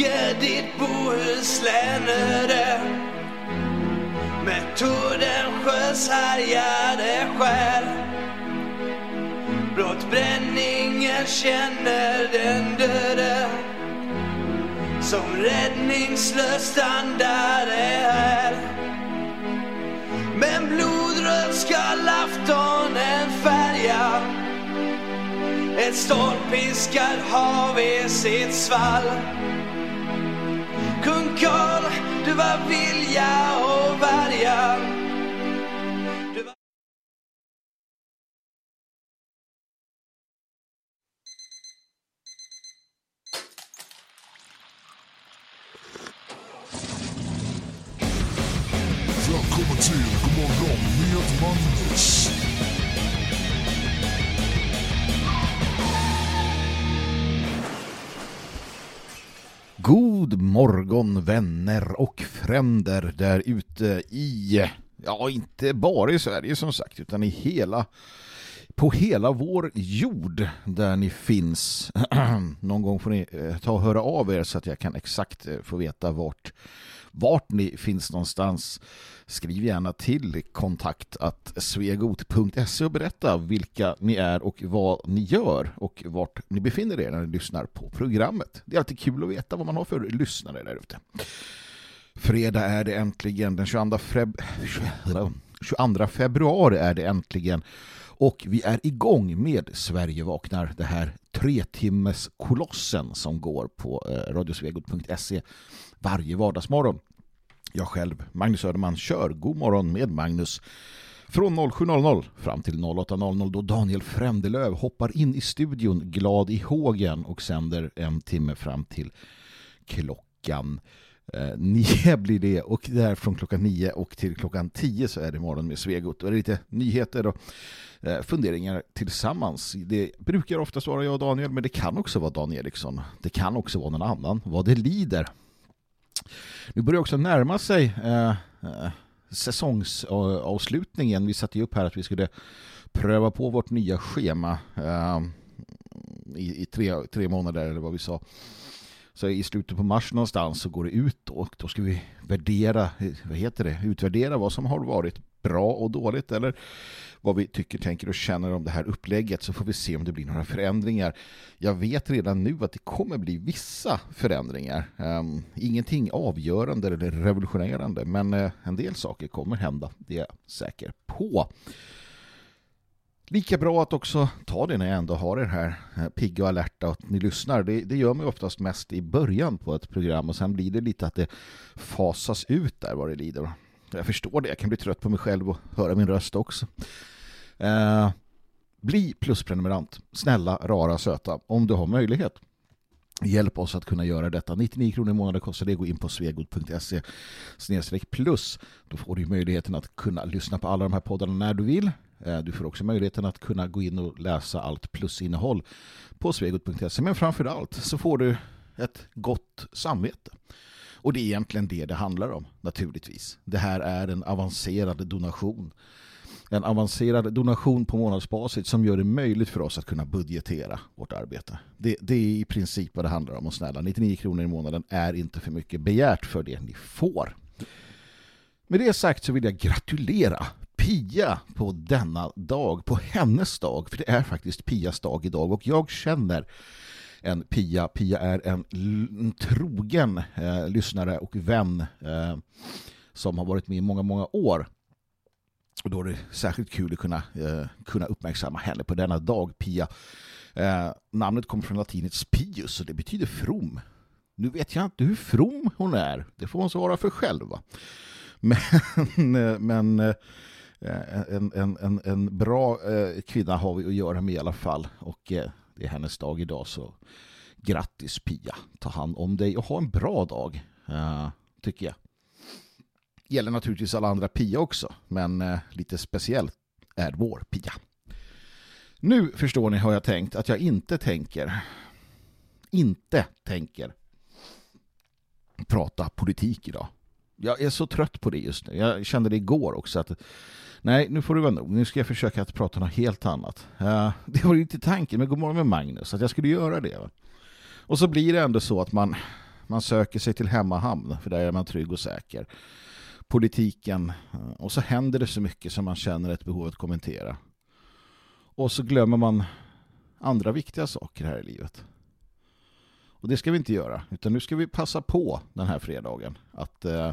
bygger ditt Bohuslän öde med Tordensjös härjade själ. Blott bränningen känner den döde som räddningslöst andade här. Men blodröd skall aftonen färga ett stormpiskat hav i sitt svall. Kung Karl, du var vilja och värja. Vänner och fränder där ute i, ja inte bara i Sverige som sagt, utan i hela, på hela vår jord där ni finns. Någon gång får ni eh, ta och höra av er så att jag kan exakt eh, få veta vart, vart ni finns någonstans. Skriv gärna till kontakt att svegot.se och berätta vilka ni är och vad ni gör och vart ni befinner er när ni lyssnar på programmet. Det är alltid kul att veta vad man har för lyssnare där ute. Fredag är det äntligen, den 22, feb 22 februari är det äntligen och vi är igång med Sverige vaknar, det här tre timmes kolossen som går på eh, radiosvegot.se varje vardagsmorgon. Jag själv, Magnus Öderman, kör God morgon med Magnus från 07.00 fram till 08.00 då Daniel Frändelöv hoppar in i studion glad i hågen och sänder en timme fram till klockan eh, nio blir det och där från klockan nio och till klockan tio så är det morgon med Svegot. Då är det lite nyheter och eh, funderingar tillsammans. Det brukar oftast vara jag och Daniel men det kan också vara Dan Eriksson. Det kan också vara någon annan, vad det lider. Nu börjar också närma sig eh, eh, säsongsavslutningen. Vi satte ju upp här att vi skulle pröva på vårt nya schema eh, i, i tre, tre månader eller vad vi sa. Så i slutet på mars någonstans så går det ut och då ska vi värdera, eh, vad heter det, utvärdera vad som har varit bra och dåligt eller vad vi tycker, tänker och känner om det här upplägget så får vi se om det blir några förändringar. Jag vet redan nu att det kommer bli vissa förändringar. Um, ingenting avgörande eller revolutionerande men uh, en del saker kommer hända, det är jag säker på. Lika bra att också ta det när jag ändå har er här eh, pigga och alerta och att ni lyssnar. Det, det gör man oftast mest i början på ett program och sen blir det lite att det fasas ut där vad det lider. Jag förstår det, jag kan bli trött på mig själv och höra min röst också. Eh, bli plusprenumerant. Snälla, rara, söta. Om du har möjlighet. Hjälp oss att kunna göra detta. 99 kronor i månaden kostar det. Gå in på svegod.se snedstreck plus. Då får du möjligheten att kunna lyssna på alla de här poddarna när du vill. Eh, du får också möjligheten att kunna gå in och läsa allt plusinnehåll på svegot.se. Men framför allt så får du ett gott samvete. Och det är egentligen det det handlar om, naturligtvis. Det här är en avancerad donation. En avancerad donation på månadsbasis som gör det möjligt för oss att kunna budgetera vårt arbete. Det, det är i princip vad det handlar om. Och snälla, 99 kronor i månaden är inte för mycket begärt för det ni får. Med det sagt så vill jag gratulera Pia på denna dag, på hennes dag. För det är faktiskt Pias dag idag och jag känner en Pia. Pia är en, en trogen eh, lyssnare och vän eh, som har varit med i många, många år. Och då är det särskilt kul att kunna, eh, kunna uppmärksamma henne på denna dag, Pia. Eh, namnet kommer från latinets pius och det betyder from. Nu vet jag inte hur from hon är. Det får hon svara för själv. Va? Men, eh, men eh, en, en, en, en bra eh, kvinna har vi att göra med i alla fall. Och det är hennes dag idag så grattis Pia. Ta hand om dig och ha en bra dag eh, tycker jag gäller naturligtvis alla andra Pia också, men eh, lite speciellt är vår Pia. Nu förstår ni har jag tänkt att jag inte tänker inte tänker prata politik idag. Jag är så trött på det just nu. Jag kände det igår också att nej, nu får det vara nog. Nu ska jag försöka att prata något helt annat. Uh, det var ju inte tanken med Godmorgon med Magnus att jag skulle göra det. Va? Och så blir det ändå så att man Man söker sig till hemmahamn för där är man trygg och säker. Politiken. Eh, och så händer det så mycket som man känner ett behov att kommentera. Och så glömmer man andra viktiga saker här i livet. Och det ska vi inte göra. Utan nu ska vi passa på den här fredagen att eh,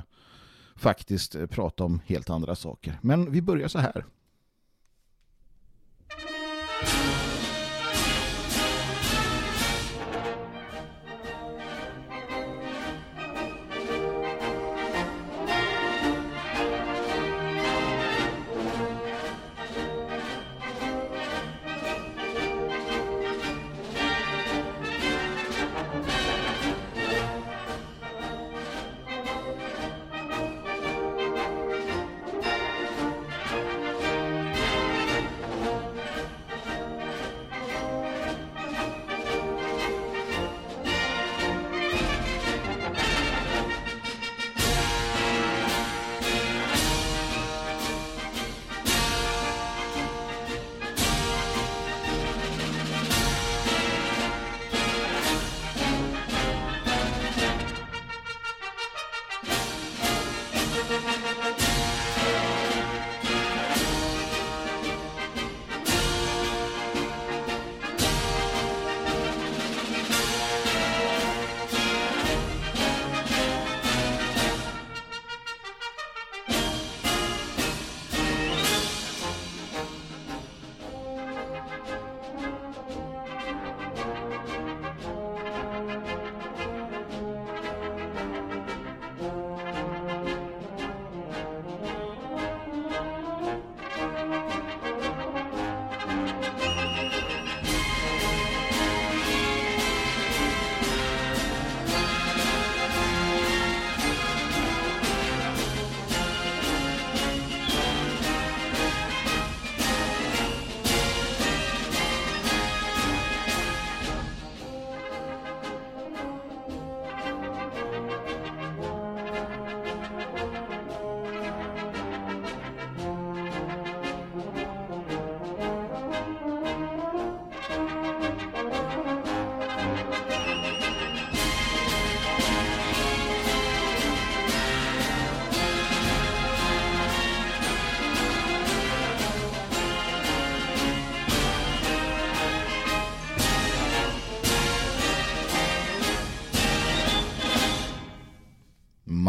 faktiskt eh, prata om helt andra saker. Men vi börjar så här.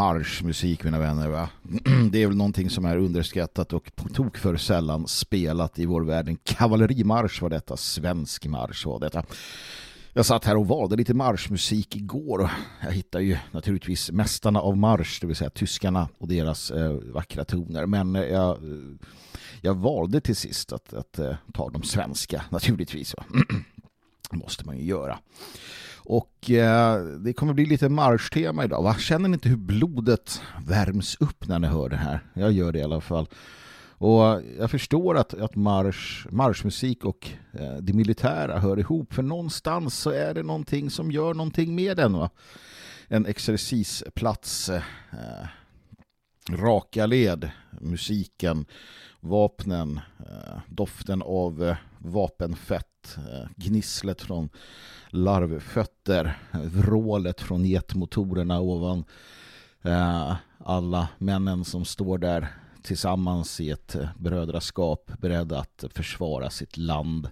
Marschmusik mina vänner va? Det är väl någonting som är underskattat och på tok för sällan spelat i vår värld. En kavallerimarsch var detta, svensk marsch var detta. Jag satt här och valde lite marschmusik igår och jag hittade ju naturligtvis mästarna av marsch, det vill säga tyskarna och deras eh, vackra toner. Men eh, jag, eh, jag valde till sist att, att eh, ta de svenska, naturligtvis. Va? måste man ju göra. Och eh, det kommer bli lite marschtema idag. Va? Känner ni inte hur blodet värms upp när ni hör det här? Jag gör det i alla fall. Och jag förstår att, att marsch, marschmusik och eh, det militära hör ihop. För någonstans så är det någonting som gör någonting med den. Va? En exercisplats, eh, eh raka led, musiken, vapnen, eh, doften av eh, vapenfett, eh, gnisslet från larvfötter, vrålet från jetmotorerna ovan eh, alla männen som står där tillsammans i ett eh, brödraskap beredda att försvara sitt land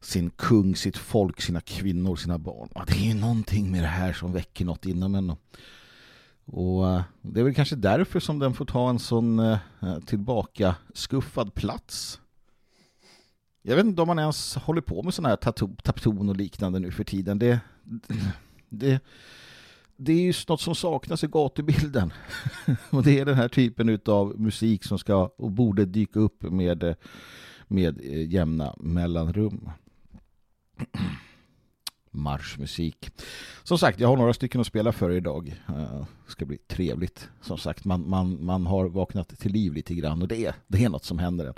sin kung, sitt folk, sina kvinnor, sina barn. Det är ju någonting med det här som väcker något inom en. Och det är väl kanske därför som den får ta en sån tillbaka skuffad plats jag vet inte om man ens håller på med sådana här tapton och liknande nu för tiden. Det, det, det är just något som saknas i gatubilden. och det är den här typen av musik som ska och borde dyka upp med, med eh, jämna mellanrum. Marschmusik. Som sagt, jag har några stycken att spela för idag. Eh, det ska bli trevligt. Som sagt, man, man, man har vaknat till liv lite grann och det det är något som händer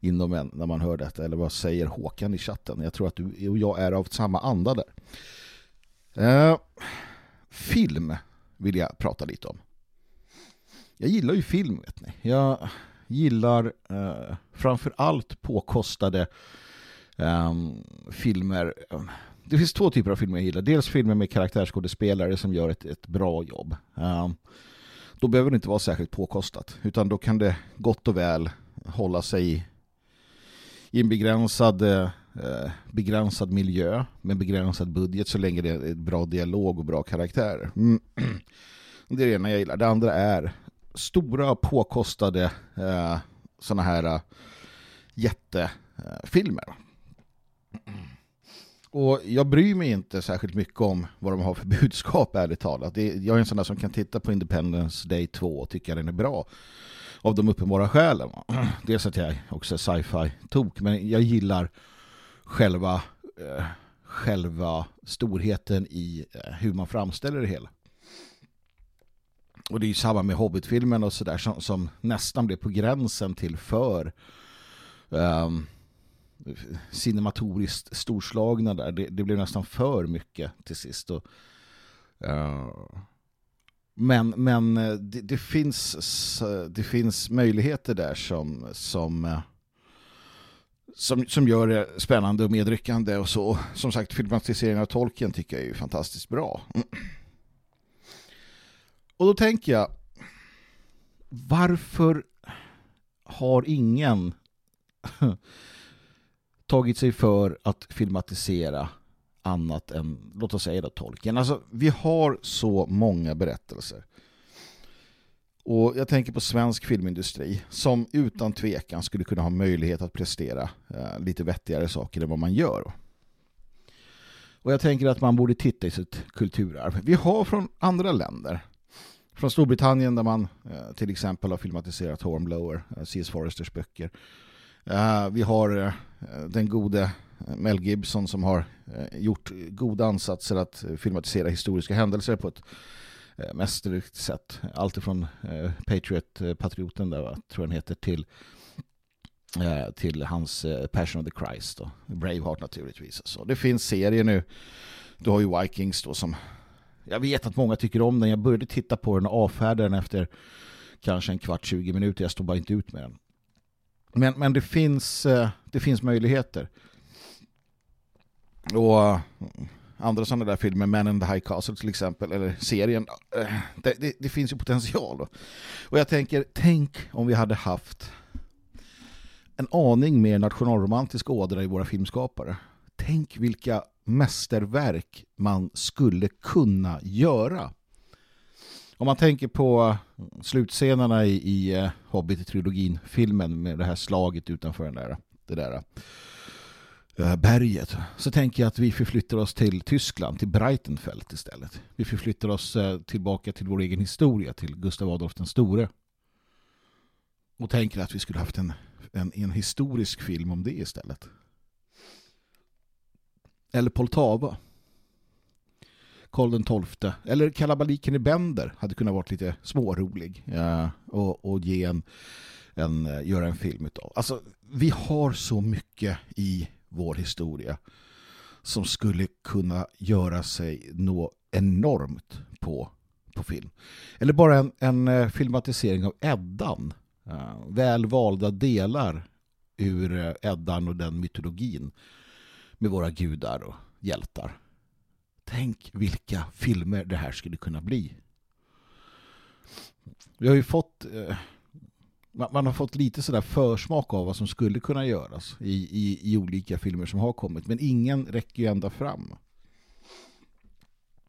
inom en när man hör detta. Eller vad säger Håkan i chatten? Jag tror att du och jag är av samma anda där. Eh, film vill jag prata lite om. Jag gillar ju film, vet ni. Jag gillar eh, framför allt påkostade eh, filmer det finns två typer av filmer jag gillar. Dels filmer med karaktärsskådespelare som gör ett, ett bra jobb. Eh, då behöver det inte vara särskilt påkostat. Utan då kan det gott och väl hålla sig i, en begränsad, eh, begränsad miljö med begränsad budget så länge det är bra dialog och bra karaktärer. Mm. Det är det ena jag gillar. Det andra är stora påkostade eh, sådana här eh, jättefilmer. Och jag bryr mig inte särskilt mycket om vad de har för budskap, ärligt talat. Jag är en sån där som kan titta på Independence Day 2 och tycka den är bra. Av de uppenbara skälen. Dels att jag också är sci-fi tok, men jag gillar själva, eh, själva storheten i eh, hur man framställer det hela. Och det är ju samma med Hobbit-filmen och sådär som, som nästan blev på gränsen till för um, cinematoriskt storslagna där. Det, det, blev nästan för mycket till sist. Och, uh, men men eh, det, det, finns, det finns möjligheter där som, som, eh, som, som gör det spännande och medryckande. Och så. Som sagt, filmatiseringen av Tolkien tycker jag är fantastiskt bra. Och då tänker jag, varför har ingen tagit sig för att filmatisera annat än, låt oss säga då, Tolkien. Alltså, vi har så många berättelser. Och jag tänker på svensk filmindustri som utan tvekan skulle kunna ha möjlighet att prestera eh, lite vettigare saker än vad man gör. Och jag tänker att man borde titta i sitt kulturarv. Vi har från andra länder från Storbritannien där man eh, till exempel har filmatiserat Hornblower, eh, C.S. Forresters böcker. Eh, vi har eh, den gode Mel Gibson som har eh, gjort goda ansatser att filmatisera historiska händelser på ett eh, mästerligt sätt. Allt ifrån eh, Patriot, Patrioten där, tror jag den heter, till till hans Passion of the Christ och Braveheart naturligtvis. Så det finns serier nu. Du har ju Vikings då som jag vet att många tycker om den. Jag började titta på den och avfärda den efter kanske en kvart, 20 minuter. Jag stod bara inte ut med den. Men, men det, finns, det finns möjligheter. Och eh, andra sådana där filmer, Men in the High Castle till exempel, eller serien, eh, det, det, det finns ju potential. Och jag tänker, tänk om vi hade haft en aning mer nationalromantisk ådra i våra filmskapare. Tänk vilka mästerverk man skulle kunna göra. Om man tänker på eh, slutscenerna i, i Hobbit-trilogin-filmen med det här slaget utanför den där, det där berget så tänker jag att vi förflyttar oss till Tyskland, till Breitenfeld istället. Vi förflyttar oss eh, tillbaka till vår egen historia, till Gustav Adolf den store. Och tänker att vi skulle haft en, en, en historisk film om det istället. Eller Poltava. Karl den tolfte. Eller kalabaliken i Bender hade kunnat vara lite smårolig. Ja, och, och ge en, en, eh, göra en film utav. Alltså, vi har så mycket i vår historia som skulle kunna göra sig nå enormt på, på film. Eller bara en, en eh, filmatisering av Eddan. Eh, uh, väl valda delar ur eh, Eddan och den mytologin med våra gudar och hjältar. Tänk vilka filmer det här skulle kunna bli. Vi har ju fått Uh, man har fått lite sådär försmak av vad som skulle kunna göras i, i, i olika filmer som har kommit. Men ingen räcker ju ända fram.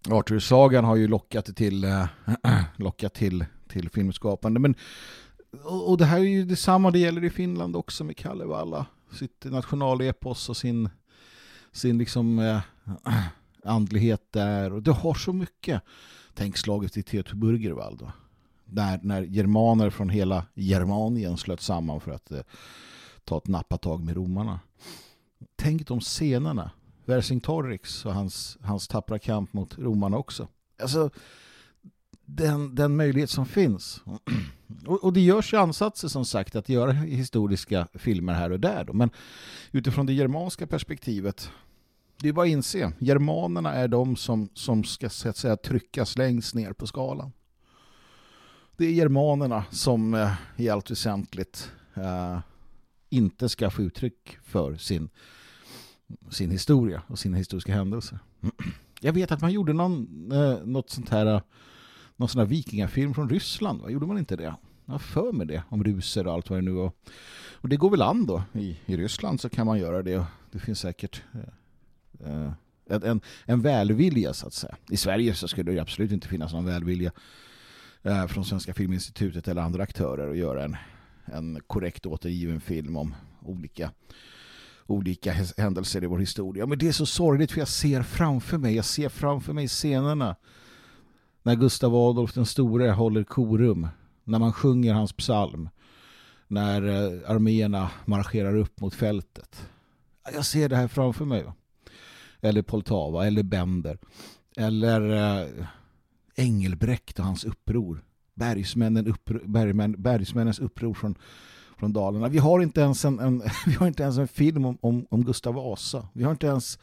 Arthur-sagan har ju lockat till, äh, lockat till, till filmskapande. Men, och, och, det här är ju detsamma det gäller i Finland också med Kalevala. Sitt nationalepos och sin sin liksom äh, andlighet där. Och det har så mycket. Tänk slaget i Teotihuacan när, när germaner från hela Germanien slöt samman för att eh, ta ett nappatag med romarna. Tänk de scenerna. Vercingtorix och hans, hans tappra kamp mot romarna också. Alltså, den, den möjlighet som finns. Och, och, det görs ju ansatser som sagt att göra historiska filmer här och där. Då. Men utifrån det germanska perspektivet det är bara att inse, germanerna är de som, som ska så att säga, tryckas längst ner på skalan. Det är germanerna som eh, i allt väsentligt eh, inte ska få uttryck för sin sin historia och sina historiska händelser. Jag vet att man gjorde någon, eh, något sånt här eh, någon sån här vikingafilm från Ryssland. Va? gjorde man inte det? Jag har för mig det, om ruser och allt vad det nu var. Och det går väl an då. I, i Ryssland så kan man göra det. Det finns säkert eh, en, en välvilja så att säga. I Sverige så skulle det absolut inte finnas någon välvilja eh, från Svenska Filminstitutet eller andra aktörer och göra en, en korrekt återgiven film om olika olika händelser i vår historia. Men det är så sorgligt för jag ser framför mig, jag ser framför mig scenerna när Gustav Adolf den store håller korum, när man sjunger hans psalm, när eh, arméerna marscherar upp mot fältet. Jag ser det här framför mig. Eller Poltava, eller Bender, eller eh, Engelbrekt och hans uppror. Bergsmännen uppror, bergmän, bergsmännens uppror från, från Dalarna. Vi har inte ens en, en vi har inte ens en film om, om, om Gustav Vasa. Vi har inte ens...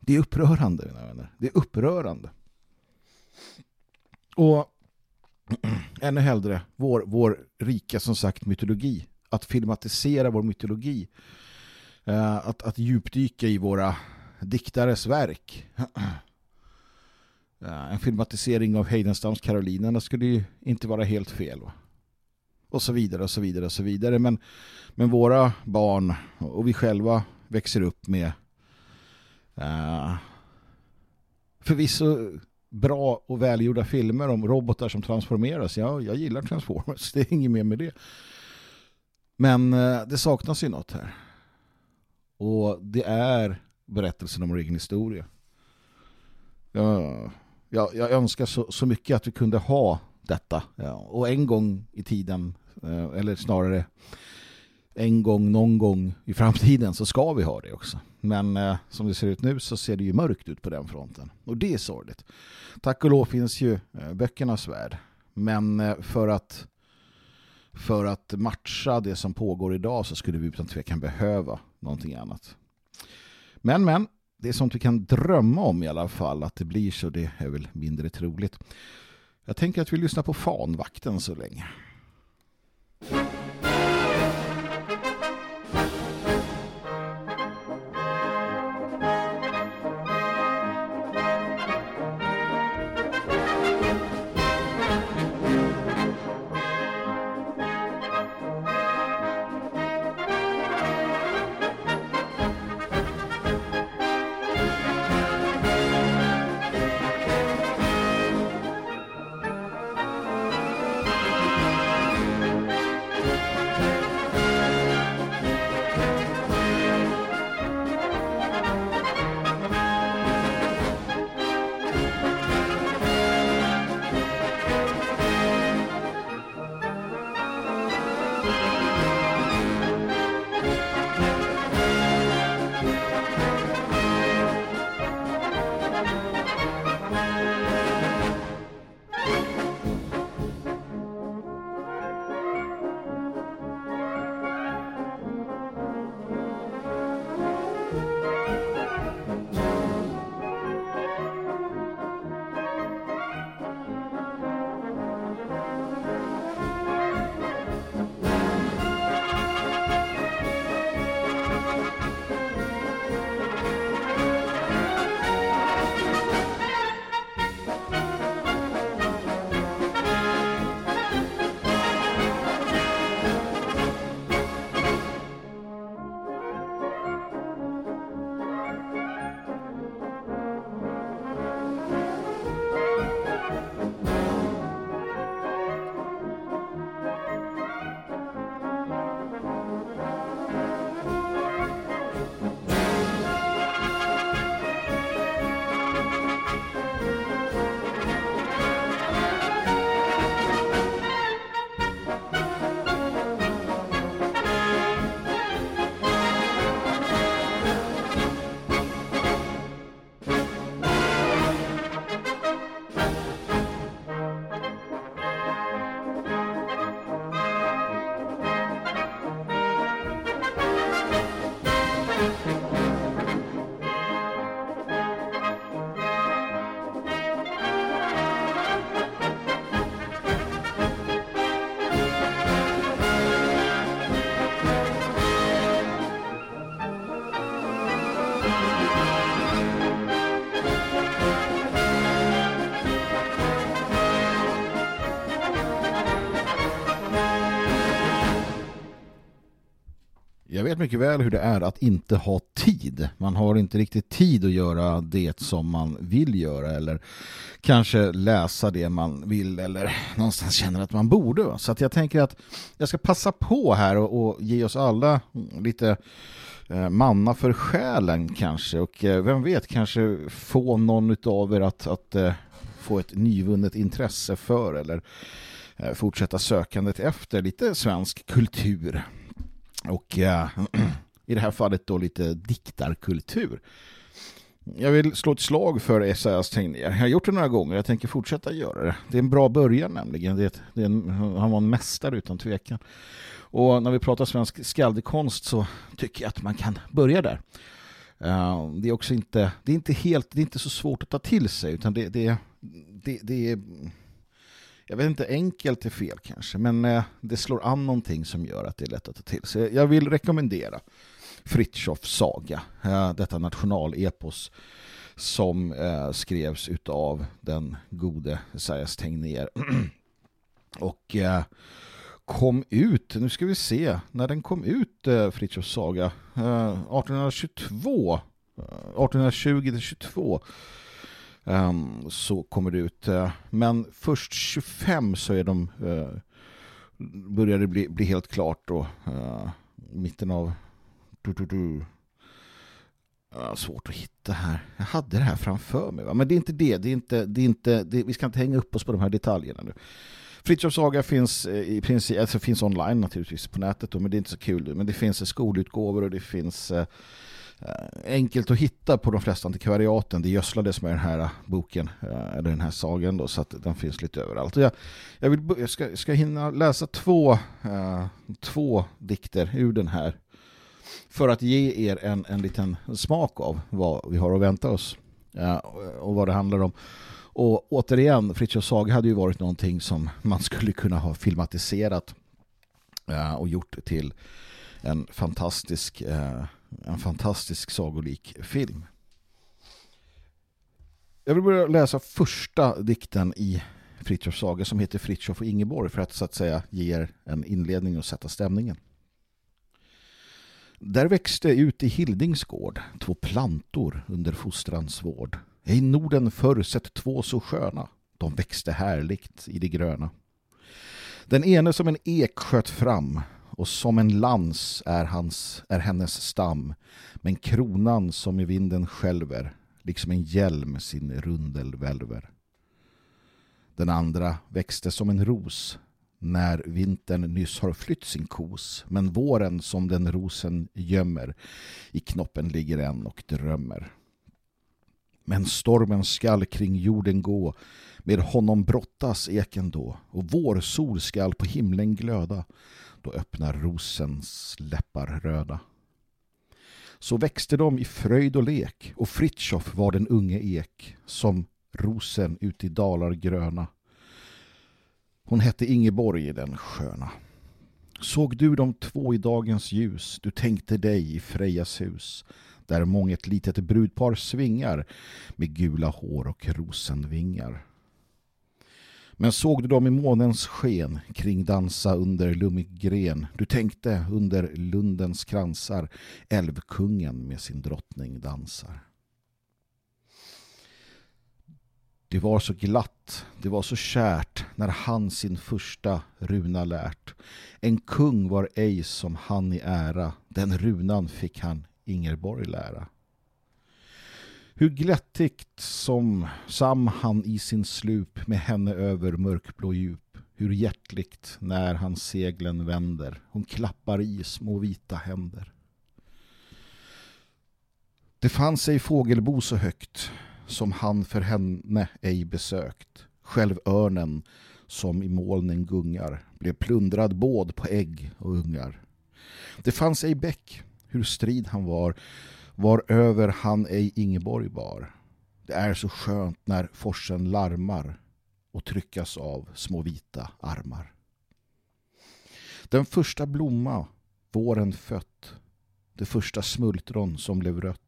Det är upprörande, mina vänner. Det är upprörande. Och ännu hellre vår, vår rika som sagt mytologi. Att filmatisera vår mytologi. Eh, att, att djupdyka i våra diktares verk. Eh, en filmatisering av Heidenstams Karolinerna skulle ju inte vara helt fel. Va? Och så vidare och så vidare och så vidare. Men, men våra barn och vi själva växer upp med uh, förvisso bra och välgjorda filmer om robotar som transformeras. Ja, jag gillar Transformers. Det är inget mer med det. Men uh, det saknas ju något här. Och det är berättelsen om vår egen historia. Ja, jag, jag önskar så, så mycket att vi kunde ha detta. Ja, och en gång i tiden, eh, eller snarare en gång, någon gång i framtiden så ska vi ha det också. Men eh, som det ser ut nu så ser det ju mörkt ut på den fronten. Och det är sorgligt. Tack och lov finns ju eh, böckernas värld. Men eh, för att för att matcha det som pågår idag så skulle vi utan tvekan behöva någonting annat. Men, men, det är sånt vi kan drömma om i alla fall. Att det blir så, det är väl mindre troligt. Jag tänker att vi lyssnar på fanvakten så länge. Vet mycket väl hur det är att inte ha tid. Man har inte riktigt tid att göra det som man vill göra eller kanske läsa det man vill eller någonstans känner att man borde. Så att jag tänker att jag ska passa på här och, och ge oss alla lite eh, manna för själen kanske och eh, vem vet kanske få någon av er att, att eh, få ett nyvunnet intresse för eller eh, fortsätta sökandet efter lite svensk kultur och äh, i det här fallet då lite diktarkultur. Jag vill slå ett slag för Esaias Tegnér. Jag har gjort det några gånger, jag tänker fortsätta göra det. Det är en bra början nämligen. Det, det en, han var en mästare utan tvekan. Och när vi pratar svensk skaldekonst så tycker jag att man kan börja där. Uh, det är också inte, det är inte helt, det är inte så svårt att ta till sig utan det, det, det, det är jag vet inte, enkelt är fel kanske, men eh, det slår an någonting som gör att det är lätt att ta till sig. Jag vill rekommendera Fritjofs saga, eh, detta nationalepos som eh, skrevs av den gode Esaias Tegnér. Och kom ut, nu ska vi se, när den kom ut, Fritjofs saga, 1822, 1820-22 um, så kommer det ut. Uh, men först 25 så är de uh, börjar det bli, bli helt klart då. Uh, eh, mitten av du, du, du. svårt att hitta här. Jag hade det här framför mig. Va? Men det är inte det. det, är inte, det, är inte, det vi ska inte hänga upp oss på de här detaljerna nu. Fritjofs Saga finns i princip alltså finns online naturligtvis på nätet då, men det är inte så kul. Men det finns skolutgåvor och det finns Eh, enkelt att hitta på de flesta antikvariaten. Det gödslades med den här eh, boken, eh, eller den här sagan då, så att den finns lite överallt. Jag, jag, vill, jag ska, ska hinna läsa två, uh, två dikter ur den här för att ge er en, en liten smak av vad vi har att vänta oss uh, och vad det handlar om. Och återigen, Fritiof Saga hade ju varit någonting som man skulle kunna ha filmatiserat uh, och gjort till en fantastisk en fantastisk sagolik film. Jag vill börja läsa första dikten i Fritjofs saga som heter Fritjof och Ingeborg för att så att säga ge er en inledning och sätta stämningen. Där växte ut i Hildingsgård två plantor under fostrans vård. I Norden förr sett två så sköna. De växte härligt i det gröna. Den ene som en ek sköt fram och som en lans är, hans, är hennes stam, men kronan som i vinden skälver, liksom en hjälm sin rundel välver. Den andra växte som en ros, när vintern nyss har flytt sin kos, men våren som den rosen gömmer, i knoppen ligger en och drömmer. Men stormen skall kring jorden gå, med honom brottas eken då, och vår sol skall på himlen glöda, då öppna rosens läppar röda. Så växte de i fröjd och lek och Fritjof var den unge ek som rosen ut i dalar gröna. Hon hette Ingeborg den sköna. Såg du de två i dagens ljus, du tänkte dig i Frejas hus, där månget litet brudpar svingar med gula hår och rosenvingar. Men såg du dem i månens sken kring dansa under lummig gren? Du tänkte under lundens kransar älvkungen med sin drottning dansar. Det var så glatt, det var så kärt när han sin första runa lärt. En kung var ej som han i ära, den runan fick han Ingerborg lära. Hur glättigt som sam han i sin slup med henne över mörkblå djup. Hur hjärtligt när han seglen vänder. Hon klappar i små vita händer. Det fanns ej fågelbo så högt som han för henne ej besökt. Själv örnen som i molnen gungar blev plundrad båd på ägg och ungar. Det fanns ej bäck, hur strid han var varöver han ej Ingeborg bar. Det är så skönt när forsen larmar och tryckas av små vita armar. Den första blomma våren fött, det första smultron som blev rött,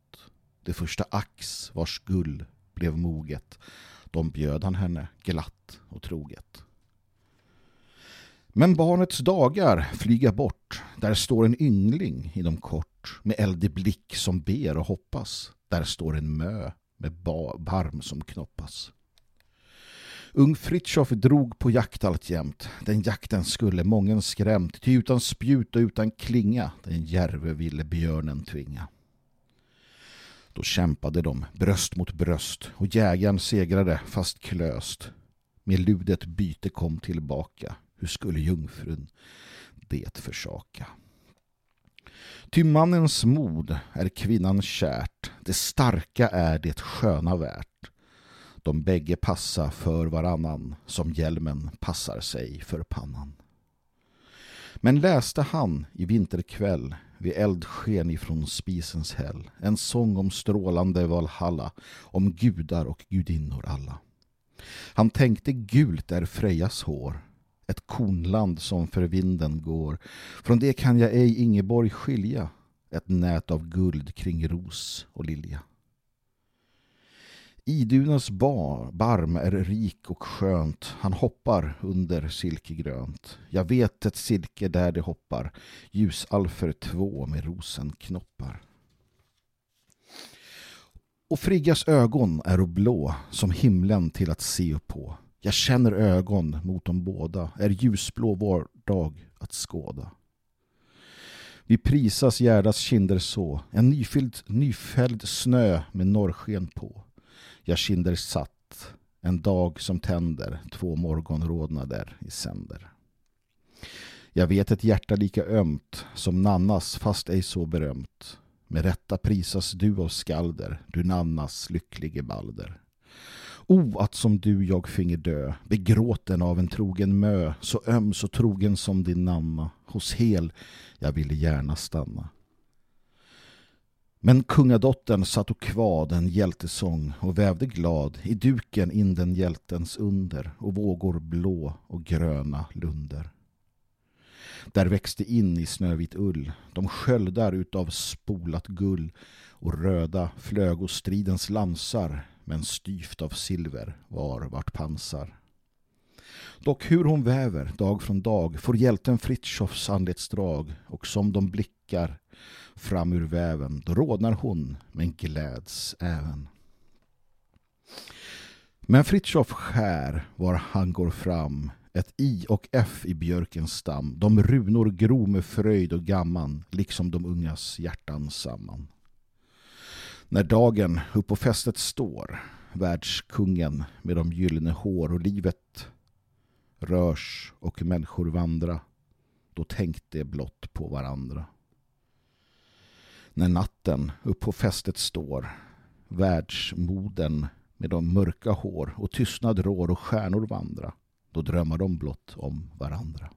det första ax vars gull blev moget, de bjöd han henne glatt och troget. Men barnets dagar flyga bort där står en yngling inom kort med eldig blick som ber och hoppas. Där står en mö med barm som knoppas. Ung Fritjof drog på jakt alltjämt. Den jakten skulle mången skrämt, ty utan spjut och utan klinga den järve ville björnen tvinga. Då kämpade de bröst mot bröst och jägaren segrade fast klöst. Med ludet byte kom tillbaka. Hur skulle jungfrun det försaka? Ty mannens mod är kvinnan kärt, det starka är det sköna värt. De bägge passa för varannan, som hjälmen passar sig för pannan. Men läste han i vinterkväll vid eldsken ifrån spisens häll en sång om strålande Valhalla, om gudar och gudinnor alla. Han tänkte gult är Frejas hår, ett kornland som för vinden går. Från det kan jag ej Ingeborg skilja, ett nät av guld kring ros och lilja. Idunas bar, barm är rik och skönt, han hoppar under silkegrönt. Jag vet ett silke där det hoppar, ljusalfer två med rosenknoppar. Och Friggas ögon är blå som himlen till att se på. Jag känner ögon mot dem båda, är ljusblå var dag att skåda. Vi prisas Gerdas kinder så, en nyfylld, nyfälld snö med norrsken på. Jag kinder satt, en dag som tänder, två morgonrodnader i sänder. Jag vet ett hjärta lika ömt som Nannas fast ej så berömt. Med rätta prisas du av skalder, du Nannas lycklige balder. O, att som du jag finge dö, begråten av en trogen mö, så öm, så trogen som din namma, hos hel jag ville gärna stanna. Men kungadottern satt och kvad en hjältesång och vävde glad i duken in den hjältens under och vågor blå och gröna lunder. Där växte in i snövit ull de sköldar utav spolat gull och röda flög och stridens lansar men styvt av silver var vart pansar. Dock hur hon väver dag från dag får hjälten Fritjofs anletsdrag och som de blickar fram ur väven då rådnar hon men gläds även. Men Fritjof skär var han går fram ett I och F i björkens stam de runor gro med fröjd och gamman liksom de ungas hjärtan samman. När dagen upp på fästet står världskungen med de gyllene hår och livet rörs och människor vandra då tänkte blott på varandra. När natten upp på fästet står världsmoden med de mörka hår och tystnad rår och stjärnor vandra då drömmer de blott om varandra.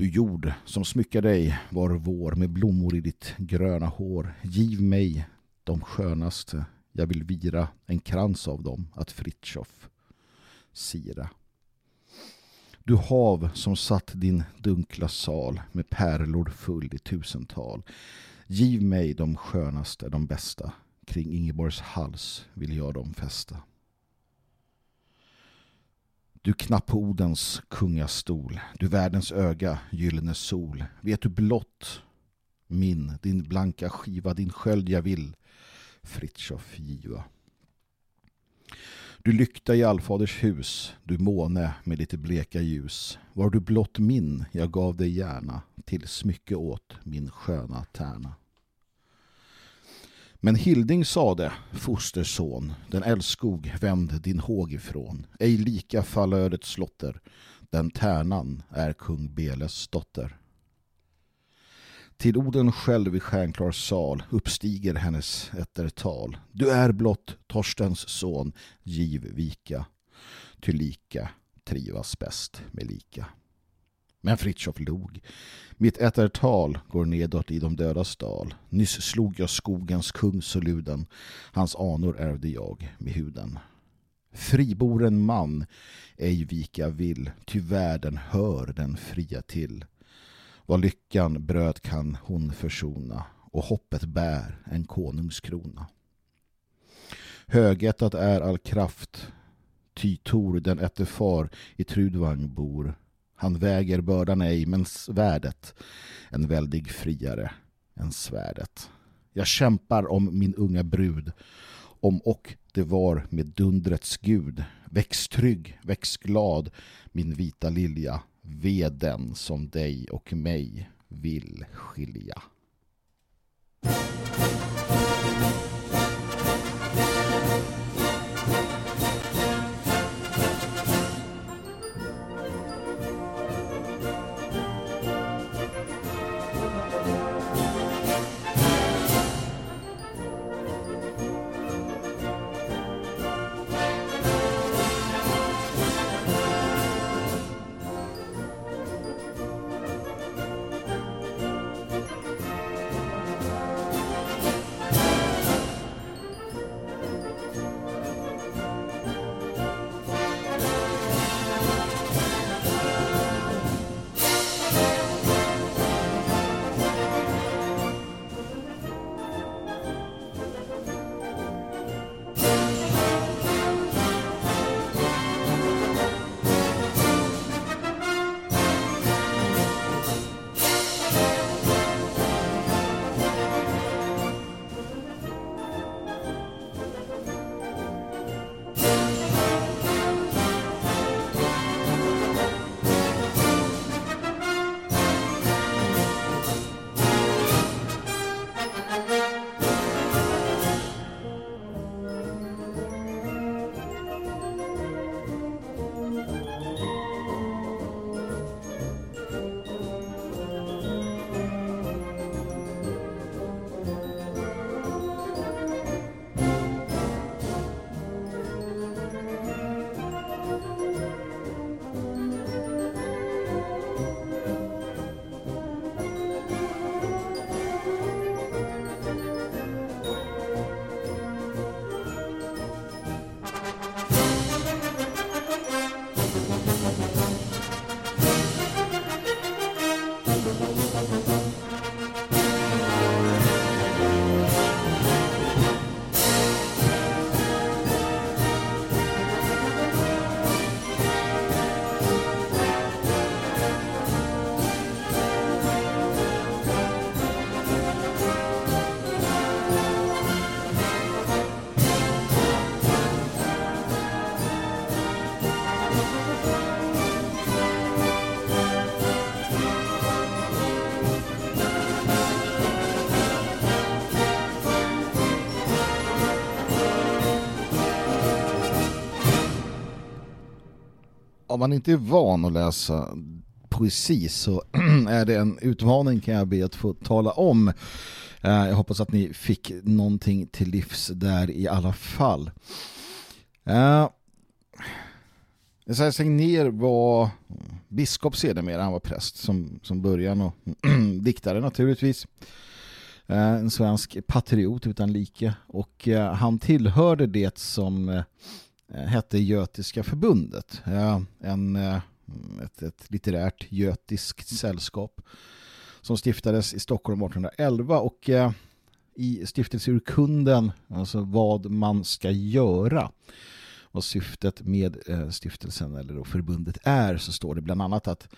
Du jord som smyckar dig var vår med blommor i ditt gröna hår. Giv mig de skönaste, jag vill vira en krans av dem att Fritjof sira. Du hav som satt din dunkla sal med pärlor full i tusental. Giv mig de skönaste, de bästa. Kring Ingeborgs hals vill jag dem fästa. Du knappodens kungastol, du världens öga, gyllene sol. Vet du blott min, din blanka skiva, din sköld jag vill, Fritjof giva. Du lykta i allfaders hus, du måne med lite bleka ljus. Var du blott min, jag gav dig gärna, till smycke åt min sköna tärna. Men Hilding sade, fosterson, den älskog vänd din håg ifrån. Ej lika fallödets slotter, den tärnan är kung Beles dotter. Till Oden själv i stjärnklar sal uppstiger hennes ettertal. Du är blott Torstens son, giv vika. Ty lika trivas bäst med lika. Men Fritjof log. Mitt ättertal går nedåt i de dödas dal. Nyss slog jag skogens kung soluden. Hans anor ärvde jag med huden. Friboren man, ej vika vill, ty världen hör den fria till. Vad lyckan bröt kan hon försona och hoppet bär en konungskrona. Högättat är all kraft, ty Tor den ätte far i Trudvang bor. Han väger bördan ej, men svärdet en väldig friare än svärdet. Jag kämpar om min unga brud, om och det var med dundrets gud. Väx trygg, väx glad, min vita lilja, ve den som dig och mig vill skilja. Om man inte är van att läsa poesi så är det en utmaning kan jag be att få tala om. Eh, jag hoppas att ni fick någonting till livs där i alla fall. Eh, Esaias Tegnér var biskop sedermera, han var präst som, som början och diktare naturligtvis. Eh, en svensk patriot utan like och han tillhörde det som hette Götiska förbundet. En, eh, ett, ett litterärt götiskt sällskap som stiftades i Stockholm 1811 och eh, i stiftelseurkunden, alltså vad man ska göra vad syftet med stiftelsen eller förbundet är så står det bland annat att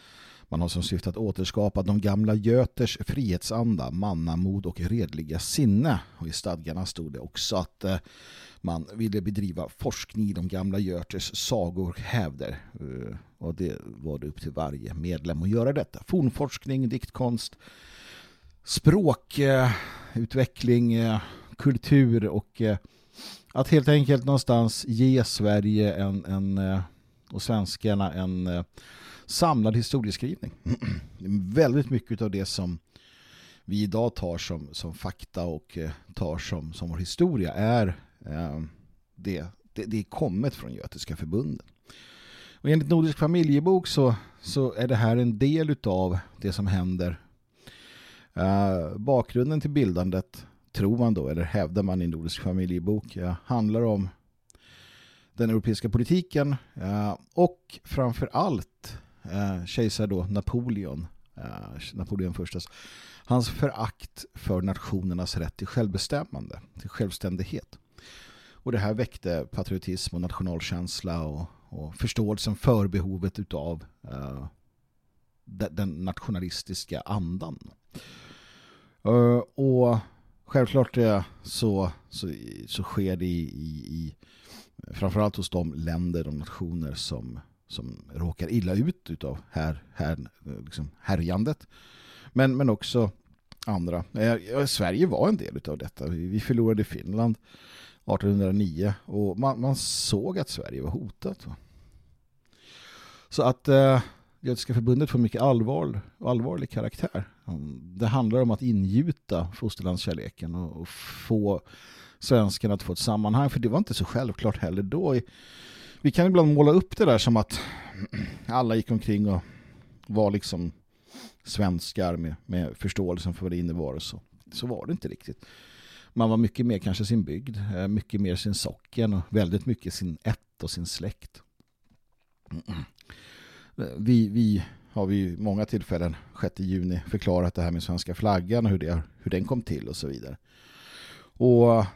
man har som syfte att återskapa de gamla göters frihetsanda, mannamod och redliga sinne. Och i stadgarna stod det också att man ville bedriva forskning i de gamla Görters sagor och hävder. Eh, och det var det upp till varje medlem att göra detta. Fornforskning, diktkonst, språkutveckling, eh, eh, kultur och att helt enkelt någonstans ge Sverige en, en och svenskarna en samlad historieskrivning. Väldigt mycket av det som vi idag tar som, som fakta och tar som, som vår historia är Ehm, det, det, det är kommet från Götiska förbunden. Och enligt Nordisk familjebok så, så är det här en del av det som händer. Ehm, bakgrunden till bildandet tror man då, eller hävdar man i Nordisk familjebok, handlar om den europeiska politiken ehm, och framför allt kejsar då Napoleon, Napoleon förstas, hans förakt för nationernas rätt till självbestämmande, till självständighet. Och det här väckte patriotism och nationalkänsla och, och förståelsen för behovet utav uh, den nationalistiska andan. Uh, och självklart uh, så, så, så sker det i, i, i framförallt hos de länder och nationer som, som råkar illa ut utav här, här, liksom härjandet. Men, men också andra. Sverige var en del av detta. Vi förlorade Finland 1809 och man, man såg att Sverige var hotat. Så att eh, Götiska förbundet får mycket allvar, allvarlig karaktär. Mm, det handlar om att ingjuta fosterlandskärleken och, och få svenskarna att få ett sammanhang. För det var inte så självklart heller då. Vi kan ibland måla upp det där som att alla gick omkring och var liksom svenskar med, med förståelsen för vad det innebar och så. Så var det inte riktigt. Man var mycket mer kanske sin bygd, eh, mycket mer sin socken och väldigt mycket sin ett och sin släkt. Eh, vi, vi har vi många tillfällen 6 juni förklarat det här med svenska flaggan och hur, det, hur den kom till och så vidare. Och eh,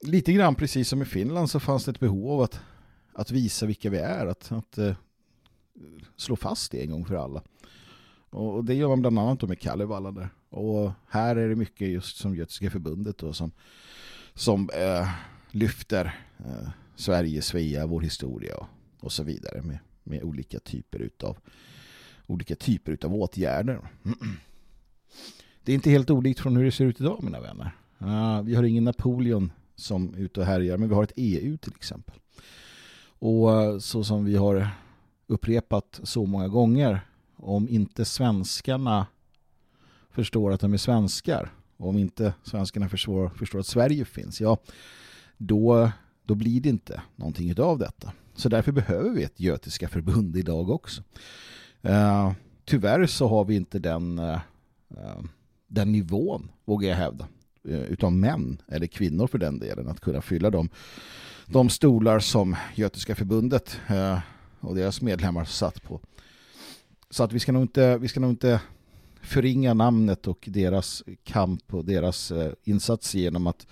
lite grann precis som i Finland så fanns det ett behov av att, att visa vilka vi är, att, att uh, slå fast det en gång för alla. Och det gör man bland annat med Kalevala där. Och här är det mycket just som Götska förbundet då, som, som eh, lyfter eh, Sverige, Svea, vår historia och, och så vidare med, med olika typer utav olika typer utav åtgärder. Det är inte helt olikt från hur det ser ut idag mina vänner. Uh, vi har ingen Napoleon som är ute och härjar men vi har ett EU till exempel. Och uh, så som vi har upprepat så många gånger om inte svenskarna förstår att de är svenskar och om inte svenskarna förstår, förstår att Sverige finns ja, då, då blir det inte någonting av detta. Så därför behöver vi ett götiska förbund idag också. Uh, tyvärr så har vi inte den, uh, den nivån, vågar jag hävda, uh, utav män eller kvinnor för den delen, att kunna fylla de, de stolar som Götiska förbundet och deras medlemmar satt på. Så att vi ska nog inte, vi ska nog inte förringa namnet och deras kamp och deras eh, insats genom att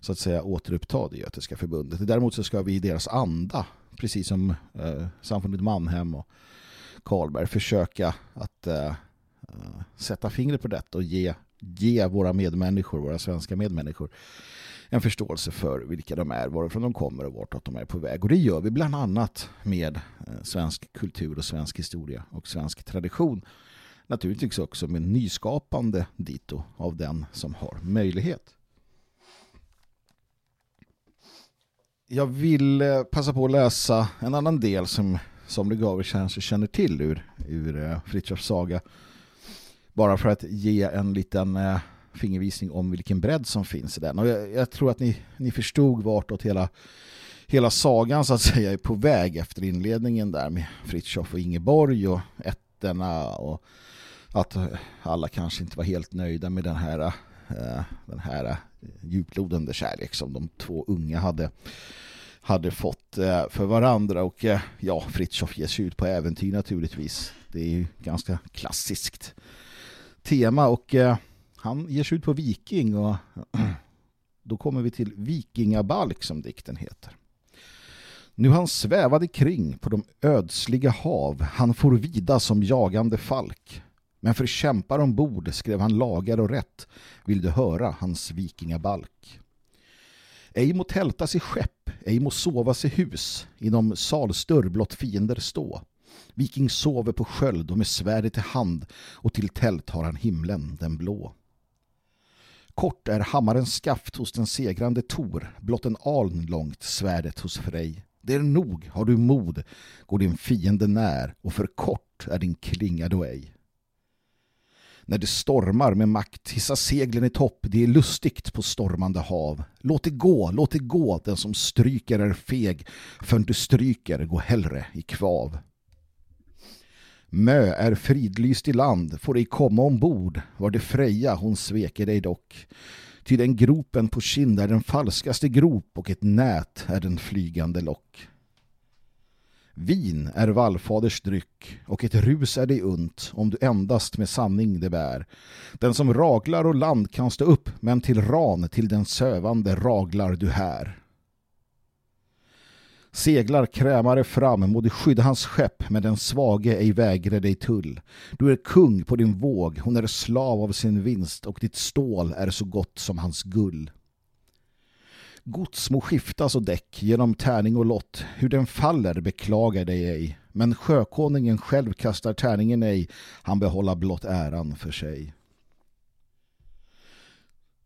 så att säga återuppta det Götiska förbundet. Däremot så ska vi i deras anda, precis som eh, samfundet Mannhem och Karlberg försöka att eh, eh, sätta fingret på detta och ge, ge våra medmänniskor, våra svenska medmänniskor en förståelse för vilka de är, varifrån de kommer och vart de är på väg. Och det gör vi bland annat med eh, svensk kultur och svensk historia och svensk tradition. Naturligtvis också med nyskapande dito av den som har möjlighet. Jag vill eh, passa på att läsa en annan del som somliga av er kanske känner till ur, ur eh, Fritjofs saga. Bara för att ge en liten eh, fingervisning om vilken bredd som finns i den. Och jag, jag tror att ni, ni förstod vartåt hela, hela sagan så att säga är på väg efter inledningen där med Fritjof och Ingeborg och ätterna och att eh, alla kanske inte var helt nöjda med den här, eh, den här eh, djuplodande kärlek som de två unga hade hade fått för varandra och ja, Fritjof ger sig ut på äventyr naturligtvis. Det är ju ganska klassiskt tema och han ger sig ut på viking och då kommer vi till Vikingabalk som dikten heter. Nu han svävade kring på de ödsliga hav, han får vida som jagande falk. Men för kämpar ombord skrev han lagar och rätt, vill du höra hans vikingabalk. Ej må tältas i skepp, ej må sovas i hus, inom salstör blott fiender stå. Viking sover på sköld och med svärdet i hand och till tält har han himlen den blå. Kort är hammarens skaft hos den segrande Tor, blott en aln långt svärdet hos Frej. Det är nog, har du mod, går din fiende när och för kort är din klinga då ej. När det stormar med makt hissa seglen i topp, det är lustigt på stormande hav. Låt det gå, låt det gå, den som stryker är feg, för du stryker, gå hellre i kvav. Mö är fridlyst i land, får ej komma ombord, var det Freja hon sveker dig dock. Ty den gropen på kind är den falskaste grop och ett nät är den flygande lock. Vin är vallfaders dryck och ett rus är dig unt om du endast med sanning det bär. Den som raglar och land kan stå upp men till ran till den sövande raglar du här. Seglar krämare fram, må du skydda hans skepp, men den svage ej vägre dig tull. Du är kung på din våg, hon är slav av sin vinst och ditt stål är så gott som hans gull. Gods må skiftas och däck genom tärning och lott, hur den faller beklagar dig ej. Men sjökoningen själv kastar tärningen ej, han behåller blott äran för sig.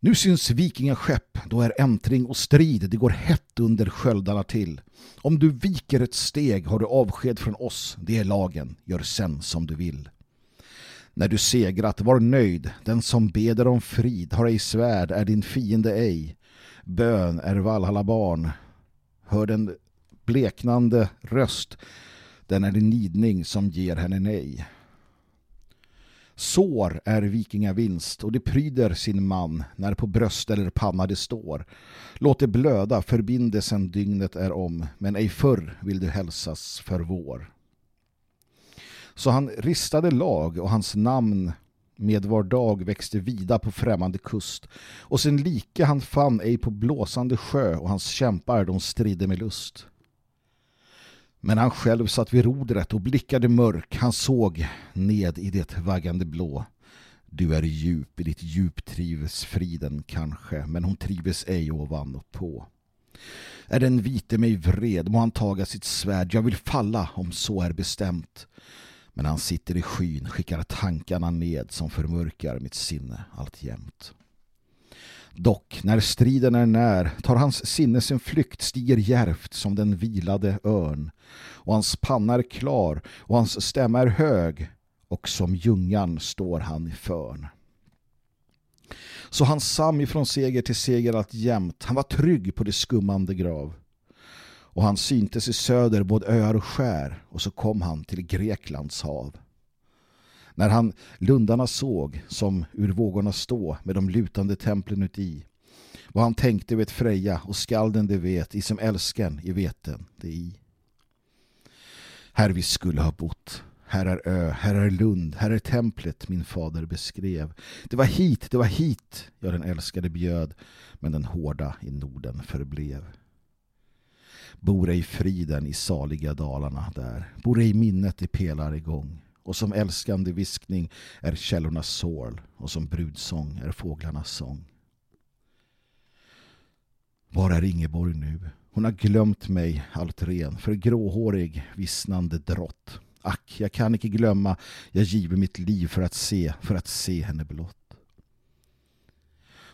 Nu syns vikingaskepp, då är äntring och strid, det går hett under sköldarna till. Om du viker ett steg har du avsked från oss, det är lagen, gör sen som du vill. När du segrat, var nöjd, den som beder om frid har ej svärd, är din fiende ej. Bön är Valhalla barn, hör den bleknande röst, den är din nidning som ger henne nej. Sår är vikingavinst och det pryder sin man när på bröst eller panna det står. Låt det blöda, förbindelsen dygnet är om, men ej förr vill du hälsas för vår. Så han ristade lag och hans namn med var dag växte vida på främmande kust och sin like han fann ej på blåsande sjö och hans kämpar de stridde med lust. Men han själv satt vid rodret och blickade mörk. Han såg ned i det vaggande blå. Du är djup, i ditt djup trives friden kanske, men hon trives ej ovan och på. Är den vite mig vred, må han taga sitt svärd. Jag vill falla om så är bestämt. Men han sitter i skyn, skickar tankarna ned som förmörkar mitt sinne allt jämt. Dock, när striden är när, tar hans sinne sin flykt, stiger järvt som den vilade örn. Och hans panna är klar, och hans stämma är hög, och som jungan står han i förn. Så han sam ifrån seger till seger allt jämt, han var trygg på det skummande grav. Och han syntes i söder både öar och skär, och så kom han till Greklands hav. När han lundarna såg som ur vågorna stå med de lutande templen uti. Vad han tänkte vet Freja och skalden det vet i som älskan i veten det i. Här vi skulle ha bott. Här är ö, här är Lund, här är templet min fader beskrev. Det var hit, det var hit jag den älskade bjöd, men den hårda i Norden förblev. Bor ej friden i saliga dalarna där, bor ej minnet i pelar igång och som älskande viskning är källornas sorl och som brudsång är fåglarnas sång. Var är Ingeborg nu? Hon har glömt mig allt ren för gråhårig, vissnande drott. Ack, jag kan inte glömma, jag giver mitt liv för att se, för att se henne blott.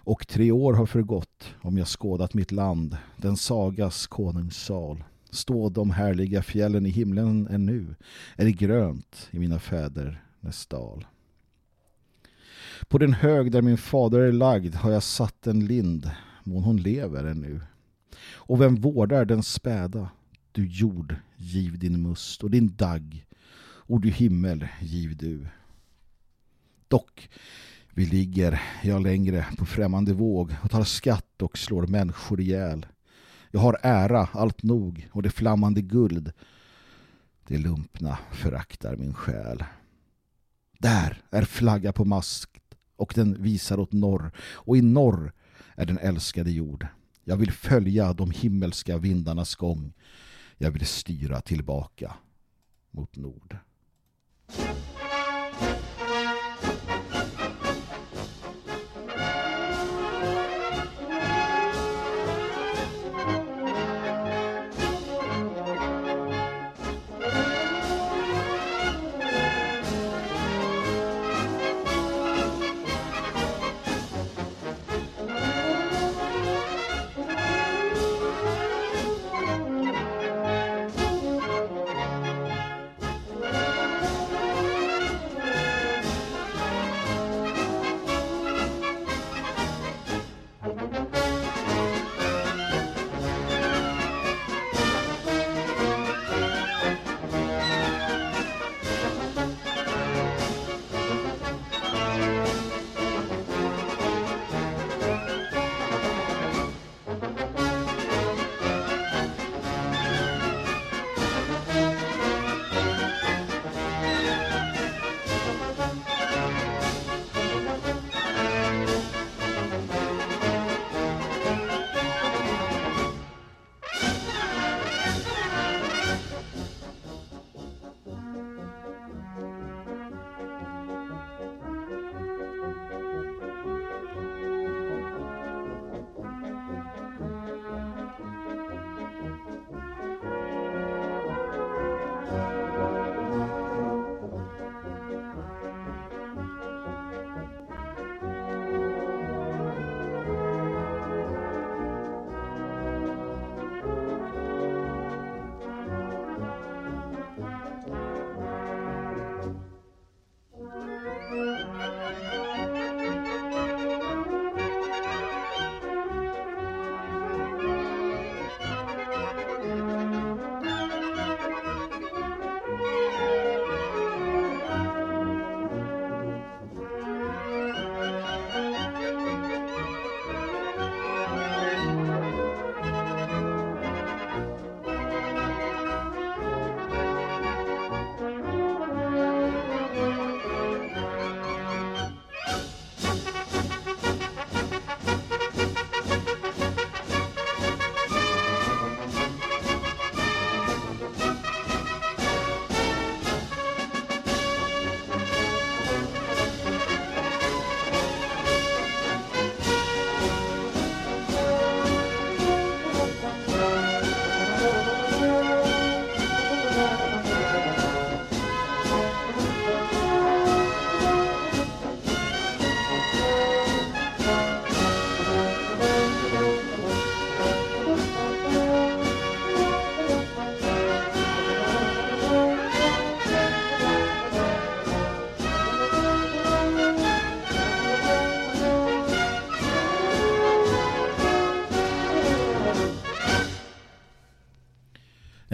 Och tre år har förgått om jag skådat mitt land, den sagas konungssal. Stå de härliga fjällen i himlen ännu, är det grönt i mina fäder nästal. På den hög där min fader är lagd har jag satt en lind, mån hon lever ännu. Och vem vårdar den späda? Du jord, giv din must och din dagg, och du himmel, giv du. Dock, vi ligger, jag längre, på främmande våg och tar skatt och slår människor ihjäl. Jag har ära, allt nog, och det flammande guld. Det lumpna föraktar min själ. Där är flagga på mask och den visar åt norr. Och i norr är den älskade jord. Jag vill följa de himmelska vindarnas gång. Jag vill styra tillbaka mot nord.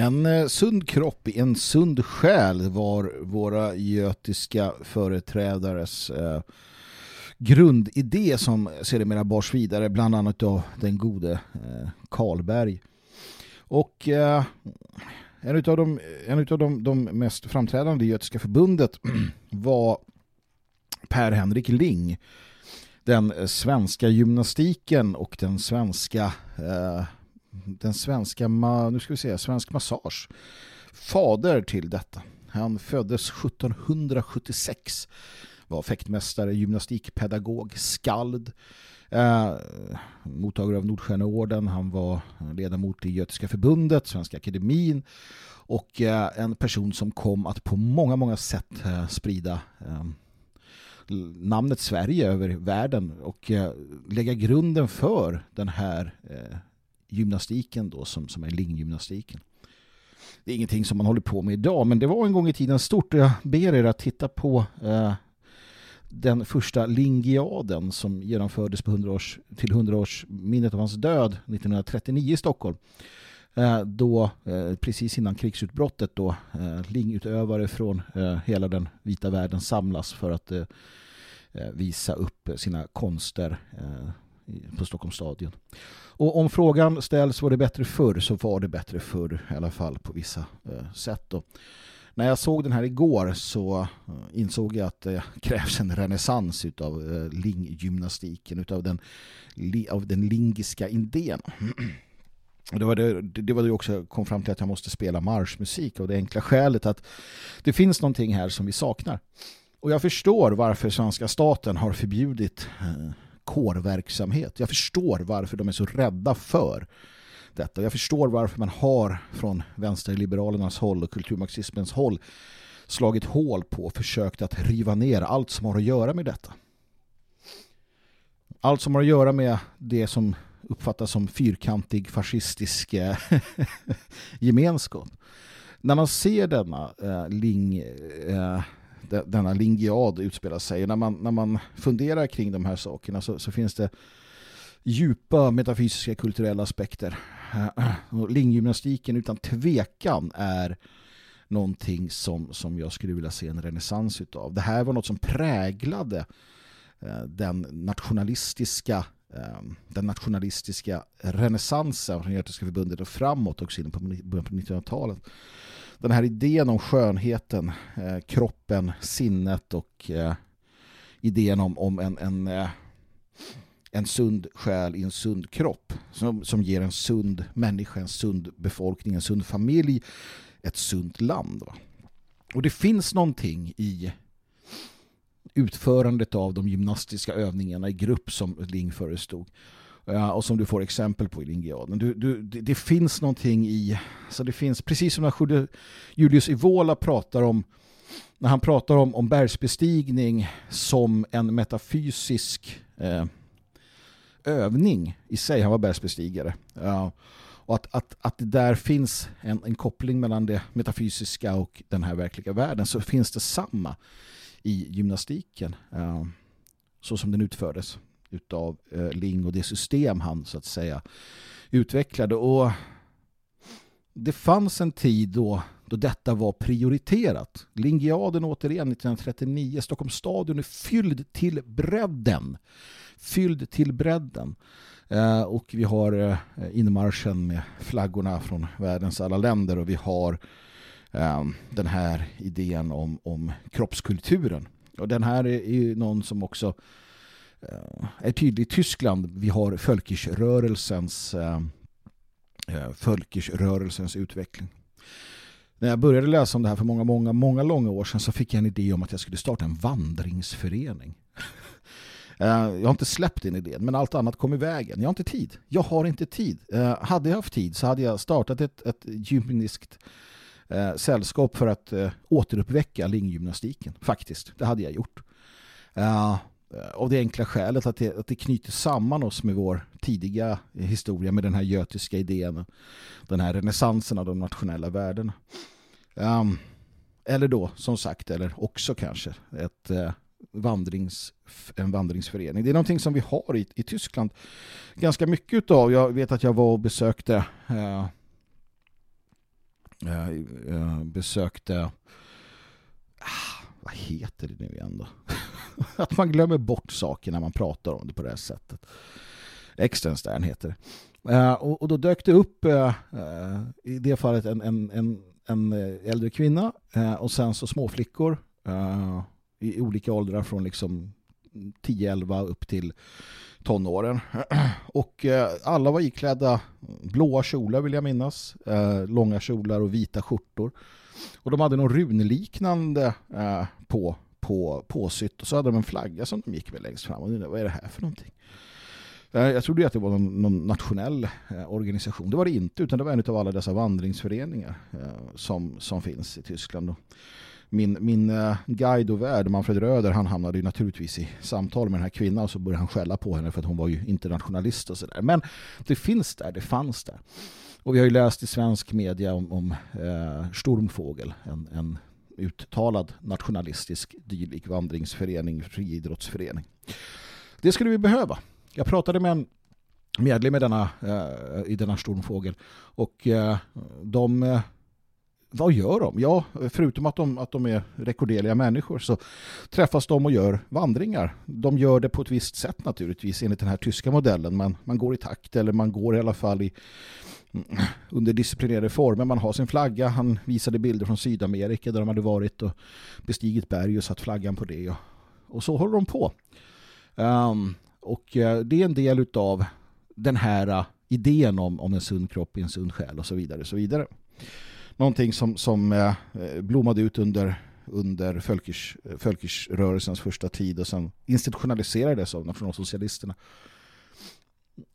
En eh, sund kropp i en sund själ var våra götiska företrädares eh, grundidé som sedermera bars vidare bland annat av den gode eh, Karlberg. Och eh, en av de, en av de, de mest framträdande i Götiska förbundet var Per-Henrik Ling. Den svenska gymnastiken och den svenska eh, den svenska, nu ska vi säga, svensk massage. Fader till detta. Han föddes 1776. Var fäktmästare, gymnastikpedagog, skald. Eh, mottagare av Nordstjärneorden. Han var ledamot i Götiska förbundet, Svenska akademin. Och eh, en person som kom att på många, många sätt eh, sprida eh, namnet Sverige över världen och eh, lägga grunden för den här eh, gymnastiken då som, som är linggymnastiken. Det är ingenting som man håller på med idag men det var en gång i tiden stort och jag ber er att titta på eh, den första lingiaden som genomfördes på 100 års, till 100 års minnet av hans död 1939 i Stockholm. Eh, då, eh, precis innan krigsutbrottet då eh, lingutövare från eh, hela den vita världen samlas för att eh, eh visa upp sina konster eh, på Stockholms stadion. Och om frågan ställs var det bättre förr så var det bättre förr i alla fall på vissa eh, sätt. Då. När jag såg den här igår så eh, insåg jag att det krävs en renässans av eh, linggymnastiken, utav den, av den lingiska idén. Det var det, det var det också kom fram till att jag måste spela marschmusik av det enkla skälet att det finns någonting här som vi saknar. Och jag förstår varför svenska staten har förbjudit eh, kårverksamhet. Jag förstår varför de är så rädda för detta. Jag förstår varför man har från vänsterliberalernas håll och kulturmarxismens håll slagit hål på och försökt att riva ner allt som har att göra med detta. Allt som har att göra med det som uppfattas som fyrkantig fascistisk eh, gemenskap. När man ser denna eh, ling, eh, denna lingiad utspelar sig. När man, när man funderar kring de här sakerna så, så finns det djupa metafysiska kulturella aspekter. Och linggymnastiken utan tvekan är någonting som, som jag skulle vilja se en renässans utav. Det här var något som präglade eh, den nationalistiska eh, den nationalistiska renässansen från Hjärtiska förbundet och framåt också in på början på 1900-talet den här idén om skönheten, eh, kroppen, sinnet och eh, idén om, om en, en, eh, en sund själ i en sund kropp som, som ger en sund människa, en sund befolkning, en sund familj, ett sunt land. Va? Och det finns någonting i utförandet av de gymnastiska övningarna i grupp som Ling förestod Eh, och som du får exempel på i Lingiaden. Du, du, det, det, finns någonting i, så det finns, precis som när Julius Ivola pratar om, när han pratar om, om bergsbestigning som en metafysisk eh, övning i sig, han var bergsbestigare. Ja, och att, att, att det där finns en, en koppling mellan det metafysiska och den här verkliga världen så finns det samma i gymnastiken eh, så som den utfördes utav eh, Ling och det system han så att säga utvecklade och det fanns en tid då, då detta var prioriterat. Lingiaden återigen 1939, Stockholms stadion är fylld till bredden. Fylld till bredden. Eh, och vi har eh, inmarschen med flaggorna från världens alla länder och vi har eh, den här idén om, om kroppskulturen. Och den här är ju någon som också eh, Eh, är tydlig i Tyskland. Vi har Völkischrörelsens eh, eh utveckling. När jag började läsa om det här för många, många, många långa år sedan så fick jag en idé om att jag skulle starta en vandringsförening. Eh, jag har inte släppt den idén, men allt annat kom i vägen. Jag har inte tid. Jag har inte tid. Hade jag haft tid så hade jag startat ett, ett gymniskt eh, sällskap för att eh, återuppväcka linggymnastiken. Faktiskt, det hade jag gjort. Eh, av det enkla skälet att det, att det knyter samman oss med vår tidiga historia med den här götiska idén. Den här renässansen av de nationella värdena. Um, eller då, som sagt, eller också kanske ett uh, vandrings, en vandringsförening. Det är någonting som vi har i, i Tyskland ganska mycket av. Jag vet att jag var och besökte uh, uh, besökte ah, vad heter det nu igen då? att man glömmer bort saker när man pratar om det på det här sättet. Externstern heter det. Uh, och, och, då dök det upp uh, uh, i det fallet en, en, en, en äldre kvinna och sen så småflickor i olika åldrar från liksom 10-11 upp till tonåren. Och alla var iklädda blåa kjolar vill jag minnas. Långa kjolar och vita skjortor. Och de hade någon runliknande eh, på på, påsytt och så hade de en flagga som de gick med längst fram. Och vad är det här för någonting? Eh, jag trodde att det var någon, någon nationell eh, organisation. Det var det inte, utan det var en av alla dessa vandringsföreningar eh, som, som finns i Tyskland. Min, min eh, guide och värd, Manfred Röder, han hamnade ju naturligtvis i samtal med den här kvinnan och så började han skälla på henne för att hon var ju internationalist och sådär. Men det finns där, det fanns där. Och vi har ju läst i svensk media om, om eh, Stormfågel, en, en uttalad nationalistisk dylik vandringsförening, friidrottsförening. Det skulle vi behöva. Jag pratade med en medlem i denna, eh, i denna stormfågel och eh, de eh, vad gör de? Ja, förutom att de, att de är rekorderliga människor så träffas de och gör vandringar. De gör det på ett visst sätt naturligtvis enligt den här tyska modellen. Man, man går i takt eller man går i alla fall i, under disciplinerade former. Man har sin flagga. Han visade bilder från Sydamerika där de hade varit och bestigit berg och satt flaggan på det. Och, och så håller de på. Um, och eh, det är en del av den här eh, idén om, om en sund kropp i en sund själ och så vidare. Och så vidare. Någonting som, som eh, blommade ut under under Fölkisch, första tid och sen institutionaliserades av nationalsocialisterna.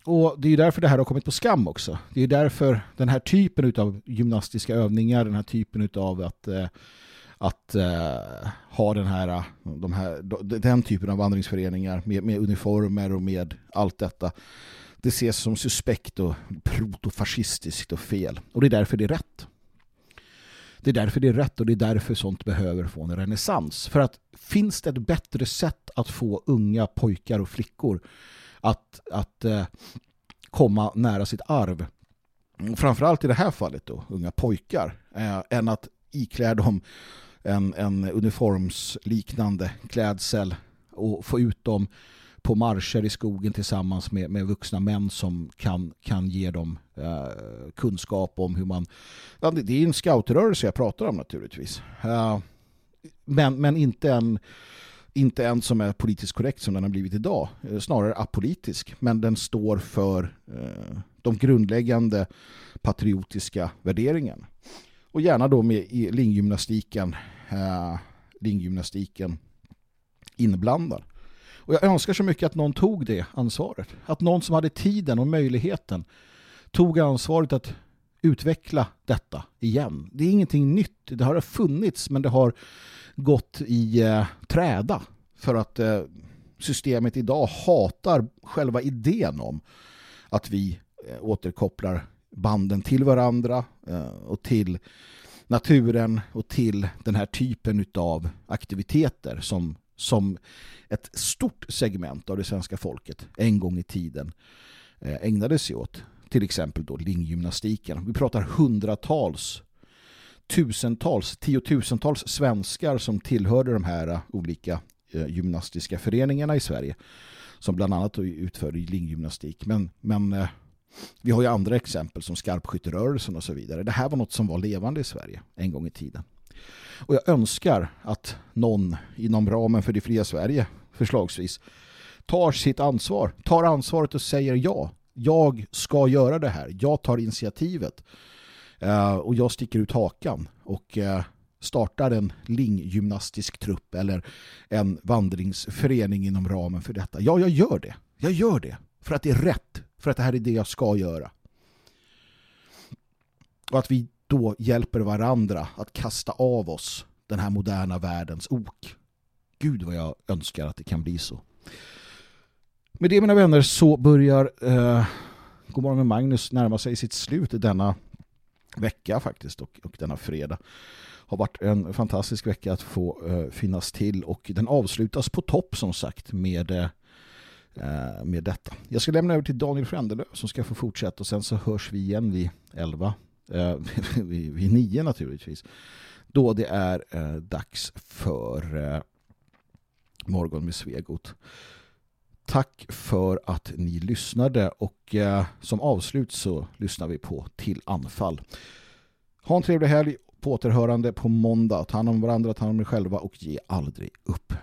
Och det är därför det här har kommit på skam också. Det är därför den här typen av gymnastiska övningar, den här typen av att, eh, att eh, ha den här, de här, den typen av vandringsföreningar med, med uniformer och med allt detta. Det ses som suspekt och protofascistiskt och fel. Och det är därför det är rätt. Det är därför det är rätt och det är därför sånt behöver få en renässans. För att finns det ett bättre sätt att få unga pojkar och flickor att, att eh, komma nära sitt arv. Framförallt i det här fallet då, unga pojkar, eh, än att iklä dem en, en uniformsliknande klädsel och få ut dem på marscher i skogen tillsammans med, med vuxna män som kan, kan ge dem eh, kunskap om hur man... Det är en scoutrörelse jag pratar om naturligtvis. Eh, men, men inte en inte en som är politiskt korrekt som den har blivit idag, eh, snarare apolitisk, men den står för eh, de grundläggande patriotiska värderingarna. Och gärna då med linggymnastiken, eh, linggymnastiken inblandad. Och jag önskar så mycket att någon tog det ansvaret. Att någon som hade tiden och möjligheten tog ansvaret att utveckla detta igen. Det är ingenting nytt. Det har funnits men det har gått i eh, träda för att eh, systemet idag hatar själva idén om att vi eh, återkopplar banden till varandra eh, och till naturen och till den här typen av aktiviteter som, som ett stort segment av det svenska folket en gång i tiden eh, ägnade sig åt. Till exempel då linggymnastiken. Vi pratar hundratals, tusentals, tiotusentals svenskar som tillhörde de här eh, olika eh, gymnastiska föreningarna i Sverige som bland annat utför linggymnastik. Men, men eh, vi har ju andra exempel som skarpskytterörelsen och så vidare. Det här var något som var levande i Sverige en gång i tiden. Och jag önskar att någon inom ramen för det fria Sverige förslagsvis tar sitt ansvar, tar ansvaret och säger ja, jag ska göra det här, jag tar initiativet uh, och jag sticker ut hakan och uh, startar en linggymnastisk trupp eller en vandringsförening inom ramen för detta. Ja, jag gör det. Jag gör det för att det är rätt, för att det här är det jag ska göra. Och att vi då hjälper varandra att kasta av oss den här moderna världens ok. Gud vad jag önskar att det kan bli så. Med det mina vänner så börjar eh, Godmorgon med Magnus närma sig sitt slut denna vecka faktiskt och, och denna fredag. Har varit en fantastisk vecka att få eh, finnas till och den avslutas på topp som sagt med eh, med detta. Jag ska lämna över till Daniel Frändelöv som ska få fortsätta och sen så hörs vi igen vid 11 eh, vid, vid 9 naturligtvis. Då det är eh, dags för eh, Morgon med Svegot. Tack för att ni lyssnade och eh, som avslut så lyssnar vi på Till anfall. Ha en trevlig helg på återhörande på måndag. Ta hand om varandra, ta hand om er själva och ge aldrig upp.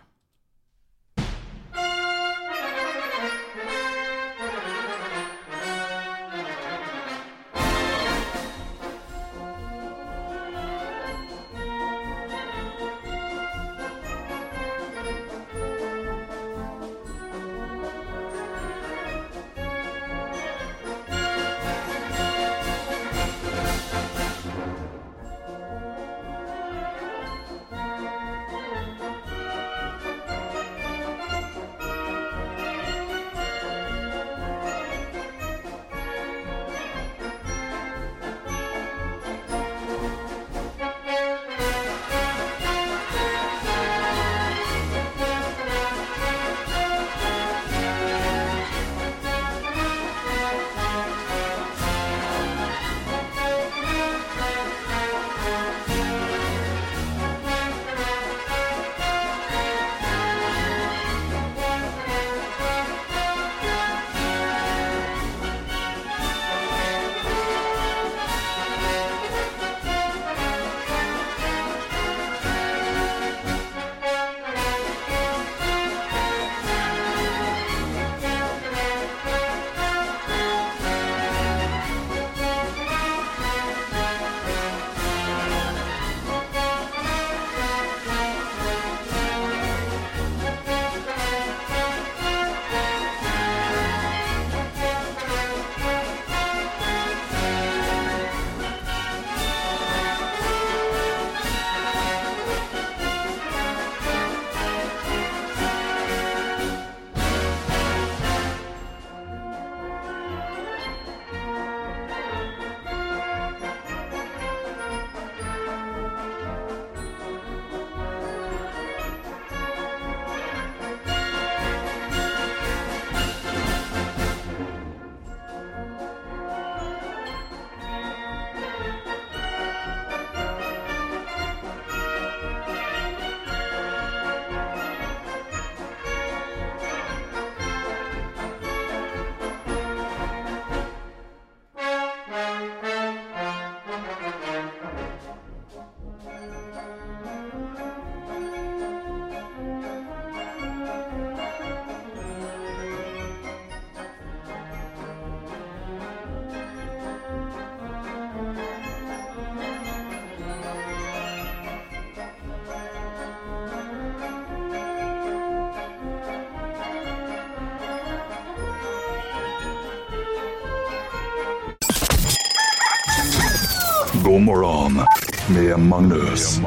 Med Magnus.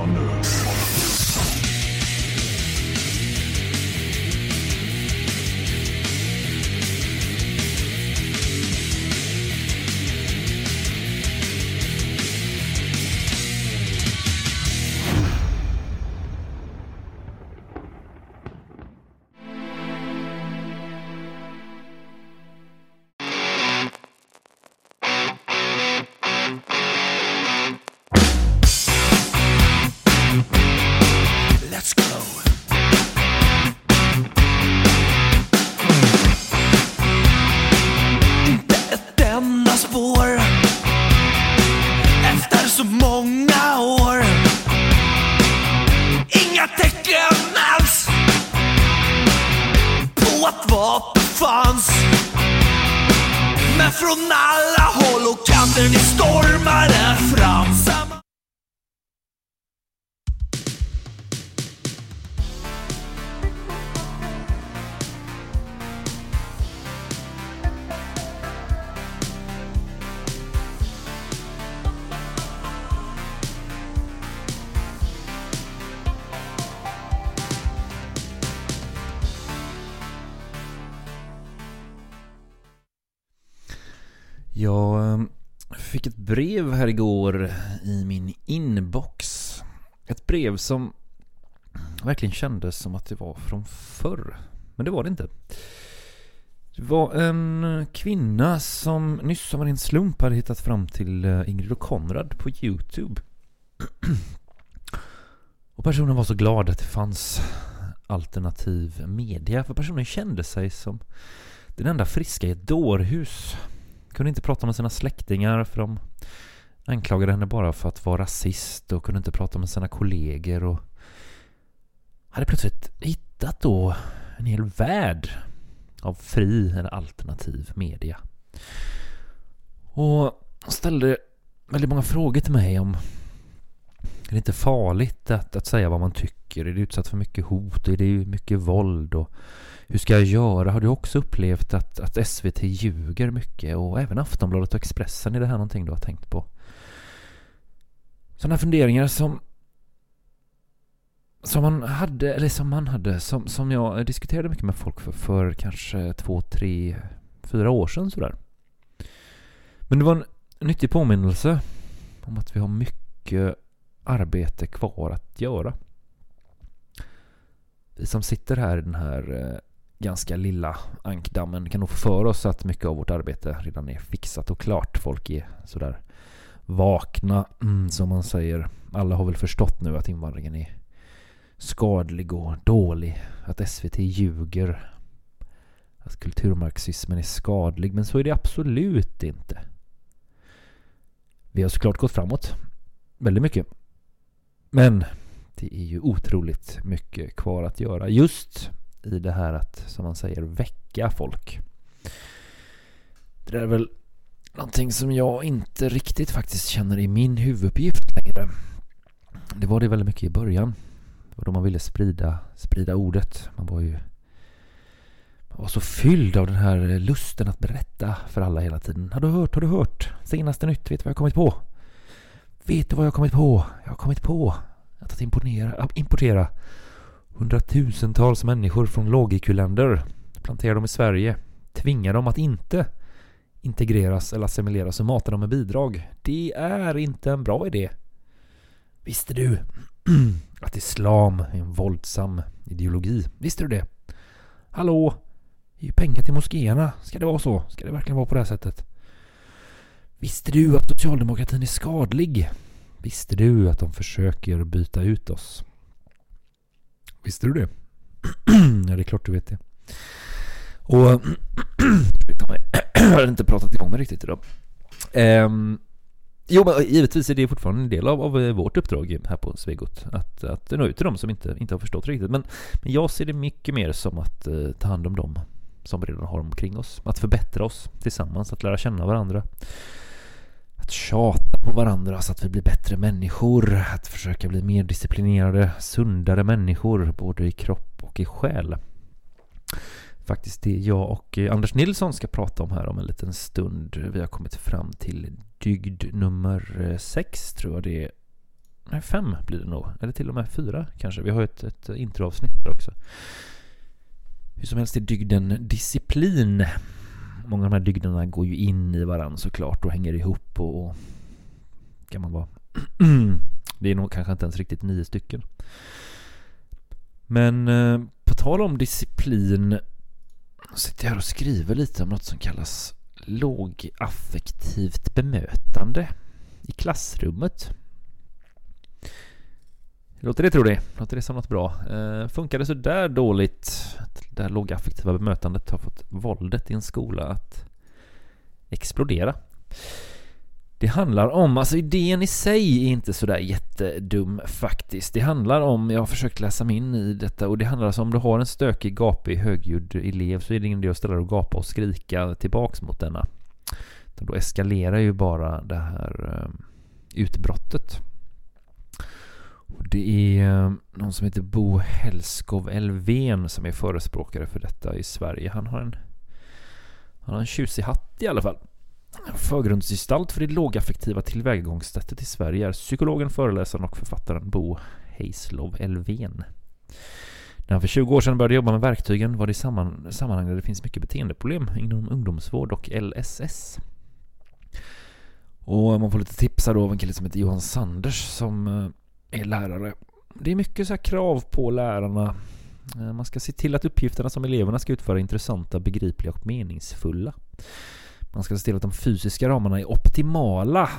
Brev här igår i min inbox. Ett brev som verkligen kändes som att det var från förr. Men det var det inte. Det var en kvinna som nyss av en slump hade hittat fram till eh, Ingrid och Konrad på Youtube. Och personen var så glad att det fanns alternativ media. För personen kände sig som den enda friska i ett dårhus. Kunde inte prata med sina släktingar för de anklagade henne bara för att vara rasist och kunde inte prata med sina kollegor och hade plötsligt hittat då en hel värld av fri eller alternativ media. Och ställde väldigt många frågor till mig om är det inte farligt att, att säga vad man tycker? Är det utsatt för mycket hot? Är det mycket våld? Och hur ska jag göra? Har du också upplevt att, att SVT ljuger mycket? Och även Aftonbladet och Expressen, är det här någonting du har tänkt på? Sådana funderingar som som man hade, eller som man hade, som, som jag diskuterade mycket med folk för, för kanske två, tre, fyra år sedan sådär. Men det var en nyttig påminnelse om att vi har mycket arbete kvar att göra. Vi som sitter här i den här eh, ganska lilla ankdammen kan nog få för oss att mycket av vårt arbete redan är fixat och klart. Folk är sådär vakna, mm, som man säger. Alla har väl förstått nu att invandringen är skadlig och dålig. Att SVT ljuger. Att kulturmarxismen är skadlig. Men så är det absolut inte. Vi har såklart gått framåt. Väldigt mycket. Men det är ju otroligt mycket kvar att göra. Just i det här att, som man säger, väcka folk. Det där är väl någonting som jag inte riktigt faktiskt känner i min huvuduppgift längre. Det var det väldigt mycket i början. Och då man ville sprida, sprida ordet. Man var ju man var så fylld av den här lusten att berätta för alla hela tiden. Har du hört? Har du hört? Senaste nytt, vet du vad jag kommit på? Vet du vad jag kommit på? Jag har kommit på att imponera... importera hundratusentals människor från låg-IQ-länder, plantera dem i Sverige, tvinga dem att inte integreras eller assimileras och mata dem med bidrag. Det är inte en bra idé. Visste du att islam är en våldsam ideologi? Visste du det? Hallå? Det är ju pengar till moskéerna. Ska det vara så? Ska det verkligen vara på det här sättet? Visste du att socialdemokratin är skadlig? Visste du att de försöker byta ut oss? Visste du det? ja, det är klart du vet det. Och jag har inte pratat igång mig riktigt idag. Um, jo, men givetvis är det fortfarande en del av, av eh, vårt uppdrag här på Svegot att, att nå ut till dem som inte, inte har förstått riktigt. Men, men jag ser det mycket mer som att uh, ta hand om dem som redan har omkring oss. Att förbättra oss tillsammans, att lära känna varandra. Att tjata på varandra så att vi blir bättre människor. Att försöka bli mer disciplinerade, sundare människor, både i kropp och i själ. Faktiskt det jag och eh, Anders Nilsson ska prata om här om en liten stund. Vi har kommit fram till dygd nummer eh, sex, tror jag det är. Nej, fem blir det nog. Eller till och med fyra kanske. Vi har ett, ett introavsnitt där också. Hur som helst är dygden disciplin många av de här dygderna går ju in i varandra såklart och hänger ihop och kan man vara det är nog kanske inte ens riktigt nio stycken. Men eh, på tal om disciplin sitter jag här och skriver lite om något som kallas lågaffektivt bemötande i klassrummet. Låter det, tro ni? Låter det som något bra? Eh, funkar det så där dåligt, det här lågaffektiva bemötandet har fått våldet i en skola att explodera? Det handlar om, alltså idén i sig är inte sådär jättedum faktiskt. Det handlar om, jag har försökt läsa mig in i detta och det handlar alltså om du har en stökig, gapig, högljudd elev så är det ingen idé att ställa dig och gapa och skrika tillbaks mot denna. Då eskalerar ju bara det här eh, utbrottet. Det är eh, någon som heter Bo Hellskov Elven som är förespråkare för detta i Sverige. Han har en, han har en tjusig hatt i alla fall. Förgrundsgestalt för det lågaffektiva tillvägagångssättet i Sverige är psykologen, föreläsaren och författaren Bo Heislov Elven. När han för 20 år sedan började jobba med verktygen var det i samman, sammanhang där det finns mycket beteendeproblem inom ungdomsvård och LSS. Och man får lite tips här då av en kille som heter Johan Sanders som eh, är lärare. Det är mycket så krav på lärarna. Eh, man ska se till att uppgifterna som eleverna ska utföra är intressanta, begripliga och meningsfulla. Man ska se till att de fysiska ramarna är optimala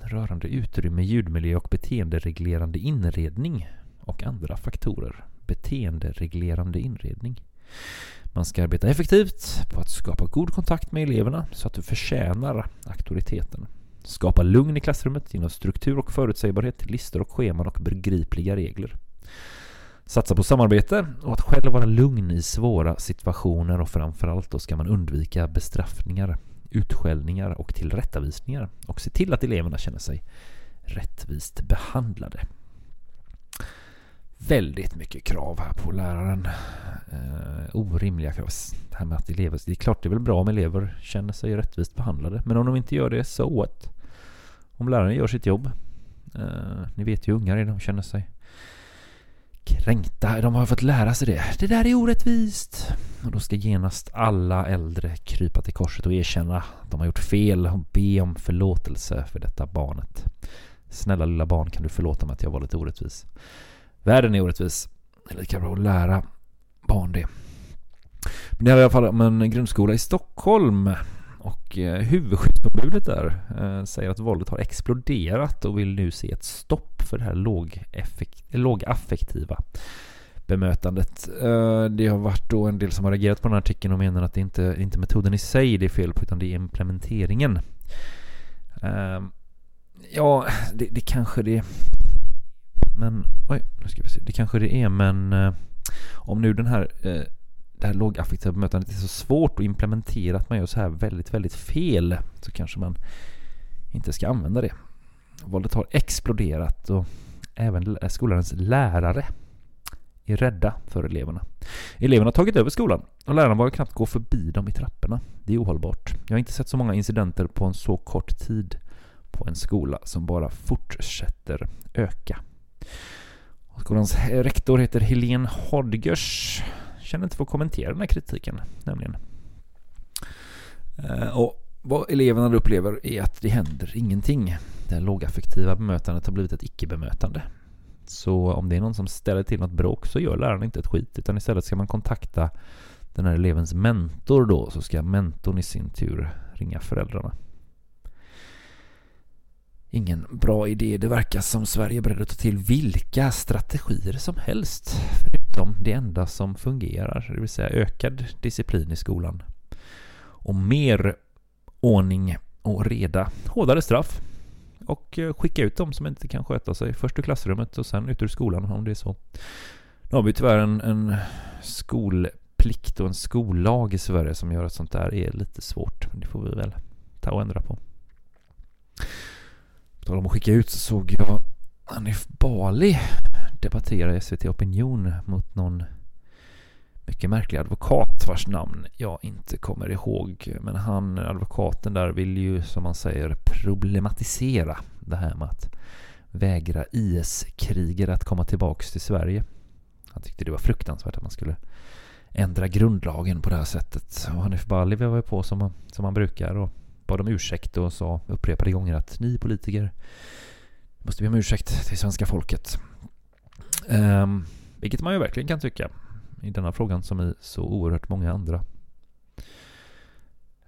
rörande utrymme, ljudmiljö och beteendereglerande inredning och andra faktorer. Beteendereglerande inredning. Man ska arbeta effektivt på att skapa god kontakt med eleverna så att du förtjänar auktoriteten. Skapa lugn i klassrummet genom struktur och förutsägbarhet, listor och scheman och begripliga regler. Satsa på samarbete och att själv vara lugn i svåra situationer och framförallt då ska man undvika bestraffningar utskällningar och tillrättavisningar och se till att eleverna känner sig rättvist behandlade. Väldigt mycket krav här på läraren. Eh, orimliga krav. Det här med att elever, det är klart det är väl bra om elever känner sig rättvist behandlade. Men om de inte gör det, så what? Om läraren gör sitt jobb. Eh, ni vet ju ungar är, de känner sig kränkta. De har fått lära sig det. Det där är orättvist. Och då ska genast alla äldre krypa till korset och erkänna att de har gjort fel och be om förlåtelse för detta barnet. Snälla lilla barn, kan du förlåta mig att jag var lite orättvis? Världen är orättvis. Det är lika bra att lära barn det. Men det här är i alla fall om en grundskola i Stockholm. Och eh, huvudskyddsombudet där eh, säger att våldet har exploderat och vill nu se ett stopp för det här lågaffektiva bemötandet. Eh, det har varit då en del som har reagerat på den här artikeln och menar att det inte inte metoden i sig det är fel på utan det är implementeringen. Ja, det, det kanske det men, oj, nu ska vi se. Det kanske det är men eh, om nu den här eh, det här lågaffektiva bemötandet är så svårt att implementera att man gör så här väldigt, väldigt fel så kanske man inte ska använda det. Våldet har exploderat och även skolans lärare är rädda för eleverna. Eleverna har tagit över skolan och lärarna vågar knappt gå förbi dem i trapporna. Det är ohållbart. Jag har inte sett så många incidenter på en så kort tid på en skola som bara fortsätter öka. Skolans rektor heter Helene Hodgers känner inte för att kommentera den här kritiken nämligen. Eh, och vad eleverna upplever är att det händer ingenting. Det lågaffektiva bemötandet har blivit ett icke-bemötande. Så om det är någon som ställer till något bråk så gör läraren inte ett skit utan istället ska man kontakta den här elevens mentor då så ska mentorn i sin tur ringa föräldrarna. Ingen bra idé. Det verkar som Sverige är beredd att ta till vilka strategier som helst förutom det enda som fungerar, det vill säga ökad disciplin i skolan. Och mer ordning och reda, hårdare straff och eh, skicka ut dem som inte kan sköta sig. Först ur klassrummet och sen ut ur skolan om det är så. Nu har vi tyvärr en, en skolplikt och en skollag i Sverige som gör att sånt där är lite svårt. Men det får vi väl ta och ändra på. Tal om att skicka ut så såg jag Hanif Bali debattera i SVT Opinion mot någon mycket märklig advokat vars namn jag inte kommer ihåg. Men han, advokaten där, vill ju som man säger problematisera det här med att vägra IS-krigare att komma tillbaks till Sverige. Han tyckte det var fruktansvärt att man skulle ändra grundlagen på det här sättet. Och Hanif Bali var på som, som han brukar och bad om ursäkt och sa upprepade gånger att ni politiker måste be om ursäkt till svenska folket. Um, vilket man ju verkligen kan tycka i denna frågan som i så oerhört många andra.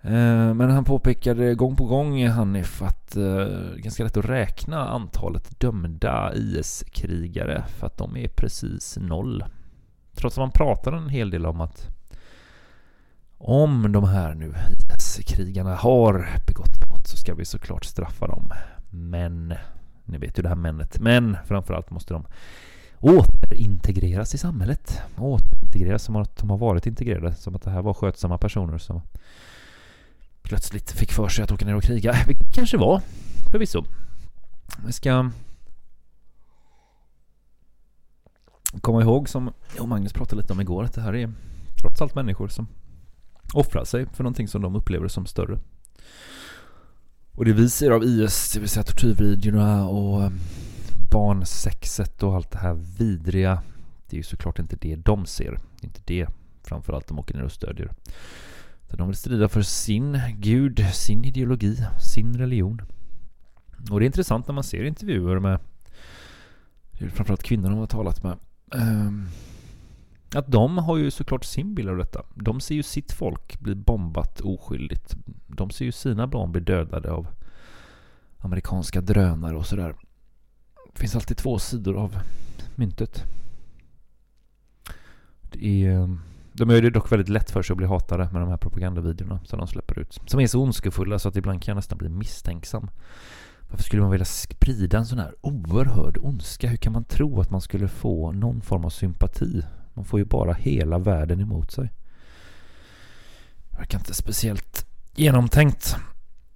Uh, men han påpekade gång på gång, Hanif, att uh, det är ganska lätt att räkna antalet dömda IS-krigare för att de är precis noll. Trots att man pratar en hel del om att om de här nu krigarna har begått brott så ska vi såklart straffa dem. Men, ni vet ju det här männet. Men framförallt måste de återintegreras i samhället. Återintegreras som att de har varit integrerade. Som att det här var skötsamma personer som plötsligt fick för sig att åka ner och kriga. Eh, vilket kanske var, förvisso. Vi ska komma ihåg som jag och Magnus pratade lite om igår att det här är trots allt människor som offrar sig för någonting som de upplever som större. Och det vi ser av IS, det vill säga tortyrvideorna och ehm, barnsexet och allt det här vidriga. Det är ju såklart inte det de ser. Det är inte det framförallt de åker ner och stödjer. de vill strida för sin gud, sin ideologi, sin religion. Och det är intressant när man ser intervjuer med framförallt kvinnor de har talat med. Ehm, att de har ju såklart sin bild av detta. De ser ju sitt folk bli bombat oskyldigt. De ser ju sina barn bli dödade av amerikanska drönare och sådär. Det finns alltid två sidor av myntet. Det är, eh, de gör det dock väldigt lätt för sig att bli hatade med de här propagandavideorna som de släpper ut. Som är så ondskefulla så att ibland kan jag nästan bli misstänksam. Varför skulle man vilja sprida en sån här oerhörd ondska? Hur kan man tro att man skulle få någon form av sympati man får ju bara hela världen emot sig. Verkar inte speciellt genomtänkt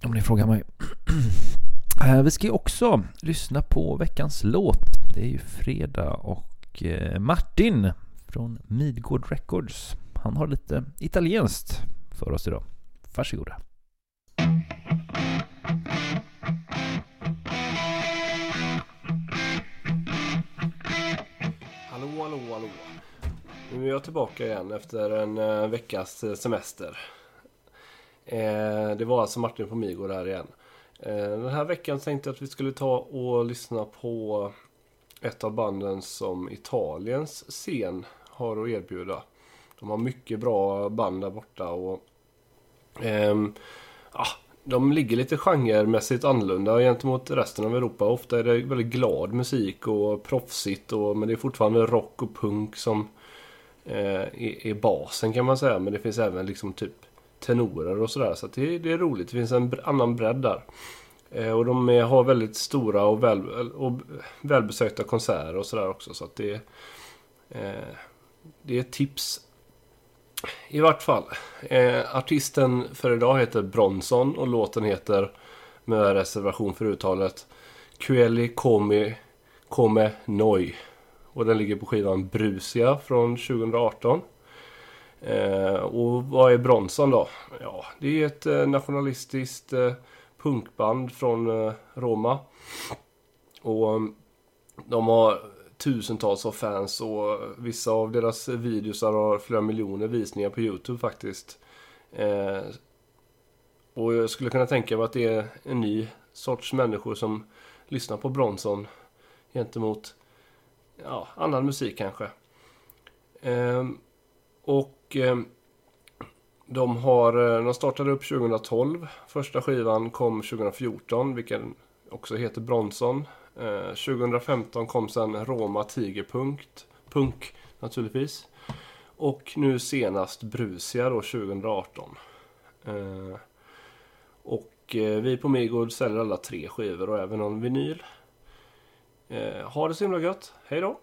om ni frågar mig. Eh, vi ska ju också lyssna på veckans låt. Det är ju fredag och eh, Martin från Midgård Records. Han har lite italienskt för oss idag. Varsågoda. Hallå, hallå, hallå. Nu är jag tillbaka igen efter en uh, veckas eh, semester. Uh, det var alltså Martin på Migo här igen. den här veckan tänkte jag att vi skulle ta och lyssna på ett av banden som Italiens scen har att erbjuda. De har mycket bra band där borta och um, ah, de ligger lite genremässigt annorlunda gentemot resten av Europa. Ofta är det väldigt glad musik och proffsigt och, men det är fortfarande rock och punk som Eh, är, basen kan man säga. Men det finns även liksom typ tenorer och sådär. Så, det, det, är roligt. Det finns en annan bredd där. Eh, och de är, har väldigt stora och, väl, och välbesökta konserter och sådär också. Så att det, eh, det är ett tips. I vart fall. Artisten för idag heter Bronson och låten heter med reservation för uttalet Quelli Come, come Noi. Och den ligger på skivan Brusia från 2018. Eh, och vad är Bronson då? Ja, det är ett eh, nationalistiskt eh, punkband från eh, Roma. Och eh, de har tusentals av fans och eh, vissa av deras videos har flera miljoner visningar på Youtube faktiskt. Eh, och jag skulle kunna tänka mig att det är en ny sorts människor som lyssnar på Bronson gentemot ja, annan musik kanske. Ehm, och eh, de, har, eh, de startade upp 2012. Första skivan kom 2014, vilken också heter Bronson. Eh, 2015 kom sen Roma Tigerpunkt, punk naturligtvis. Och nu senast Brusia då 2018. Eh, och eh, vi på Migod säljer alla tre skivor och även någon vinyl. Eh, ha det så himla gött. Hej då!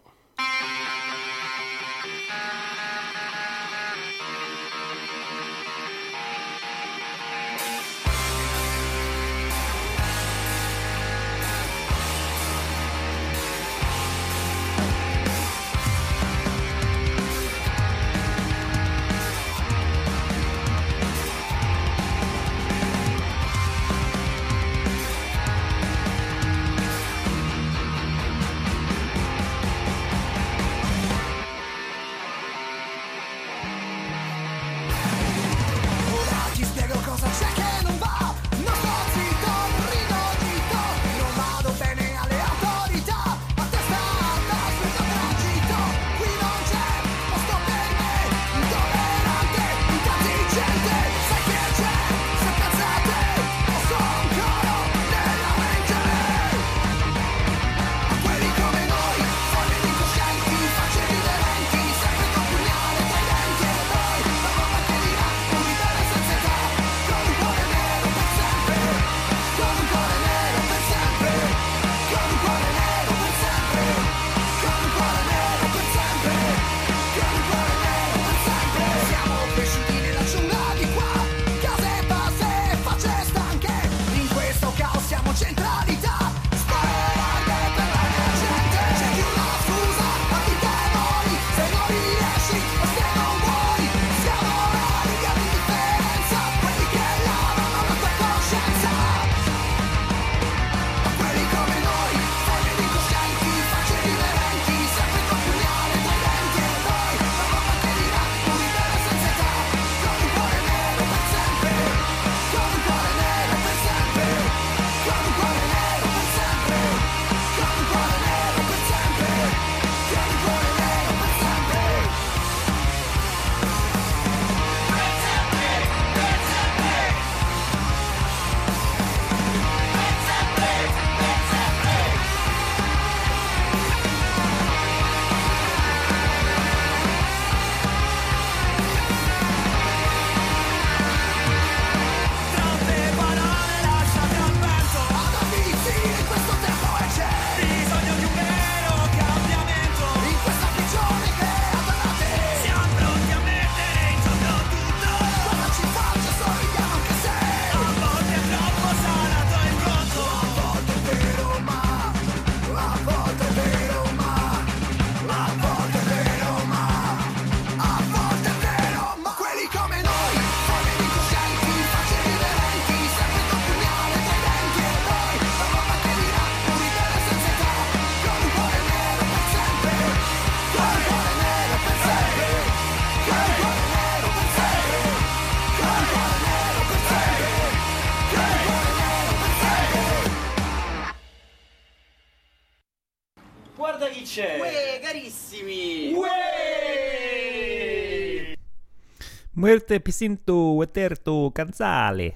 Muerte pisinto Eterto Canzale.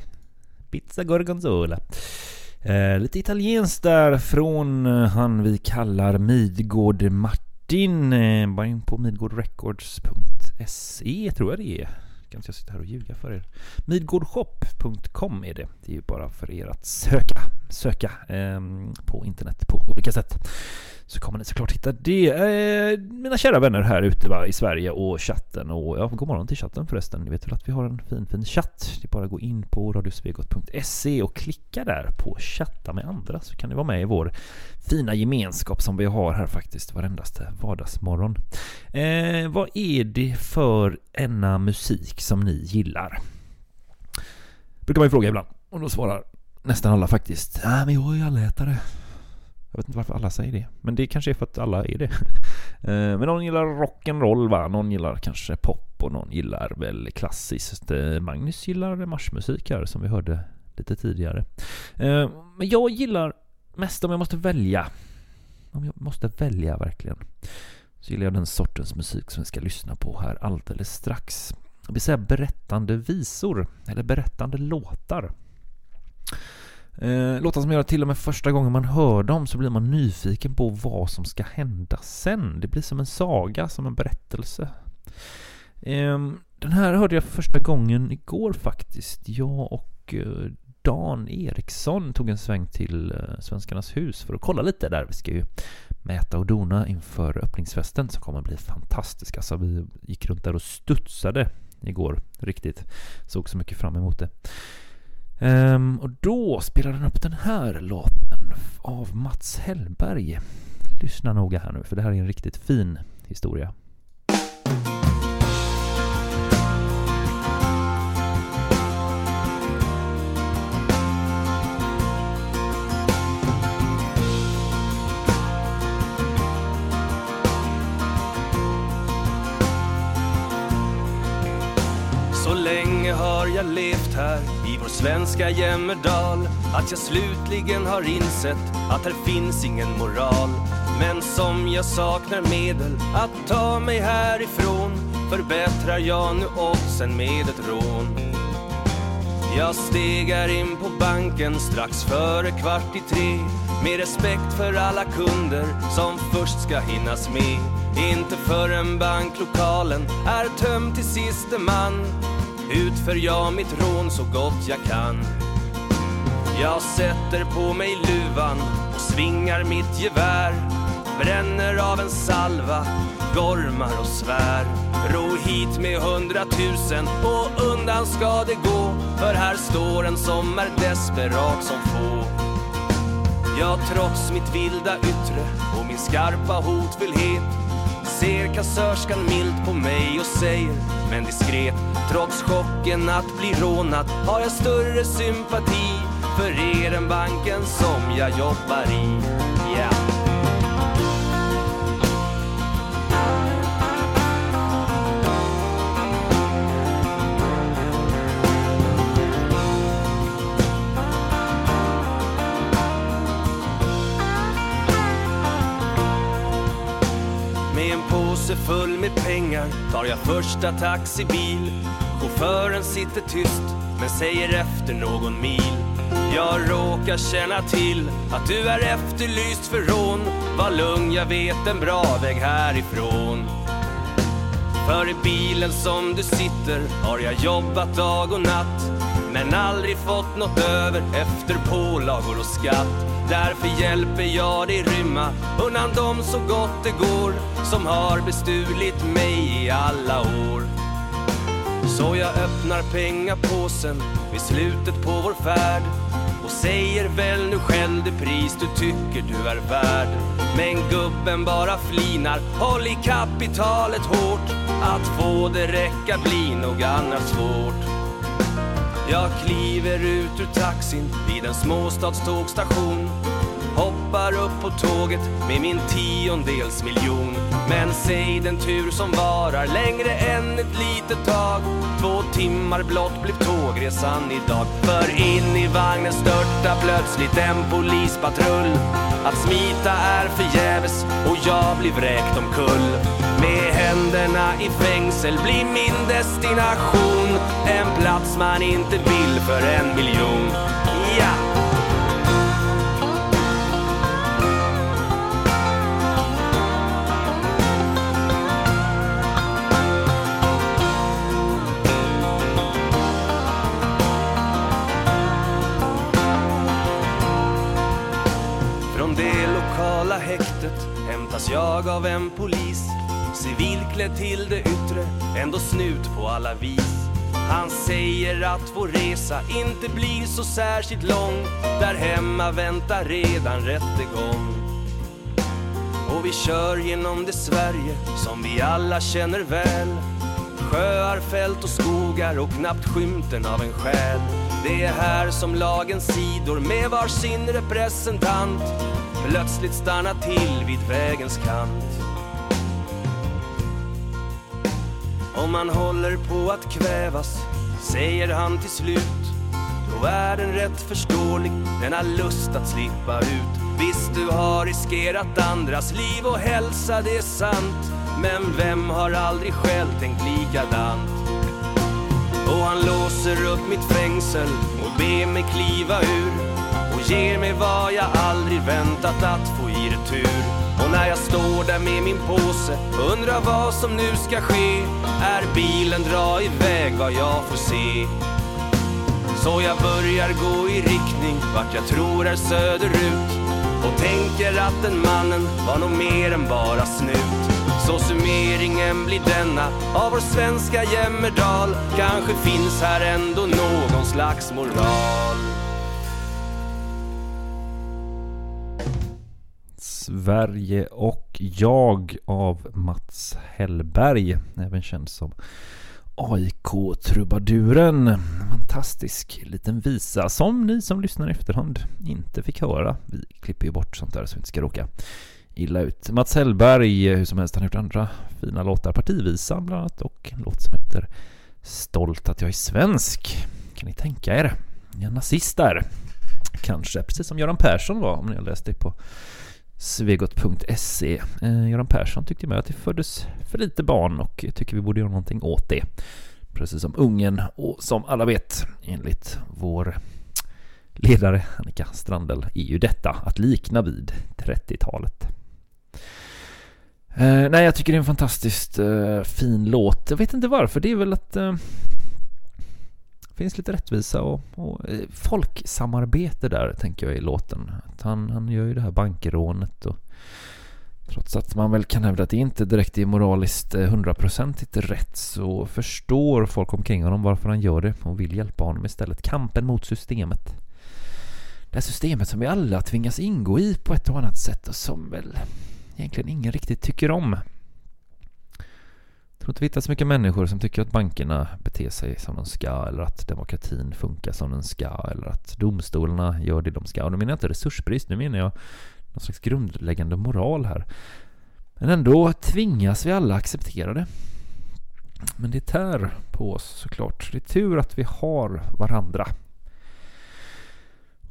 Pizza Gorgonzola. Eh, lite italienskt där från eh, han vi kallar Midgård Martin. Eh, bara in på midgårdrecords.se tror jag det är. Kan inte jag sitta här och ljuga för er. Midgårdshop.com är det. Det är ju bara för er att söka, söka eh, på internet på olika sätt så kommer ni såklart hitta det. Eh, mina kära vänner här ute va, i Sverige och chatten och ja, god morgon till chatten förresten. Ni vet väl att vi har en fin fin chatt. Det är bara att gå in på radiosvegot.se och klicka där på chatta med andra så kan ni vara med i vår fina gemenskap som vi har här faktiskt varendaste vardagsmorgon. Eh, vad är det för enna musik som ni gillar? Brukar man ju fråga ibland och då svarar nästan alla faktiskt. Nej men jag är allätare. Jag vet inte varför alla säger det. Men det kanske är för att alla är det. Eh, men någon gillar rock'n'roll va? Någon gillar kanske pop och någon gillar väl klassiskt. Eh, Magnus gillar marschmusik här som vi hörde lite tidigare. Eh, men jag gillar mest om jag måste välja. Om jag måste välja verkligen. Så gillar jag den sortens musik som vi ska lyssna på här alldeles strax. Jag vill säga berättande visor. Eller berättande låtar. Eh, låtar som gör att till och med första gången man hör dem så blir man nyfiken på vad som ska hända sen. Det blir som en saga, som en berättelse. Eh, den här hörde jag första gången igår faktiskt. Jag och eh, Dan Eriksson tog en sväng till eh, Svenskarnas hus för att kolla lite där. Vi ska ju mäta och dona inför öppningsfesten som kommer att bli fantastisk. Alltså vi gick runt där och studsade igår riktigt. Såg så mycket fram emot det. Um, och då spelar den upp den här låten av Mats Hellberg. Lyssna noga här nu, för det här är en riktigt fin historia. Länge har jag levt här i vår svenska jämmerdal. Att jag slutligen har insett att här finns ingen moral. Men som jag saknar medel att ta mig härifrån Förbättrar jag nu oddsen med ett rån. Jag stegar in på banken strax före kvart i tre Med respekt för alla kunder som först ska hinnas med. Inte förrän banklokalen är tömd till siste man. Utför jag mitt rån så gott jag kan. Jag sätter på mig luvan och svingar mitt gevär. Bränner av en salva, gormar och svär. Ro hit med hundratusen och undan ska det gå. För här står en som är desperat som få. Ja, trots mitt vilda yttre och min skarpa hotfullhet Ser kassörskan milt på mig och säger, men diskret Trots chocken att bli rånad har jag större sympati för er än banken som jag jobbar i. Yeah. Med en påse full med pengar tar jag första taxibil. Chauffören sitter tyst men säger efter någon mil. Jag råkar känna till att du är efterlyst för rån. Var lugn, jag vet en bra väg härifrån. För i bilen som du sitter har jag jobbat dag och natt Men aldrig fått något över efter pålagor och skatt Därför hjälper jag dig rymma undan dem så gott det går Som har bestulit mig i alla år. Så jag öppnar pengapåsen vid slutet på vår färd och säger väl nu själv det pris du tycker du är värd. Men gubben bara flinar, håll i kapitalet hårt. Att få det räcka blir nog annars svårt. Jag kliver ut ur taxin vid en småstadstågstation. Hoppar upp på tåget med min tiondels miljon. Men säg den tur som varar längre än ett litet tag. Två timmar blott blev tågresan idag. För in i vagnen störta plötsligt en polispatrull. Att smita är förgäves och jag blir vräkt omkull. Med händerna i fängsel blir min destination En plats man inte vill för en miljon. Ja! Jag av en polis Civilklädd till det yttre, ändå snut på alla vis. Han säger att vår resa inte blir så särskilt lång. Där hemma väntar redan rättegång. Och vi kör genom det Sverige som vi alla känner väl. Sjöar, fält och skogar och knappt skymten av en själ. Det är här som lagens sidor med var sin representant. Plötsligt stanna till vid vägens kant. Om man håller på att kvävas, säger han till slut. Då är den rätt förståelig, denna lust att slippa ut. Visst, du har riskerat andras liv och hälsa, det är sant. Men vem har aldrig själv tänkt likadant? Och han låser upp mitt fängsel och ber mig kliva ur och ger mig vad jag aldrig väntat att få i retur. Och när jag står där med min påse och undrar vad som nu ska ske är bilen dra iväg vad jag får se. Så jag börjar gå i riktning vart jag tror är söderut och tänker att den mannen var nog mer än bara snut. Så summeringen blir denna av vår svenska jämmerdal. Kanske finns här ändå någon slags moral. Sverige och jag av Mats Hellberg, även känd som AIK-trubaduren. Fantastisk liten visa som ni som lyssnar i efterhand inte fick höra. Vi klipper ju bort sånt där så vi inte ska råka illa ut. Mats Hellberg, hur som helst, han har gjort andra fina låtar. Partivisan bland annat och en låt som heter Stolt att jag är svensk. Kan ni tänka er? En nazist där. Kanske, precis som Göran Persson var om ni har läst det på svegot.se. Eh, Göran Persson tyckte med att det föddes för lite barn och tycker vi borde göra någonting åt det. Precis som Ungern och som alla vet enligt vår ledare Annika Strandel är ju detta att likna vid 30-talet. Eh, nej, jag tycker det är en fantastiskt eh, fin låt. Jag vet inte varför. Det är väl att eh, finns lite rättvisa och, och eh, folksamarbete där, tänker jag i låten. Att han, han gör ju det här bankrånet och trots att man väl kan hävda att det inte direkt är moraliskt eh, hundraprocentigt rätt så förstår folk omkring honom varför han gör det och vill hjälpa honom istället. Kampen mot systemet. Det här systemet som vi alla tvingas ingå i på ett och annat sätt och som väl egentligen ingen riktigt tycker om. Tror inte vi hittar så mycket människor som tycker att bankerna beter sig som de ska eller att demokratin funkar som den ska eller att domstolarna gör det de ska. Och nu menar jag inte resursbrist, nu menar jag någon slags grundläggande moral här. Men ändå tvingas vi alla acceptera det. Men det tär på oss såklart. Det är tur att vi har varandra.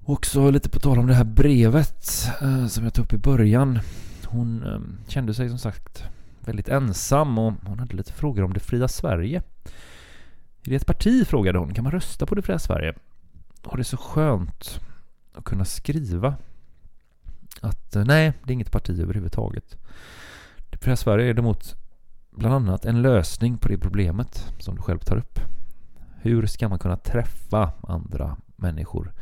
Också lite på tal om det här brevet eh, som jag tog upp i början. Hon eh, kände sig som sagt väldigt ensam och hon hade lite frågor om det fria Sverige. Är det ett parti? frågade hon. Kan man rösta på det fria Sverige? Och det är så skönt att kunna skriva att eh, nej, det är inget parti överhuvudtaget. Det fria Sverige är däremot bland annat en lösning på det problemet som du själv tar upp. Hur ska man kunna träffa andra människor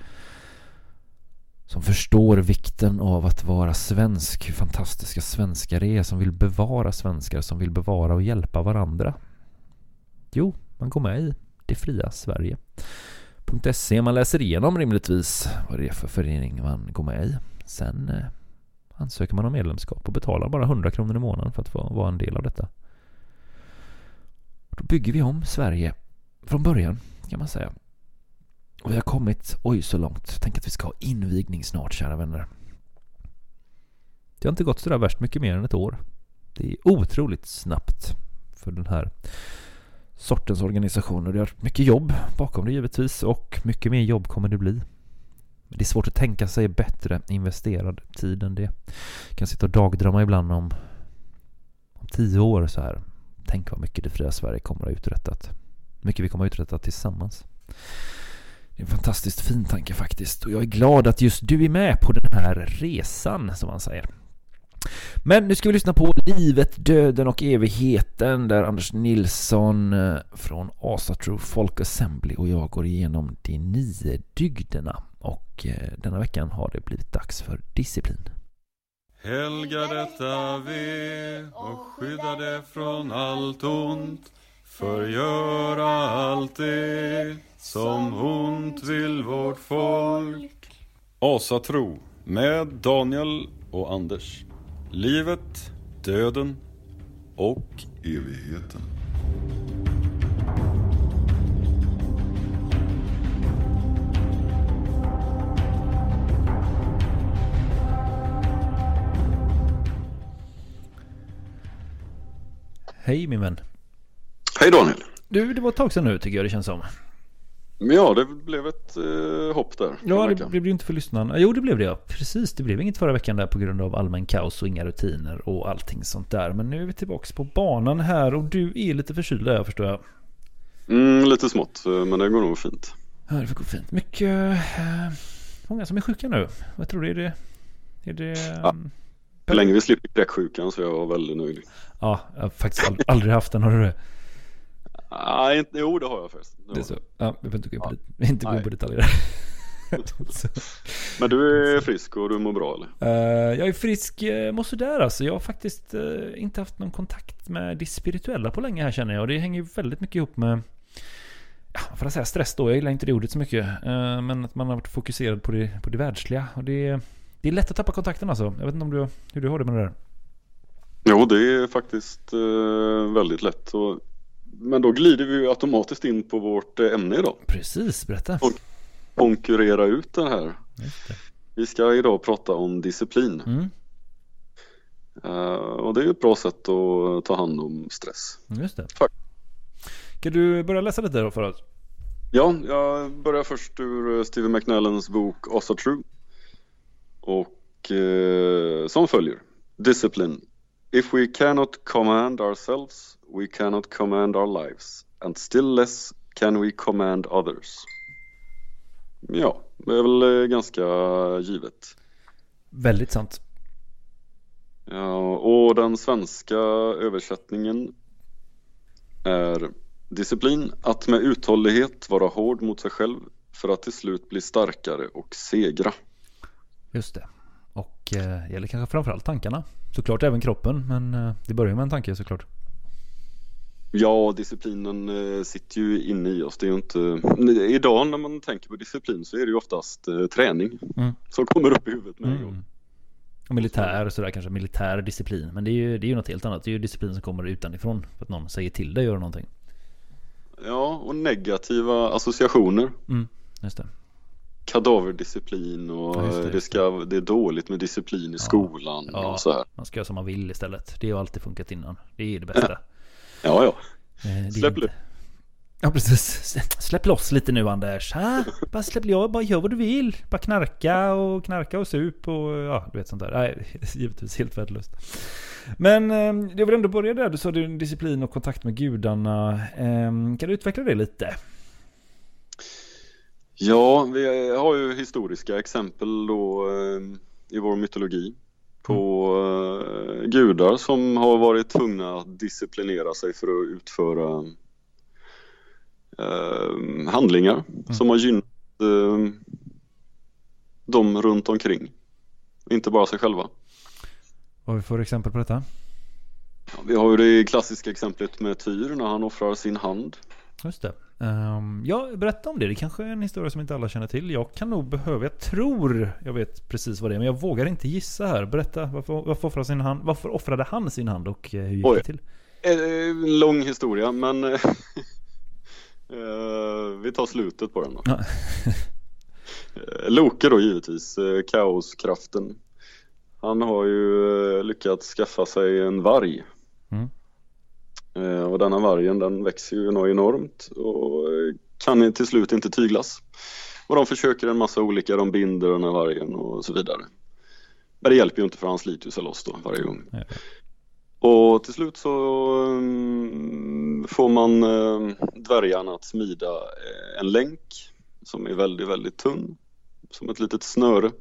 som förstår vikten av att vara svensk, hur fantastiska svenskar är, som vill bevara svenskar, som vill bevara och hjälpa varandra. Jo, man går med i det fria Sverige. .se, man läser igenom rimligtvis vad det är för förening man går med i. Sen eh, ansöker man om medlemskap och betalar bara 100 kronor i månaden för att få vara en del av detta. Då bygger vi om Sverige från början, kan man säga. Och vi har kommit, oj så långt. Tänk att vi ska ha invigning snart, kära vänner. Det har inte gått sådär värst mycket mer än ett år. Det är otroligt snabbt för den här sortens organisationer. Det har mycket jobb bakom det givetvis och mycket mer jobb kommer det bli. Men det är svårt att tänka sig bättre investerad tid än det. Jag kan sitta och dagdrömma ibland om, om tio år så här. Tänk vad mycket det fria Sverige kommer att ha uträttat. Mycket vi kommer att ha uträttat tillsammans. Det är en fantastiskt fin tanke faktiskt och jag är glad att just du är med på den här resan som man säger. Men nu ska vi lyssna på Livet, döden och evigheten där Anders Nilsson eh, från Asatrue Folk Assembly och jag går igenom de nio dygderna och eh, denna veckan har det blivit dags för disciplin. Helga detta ve och skydda det från allt ont Förgöra allt det som ont vill vårt folk Asatro med Daniel och Anders Livet, döden och Evigheten. Hej min vän. Hej Daniel! Du, det var ett tag sedan nu tycker jag det känns som. Ja, det blev ett eh, hopp där. Ja, det blev ju inte för lyssnarna. Jo, det blev det ja. Precis, det blev inget förra veckan där på grund av allmän kaos och inga rutiner och allting sånt där. Men nu är vi tillbaks på banan här och du är lite förkyld där förstår jag. Mm, lite smått, eh, men det går nog fint. Ja, det får gå fint. Mycket... Eh, många som är sjuka nu. Vad tror du? Är det... Är det... Ja. ehm, Så länge vi slipper kräksjukan så jag väldigt nöjd. Ja, jag har faktiskt ald- aldrig haft den. Har du det? Nej, inte, jo det har jag förresten. Det Det är så. Ja, vi behöver inte gå in på, det. inte gå in på detaljer. Men du är frisk och du mår bra eller? Eh, jag är frisk, uh, mår sådär alltså. Jag har faktiskt eh, inte haft någon kontakt med det spirituella på länge här känner jag. Och det hänger ju väldigt mycket ihop med Ja, får jag säga stress då? Jag gillar inte det ordet så mycket. Eh, men att man har varit fokuserad på det, på det världsliga. Och det, det är lätt att tappa kontakten alltså. Jag vet inte om du, hur du har det med det där. Jo, det är faktiskt väldigt lätt. Och, men då glider vi ju automatiskt in på vårt eh, ämne idag. Precis, berätta. Och- Konkurrera ut den här. Vi ska idag prata om disciplin. Mm, Eh, och det är ett bra sätt att ta hand om stress. just det. Tack. Kan du börja läsa lite då för oss? Ja, jag börjar först ur eh, Stephen McNallens bok Asa True. Och eh, som följer. Discipline. If we cannot command ourselves, we cannot command our lives. And still less can we command others. Ja, det är väl eh, ganska givet. Väldigt sant. Ja, och den svenska översättningen är disciplin, att med uthållighet vara hård mot sig själv för att till slut bli starkare och segra. Just det. Och eh, gäller kanske framförallt tankarna. Såklart även kroppen, men eh, det börjar med en tanke såklart. Ja, disciplinen eh, sitter ju inne i oss. Det är inte... Idag när man tänker på disciplin så är det ju oftast eh, träning Mm. som kommer upp i huvudet med en gång. Mm. Och militär sådär kanske, militär disciplin. Men det är ju, det är ju något helt annat. Det är ju disciplin som kommer utanifrån. För att någon säger till dig att göra någonting. Ja, och negativa associationer. Just det. Kadaverdisciplin och Ja, det, det, ska, det är dåligt med disciplin i skolan Ja. och så här. Man ska göra som man vill istället. Det har alltid funkat innan. Det är det bästa. Ja, ja. Eh, det Släpp inte- loss. Ja precis. Släpp loss lite nu Anders. Ha? Bara släpp jag bara gör vad du vill. Bara knarka och knarka och sup och ja, du vet sånt där. Nej, givetvis helt värdelöst. Men eh, jag vill ändå börja där. Du sa du disciplin och kontakt med gudarna. Eh, kan du utveckla det lite? Ja, vi har ju historiska exempel då eh, i vår mytologi på eh, gudar som har varit tvungna att disciplinera sig för att utföra eh, handlingar som har gynnat dem runt omkring. Inte bara sig själva. Vad har vi för exempel på detta? Ja, Vi har ju det klassiska exemplet med Tyr när han offrar sin hand. Just det. Um, ja, berätta om det. Det kanske är en historia som inte alla känner till. Jag kan nog behöva, jag tror jag vet precis vad det är, men jag vågar inte gissa här. Berätta, varför, varför, offrade, sin hand, varför offrade han sin hand och eh, hur gick Oj. det till? Eh, lång historia men eh, vi tar slutet på den då. Loke då givetvis, kaoskraften. Han har ju lyckats skaffa sig en varg. Mm. Eh, Och denna vargen den växer ju enormt och eh, kan till slut inte tyglas. Och de försöker en massa olika, de binder den här vargen och så vidare. Men det hjälper ju inte för han sliter ju loss då varje gång. Ja. Och till slut så mm, får man eh, dvärgarna att smida eh, en länk som är väldigt, väldigt tunn. Som ett litet snöre.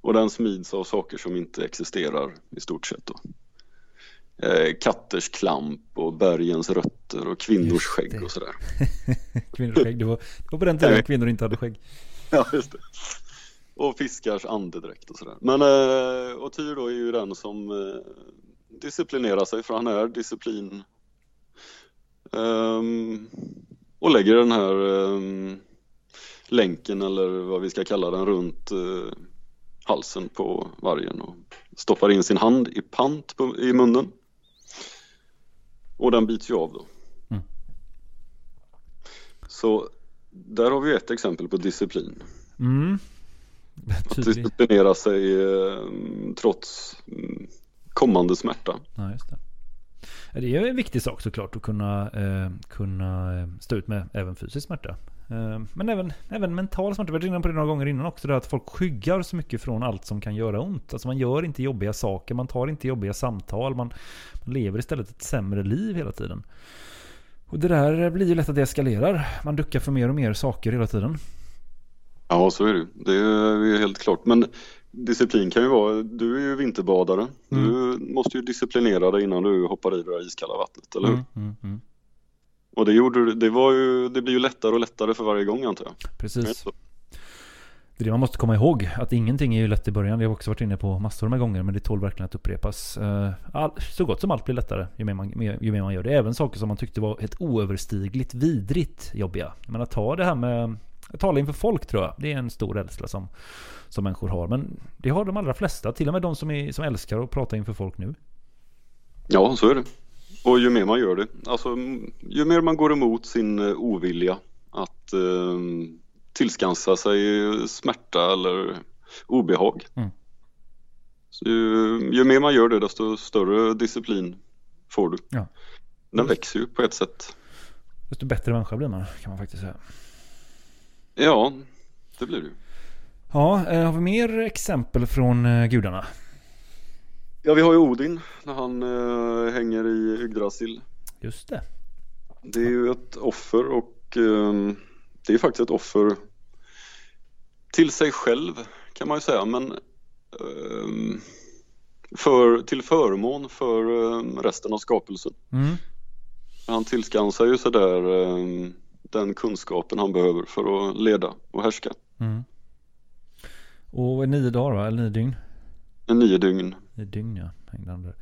Och den smids av saker som inte existerar i stort sett då. Eh, katters klamp och bergens rötter och kvinnors skägg och sådär. Kvinnors skägg. Det var, det var på den tiden kvinnor inte hade skägg. Ja, just det. Och fiskars andedräkt och sådär. Men, eh, och Tyr då är ju den som eh, disciplinerar sig för han är disciplin. Ehm, och lägger den här ehm, länken eller vad vi ska kalla den runt eh, halsen på vargen och stoppar in sin hand i pant på, i munnen. Och den bits ju av då. Mm. Så där har vi ett exempel på disciplin. Mm. Att disciplinera sig eh, trots mm, kommande smärta. Ja, just det. Det är en viktig sak såklart att kunna, eh, kunna eh, stå ut med även fysisk smärta. Eh, men även, även mental smärta. Vi har varit på det några gånger innan också. Det att folk skyggar så mycket från allt som kan göra ont. Alltså man gör inte jobbiga saker, man tar inte jobbiga samtal. Man, man lever istället ett sämre liv hela tiden. Och det där blir ju lätt att det eskalerar. Man duckar för mer och mer saker hela tiden. Ja, så är det Det är ju helt klart. Men disciplin kan ju vara, du är ju vinterbadare. Du måste ju disciplinera dig innan du hoppar i det där iskalla vattnet, eller hur? Mm, mm, mm. Och det gjorde det var ju, det blir ju lättare och lättare för varje gång antar jag. Precis. Det är det man måste komma ihåg. Att ingenting är ju lätt i början. Det har också varit inne på massor med gånger. Men det tål verkligen att upprepas. Eh, All, så gott som allt blir lättare ju mer, man, ju mer man gör det. Även saker som man tyckte var ett oöverstigligt vidrigt jobbiga. Men att ta det här med att tala inför folk tror jag. Det är en stor rädsla som, som människor har. Men det har de allra flesta. Till och med de som, är, som älskar att prata inför folk nu. Ja, så är det. Och ju mer man gör det, alltså ju mer man går emot sin eh, ovilja att eh, tillskansa sig smärta eller obehag. Mm. Ju, ju mer man gör det, desto större disciplin får du. Ja. Den växer ju på ett sätt. Desto bättre människa blir man kan man faktiskt säga. Ja, det blir ju. Ja, eh, har vi mer exempel från eh, gudarna? Ja, vi har ju Odin när han eh, hänger i Yggdrasil. Just det. Det är ju ett offer och eh, det är faktiskt ett offer till sig själv kan man ju säga men eh, för, till förmån för eh, resten av skapelsen. Mm. Han tillskansar ju sig där eh, den kunskapen han behöver för att leda och härska. Mm. Och nio dagar va? Eller nio dygn? En nio dygn. I dygn ja, där.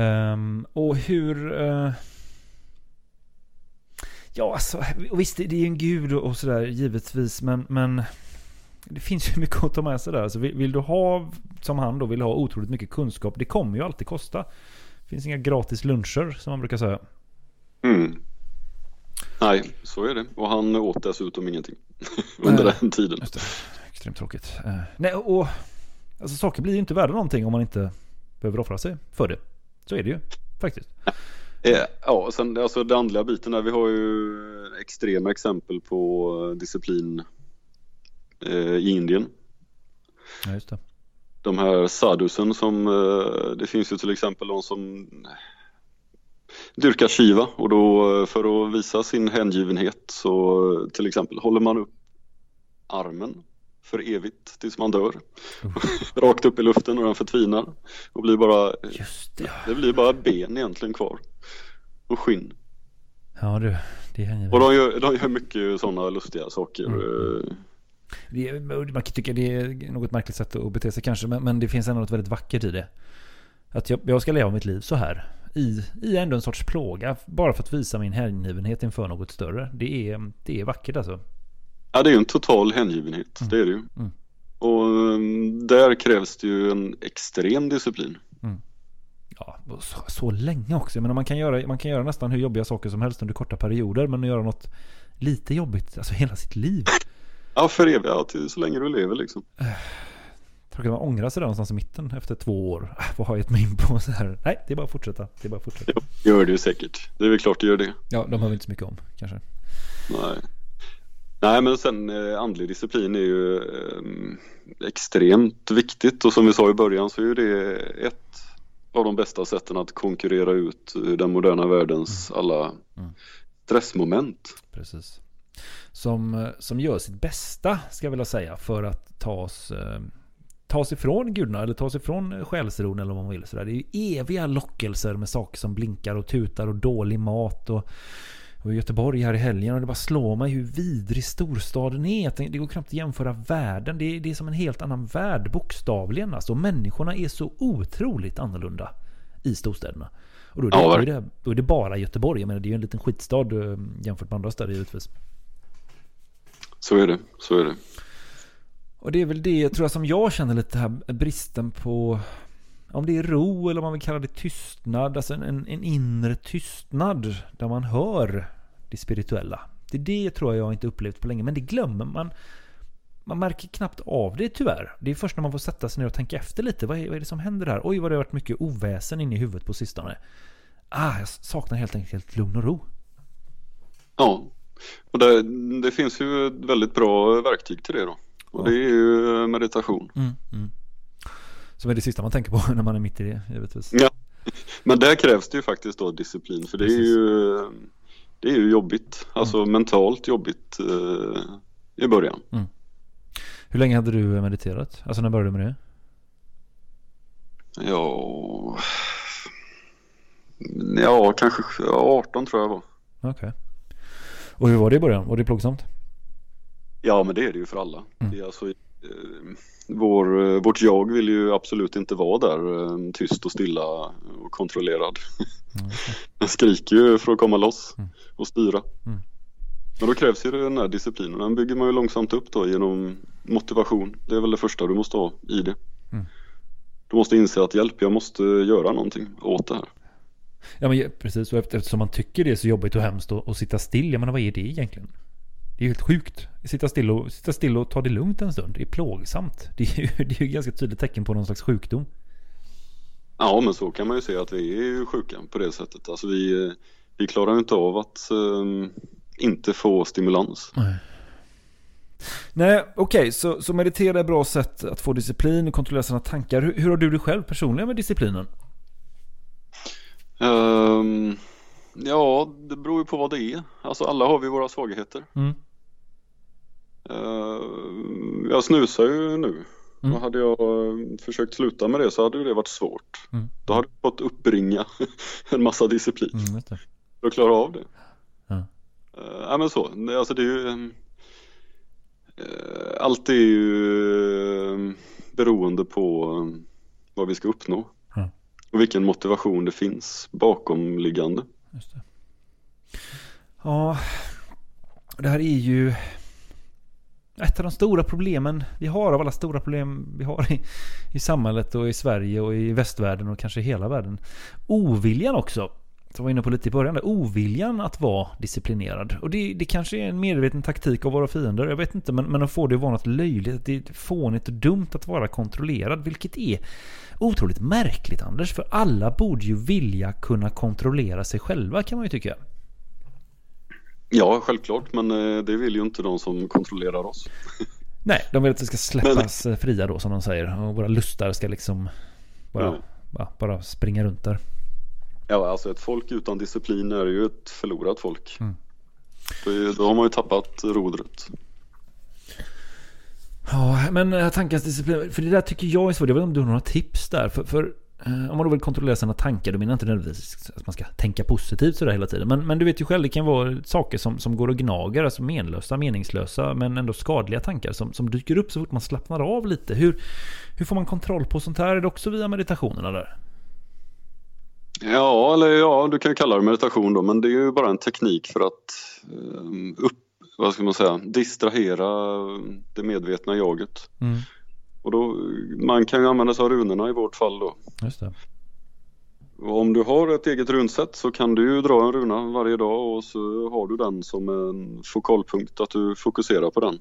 Ehm, och hur... eh, ja alltså, visst det är ju en gud och, sådär givetvis men, men det finns ju mycket att ta med sig där. Alltså, vill, vill du ha, som han då, vill ha otroligt mycket kunskap, det kommer ju alltid kosta. Det finns inga gratis luncher som man brukar säga. Mm. Nej, så är det. Och han åt dessutom ingenting under Nej. den tiden. Just det. Extremt tråkigt. Eh, nej, och alltså, saker blir ju inte värda någonting om man inte behöver offra sig för det. Så är det ju faktiskt. Eh, Ja, sen alltså den andliga biten där, vi har ju extrema exempel på eh, disciplin eh, i Indien. Ja, just det. De här sadusen som, eh, det finns ju till exempel de som dyrkar Shiva och då för att visa sin hängivenhet så till exempel håller man upp armen för evigt tills man dör. Rakt upp i luften och den förtvinar och blir bara, Just det. det blir bara ben egentligen kvar och skinn. Ja du, det hänger Och de gör, de gör mycket sådana lustiga saker. Mm. eh, Det man kan tycka det är något märkligt sätt att bete sig kanske, men, men det finns ändå något väldigt vackert i det. Att jag, jag ska leva mitt liv så här. I, I ändå en sorts plåga, bara för att visa min hängivenhet inför något större. Det är, det är vackert alltså. Ja, det är ju en total hängivenhet, det är det ju. Mm. Och mm, där krävs det ju en extrem disciplin. Ja, och så, så länge också. Menar, man, kan göra, man kan göra nästan hur jobbiga saker som helst under korta perioder, men att göra något lite jobbigt, alltså hela sitt liv. Ja, för evigt, ja, till så länge du lever liksom. Tror man ångrar sig där någonstans i mitten efter två år. Äh, vad har jag gett mig in på? Så här. Nej, det är bara att fortsätta. Det är bara att fortsätta. Gör det ju säkert. Det är väl klart det gör det. Ja, de har vi inte så mycket om kanske. Nej. Nej men sen eh, andlig disciplin är ju eh, extremt viktigt och som vi sa i början så är ju det ett av de bästa sätten att konkurrera ut den moderna världens alla Mm. stressmoment. Precis. Som, eh, som gör sitt bästa, ska jag vilja säga, för att ta oss, eh, ta oss ifrån gudarna eller ta oss ifrån eh, själsron eller vad man vill. Sådär. Det är ju eviga lockelser med saker som blinkar och tutar och dålig mat. Och, och i Göteborg här i helgen och det bara slår mig hur vidrig storstaden är. Det går knappt att jämföra världen. Det är, det är som en helt annan värld, bokstavligen. Alltså, människorna är så otroligt annorlunda i storstäderna. Och då är, det, Ja, är det, då är det bara Göteborg. Jag menar, det är ju en liten skitstad eh, jämfört med andra städer givetvis. Så är det, så är det. Och det är väl det tror jag som jag känner lite här bristen på om det är ro eller om man vill kalla det tystnad, alltså en, en inre tystnad där man hör det spirituella. Det det tror jag jag inte upplevt på länge, men det glömmer man. Man märker knappt av det tyvärr. Det är först när man får sätta sig ner och tänka efter lite. Vad är, vad är det som händer här? Oj, vad det har varit mycket oväsen inne i huvudet på sistone. Ah, jag saknar helt enkelt lugn och ro. Ja, och det, det finns ju ett väldigt bra verktyg till det då. Och det är ju meditation. Mm, mm. Som är det sista man tänker på när man är mitt i det, givetvis. Ja. Men där krävs det ju faktiskt då disciplin för det är ju Det är ju jobbigt, alltså mentalt jobbigt eh, i början. Hur länge hade du mediterat? Alltså när började du med det? Ja, ja kanske 18 tror jag var. Okej. Och hur var det i början? Var det plågsamt? Ja men det är det ju för alla. Mm. Det är alltså, eh, vår, eh, vårt jag vill ju absolut inte vara där eh, tyst och stilla och kontrollerad. Mm. Den skriker ju för att komma loss Mm. och styra. Mm. Men då krävs ju den här disciplinen. Den bygger man ju långsamt upp då genom motivation. Det är väl det första du måste ha i det. Mm. Du måste inse att hjälp, jag måste göra någonting åt det här. Ja men precis, och efter- eftersom man tycker det är så jobbigt och hemskt att sitta still, jag menar vad är det egentligen? Det är helt sjukt. Sitta still, och, sitta still och ta det lugnt en stund. Det är plågsamt. Det är ju, det är ju ganska tydligt tecken på någon slags sjukdom. Ja men så kan man ju säga att vi är ju sjuka på det sättet. Alltså vi, eh, vi klarar inte av att eh, inte få stimulans. Nej, okej, så, så meditera är ett bra sätt att få disciplin och kontrollera sina tankar. Hur, hur har du det själv personligen med disciplinen? Ehm, ja, det beror ju på vad det är. Alltså alla har vi våra svagheter. Mm. Ehm, jag snusar ju nu. Mm. Och hade jag eh, försökt sluta med det så hade det varit svårt. Mm. Då hade jag fått uppbringa en massa disciplin Mm, för att klara av det. Ja. Uh, ja men så, alltså det är ju eh, Allt är ju beroende på vad vi ska uppnå. Ja. Och vilken motivation det finns bakomliggande. Just det. Ja, det här är ju ett av de stora problemen vi har av alla stora problem vi har i, i samhället och i Sverige och i västvärlden och kanske i hela världen. Oviljan också. Jag var inne på lite i början. där. Oviljan att vara disciplinerad. Och det, det kanske är en medveten taktik av våra fiender. Jag vet inte. Men, men att få det att vara något löjligt. Att det är fånigt och dumt att vara kontrollerad. Vilket är otroligt märkligt Anders. För alla borde ju vilja kunna kontrollera sig själva kan man ju tycka. Ja, självklart, men eh, det vill ju inte de som kontrollerar oss. Nej, de vill att vi ska släppas eh, fria då som de säger. Och våra lustar ska liksom bara, ja, bara springa runt där. Ja, alltså ett folk utan disciplin är ju ett förlorat folk. Mm. Då, då har man ju tappat rodret. Ja, men eh, tankens disciplin. För det där tycker jag är svårt. Jag vet inte om du har några tips där. För, för eh, om man då vill kontrollera sina tankar, då menar jag inte nödvändigtvis att man ska tänka positivt sådär hela tiden. Men, men du vet ju själv, det kan vara saker som, som går och gnager, alltså menlösa, meningslösa, men ändå skadliga tankar som, som dyker upp så fort man slappnar av lite. Hur, hur får man kontroll på sånt här? Är det också via meditationerna där? Ja, eller ja, du kan kalla det meditation då, men det är ju bara en teknik för att eh, upp, vad ska man säga, distrahera det medvetna jaget. Mm, Och då, man kan ju använda sig av runorna i vårt fall då. just det. Och om du har ett eget runsätt så kan du ju dra en runa varje dag och så har du den som en fokalpunkt, att du fokuserar på den.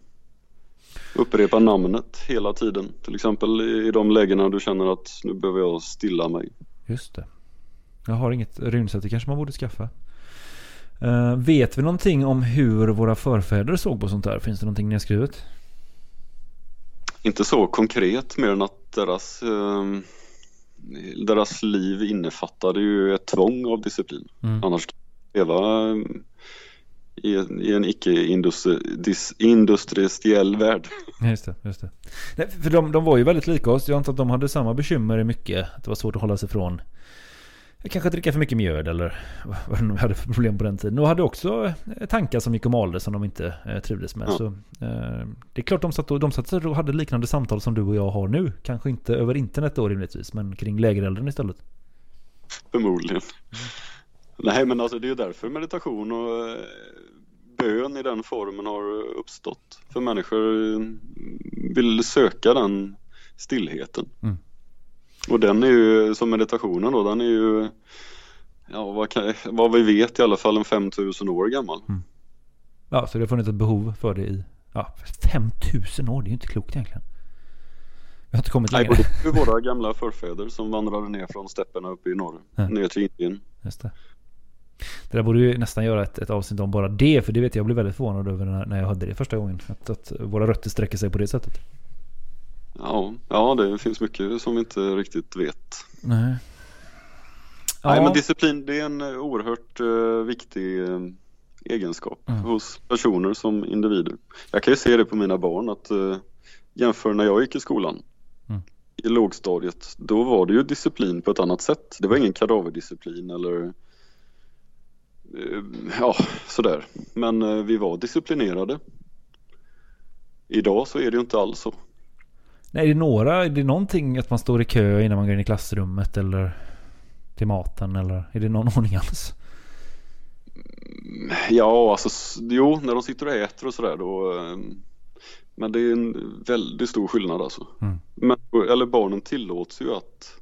upprepa namnet hela tiden. Till exempel i de lägena du känner att nu behöver jag stilla mig. Just det. Jag har inget runsätt, det kanske man borde skaffa. Uh, vet vi någonting om hur våra förfäder såg på sånt där? Finns det någonting skrivit? Inte så konkret mer än att deras, eh, deras liv innefattade ju ett tvång av disciplin. Mm. Annars leva i, i en icke-industriell värld. Just det, just det. Nej, för de, de var ju väldigt lika oss. Jag antar att de hade samma bekymmer i mycket. Att det var svårt att hålla sig från kanske dricka för mycket mjöd eller vad de hade för problem på den tiden. Och hade också eh, tankar som gick och malde som de inte eh, trivdes med. Ja. Så, eh, det är klart de satt, och, de satt och hade liknande samtal som du och jag har nu. Kanske inte över internet då rimligtvis, men kring lägerelden istället. Förmodligen. Nej men alltså det är ju därför meditation och eh, bön i den formen har uppstått. För människor eh, vill söka den stillheten. Mm. Och den är ju, som meditationen då, den är ju, ja vad, kan, vad vi vet i alla fall en 5000 år gammal. Ja, så det har funnits ett behov för det i ja, 5000 år. Det är ju inte klokt egentligen. Vi har inte kommit Nej, längre. det är våra gamla förfäder som vandrade ner från stäpperna uppe i norr, Ja. ner till Indien. Just det. Det där borde ju nästan göra ett, ett avsnitt om bara det. För det vet jag, jag blev väldigt förvånad över när, när jag hörde det första gången. Att, att våra rötter sträcker sig på det sättet. Ja, ja, det finns mycket som vi inte riktigt vet. Nej. Nej, Ja. men disciplin det är en oerhört eh, viktig eh, egenskap Mm. hos personer som individer. Jag kan ju se det på mina barn att uh, jämför när jag gick i skolan Mm. i lågstadiet, då var det ju disciplin på ett annat sätt. Det var ingen kadaverdisciplin eller ja, sådär. Men vi var disciplinerade. Idag så är det ju inte alls så. Nej, är det några, är det någonting att man står i kö innan man går in i klassrummet eller till maten eller är det någon ordning alls? Ja, alltså jo, när de sitter och äter och sådär då. eh, Men det är en väldigt stor skillnad alltså. Mm. Men, eller barnen tillåts ju att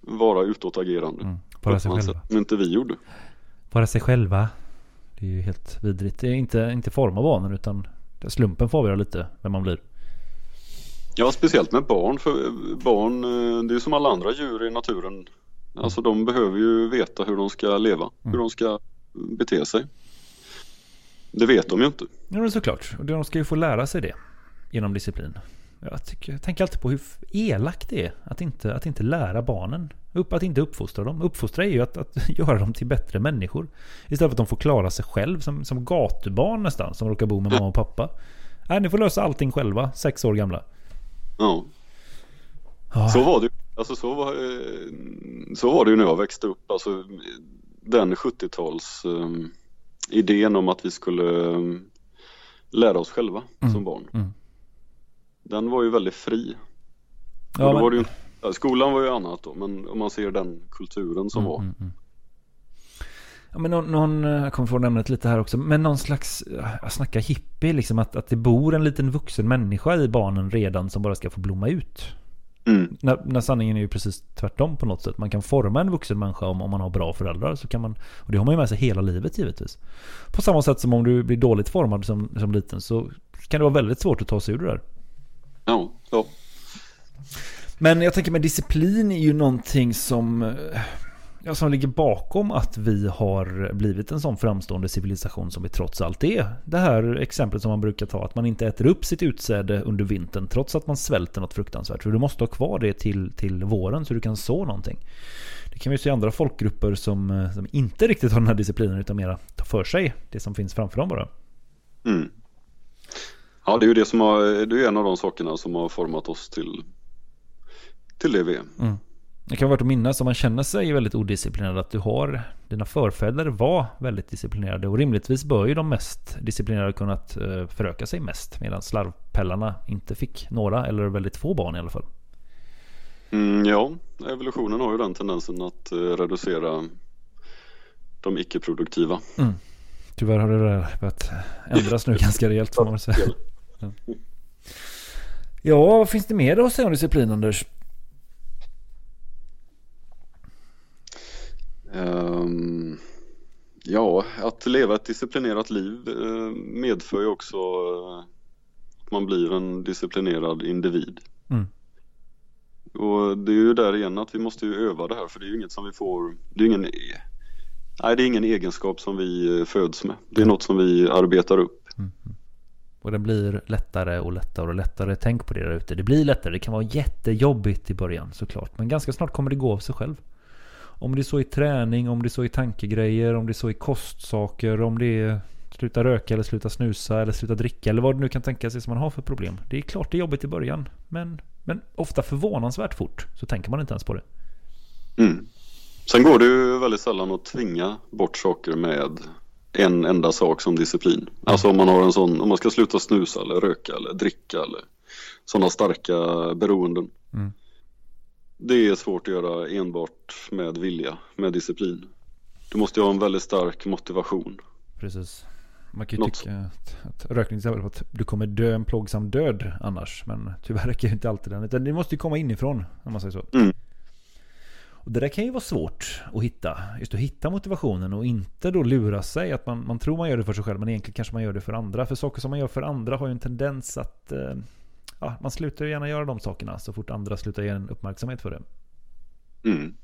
vara utåtagerande. Mm. Bara sig själva. sätt som inte vi gjorde. Bara sig själva. Det är ju helt vidrigt. Det är inte, inte forma barnen utan slumpen får avgöra lite vem man blir. Ja, speciellt med barn. För barn, eh, det är som alla andra djur i naturen. Alltså de behöver ju veta hur de ska leva, hur de ska bete sig. Det vet de ju inte. Ja men såklart. Och de ska ju få lära sig det. Genom disciplin. Jag, tycker, jag tänker alltid på hur elakt det är att inte, att inte lära barnen. Upp, att inte uppfostra dem. Uppfostra är ju att, att göra dem till bättre människor. Istället för att de får klara sig själv som, som gatubarn nästan. Som råkar bo med mamma och pappa. Nej, ni får lösa allting själva. Sex år gamla. Ja, Ja, så var det. Alltså så var, eh, så var det ju när jag växte upp. Alltså den 70-tals eh, idén om att vi skulle eh, lära oss själva som barn. mm. Den var ju väldigt fri. Ja, men- var ju, skolan var ju annat då, men om man ser den kulturen som var. Mm, mm. Ja, men någon, någon, jag kommer få nämna det lite här också, men någon slags, jag snackar hippie liksom, att, att det bor en liten vuxen människa i barnen redan som bara ska få blomma ut. Mm. När, när sanningen är ju precis tvärtom på något sätt. Man kan forma en vuxen människa om, om man har bra föräldrar. Så kan man, och det har man ju med sig hela livet givetvis. På samma sätt som om du blir dåligt formad som, som liten så kan det vara väldigt svårt att ta sig ur det där. Ja, ja. Men jag tänker med disciplin är ju någonting som, eh, ja, som ligger bakom att vi har blivit en sån framstående civilisation som vi trots allt är. Det här exemplet som man brukar ta, att man inte äter upp sitt utsäde under vintern trots att man svälter något fruktansvärt. För du måste ha kvar det till, till våren så du kan så någonting. Det kan vi se i andra folkgrupper som, som inte riktigt har den här disciplinen utan mera tar för sig det som finns framför dem bara. Mm. Ja, det är ju det som har, det är en av de sakerna som har format oss till, till det vi är. Det kan vara värt att minnas om man känner sig väldigt odisciplinerad att du har Dina förfäder var väldigt disciplinerade och rimligtvis bör ju de mest disciplinerade kunnat eh, föröka sig mest medan slarvpellarna inte fick några eller väldigt få barn i alla fall. Mm, ja, evolutionen har ju den tendensen att eh, reducera de icke-produktiva. Tyvärr har det där börjat ändras nu ganska rejält får man säga. Ja, vad finns det mer att säga om disciplin Anders? Ehm, ja, att leva ett disciplinerat liv eh, medför ju också eh, man blir en disciplinerad individ. Mm. Och det är ju där igen att vi måste ju öva det här för det är ju inget som vi får, det är ingen, nej det är ingen egenskap som vi eh, föds med. Det är något som vi arbetar upp. Och det blir lättare och lättare och lättare. Tänk på det där ute. Det blir lättare. Det kan vara jättejobbigt i början såklart. Men ganska snart kommer det gå av sig själv. Om det är så i träning, om det är så i tankegrejer, om det är så i kostsaker, om det är sluta röka eller sluta snusa eller sluta dricka eller vad det nu kan tänka sig som man har för problem. Det är klart det är jobbigt i början. Men, men ofta förvånansvärt fort så tänker man inte ens på det. Mm. Sen går det ju väldigt sällan att tvinga bort saker med en enda sak som disciplin. Alltså om man har en sån, om man ska sluta snusa eller röka eller dricka eller sådana starka beroenden. Mm. Det är svårt att göra enbart med vilja, med disciplin. Du måste ju ha en väldigt stark motivation. Precis. Man kan ju Något. tycka att, att rökning till exempel att du kommer dö en plågsam död annars. Men tyvärr räcker ju inte alltid den. Utan det måste ju komma inifrån om man säger så. Mm. Och det där kan ju vara svårt att hitta. Just att hitta motivationen och inte då lura sig att man, man tror man gör det för sig själv men egentligen kanske man gör det för andra. För saker som man gör för andra har ju en tendens att eh, ja, man slutar ju gärna göra de sakerna så fort andra slutar ge en uppmärksamhet för det. Mm.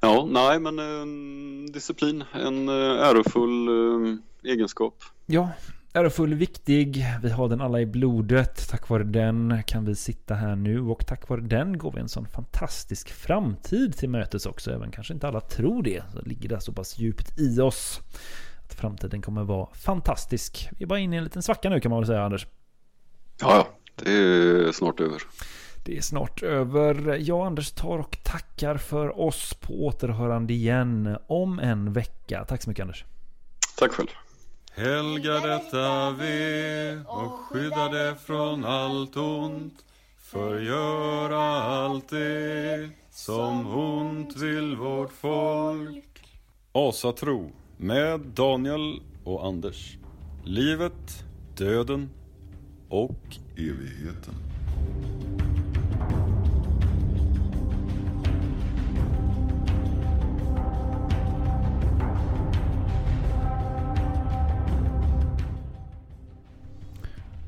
Ja, nej men eh, disciplin, en eh, ärofull eh, egenskap. Ja, ärofull, viktig. Vi har den alla i blodet. Tack vare den kan vi sitta här nu och tack vare den går vi en sån fantastisk framtid till mötes också. Även kanske inte alla tror det. Så ligger det så pass djupt i oss. Att framtiden kommer vara fantastisk. Vi är bara inne i en liten svacka nu kan man väl säga Anders. Ja, ja, det är snart över. Det är snart över. Jag och Anders tar och tackar för oss på återhörande igen om en vecka. Tack så mycket Anders. Tack själv. Helga detta ve och skydda det från allt ont. Förgöra allt det som ont vill vårt folk. Asatro med Daniel och Anders. Livet, döden och Evigheten.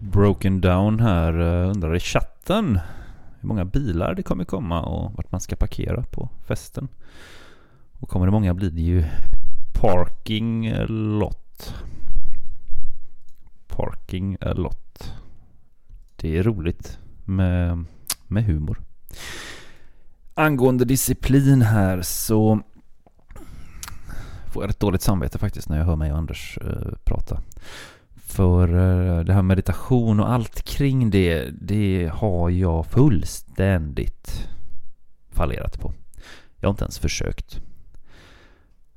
Broken Down här eh, undrar i chatten hur många bilar det kommer komma och vart man ska parkera på festen. Och kommer det många blir det ju parking eh, lot. Parking eh, lot. Det är roligt med, med humor. Angående disciplin här så får jag ett dåligt samvete faktiskt när jag hör mig och Anders eh, prata. För eh, det här meditation och allt kring det, det har jag fullständigt fallerat på. Jag har inte ens försökt.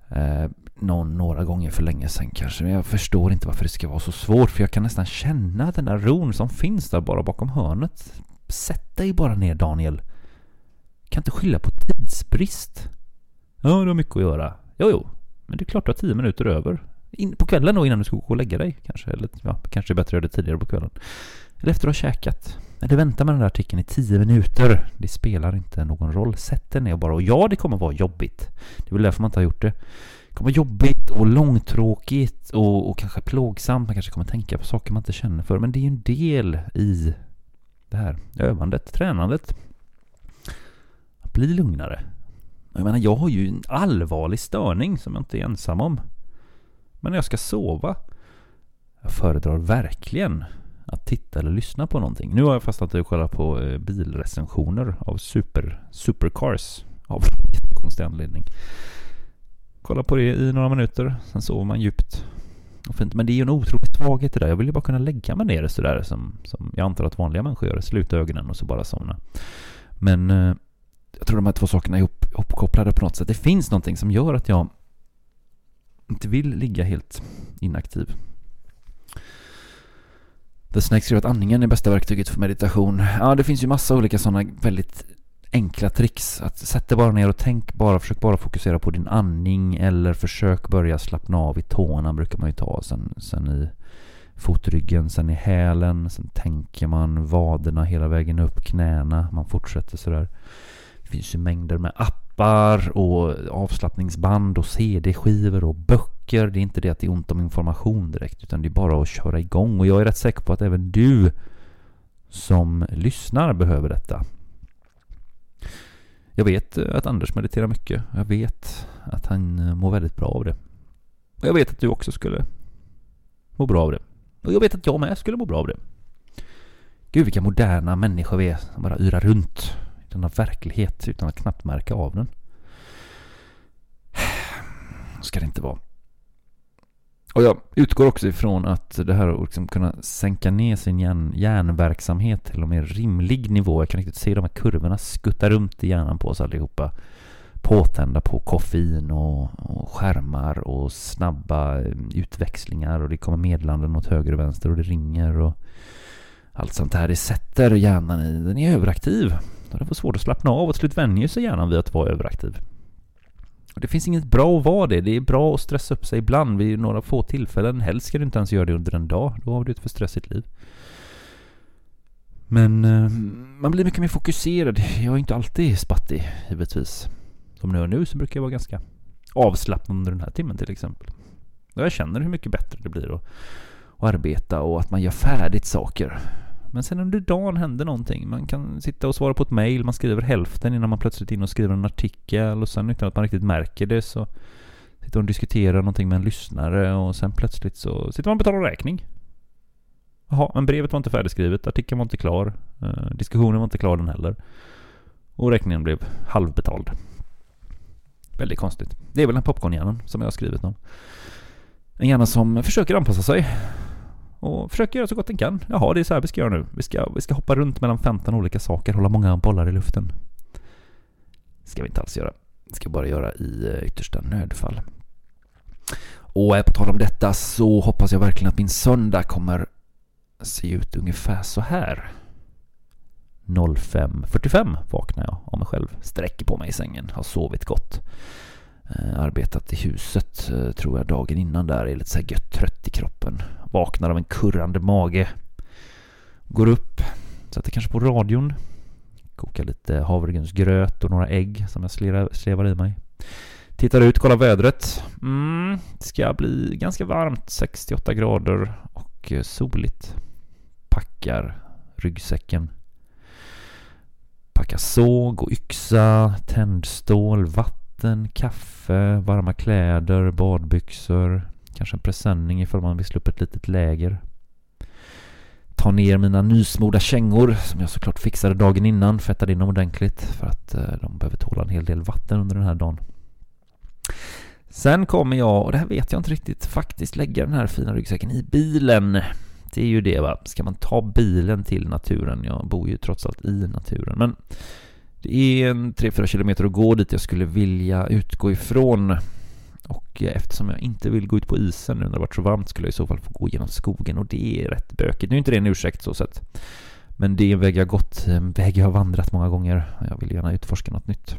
Eh, någon, några gånger för länge sedan kanske, men jag förstår inte varför det ska vara så svårt, för jag kan nästan känna den där ron som finns där bara bakom hörnet. Sätt dig bara ner Daniel. Kan inte skylla på tidsbrist. Ja, du har mycket att göra. Jo, jo, men det är klart du har tio minuter över. In, på kvällen då innan du ska gå och lägga dig kanske. Eller ja, kanske är bättre att göra det tidigare på kvällen. Eller efter att ha käkat. Eller vänta med den där artikeln i tio minuter. Det spelar inte någon roll. Sätt dig ner bara. Och ja, det kommer vara jobbigt. Det är väl därför man inte har gjort det. Det kommer vara jobbigt och långtråkigt och, och kanske plågsamt. Man kanske kommer tänka på saker man inte känner för. Men det är ju en del i det här övandet, tränandet. Att bli lugnare. Jag menar, jag har ju en allvarlig störning som jag inte är ensam om. Men när jag ska sova, jag föredrar verkligen att titta eller lyssna på någonting. Nu har jag fastnat i att kolla på eh, bilrecensioner av super, supercars av konstig anledning. Kolla på det i några minuter, sen sover man djupt. Och fint. Men det är ju en otrolig svaghet det där. Jag vill ju bara kunna lägga mig ner sådär som, som jag antar att vanliga människor gör. Sluta ögonen och så bara somna. Men eh, jag tror de här två sakerna är ihop, ihopkopplade på något sätt. Det finns någonting som gör att jag inte vill ligga helt inaktiv. The Snake skriver att andningen är bästa verktyget för meditation. Ja, det finns ju massa olika sådana väldigt enkla tricks. Att sätt dig bara ner och tänk bara, försök bara fokusera på din andning eller försök börja slappna av i tårna brukar man ju ta. Sen, sen i fotryggen, sen i hälen, sen tänker man vaderna hela vägen upp, knäna, man fortsätter sådär. Det finns ju mängder med appar och avslappningsband och CD-skivor och böcker. Det är inte det att det är ont om information direkt utan det är bara att köra igång. Och jag är rätt säker på att även du som lyssnar behöver detta. Jag vet att Anders mediterar mycket. Jag vet att han eh, mår väldigt bra av det. Och jag vet att du också skulle må bra av det. Och jag vet att jag med skulle må bra av det. Gud vilka moderna människor vi är som bara yrar runt i denna verklighet utan att knappt märka av den. Ska det inte vara. Och jag utgår också ifrån att det här att liksom kunna sänka ner sin hjärn, hjärnverksamhet till en mer rimlig nivå. Jag kan riktigt se de här kurvorna skutta runt i hjärnan på oss allihopa. Påtända på koffein och, och skärmar och snabba mm, utväxlingar och det kommer meddelanden åt höger och vänster och det ringer och allt sånt här. Det sätter hjärnan i, den är överaktiv. Och det får svårt att slappna av och till slut vänjer sig hjärnan vid att vara överaktiv. Och det finns inget bra att vara det. Det är bra att stressa upp sig ibland vid några få tillfällen. Helst ska du inte ens göra det under en dag. Då har du ett för stressigt liv. Men eh, man blir mycket mer fokuserad. Jag är inte alltid spattig, givetvis. Som nu och nu så brukar jag vara ganska avslappnad under den här timmen till exempel. Och jag känner hur mycket bättre det blir att, att arbeta och att man gör färdigt saker. Men sen under dagen händer någonting. Man kan sitta och svara på ett mail, man skriver hälften innan man plötsligt in och skriver en artikel och sen utan att man riktigt märker det så sitter man och diskuterar någonting med en lyssnare och sen plötsligt så sitter man och betalar räkning. Jaha, men brevet var inte färdigskrivet, artikeln var inte klar, eh, diskussionen var inte klar den heller. Och räkningen blev halvbetald. Väldigt konstigt. Det är väl den popcornhjärnan som jag har skrivit om. En hjärna som försöker anpassa sig och försöker göra så gott den kan. Jaha, det är så här vi ska göra nu. Vi ska, vi ska hoppa runt mellan 15 olika saker, hålla många bollar i luften. Det ska vi inte alls göra. Det ska bara göra i eh, yttersta nödfall. Och eh, på tal om detta så hoppas jag verkligen att min söndag kommer se ut ungefär så här. 05.45 vaknar jag av mig själv, sträcker på mig i sängen, har sovit gott. Eh, arbetat i huset eh, tror jag dagen innan där, är lite så här gött trött i kroppen. Vaknar av en kurrande mage. Går upp, sätter kanske på radion. Kokar lite havregrynsgröt och några ägg som jag slevar i mig. Tittar ut, kollar vädret. Mm, det ska bli ganska varmt, 68 grader och eh, soligt. Packar ryggsäcken. Packar såg och yxa, tändstål, vatten, kaffe, varma kläder, badbyxor, kanske en presenning ifall man vill slå upp ett litet läger. Ta ner mina nysmorda kängor som jag såklart fixade dagen innan, fettade in dem ordentligt för att eh, de behöver tåla en hel del vatten under den här dagen. Sen kommer jag, och det här vet jag inte riktigt, faktiskt lägga den här fina ryggsäcken i bilen. Det är ju det va, ska man ta bilen till naturen? Jag bor ju trots allt i naturen, men det är en 3-4 kilometer att gå dit jag skulle vilja utgå ifrån. Och eh, eftersom jag inte vill gå ut på isen nu när det varit så varmt skulle jag i så fall få gå genom skogen och det är rätt bökigt. Nu är inte det en ursäkt så sett. Men det är en väg jag gått, en väg jag har vandrat många gånger. Jag vill gärna utforska något nytt.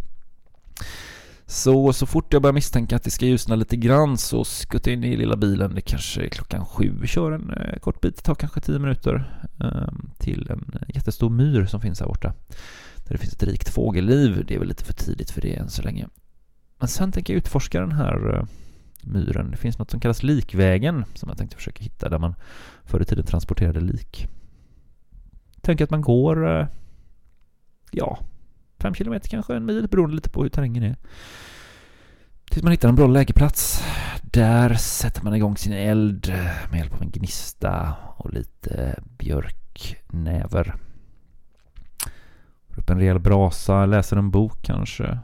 Så, så fort jag börjar misstänka att det ska ljusna lite grann så skuttar jag in i lilla bilen. Det kanske är klockan sju. Vi kör en eh, kort bit, det tar kanske tio minuter eh, till en jättestor myr som finns här borta. Där det finns ett rikt fågelliv. Det är väl lite för tidigt för det än så länge. Men sen tänker jag utforska den här eh, myren. Det finns något som kallas likvägen som jag tänkte försöka hitta där man förr i tiden transporterade lik. Tänker att man går, eh, ja, fem kilometer kanske, en mil beroende lite på hur terrängen är. Tills man hittar en bra lägeplats. Där sätter man igång sin eld eh, med hjälp av en gnista och lite björknäver. Upp en rejäl brasa, läser en bok kanske.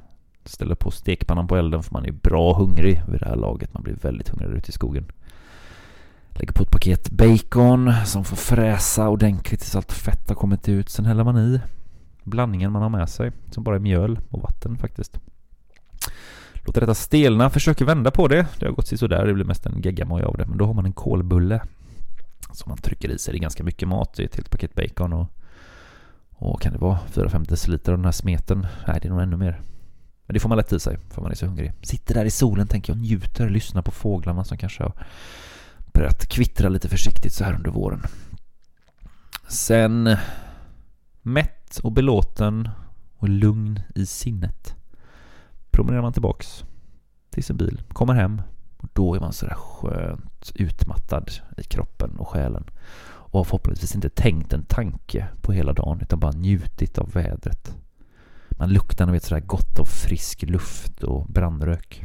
Ställer på stekpannan på elden för man är bra hungrig vid det här laget. Man blir väldigt hungrig ute i skogen. Lägger på ett paket bacon som får fräsa ordentligt tills allt fett har kommit ut. Sen häller man i blandningen man har med sig, som bara är mjöl och vatten faktiskt. Låter detta stelna, försöker vända på det. Det har gått sådär, det blir mest en geggamoja av det. Men då har man en kolbulle som man trycker i sig. Det är ganska mycket mat, det är ett helt paket bacon och, och kan det vara 4-5 deciliter av den här smeten? Nej, det är nog ännu mer. Men det får man lätt i sig för man är så hungrig. Sitter där i solen, tänker jag, njuter, lyssnar på fåglarna som kanske har börjat kvittra lite försiktigt så här under våren. Sen mätt och belåten och lugn i sinnet. Promenerar man tillbaks till sin bil, kommer hem och då är man sådär skönt utmattad i kroppen och själen och har förhoppningsvis inte tänkt en tanke på hela dagen utan bara njutit av vädret. Man luktar något sådär gott av frisk luft och brandrök.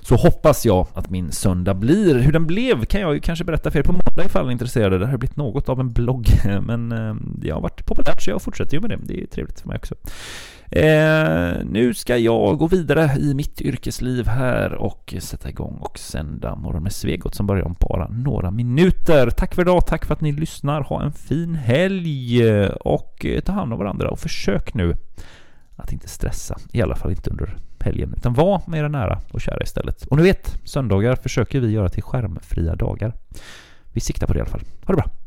Så hoppas jag att min söndag blir. Hur den blev kan jag ju kanske berätta för er på måndag ifall ni är intresserade. Det har blivit något av en blogg, men eh, det har varit populärt så jag fortsätter ju med det. Det är trevligt för mig också. Eh, nu ska jag gå vidare i mitt yrkesliv här och sätta igång och sända Morgon med Svegot som börjar om bara några minuter. Tack för idag, tack för att ni lyssnar. Ha en fin helg och eh, ta hand om varandra och försök nu att inte stressa, i alla fall inte under helgen, utan var med era nära och kära istället. Och ni vet, söndagar försöker vi göra till skärmfria dagar. Vi siktar på det i alla fall. Ha det bra!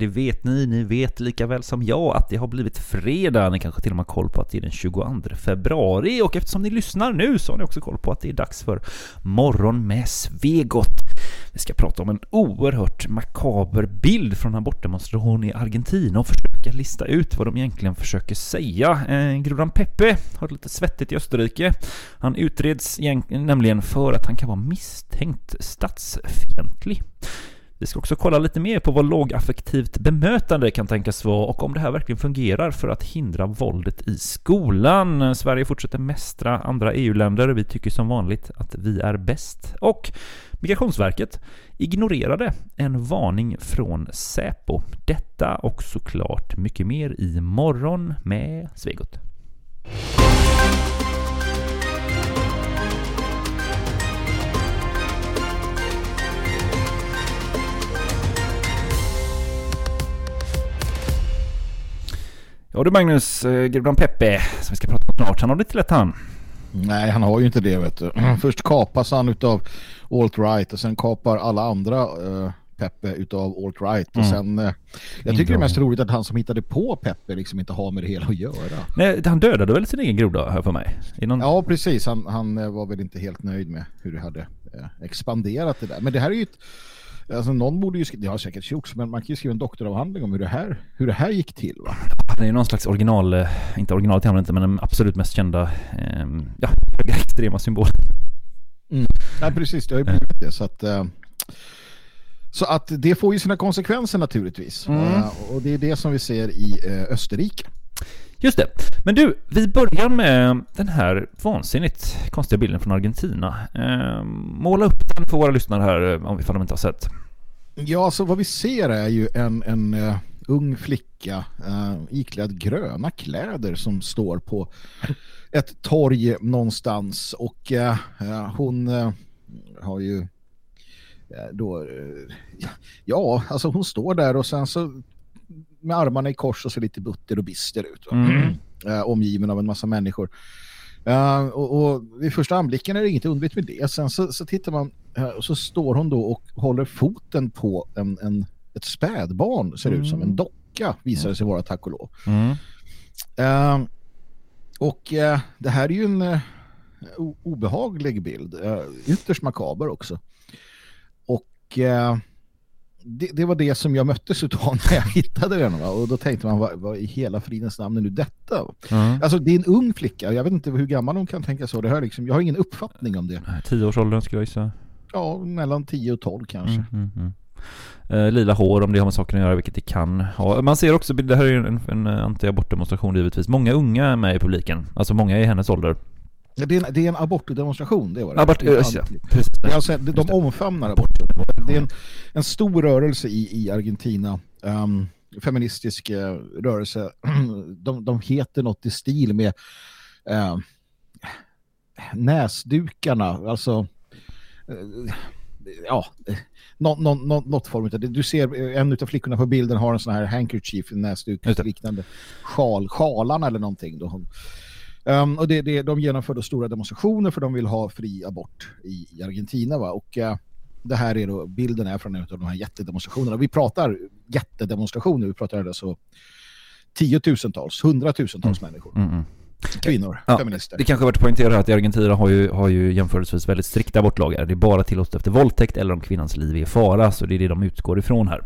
Det vet ni. Ni vet lika väl som jag att det har blivit fredag. Ni kanske till och med har koll på att det är den 22 februari. Och eftersom ni lyssnar nu så har ni också koll på att det är dags för Morgon med Svegot. Vi ska prata om en oerhört makaber bild från en abortdemonstration i Argentina och försöka lista ut vad de egentligen försöker säga. Eh, Grodan Peppe har det lite svettigt i Österrike. Han utreds nämligen för att han kan vara misstänkt statsfientlig. Vi ska också kolla lite mer på vad lågaffektivt bemötande kan tänkas vara och om det här verkligen fungerar för att hindra våldet i skolan. Sverige fortsätter mästra andra EU-länder. Vi tycker som vanligt att vi är bäst. Och Migrationsverket ignorerade en varning från Säpo. Detta och såklart mycket mer i morgon med Svegot. Ja du Magnus, eh, Gudrun Peppe som vi ska prata om snart, han har det inte lätt han. Nej, han har ju inte det vet du. Först kapas han utav alt-right och sen kapar alla andra uh, Peppe utav alt-right. Och Mm. sen, eh, jag tycker det är mest roligt att han som hittade på Peppe liksom inte har med det hela att göra. Nej, han dödade väl sin egen groda här för mig? Någon... Ja, precis. Han, han eh, var väl inte helt nöjd med hur det hade eh, expanderat det där. Men det här är ju ett, Alltså någon borde ju skriva, det har säkert gjorts, men man kan ju skriva en doktoravhandling om hur det här, hur det här gick till va? Det är någon slags original, eh, inte original till inte, men den absolut mest kända, eh, ja, extrema symbol. Mm. Ja, precis, det har ju blivit det. Så att, eh, så att det får ju sina konsekvenser naturligtvis. Mm. Eh, och det är det som vi ser i eh, Österrike. Just det. Men du, vi börjar med den här vansinnigt konstiga bilden från Argentina. Eh, måla upp den för våra lyssnare här, eh, om ifall de inte har sett. Ja, så vad vi ser är ju en, en uh, ung flicka uh, iklädd gröna kläder som står på ett torg någonstans och uh, hon har ju då, ja, alltså hon står där och sen så med armarna i kors och ser lite butter och bister ut. Mm. omgiven av en massa människor. Uh, och, och vid första anblicken är det inget underligt med det. Sen så, så tittar man uh, och så står hon då och håller foten på en, en ett spädbarn, ser mm. ut som en docka, visar det sig vara tack och lov. Mm. Uh, och det här är ju en obehaglig bild, ytterst makaber också. Och det, det, var det som jag möttes av när jag hittade den. Va? Och då tänkte man, vad, vad i hela fridens namn är nu detta? Mm. Alltså det är en ung flicka. Jag vet inte hur gammal hon kan tänka så. Det här liksom, jag har ingen uppfattning om det. Tioårsåldern skulle jag gissa. Ja, mellan 10 och 12 kanske. Mm, mm, mm, eh, lila hår om det har med saken att göra, vilket det kan ha. Man ser också, det här är en, en anti-abortdemonstration givetvis. Många unga är med i publiken. Alltså många i hennes ålder. Det, är en, det är en abortdemonstration, det var det. Abort, det är, ja, precis. Det är alltså, de, omfamnar abort. Det är en, en stor rörelse i, i Argentina. Um, feministisk uh, rörelse. De, de heter något i stil med uh, näsdukarna. Alltså uh, ja, något, något, något form av det. Du ser en av flickorna på bilden har en sån här handkerchief, näsduk liknande sjal, sjalarna eller någonting. Då. Um, och det, det, de genomför stora demonstrationer för de vill ha fri abort i, i Argentina. Va? Och uh, det här är då, bilden är från en av de här jättedemonstrationerna. Vi pratar jättedemonstrationer, vi pratar alltså tiotusentals, hundratusentals mm. människor. Mm, mm. Kvinnor, ja, feminister. Det kanske har varit att poängtera att i Argentina har ju, har ju jämförelsevis väldigt strikta abortlagar. Det är bara tillåtet efter våldtäkt eller om kvinnans liv är i fara, så det är det de utgår ifrån här.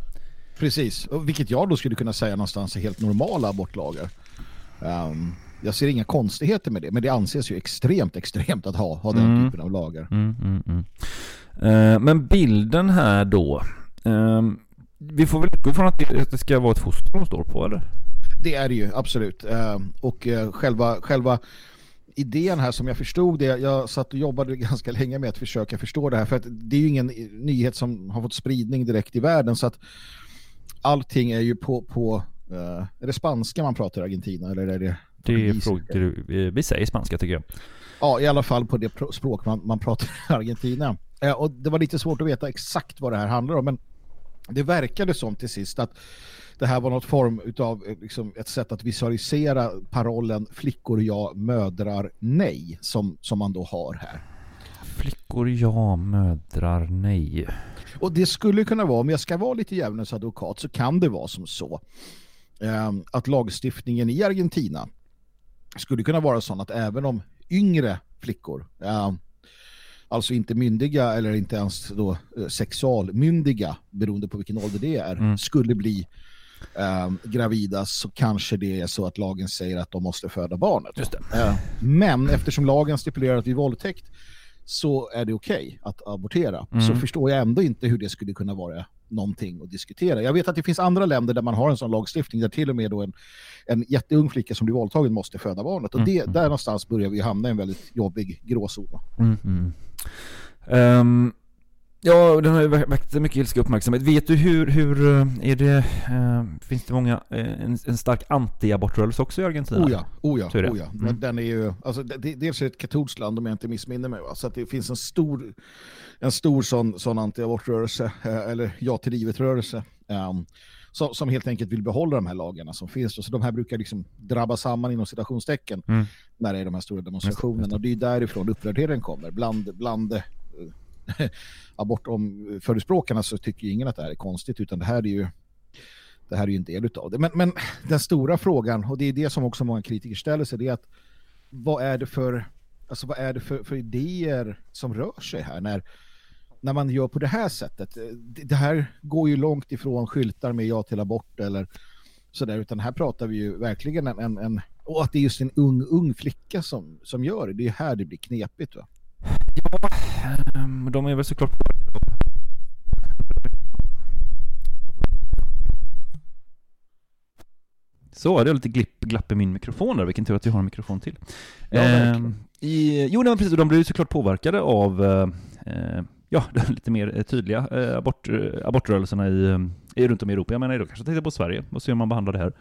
Precis, vilket jag då skulle kunna säga någonstans är helt normala abortlagar. Um, jag ser inga konstigheter med det, men det anses ju extremt, extremt att ha, ha den mm. typen av lagar. Mm, mm, mm. Men bilden här då, uh, vi får väl utgå ifrån att det, ska vara ett foster de står på, eller? Det är det ju, absolut. Uh, och eh, själva, själva idén här som jag förstod det, jag satt och jobbade ganska länge med att försöka förstå det här, för att det är ju ingen nyhet som har fått spridning direkt i världen, så att allting är ju på, på uh, är det spanska man pratar i Argentina, eller är det det är vi säger spanska tycker jag. Ja, i alla fall på det språk man, man pratar i Argentina. Eh, och det var lite svårt att veta exakt vad det här handlar om, men det verkade som till sist att det här var något form av eh, liksom, ett sätt att visualisera parollen flickor ja, mödrar nej som, som man då har här. Flickor ja, mödrar nej. Och det skulle kunna vara, om jag ska vara lite djävulens advokat så kan det vara som så eh, att lagstiftningen i Argentina skulle kunna vara sån att även om yngre flickor, äh, alltså inte myndiga eller inte ens då eh, sexualmyndiga, beroende på vilken ålder det är, mm. skulle bli äh, gravida så kanske det är så att lagen säger att de måste föda barnet. Äh, men eftersom lagen stipulerar att vid våldtäkt så är det okej okay att abortera. Mm. Så förstår jag ändå inte hur det skulle kunna vara någonting att diskutera. Jag vet att det finns andra länder där man har en sån lagstiftning där till och med då en, en jätteung flicka som blir våldtagen måste föda barnet. Och det, mm. där någonstans börjar vi hamna i en väldigt jobbig gråzon. Mm, um, ja, den har väckt mycket ilska uppmärksamhet. Vet du hur, hur eh, är det, uh, finns det många, uh, en, en stark anti-abortrörelse också i Argentina? Oh ja, oh ja, oh ja. Mm. Den är ju, alltså, det, dels är det ett katolskt land om jag inte missminner mig. Va? Så att det finns en stor en stor sån, sån anti-abortrörelse eh, eller ja till livet-rörelse um, som, som, helt enkelt vill behålla de här lagarna som finns. Så de här brukar liksom drabba samman inom citationstecken mm. när det är de här stora demonstrationerna. Och det är därifrån upprördheten kommer. Bland, bland äh, abortomförespråkarna så tycker ingen att det här är konstigt utan det här är ju det här är ju en del av det. Men, men den stora frågan, och det är det som också många kritiker ställer sig, det är att vad är det för alltså vad är det för, för idéer som rör sig här när när man gör på det här sättet, eh, det, här går ju långt ifrån skyltar med ja till abort eller sådär, utan här pratar vi ju verkligen en, en, en och att det är just en ung, ung flicka som, som gör det, det är här det blir knepigt va? Ehm, De är väl såklart Så, det är lite glipp, glapp i min mikrofon där, vilken tur att vi har en mikrofon till. Ja. Ehm, i, jo, nej, precis, de blir ju såklart påverkade av eh, eh, ja, lite mer eh, tydliga eh, abort, eh, abortrörelserna i, i, runt om i Europa. Jag menar, då kanske tittar på Sverige och ser hur man behandlar det här.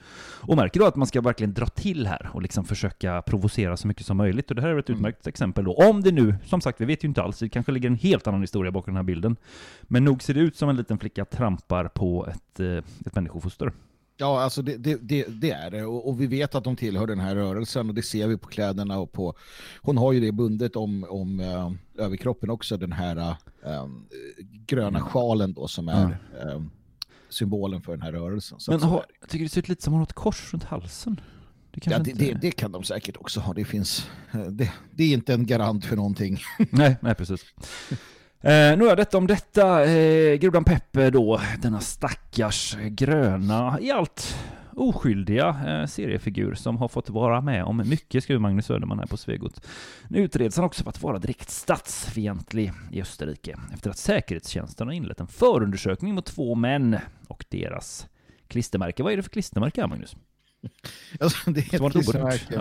Och märker då att man ska verkligen dra till här och liksom försöka provocera så mycket som möjligt. Och det här är ett Mm. utmärkt exempel då. Om det nu, som sagt, vi vet ju inte alls, det kanske ligger en helt annan historia bakom den här bilden. Men nog ser det ut som en liten flicka trampar på ett, ett människofoster. Ja, alltså det, det, det, det är det. Och, och vi vet att de tillhör den här rörelsen och det ser vi på kläderna och på... Hon har ju det bundet om, om äh, överkroppen också, den här äh, gröna sjalen då som är äh, symbolen för den här rörelsen. Så Men att så har, jag tycker det ser ut lite som hon har ett kors runt halsen. Det Ja, det, inte... det, det kan de säkert också ha. Det finns... Det, det är inte en garant för någonting. Nej, nej precis. Eh, nu är detta om detta. Eh, Grodan Peppe då, denna stackars gröna, i allt oskyldiga eh, seriefigur som har fått vara med om mycket, skriver Magnus Söderman här på Svegot. Nu utreds han också för att vara direkt statsfientlig i Österrike efter att säkerhetstjänsten har inlett en förundersökning mot två män och deras klistermärke. Vad är det för klistermärke här, Magnus? Alltså, det är ett klistermärke.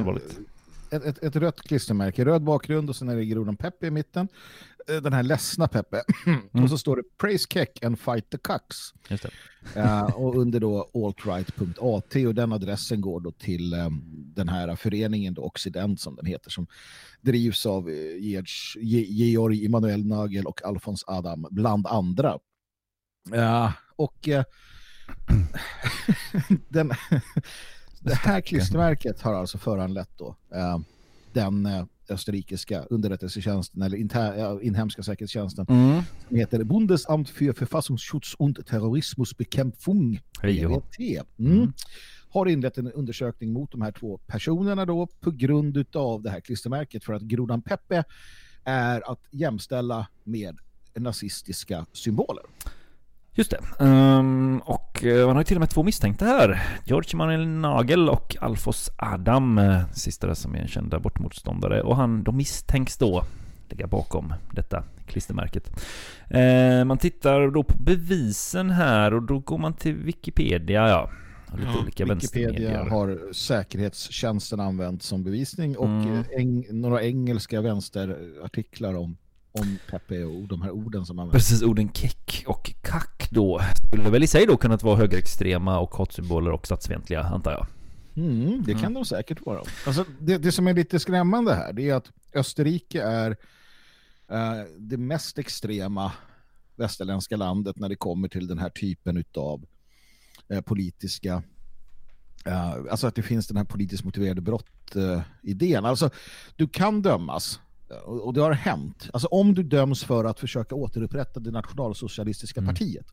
Ett, ett, ett rött klistermärke, röd bakgrund och sen är det grodan Peppe i mitten. Eh, Den här ledsna Peppe. Mm. Och så står det Praise Keck and Fight the Cucks. Ja, och under då altright.at och den adressen går då till um, den här föreningen då, Occident som den heter som drivs av eh, Georg- Ge- Georg Emanuel Nagel och Alfons Adam bland andra. Ja, och den, det här klistermärket har alltså föranlett då den österrikiska underrättelsetjänsten eller inter, inhemska säkerhetstjänsten Mm. som heter Bundesamt für Verfassungsschutz und Terrorismusbekämpfung, Hej och hå. BVT, mm. har inlett en undersökning mot de här två personerna då på grund av det här klistermärket för att Grodan Peppe är att jämställa med nazistiska symboler. Just det. Ehm, och eh, man har ju till och med två misstänkta här. George Emanuel Nagel och Alfons Adam, eh, sista där som är en känd abortmotståndare. Och han, de misstänks då ligga bakom detta klistermärket. Eh, man tittar då på bevisen här och då går man till Wikipedia, ja. Lite olika Wikipedia har säkerhetstjänsten använt som bevisning och Mm. eh, eng, några engelska vänsterartiklar om, om Peppe och de här orden som används. Precis, orden keck och kack då skulle väl i sig då kunnat vara högerextrema och hatsymboler och statsfientliga, antar jag. Mm, det kan de säkert vara. Alltså, det, det som är lite skrämmande här det är att Österrike är eh, det mest extrema västerländska landet när det kommer till den här typen av eh, politiska eh, alltså att det finns den här politiskt motiverade brott-idén. alltså du kan dömas eh, och och det har hänt. Alltså om du döms för att försöka återupprätta det nationalsocialistiska partiet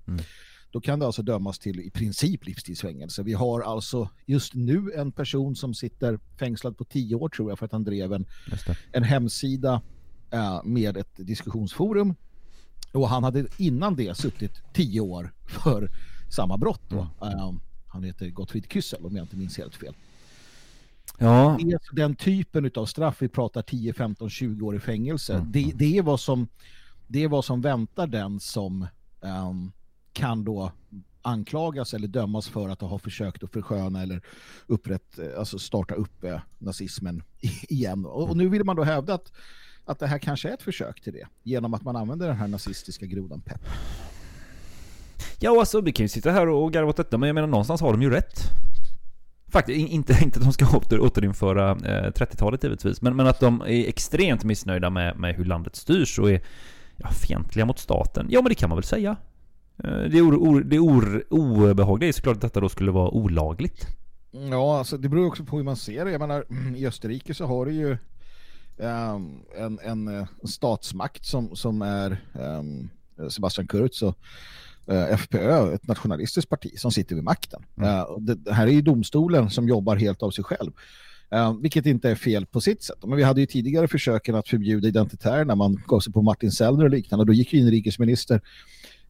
då kan det alltså dömas till i princip livstidsfängelse. Vi har alltså just nu en person som sitter fängslad på tio år tror jag för att han drev en, en hemsida eh, med ett diskussionsforum och han hade innan det suttit tio år för samma brott då. Eh, han heter Gottfried Küssel om jag inte minns helt fel. Ja, Det är alltså den typen av straff vi pratar 10, 15, 20 år i fängelse. Mm. Det, det, är vad som, det är vad som väntar den som ehm, kan då anklagas eller dömas för att ha försökt att försköna eller upprätt, alltså starta upp eh, nazismen igen. Och, och nu vill man då hävda att, att det här kanske är ett försök till det genom att man använder den här nazistiska grodan Pep. Ja, alltså vi kan ju sitta här och garva åt detta, men jag menar någonstans har de ju rätt. Faktiskt, inte, inte att de ska åter, återinföra eh, 30-talet givetvis, men, men att de är extremt missnöjda med, med hur landet styrs och är ja, fientliga mot staten. Ja, men det kan man väl säga. Eh, det or, or, det or, obehagliga är såklart att detta då skulle vara olagligt. Ja, alltså det beror också på hur man ser det. Jag menar, i Österrike så har du ju um, en, en, eh, statsmakt som, som är um, Sebastian Kurz och eh, FPÖ, ett nationalistiskt parti som sitter vid makten. Eh, och det, det här är ju domstolen som jobbar helt av sig själv. Eh, vilket inte är fel på sitt sätt. Men vi hade ju tidigare försöken att förbjuda identitärer när man gav sig på Martin Sellner och liknande. Då gick ju inrikesminister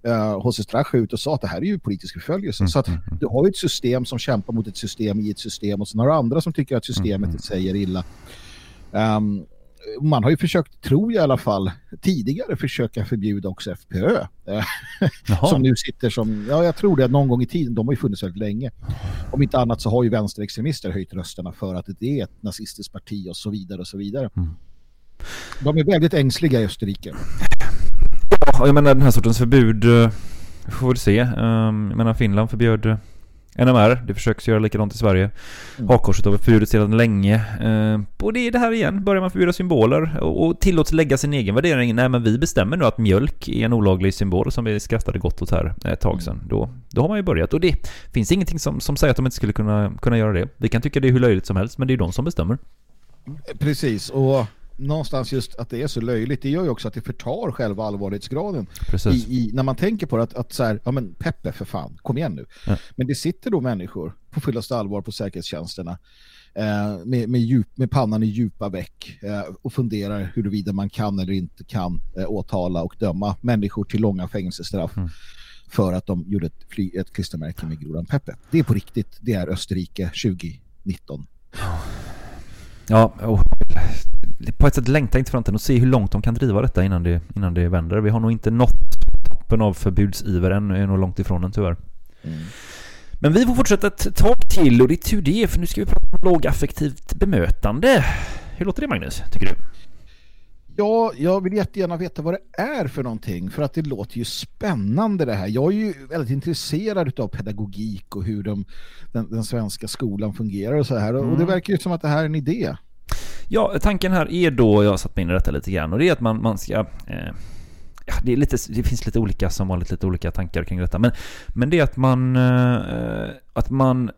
eh, H.C. Strache ut och sa att det här är ju politisk förföljelse. Så att du har ju ett system som kämpar mot ett system i ett system och sen har du andra som tycker att systemet i sig är illa. Ehm, man har ju försökt, tror jag i alla fall, tidigare försöka förbjuda också FPÖ. eh, som nu sitter som, ja jag tror det, någon gång i tiden, de har ju funnits väldigt länge. Om inte annat så har ju vänsterextremister höjt rösterna för att det är ett nazistiskt parti och så vidare och så vidare. De är väldigt ängsliga i Österrike. Ja, jag menar den här sortens förbud, eh, vi får väl se. Um, jag menar Finland förbjöd eh, NMR, det försöks göra likadant i Sverige. Mm. Hakkorset har förbjudits sedan länge. Uh, och det är det här igen, börjar man förbjuda symboler och, och tillåts lägga sin egen värdering. Nej men vi bestämmer nu att mjölk är en olaglig symbol som vi skrattade gott åt här ett tag sedan. Då, då har man ju börjat. Och det finns ingenting som, som säger att de inte skulle kunna, kunna göra det. Vi kan tycka det är hur löjligt som helst, men det är de som bestämmer. Precis, och någonstans just att det är så löjligt, det gör ju också att det förtar själva allvarlighetsgraden. Precis. I, i, när man tänker på det, att, att så här, ja men Peppe för fan, kom igen nu. Ja. Men det sitter då människor på fullaste allvar på säkerhetstjänsterna eh, med, med, djup, med pannan i djupa veck eh, och funderar huruvida man kan eller inte kan eh, åtala och döma människor till långa fängelsestraff Mm. för att de gjorde ett, fly, ett klistermärke med grodan Peppe. Det är på riktigt, det är Österrike 2019. Ja, och på ett sätt längtar jag inte framtiden och se hur långt de kan driva detta innan det, innan det vänder. Vi har nog inte nått toppen av förbudsiver än, är nog långt ifrån den tyvärr. Men vi får fortsätta ett tag till och det är tur det, för nu ska vi prata om lågaffektivt bemötande. Hur låter det Magnus, tycker du? Ja, jag vill jättegärna veta vad det är för någonting för att det låter ju spännande det här. Jag är ju väldigt intresserad av pedagogik och hur de, den, den svenska skolan fungerar och så här. Och det verkar ju som att det här är en idé. Ja, tanken här är då, jag har satt mig in i detta lite grann, och det är att man, man ska... Eh, ja, det, är lite, det finns lite olika som har lite, olika tankar kring detta, men, men det är att man... Eh, att man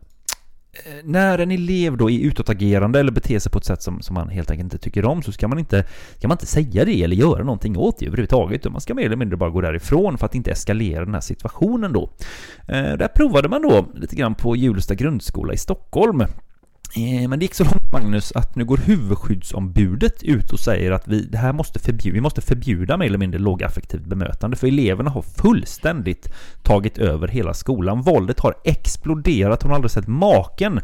Eh, när en elev då är utåtagerande eller beter sig på ett sätt som, som man helt enkelt inte tycker om så ska man inte, ska man inte säga det eller göra någonting åt det överhuvudtaget. Man ska mer eller mindre bara gå därifrån för att inte eskalera den här situationen då. Eh, där provade man då lite grann på Hjulsta grundskola i Stockholm. Eh, men det gick så långt Magnus att nu går huvudskyddsombudet ut och säger att vi, det här måste förbjuda, vi måste förbjuda mer eller mindre lågaffektivt bemötande för eleverna har fullständigt tagit över hela skolan. Våldet har exploderat, hon har aldrig sett maken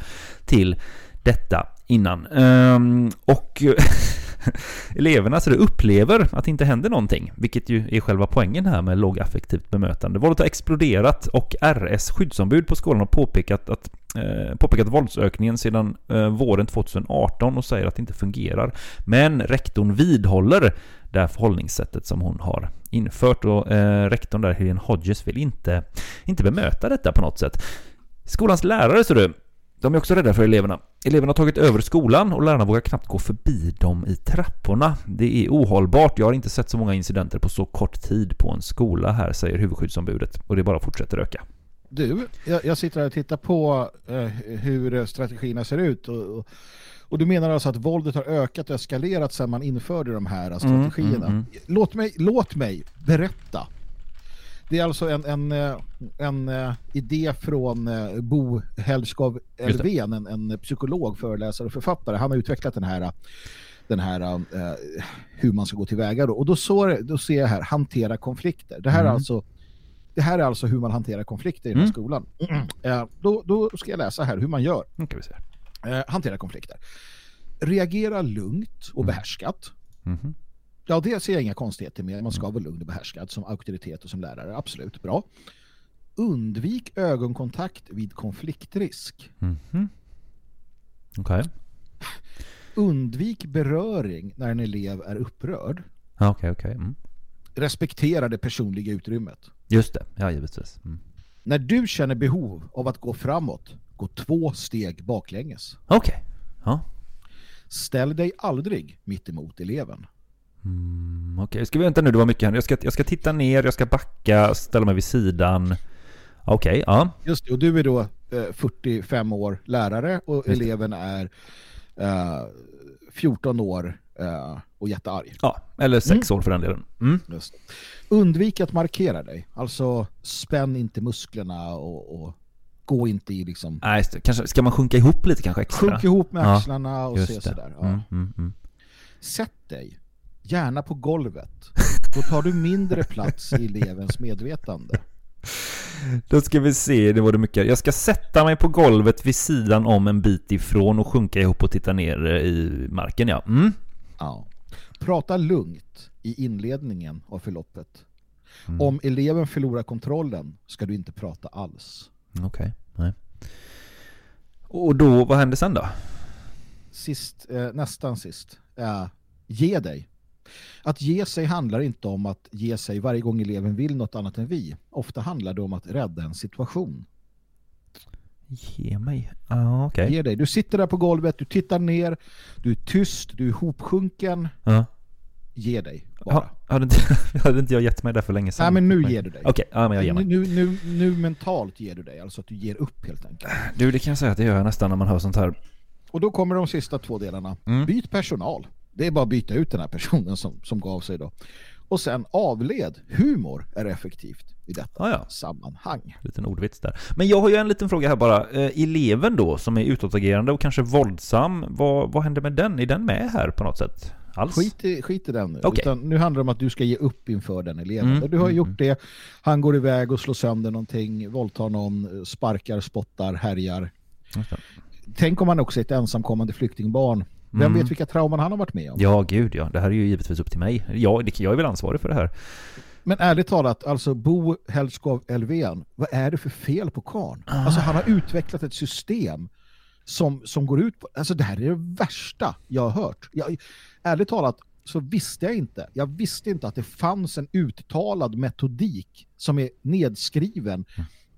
till detta innan. Ehm, och eleverna alltså, så det upplever att det inte händer någonting, vilket ju är själva poängen här med lågaffektivt bemötande. Våldet har exploderat och RS skyddsombud på skolan har påpekat, att, eh, påpekat våldsökningen sedan eh, våren 2018 och säger att det inte fungerar. Men rektorn vidhåller det här förhållningssättet som hon har infört och eh, rektorn där, Helene Hodges, vill inte, inte bemöta detta på något sätt. Skolans lärare, så du, de är också rädda för eleverna. Eleverna har tagit över skolan och lärarna vågar knappt gå förbi dem i trapporna. Det är ohållbart. Jag har inte sett så många incidenter på så kort tid på en skola här, säger huvudskyddsombudet. Och det bara fortsätter öka. Du, jag, jag sitter här och tittar på eh, hur strategierna ser ut och, och, och du menar alltså att våldet har ökat och eskalerat sedan man införde de här strategierna. mm, mm. Låt, mig, låt mig berätta. Det är alltså en, en, eh, en, eh, idé från eh, Bo Helskov. Elfven, en, en psykolog, föreläsare och författare. Han har utvecklat den här den här eh, hur man ska gå tillväga då. Och då, så, då ser jag här, hantera konflikter. Det här är Mm. alltså det här är alltså hur man hanterar konflikter i den här Mm. skolan. Eh, då, då ska jag läsa här hur man gör. Nu kan vi se. Eh, hantera konflikter. Reagera lugnt och behärskat. Mhm. Ja, det ser jag inga konstigheter med. Man ska vara lugn och behärskad som auktoritet och som lärare. Absolut, bra. Undvik ögonkontakt vid konfliktrisk. Mhm. Okej. Undvik beröring när en elev är upprörd. Okej, okej. Mm. Respektera det personliga utrymmet. Just det. Ja, givetvis. Mm. När du känner behov av att gå framåt, gå två steg baklänges. Okej. Ja. Ställ dig aldrig mitt emot eleven. Mm, Okej, ska vi vänta nu, det var mycket här. Jag ska, jag ska titta ner, jag ska backa, ställa mig vid sidan. Okej, ja. Just det, och du är då eh, 45 år lärare och Just det. eleven är eh, 14 år eh, och jättearg. Ja, eller sex år för den delen. Mm. Just. Undvik att markera dig. Alltså spänn inte musklerna och, och gå inte i liksom... Nej. Kanske, ska man sjunka ihop lite kanske extra? Sjunk ihop med Ja, axlarna och just se sådär. Ja. Mm, mm, mm. Sätt dig, gärna på golvet. Då tar du mindre plats i elevens medvetande. Då ska vi se, det var det mycket. Jag ska sätta mig på golvet vid sidan om en bit ifrån och sjunka ihop och titta ner eh, i marken, ja. Mm. Ja. Prata lugnt i inledningen av förloppet. Mm. Om eleven förlorar kontrollen ska du inte prata alls. Okej, nej. Och då, vad händer sen då? Sist, eh, nästan sist. Eh, ge dig. Att ge sig handlar inte om att ge sig varje gång eleven vill något annat än vi. Ofta handlar det om att rädda en situation. Ge mig? Ja, okej. Ge dig. Du sitter där på golvet, du tittar ner, du är tyst, du är hopsjunken. Ja. Ge dig. Bara. Ja, hade, inte, hade inte jag gett mig där för länge sedan? Nej, men nu ger du dig. Okej, ja men jag ger mig. Nu, nu, nu mentalt ger du dig, alltså att du ger upp helt enkelt. Du, det kan jag säga att det gör jag nästan när man hör sånt här. Och då kommer de sista två delarna. Mm. Byt personal. Det är bara att byta ut den här personen som, som gav sig då. Och sen avled. Humor är effektivt i detta Ja, ja. sammanhang. Liten ordvits där. Men jag har ju en liten fråga här bara. Eh, eleven då, som är utåtagerande och kanske våldsam, vad, vad händer med den? Är den med här på något sätt? Alls? Skit i, skit i den nu. Okej. Utan nu handlar det om att du ska ge upp inför den eleven. Mm, du har mm, gjort det. Han går iväg och slår sönder någonting, våldtar någon, sparkar, spottar, härjar. Det. Tänk om han också är ett ensamkommande flyktingbarn. Vem Mm. vet vilka trauman han har varit med om? Ja, gud ja. Det här är ju givetvis upp till mig. Jag, jag är väl ansvarig för det här. Men ärligt talat, alltså Bo Helskov Elfven, vad är det för fel på karn? Alltså han har utvecklat ett system som, som går ut på, alltså det här är det värsta jag har hört. Jag, ärligt talat så visste jag inte, jag visste inte att det fanns en uttalad metodik som är nedskriven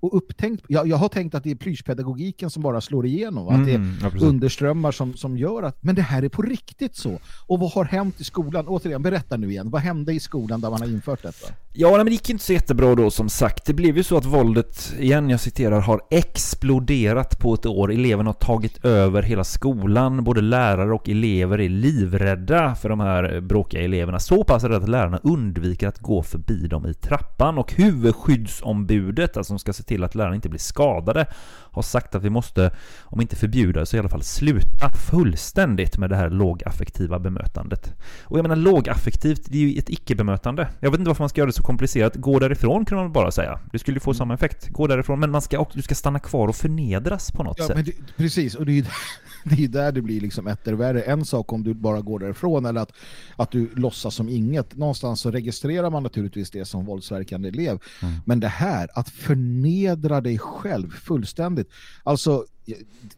och upptänkt. Jag, jag har tänkt att det är plyschpedagogiken som bara slår igenom, att det är Mm, ja, underströmmar som, som gör att, men det här är på riktigt så. Och vad har hänt i skolan? Återigen, berätta nu igen, vad hände i skolan där man har infört detta? Ja, nej, men det gick inte så jättebra då som sagt. Det blev ju så att våldet, igen jag citerar, har exploderat på ett år. Eleverna har tagit över hela skolan. Både lärare och elever är livrädda för de här bråkiga eleverna. Så pass rädda att lärarna undviker att gå förbi dem i trappan. Och huvudskyddsombudet, alltså som ska se till att lärarna inte blir skadade, har sagt att vi måste, om inte förbjuda så i alla fall sluta fullständigt med det här lågaffektiva bemötandet. Och jag menar lågaffektivt, det är ju ett icke-bemötande. Jag vet inte varför man ska göra det så komplicerat. Gå därifrån kunde man bara säga. Det skulle ju få samma effekt. Gå därifrån, men man ska du ska stanna kvar och förnedras på något Ja, sätt. det, precis, och det är ju det är där det blir liksom ettervärre. En sak om du bara går därifrån eller att, att du låtsas som inget. Någonstans så registrerar man naturligtvis det som våldsverkande elev. Mm. Men det här, att förnedra dig själv fullständigt. Alltså,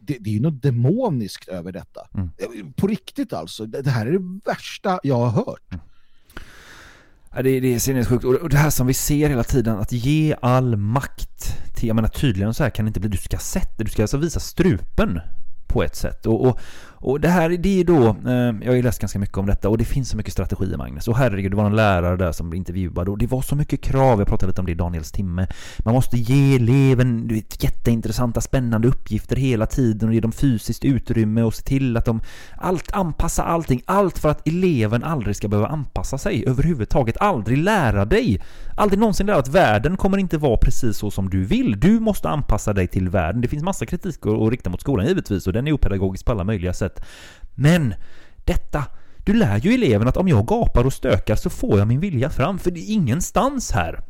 det, det är ju något demoniskt över detta. Mm. På riktigt alltså. Det, det här är det värsta jag har hört. Ja, det, det är sinnessjukt. Och det här som vi ser hela tiden, att ge all makt till, jag menar tydligen så här kan det inte bli, du ska sätta, du ska alltså visa strupen på ett sätt. Och, och, och det här, det är då, eh, jag har ju läst ganska mycket om detta och det finns så mycket strategier Magnus. Och herregud, det var en lärare där som blev intervjuad och det var så mycket krav, jag pratade lite om det i Daniels timme. Man måste ge eleven du vet, jätteintressanta, spännande uppgifter hela tiden och ge dem fysiskt utrymme och se till att de allt, anpassa allting, allt för att eleven aldrig ska behöva anpassa sig överhuvudtaget, aldrig lära dig. Aldrig någonsin lära att världen kommer inte vara precis så som du vill. Du måste anpassa dig till världen. Det finns massa kritik att rikta mot skolan givetvis och den är opedagogisk på alla möjliga sätt. Men detta, du lär ju eleven att om jag gapar och stökar så får jag min vilja fram, för det är ingenstans här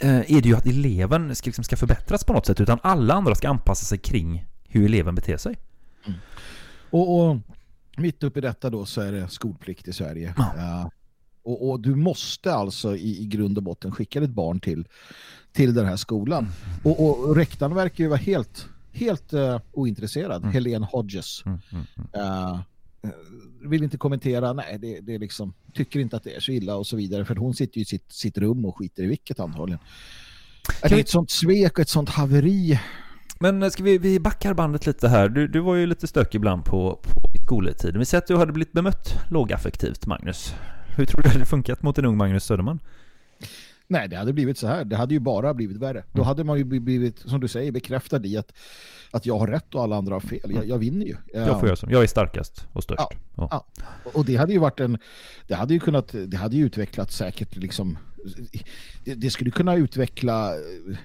eh, är det ju att eleven ska, liksom ska förbättras på något sätt, utan alla andra ska anpassa sig kring hur eleven beter sig. Och, och mitt uppe i detta då så är det skolplikt i Sverige. Ja. och, och du måste alltså i, i grund och botten skicka ditt barn till, till den här skolan. Och, och rektorn verkar ju vara helt, helt uh, ointresserad. Helene Hodges. Uh, vill inte kommentera, nej det, det är liksom, tycker inte att det är så illa och så vidare för hon sitter ju i sitt, sitt rum och skiter i vilket antagligen. Är det vi- ett sånt svek och ett sånt haveri? Men ska vi, vi backar bandet lite här. Du, du var ju lite stökig ibland på, på skoletiden. Vi säger att du hade blivit bemött lågaffektivt, Magnus. Hur tror du det hade funkat mot en ung Magnus Söderman? Nej, det hade blivit så här. Det hade ju bara blivit värre. Då hade man ju blivit, som du säger, bekräftad i att, att jag har rätt och alla andra har fel. Jag, jag vinner ju. Jag får göra så. Jag är starkast och störst. Ja. Ja. Ja. Och det hade ju varit en, det hade ju kunnat, det hade ju utvecklat säkert liksom, det, det skulle kunna utveckla eh,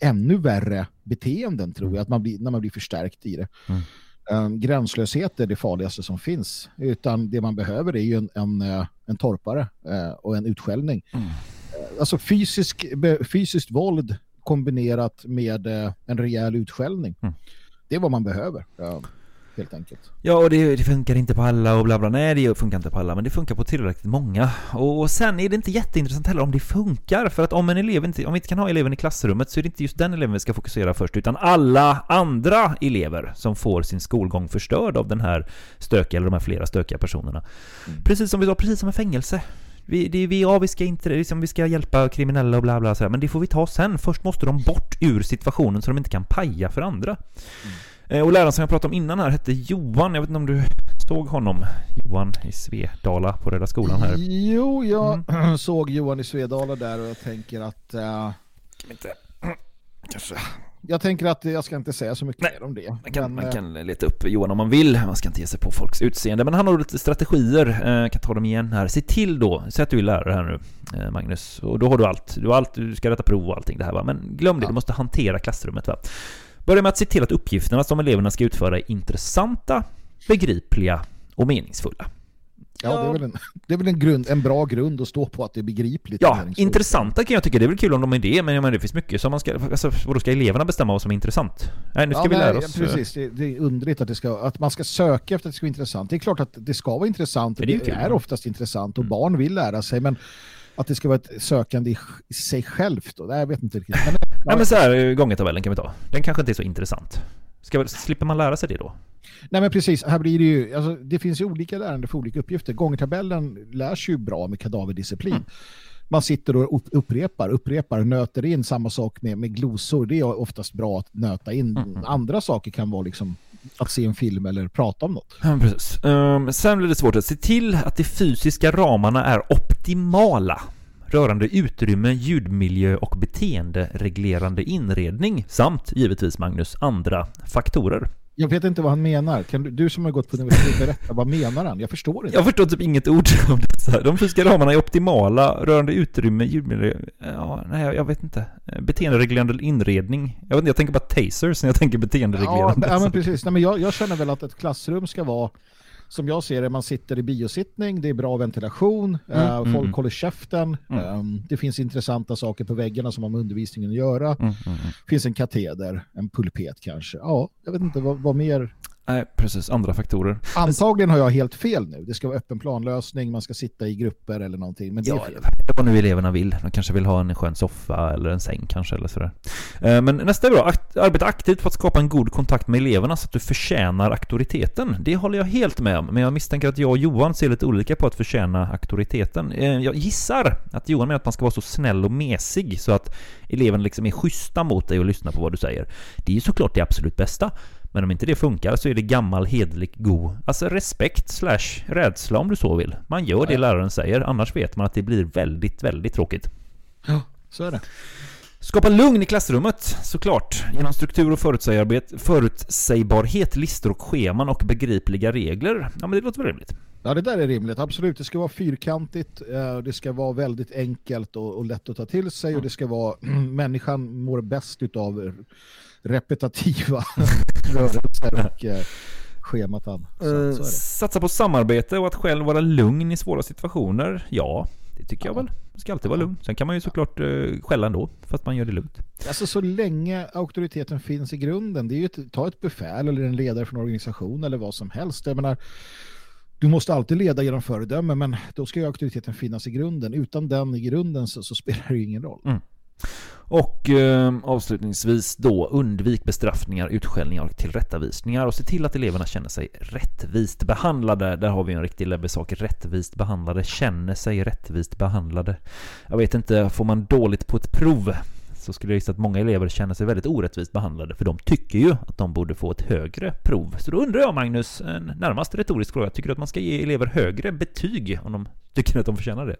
ännu värre beteenden tror jag, att man blir, när man blir förstärkt i det. Mm. Um, gränslöshet är det farligaste som finns. Utan det man behöver är ju en, en, eh, en torpare uh, och en utskällning. Mm. Alltså fysisk, fysiskt våld kombinerat med uh, en rejäl utskällning. Mm. Det är vad man behöver. helt enkelt. Ja, och det, det, funkar inte på alla och bla bla. Nej, det funkar inte på alla, men det funkar på tillräckligt många. Och, och sen är det inte jätteintressant heller om det funkar, för att om en elev inte, om vi inte kan ha eleven i klassrummet så är det inte just den eleven vi ska fokusera först, utan alla andra elever som får sin skolgång förstörd av den här stökiga, eller de här flera stökiga personerna. Mm. Precis som vi sa, precis som en fängelse. Vi, det, vi, ja, vi ska inte, liksom, vi ska hjälpa kriminella och bla bla sådär, men det får vi ta sen. Först måste de bort ur situationen så de inte kan paja för andra. Mm. Och läraren som jag pratade om innan här hette Johan. Jag vet inte om du såg honom? Johan i Svedala på Röda skolan här. Jo, jag mm. såg Johan i Svedala där och jag tänker att... Uh, inte. Kanske. Jag tänker att jag ska inte säga så mycket Nej, mer om det. Man kan, men, man kan leta upp Johan om man vill. Man ska inte ge sig på folks utseende. Men han har lite strategier. Jag kan ta dem igen här. Se till då, säg att du är lärare här nu, Magnus. Och då har du allt. Du har allt, du ska rätta prov och allting det här va. Men glöm det, ja. du måste hantera klassrummet va. Börja med att se till att uppgifterna som eleverna ska utföra är intressanta, begripliga och meningsfulla. Ja, det är väl, en, det är väl en, grund, en bra grund att stå på att det är begripligt. Ja, intressanta kan jag tycka. Det är väl kul om de är det, men, men det finns mycket som man ska... Alltså, då ska eleverna bestämma vad som är intressant? Nej, nu ska ja, vi lära oss... Precis. Det, det, är underligt att, det ska, att man ska söka efter att det ska vara intressant. Det är klart att det ska vara intressant. Det, det är, oftast intressant och mm. barn vill lära sig, men att det ska vara ett sökande i sig självt då, jag vet inte riktigt. Men, ja, men så här, gångetabellen kan vi ta. Den kanske inte är så intressant. Ska, slipper man lära sig det då? Nej men precis, här blir det ju, alltså, det finns ju olika lärande för olika uppgifter. Gångertabellen lärs ju bra med kadaverdisciplin. Mm. Man sitter och upprepar, upprepar, nöter in samma sak med, med glosor. Det är oftast bra att nöta in. Mm. Andra saker kan vara liksom att se en film eller prata om något. Ja, precis. Um, sen blir det svårt att se till att de fysiska ramarna är optimala rörande utrymme, ljudmiljö och beteendereglerande inredning samt givetvis Magnus andra faktorer. Jag vet inte vad han menar. Kan du, du som har gått på universitetet berätta, vad menar han? Jag förstår inte. Jag förstår typ inget ord om det. De fysiska ramarna är optimala rörande utrymme, ljudmiljö, ja, nej, jag vet inte. Beteendereglerande inredning. Jag vet inte, jag tänker bara tasers när jag tänker beteendereglerande. Ja, ja men precis. Nej, men jag, jag känner väl att ett klassrum ska vara som jag ser det, man sitter i biosittning, det är bra ventilation, mm, uh, folk mm. håller käften, mm. um, det finns intressanta saker på väggarna som har med undervisningen att göra. Mm, mm, mm. finns en kateder, en pulpet kanske. Ja, jag vet inte vad, vad mer Nej, precis. Andra faktorer. Antagligen har jag helt fel nu. Det ska vara öppen planlösning, man ska sitta i grupper eller någonting. Men det ja, är fel. vad nu eleverna vill. De kanske vill ha en skön soffa eller en säng kanske eller sådär. Eh, men nästa är bra. Arbeta aktivt för att skapa en god kontakt med eleverna så att du förtjänar auktoriteten. Det håller jag helt med om. Men jag misstänker att jag och Johan ser lite olika på att förtjäna auktoriteten. Eh, jag gissar att Johan menar att man ska vara så snäll och mesig så att eleven liksom är schyssta mot dig och lyssnar på vad du säger. Det är ju såklart det absolut bästa. Men om inte det funkar så är det gammal hedlig god, alltså respekt slash rädsla om du så vill. Man gör det läraren säger, annars vet man att det blir väldigt, väldigt tråkigt. Ja, så är det. Skapa lugn i klassrummet, såklart. Genom struktur och förutsägbarhet, listor och scheman och begripliga regler. Ja, men det låter väl rimligt. Ja, det där är rimligt. Absolut. Det ska vara fyrkantigt. Eh, det ska vara väldigt enkelt och lätt att ta till sig. Och det ska vara människan mår bäst av repetitiva rörelser och eh, schematan. Så, så Satsa på samarbete och att själv vara lugn i svåra situationer. Ja, det tycker jag väl. Man ska alltid vara lugn. Sen kan man ju såklart uh, skälla ändå, fast man gör det lugnt. Alltså så länge auktoriteten finns i grunden, det är ju att ta ett befäl eller en ledare för en organisation eller vad som helst. Jag menar, du måste alltid leda genom föredöme, men då ska ju auktoriteten finnas i grunden. Utan den i grunden så, så spelar det ju ingen roll. Mm. Och eh, avslutningsvis då undvik bestraffningar, utskällningar och tillrättavisningar och se till att eleverna känner sig rättvist behandlade. Där har vi en riktig läbbesak. Rättvist behandlade, känner sig rättvist behandlade. Jag vet inte, får man dåligt på ett prov så skulle jag gissa att många elever känner sig väldigt orättvist behandlade för de tycker ju att de borde få ett högre prov. Så då undrar jag Magnus, en närmast retorisk fråga, tycker du att man ska ge elever högre betyg om de tycker att de förtjänar det?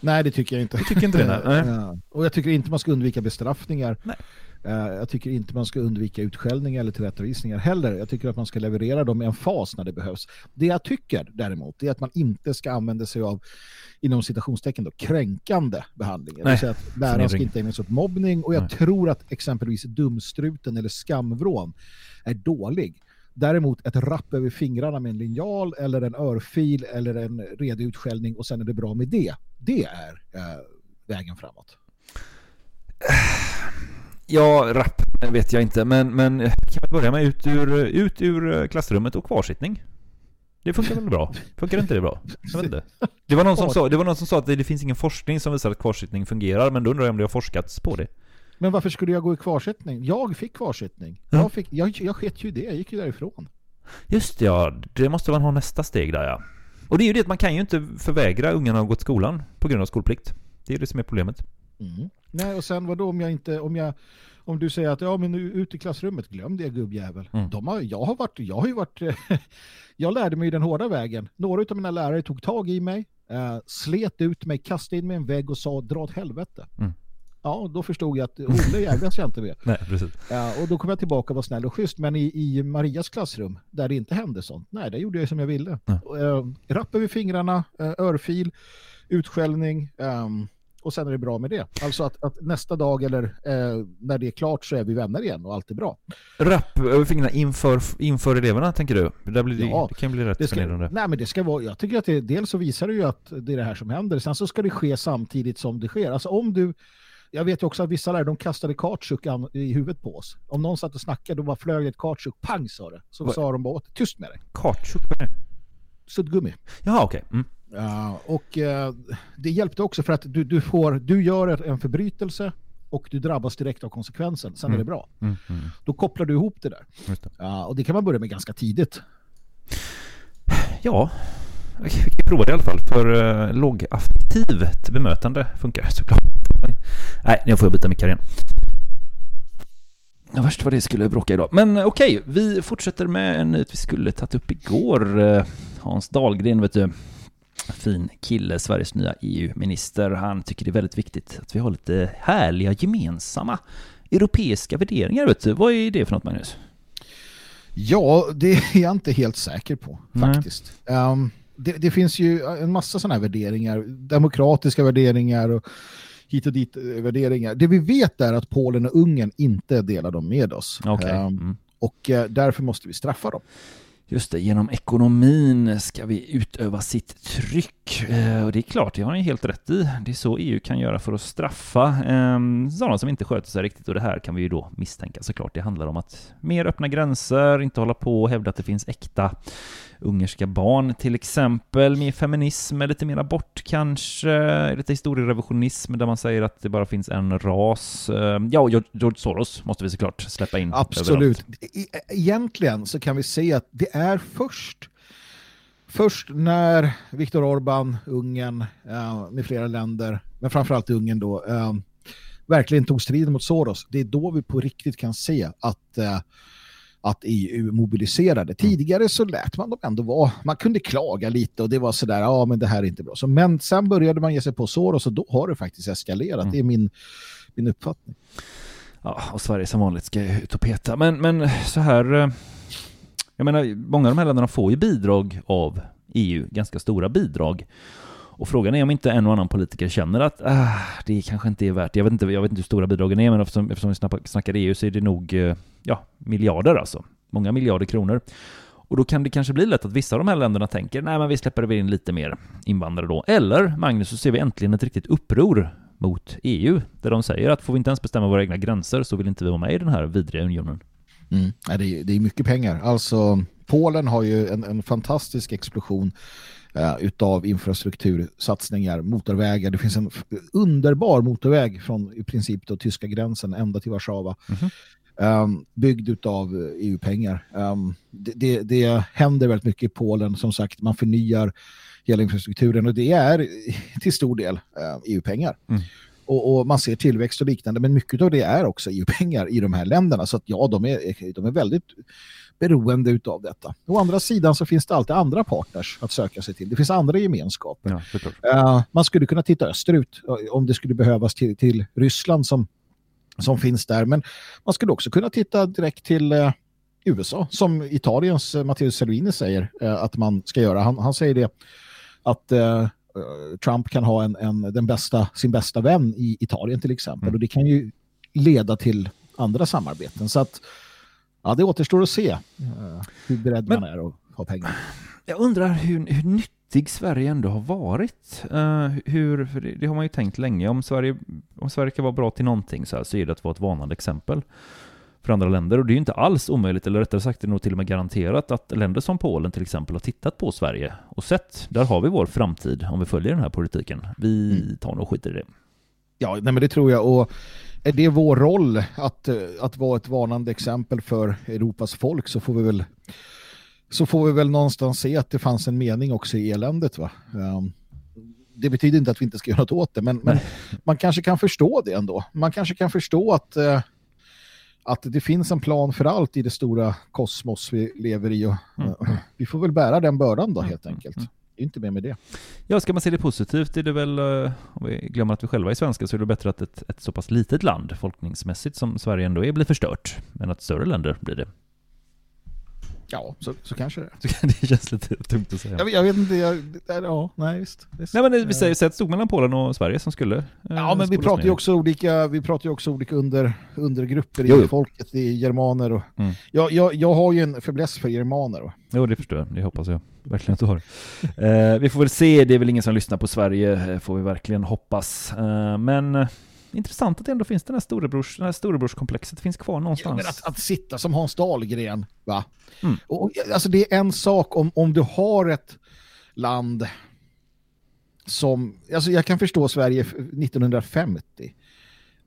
Nej, det tycker jag inte. Du tycker inte det? Nej. Ja. Och jag tycker inte man ska undvika bestraffningar. Nej. Eh, Jag tycker inte man ska undvika utskällningar eller tillrättavisningar heller. Jag tycker att man ska leverera dem i en fas när det behövs. Det jag tycker däremot är att man inte ska använda sig av inom citationstecken då, kränkande behandling. Det Nej, vill säga att läraren ska inte ägna sig åt mobbning och jag Nej. tror att exempelvis dumstruten eller skamvrån är dålig. Däremot ett rapp över fingrarna med en linjal eller en örfil eller en redig utskällning och sen är det bra med det. Det är eh, vägen framåt. Ja, rapp vet jag inte, men, men kan vi börja med ut ur, ut ur klassrummet och kvarsittning? Det funkar väl bra? Funkar inte det bra? Jag vet inte. Det var någon som sa, det var någon som sa att det, det finns ingen forskning som visar att kvarsittning fungerar, men då undrar jag om det har forskats på det. Men varför skulle jag gå i kvarsittning? Jag fick kvarsittning. Ja. Jag, fick, jag, jag sket ju det, jag gick ju därifrån. Just det, ja, det måste man ha nästa steg där ja. Och det är ju det att man kan ju inte förvägra ungarna att gå till skolan på grund av skolplikt. Det är det som är problemet. Mm. Nej, och sen vad då om jag inte, om jag om du säger att ja men nu ut i klassrummet, glöm det gubbjävel. Mm. De har, jag har varit, jag har ju varit, jag lärde mig den hårda vägen. Några av mina lärare tog tag i mig, eh, slet ut mig, kastade in mig i en vägg och sa dra åt helvete. Mm. Ja, då förstod jag att Olle jävlas jag inte med. Nej, precis. Ja, och då kom jag tillbaka och var snäll och schysst. Men i, i Marias klassrum, där det inte hände sånt, nej, där gjorde jag som jag ville. Ja. Och, eh, rapp över fingrarna, eh, örfil, utskällning ehm, och sen är det bra med det. Alltså att, att nästa dag eller eh, när det är klart så är vi vänner igen och allt är bra. Rapp över fingrarna inför, inför eleverna, tänker du? Det, blir, Ja, det kan bli rätt Det ska, förnedrande. nej men det ska vara, jag tycker att det, dels så visar det ju att det är det här som händer. Sen så ska det ske samtidigt som det sker. Alltså om du, jag vet ju också att vissa lärare, de kastade kautschuk an- i huvudet på oss. Om någon satt och snackade, då bara flög ett kautschuk, pang sa det. Så Vad- sa de bara åt, tyst med dig. Är det? Suddgummi. Jaha, okej. Mm. Ja, och eh, det hjälpte också för att du, du, får, du gör en förbrytelse och du drabbas direkt av konsekvensen. Sen är Mm. det bra. Mm, mm. Då kopplar du ihop det där. Det. Ja, och det kan man börja med ganska tidigt. Ja, vi kan prova det i alla fall. För uh, lågaffektivt bemötande funkar såklart. Nej, nu får jag byta mickar igen. Ja, värst vad det skulle bråka idag. Men eh, okej, vi fortsätter med en nyhet vi skulle tagit upp igår. Eh, Hans Dahlgren, vet du. Fin kille, Sveriges nya EU-minister. Han tycker det är väldigt viktigt att vi har lite härliga gemensamma europeiska värderingar, vet du. Vad är det för något, Magnus? Ja, det är jag inte helt säker på faktiskt. Ehm, det, det finns ju en massa sådana här värderingar, demokratiska värderingar och hit och dit eh, värderingar. Det vi vet är att Polen och Ungern inte delar dem med oss. Okej. Ehm, Mm. och eh, därför måste vi straffa dem. Just det, genom ekonomin ska vi utöva sitt tryck. Eh, och det är klart, det har ni helt rätt i. Det är så EU kan göra för att straffa eh, sådana som inte sköter sig riktigt. Och det här kan vi ju då misstänka såklart. Det handlar om att mer öppna gränser, inte hålla på och hävda att det finns äkta ungerska barn till exempel. Mer feminism, lite mer abort kanske. Lite historierevisionism där man säger att det bara finns en ras. Eh, ja, och George Soros måste vi såklart släppa in. Absolut. överallt. E- Egentligen så kan vi se att det är först först när Viktor Orbán, Ungern eh, med flera länder, men framförallt Ungern då, eh, verkligen tog striden mot Soros. Det är då vi på riktigt kan se att att EU mobiliserade. Tidigare så lät man dem ändå vara, man kunde klaga lite och det var sådär, ja men det här är inte bra. Så, men sen började man ge sig på Soros och då har det faktiskt eskalerat. Det är min, min uppfattning. Ja, och Sverige som vanligt ska ut och peta. Men, men så här... eh, Jag menar, många av de här länderna får ju bidrag av EU, ganska stora bidrag. Och frågan är om inte en och annan politiker känner att ah, det kanske inte är värt det. Jag vet inte, jag vet inte hur stora bidragen är, men eftersom, eftersom vi snackar, EU så är det nog eh, ja, miljarder alltså. Många miljarder kronor. Och då kan det kanske bli lätt att vissa av de här länderna tänker nej men vi släpper väl in lite mer invandrare då. Eller, Magnus, så ser vi äntligen ett riktigt uppror mot EU, där de säger att får vi inte ens bestämma våra egna gränser så vill inte vi vara med i den här vidriga unionen. Mm. Det, är, det är mycket pengar. Alltså, Polen har ju en, en fantastisk explosion eh, utav infrastruktursatsningar, motorvägar. Det finns en underbar motorväg från i princip då tyska gränsen ända till Warszawa. Mhm. Um, byggd utav EU-pengar. Um, det, det, det händer väldigt mycket i Polen. Som sagt, man förnyar hela infrastrukturen och det är till stor del eh, EU-pengar. Mm. Och, och, man ser tillväxt och liknande, men mycket av det är också EU-pengar i de här länderna. Så att ja, de är, de är väldigt beroende utav detta. Å andra sidan så finns det alltid andra partners att söka sig till. Det finns andra gemenskaper. Ja, uh, man skulle kunna titta österut om det skulle behövas till, till Ryssland som, som finns där. Men man skulle också kunna titta direkt till uh, USA som Italiens Matteo Salvini säger att man ska göra. Han, han säger det att Trump kan ha en, en, den bästa, sin bästa vän i Italien till exempel. Mm. Och det kan ju leda till andra samarbeten. Så att ja, det återstår att se hur beredd Men, man är att ha pengar. Jag undrar hur, hur nyttig Sverige ändå har varit. Uh, hur, för det, det, har man ju tänkt länge. Om Sverige, om Sverige kan vara bra till någonting så, här, så är det att vara ett varnande exempel för andra länder. Och det är ju inte alls omöjligt, eller rättare sagt det är nog till och med garanterat att länder som Polen till exempel har tittat på Sverige och sett, där har vi vår framtid om vi följer den här politiken. Vi mm. tar nog skit i det. Ja, nej men det tror jag. Och är det vår roll att, att vara ett varnande exempel för Europas folk så får vi väl så får vi väl någonstans se att det fanns en mening också i eländet va. Um, det betyder inte att vi inte ska göra något åt det men, men man kanske kan förstå det ändå. Man kanske kan förstå att uh, att det finns en plan för allt i det stora kosmos vi lever i och mm. uh, vi får väl bära den bördan då helt enkelt. Inte mer med det. Ja, ska man se det positivt är det väl, eh, om vi glömmer att vi själva är svenska, så är det bättre att ett, ett så pass litet land, folkningsmässigt som Sverige ändå är, blir förstört, än att större länder blir det. Ja, så, så kanske det. det känns lite tungt att säga. Jag, jag vet inte, jag, ja, nej visst. visst. Nej men vi säger, säg att det stod mellan Polen och Sverige som skulle. Eh, ja, men vi pratar ju också olika, vi pratar också olika under, undergrupper i jo. folket, i germaner och... Mm. Jag, jag, jag har ju en fäbless för germaner. Och. Jo, det förstår jag. Det hoppas jag verkligen att du har. eh, vi får väl se, det är väl ingen som lyssnar på Sverige, eh, får vi verkligen hoppas. Eh, men intressant att det ändå finns den här, storebrors, den här storebrorskomplexet finns kvar någonstans. Ja, att, att, sitta som Hans Dahlgren, va? Mm. Och, alltså det är en sak om, om du har ett land som, alltså jag kan förstå Sverige 1950.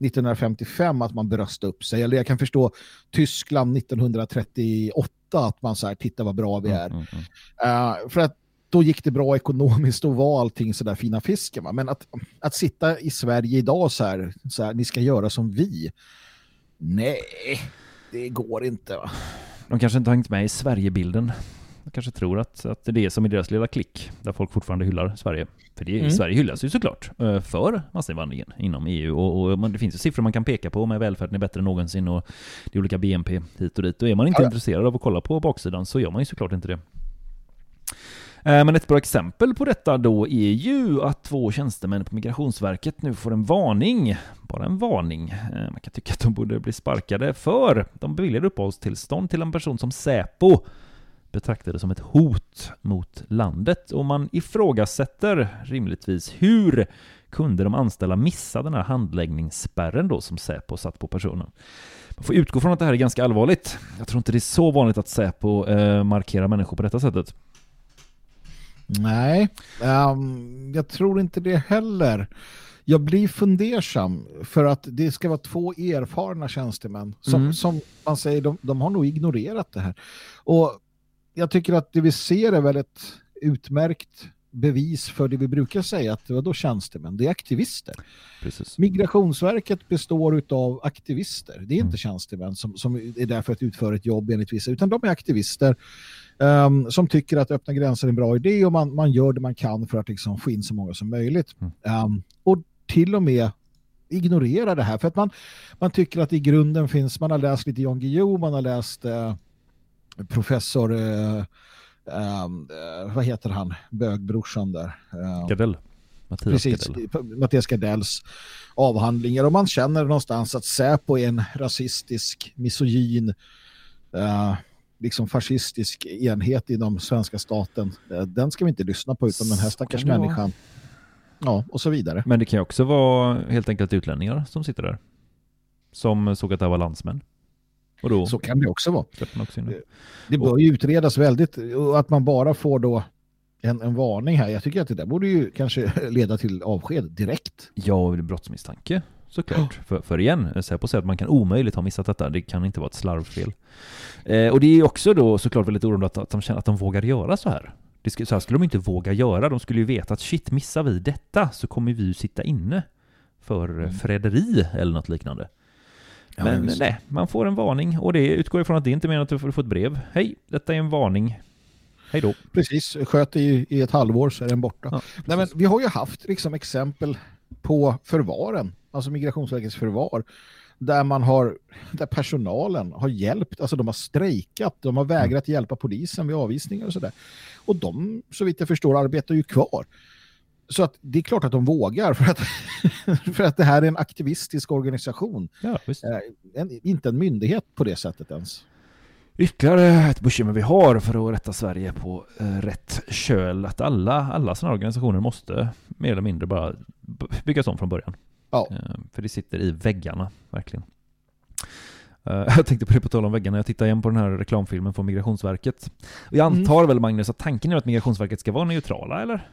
1955 att man bröstade upp sig. Eller jag kan förstå Tyskland 1938 att man så här, titta vad bra vi mm, är. Mm, mm, mm. Uh, för att då gick det bra ekonomiskt och var allting sådär fina fisken. Va? Men att, att sitta i Sverige idag så här, så här, ni ska göra som vi. Nej, det går inte va. De kanske inte har hängt med i Sverigebilden. De kanske tror att, att det är som i deras lilla klick, där folk fortfarande hyllar Sverige. För det, mm. Sverige hyllas ju såklart eh, för massinvandringen inom EU. Och, och det finns ju siffror man kan peka på med välfärden är bättre än någonsin och det är olika BNP hit och dit. Och är man inte ja. intresserad av att kolla på baksidan så gör man ju såklart inte det. Eh, men ett bra exempel på detta då är ju att två tjänstemän på Migrationsverket nu får en varning. Bara en varning. Eh, man kan tycka att de borde bli sparkade för de beviljade uppehållstillstånd till en person som Säpo betraktade som ett hot mot landet. Och man ifrågasätter rimligtvis hur kunde de anställda missa den här handläggningsspärren då som Säpo satt på personen. Man får utgå från att det här är ganska allvarligt. Jag tror inte det är så vanligt att Säpo eh, markerar människor på detta sättet. Nej, um, jag tror inte det heller. Jag blir fundersam för att det ska vara två erfarna tjänstemän som, mm. som man säger, de, de har nog ignorerat det här. Och jag tycker att det vi ser är väl ett utmärkt bevis för det vi brukar säga att det var då tjänstemän, det är aktivister. Precis. Migrationsverket består av aktivister. Det är inte mm. tjänstemän som, som är där för att utföra ett jobb enligt vissa, utan de är aktivister um, som tycker att öppna gränser är en bra idé och man, man gör det man kan för att liksom få in så många som möjligt. Mm. Um, och till och med ignorera det här för att man, man tycker att i grunden finns, man har läst lite Jan Guillou, man har läst uh, professor uh, um, uh, vad heter han, bögbrorsan där. Gardell. Mattias Precis, Gardell. Mattias Gardells avhandlingar och man känner någonstans att Säpo är en rasistisk, misogyn uh, liksom fascistisk enhet inom svenska staten. Uh, den ska vi inte lyssna på utan den här stackars människan. Ja, och så vidare. Men det kan ju också vara helt enkelt utlänningar som sitter där. Som såg att det var landsmän. Då, så kan det också vara. Också det bör ju utredas väldigt och att man bara får då en, en varning här. Jag tycker att det där borde ju kanske leda till avsked direkt. Ja, brottsmisstanke såklart. Oh. För, för igen, Säpo säger att man kan omöjligt ha missat detta. Det kan inte vara ett slarvfel. Eh, och det är också då såklart väldigt oroande att, att de känner att de vågar göra så här. Det skulle, så här skulle de inte våga göra. De skulle ju veta att shit, missar vi detta så kommer vi ju sitta inne för Mm. förräderi eller något liknande. Ja, Men visst. nej, man får en varning och det utgår ifrån att det inte menar att du får få ett brev. Hej, detta är en varning. Hej då. Precis, sköt i, i ett halvår så är den borta. Ja, Nej, men vi har ju haft liksom exempel på förvaren, alltså Migrationsverkets förvar, där man har, där personalen har hjälpt, alltså de har strejkat, de har vägrat hjälpa polisen vid avvisningar och sådär. Och de, så vitt jag förstår, arbetar ju kvar. Så att det är klart att de vågar för att, för att det här är en aktivistisk organisation. Ja. Eh, En, inte en myndighet på det sättet ens. Ytterligare ett bekymmer vi har för att rätta Sverige på eh, rätt köl, att alla, alla sådana organisationer måste mer eller mindre bara byggas om från början. Ja. Eh, för det sitter i väggarna, verkligen. Eh, jag tänkte på det på tal om väggarna, jag tittar igen på den här reklamfilmen från Migrationsverket. Och jag antar väl Magnus att tanken är att Migrationsverket ska vara neutrala, eller?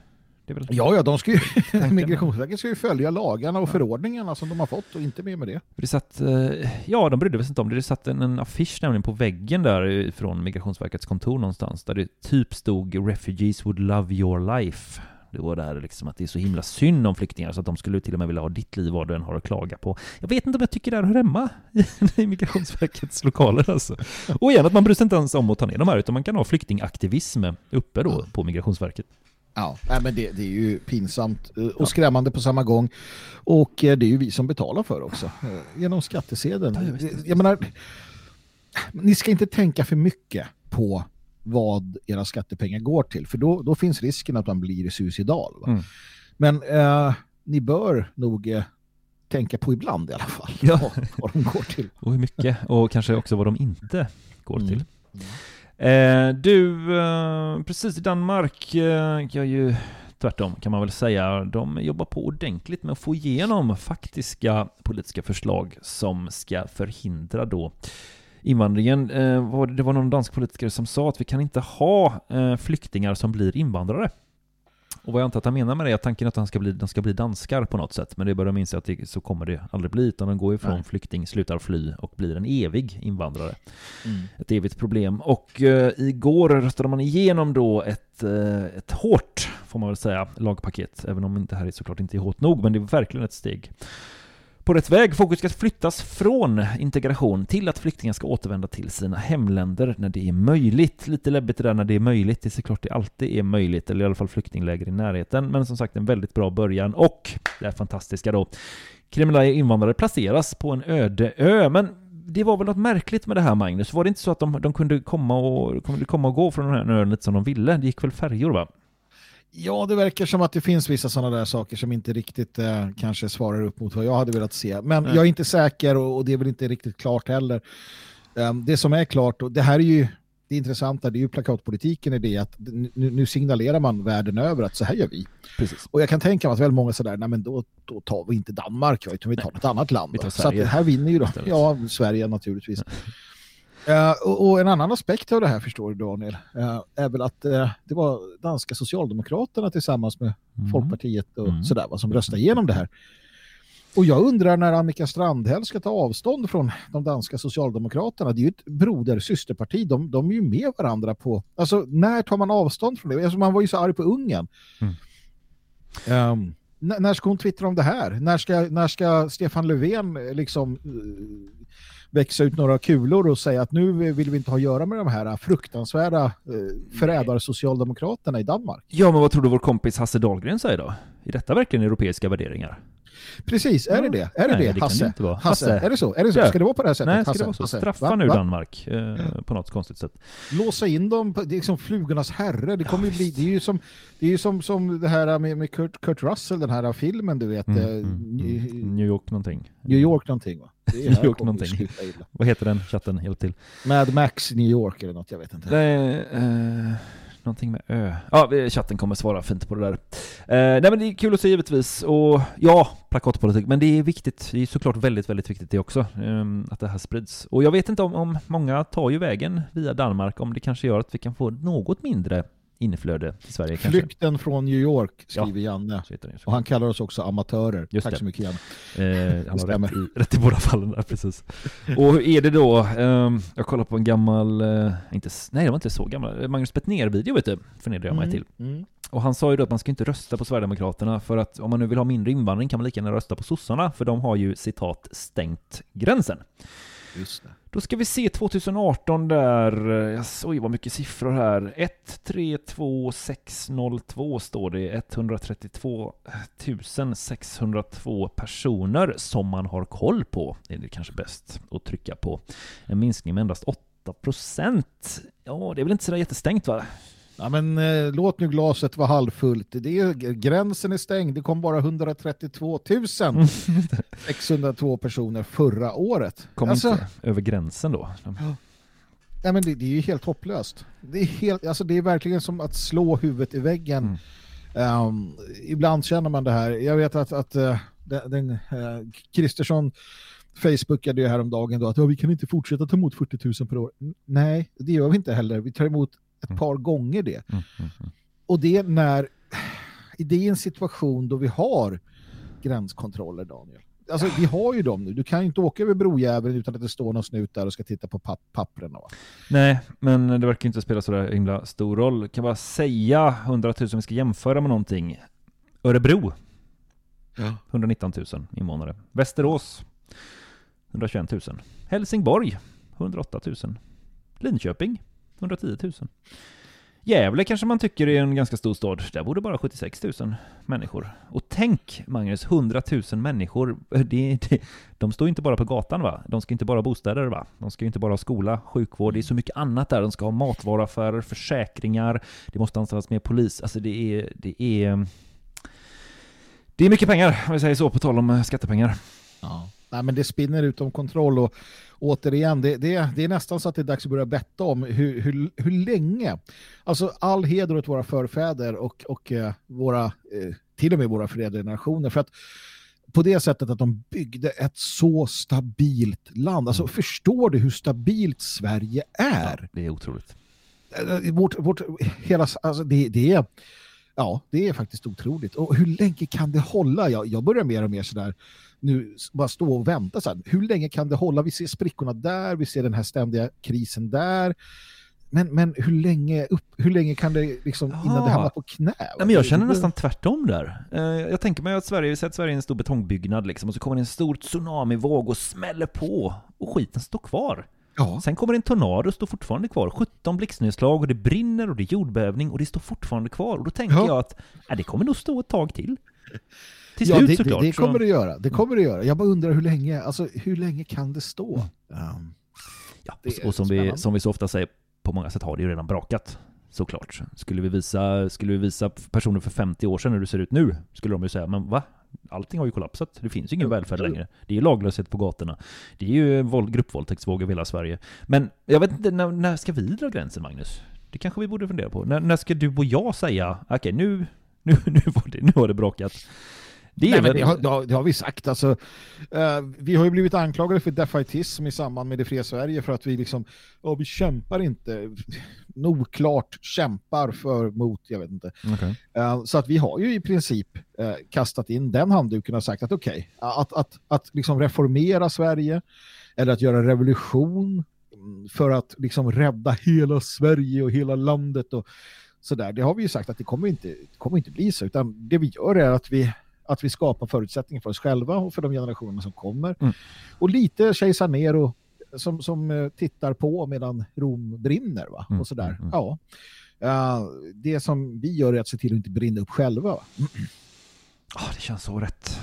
Väl... Ja, ja, de ska ju, Migrationsverket ska ju följa lagarna och förordningarna som de har fått och inte mer med det. Det satt, eh, ja, de brydde sig inte om det. Det satt en, en affisch nämligen på väggen där från Migrationsverkets kontor någonstans, där det typ stod “Refugees would love your life”. Det var där liksom att det är så himla synd om flyktingar så att de skulle till och med vilja ha ditt liv vad du än har att klaga på. Jag vet inte om jag tycker det här hör hemma i, Migrationsverkets lokaler alltså. Och igen att man bryr sig inte ens om att ta ner de här utan man kan ha flyktingaktivism uppe då på Migrationsverket. Ja, men det, det är ju pinsamt eh, och skrämmande på samma gång. Och eh, det är ju vi som betalar för också, eh, genom skattesedeln. Jag menar, ni ska inte tänka för mycket på vad era skattepengar går till, för då, då finns risken att man blir suicidal. Mm. Men eh, ni bör nog eh, tänka på ibland i alla fall Ja. vad, vad de går till. Och hur mycket, och kanske också vad de inte går Mm. till. Eh, du, eh, precis i Danmark eh, gör ju tvärtom kan man väl säga. De jobbar på ordentligt med att få igenom faktiska politiska förslag som ska förhindra då invandringen. Eh, det var någon dansk politiker som sa att vi kan inte ha eh, flyktingar som blir invandrare. Och vad jag antar att han menar med det är att tanken är att han ska bli, de ska bli danskar på något sätt. Men det bör de inse att det, så kommer det aldrig bli. Utan de går ifrån Nej. flykting, slutar fly och blir en evig invandrare. Mm. Ett evigt problem. Och eh, igår röstade man igenom då ett, eh, ett hårt, får man väl säga, lagpaket. Även om det här är såklart inte är hårt nog, men det är verkligen ett steg på rätt väg. Fokus ska flyttas från integration till att flyktingar ska återvända till sina hemländer när det är möjligt. Lite läbbigt det där när det är möjligt. Det är såklart det alltid är möjligt, eller i alla fall flyktingläger i närheten. Men som sagt en väldigt bra början. Och det här fantastiska då. Kriminella invandrare placeras på en öde ö. Men det var väl något märkligt med det här Magnus? Var det inte så att de, de kunde komma och, kunde komma och gå från den här ön lite som de ville? Det gick väl färjor va? Ja, det verkar som att det finns vissa sådana där saker som inte riktigt eh, kanske svarar upp mot vad jag hade velat se. Men Nej. jag är inte säker och, och det är väl inte riktigt klart heller. Ehm, det som är klart, och det här är ju det intressanta, det är ju plakatpolitiken i det att nu, nu signalerar man världen över att så här gör vi. Precis. Och jag kan tänka mig att väldigt många sådär, nej men då, då tar vi inte Danmark, utan vi tar ett annat land. vi tar då. Så att det här vinner ju då, ja, Sverige naturligtvis. Eh, och, och en annan aspekt av det här förstår du Daniel, eh, är väl att eh, det var danska socialdemokraterna tillsammans med Mm. Folkpartiet och Mm. sådär va, som röstade igenom det här. Och jag undrar när Annika Strandhäll ska ta avstånd från de danska socialdemokraterna. Det är ju ett broder systerparti. De, de är ju med varandra på... Alltså när tar man avstånd från det? Alltså, man var ju så arg på Ungern. Mm. N- när ska hon twittra om det här? När ska, när ska Stefan Löfven liksom växa ut några kulor och säga att nu vill vi inte ha att göra med de här fruktansvärda uh, förrädare socialdemokraterna i Danmark? Ja, men vad tror du vår kompis Hasse Dahlgren säger då? Är detta verkligen europeiska värderingar? Precis, är det det? Är det Nej, det, det Hasse? det inte vara. Hasse? Hasse. Är det så? Är det så? Ja. Ska det vara på det här sättet? Nej, ska Hasse? det vara så? Hasse? Straffa Va? nu Va? Danmark eh, på något konstigt sätt. Låsa in dem, på, det är liksom flugornas herre. Det kommer ju bli, det är ju som, det är ju som, som det här med, med Kurt, Kurt Russell, den här filmen, du vet, Mm, eh, mm, mm. New- York någonting. New York någonting va? Det New York någonting. Vad heter den chatten? Hjälp till. Mad Max New York eller något, jag vet inte. Det är, eh, någonting med ö. Ja, chatten kommer svara fint på det där. Eh, nej men det är kul att se givetvis. Och ja, plakatpolitik. Men det är viktigt. Det är såklart väldigt, väldigt viktigt det också. eh, att det här sprids. Och jag vet inte om, om många tar ju vägen via Danmark. Om det kanske gör att vi kan få något mindre inflöde till Sverige kanske. Flykten från New York, skriver Janne. Heter det. Och han kallar oss också amatörer. Just Tack det. så mycket Janne. Eh, han har rätt i, rätt i båda fallen där, precis. Och hur är det då? Ehm, jag kollar på en gammal, eh, inte, nej det var inte så gammal, Magnus Bettner-video vet du, förnedrar jag mig till. Mm. Och han sa ju då att man ska inte rösta på Sverigedemokraterna för att om man nu vill ha mindre invandring kan man lika gärna rösta på sossarna för de har ju citat stängt gränsen. Just det. Då ska vi se 2018 där, oj vad mycket siffror här. 132602 står det, 132 602 personer som man har koll på. Det är det kanske bäst att trycka på. En minskning med endast 8 procent. Ja, det är väl inte sådär jättestängt va? Ja, men eh, låt nu glaset vara halvfullt. Det är, gränsen är stängd. Det kom bara 132 000 602 personer förra året. Kom alltså, inte över gränsen då. ja, men det, det är ju helt hopplöst. Det är, helt, alltså, det är verkligen som att slå huvudet i väggen. Um, ibland känner man det här. Jag vet att, att uh, den, uh, Kristersson Facebookade ju häromdagen då att ja, vi kan inte fortsätta ta emot 40 000 per år. Nej, det gör vi inte heller. Vi tar emot ett par gånger det. Mm, mm, mm. Och det är när det är en situation då vi har gränskontroller, Daniel. Alltså vi har ju dem nu. Du kan ju inte åka över brojäveln utan att det står någon snut där och ska titta på papp pappren. Va? Nej, men det verkar inte spela så där himla stor roll. Kan bara säga 100 000 vi ska jämföra med någonting. Örebro. 119 000 invånare. Västerås. 121 000. Helsingborg. 108 000. Linköping. 110 000. Gävle kanske man tycker är en ganska stor stad. Där bor det bara 76 000 människor. Och tänk Magnus, 100 000 människor. Det, det, de står inte bara på gatan va? De ska inte bara ha bostäder va? De ska inte bara ha skola, sjukvård. Det är så mycket annat där. De ska ha matvaruaffärer, försäkringar. Det måste anställas mer polis. Alltså det är... Det är, det är mycket pengar, om vi säger så, på tal om eh, skattepengar. Ja. Nej, men det spinner utom kontroll och återigen, det, det, det är nästan så att det är dags att börja betta om hur, hur, hur länge. Alltså all heder åt våra förfäder och, och eh, våra, eh, till och med våra föräldragenerationer för att på det sättet att de byggde ett så stabilt land. Alltså förstår du hur stabilt Sverige är? Det är otroligt. Eh, Vårt, vårt, hela, alltså det, det är Ja, det är faktiskt otroligt. Och hur länge kan det hålla? Jag, jag börjar mer och mer sådär nu bara stå och vänta. Så här. Hur länge kan det hålla? Vi ser sprickorna där, vi ser den här ständiga krisen där. Men, men hur, länge upp, hur länge kan det liksom innan det hamnar på knä? Nej, men jag känner nästan tvärtom där. Eh, Jag tänker mig att Sverige, vi att Sverige är en stor betongbyggnad liksom, och så kommer det en stor tsunamivåg och smäller på och skiten står kvar. Ja. Sen kommer en tornado och står fortfarande kvar. 17 blixtnedslag och det brinner och det är jordbävning och det står fortfarande kvar. Och då tänker Ja. jag att äh, det kommer nog stå ett tag till. Till Ja, slut det, såklart. det, det så- kommer det göra. Det kommer det göra. Jag bara undrar hur länge, alltså hur länge kan det stå? Um, Ja, Det och som vi, som vi så ofta säger, på många sätt har det ju redan brakat. Såklart. Skulle vi visa, skulle vi visa personer för 50 år sedan hur det ser ut nu, skulle de ju säga, men va? Allting har ju kollapsat. Det finns ju ingen välfärd längre. Det är ju laglöshet på gatorna. Det är ju våld, gruppvåldtäktsvåg över hela Sverige. Men jag vet inte, när, när ska vi dra gränsen, Magnus? Det kanske vi borde fundera på. När, när ska du och jag säga, okej, nu, nu, nu, var det, nu har det brakat. Det Nej, men det, har, det, har, det har vi sagt. Alltså, eh, vi har ju blivit anklagade för defaitism i samband med det fria Sverige för att vi liksom, ja, vi kämpar inte, nog klart kämpar för mot, jag vet inte. Okej. Eh, så att vi har ju i princip eh, kastat in den handduken och sagt att okej, att, att, att liksom reformera Sverige eller att göra revolution mm, för att liksom rädda hela Sverige och hela landet och sådär. Det har vi ju sagt att det kommer inte, kommer inte bli så, utan det vi gör är att vi att vi skapar förutsättningar för oss själva och för de generationerna som kommer. Mm. Och lite kejsar ner och som, som eh, tittar på medan Rom brinner. Va? Mm, Och sådär. mm, mm. Ja. Ja, det som vi gör är att se till att inte brinna upp själva. Va? Ah, det känns så rätt.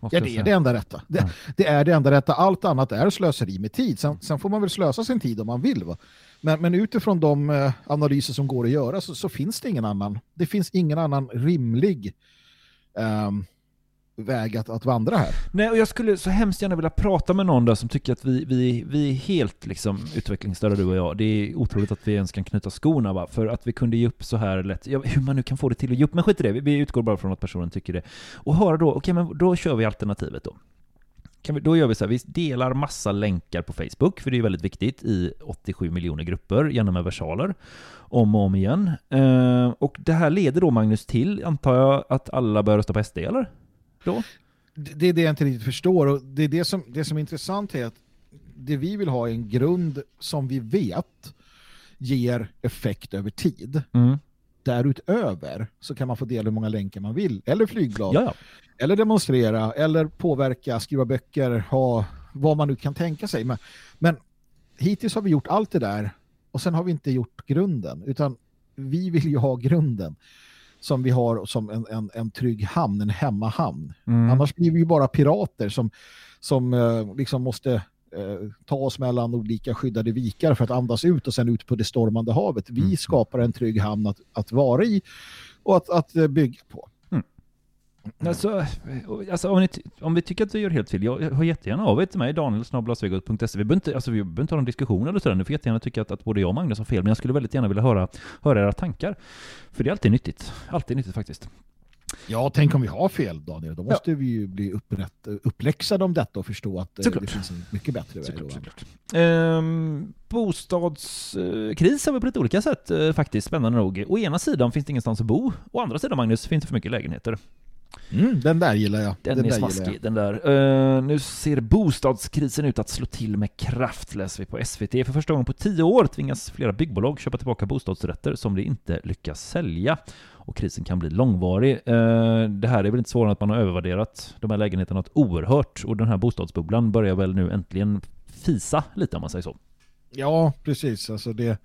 Ja, det är det enda rätta. Det, Ja. det är det enda rätta. Allt annat är slöseri med tid. Sen, sen får man väl slösa sin tid om man vill. Va? Men, men utifrån de eh, analyser som går att göra så, så finns det ingen annan. Det finns ingen annan rimlig ehm, väg att, att vandra här. Nej, och jag skulle så hemskt gärna vilja prata med någon där som tycker att vi, vi, vi är helt liksom utvecklingsstörda du och jag. Det är otroligt att vi ens kan knyta skorna va, för att vi kunde ge upp så här lätt. Ja, hur man nu kan få det till att ge upp, men skit i det. Vi, vi utgår bara från att personen tycker det. Och höra då, okej men då kör vi alternativet då. Kan vi, då gör vi så här, vi delar massa länkar på Facebook, för det är väldigt viktigt, i 87 miljoner grupper genom med versaler. Om och om igen. Eh, och det här leder då Magnus till, antar jag, att alla börjar rösta på SD eller? Då? Det är det jag inte riktigt förstår. Och det, är det, som, det som är intressant är att det vi vill ha är en grund som vi vet ger effekt över tid. Mm. därutöver så kan man få dela hur många länkar man vill. Eller flygblad. Ja, ja. Eller demonstrera. Eller påverka, skriva böcker, ha vad man nu kan tänka sig. Men, men hittills har vi gjort allt det där och sen har vi inte gjort grunden. Utan vi vill ju ha grunden som vi har som en, en, en trygg hamn, en hemmahamn. Mm. Annars blir vi ju bara pirater som, som eh, liksom måste eh, ta oss mellan olika skyddade vikar för att andas ut och sen ut på det stormande havet. Vi Mm. skapar en trygg hamn att, att vara i och att, att bygga på. Alltså, alltså om, ni, om vi tycker att vi gör helt fel, jag hör jättegärna av er till mig, danielsnablasvegot.se. Vi behöver inte, alltså, vi behöver inte ha någon diskussion eller sådär. Ni får jättegärna tycka att, att både jag och Magnus har fel, men jag skulle väldigt gärna vilja höra, höra era tankar. För det är alltid nyttigt. Alltid nyttigt faktiskt. Ja, tänk om vi har fel, Daniel. Då måste vi ju bli upprätt, uppläxade om detta och förstå att eh, Såklart. det finns en mycket bättre väg. Såklart, såklart. Ehm, bostadskris har vi på lite olika sätt eh, faktiskt, spännande nog. Å ena sidan finns det ingenstans att bo, å andra sidan Magnus finns det för mycket lägenheter. Mm, den där gillar jag. Den, där är smaskig, den där. Eh, nu ser bostadskrisen ut att slå till med kraft, läser vi på SVT. För första gången på tio år tvingas flera byggbolag köpa tillbaka bostadsrätter som de inte lyckas sälja. Och krisen kan bli långvarig. Eh, det här är väl inte svårare än att man har övervärderat de här lägenheterna något oerhört. Och den här bostadsbubblan börjar väl nu äntligen fisa lite om man säger så. Ja, precis. Alltså det,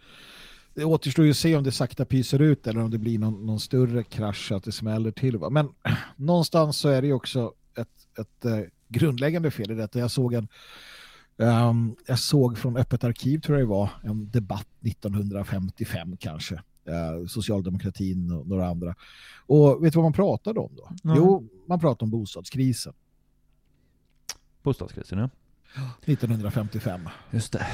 det återstår ju att se om det sakta pyser ut eller om det blir någon, någon större krasch att det smäller till. va. Men någonstans så är det ju också ett, ett eh, grundläggande fel i detta. Jag såg en ehm, jag såg från Öppet arkiv tror jag det var en debatt 1955 kanske. Eh, socialdemokratin och några andra. Och vet du vad man pratade om då? Nej. Jo, man pratade om bostadskrisen Bostadskrisen, ja. 1955. Just det.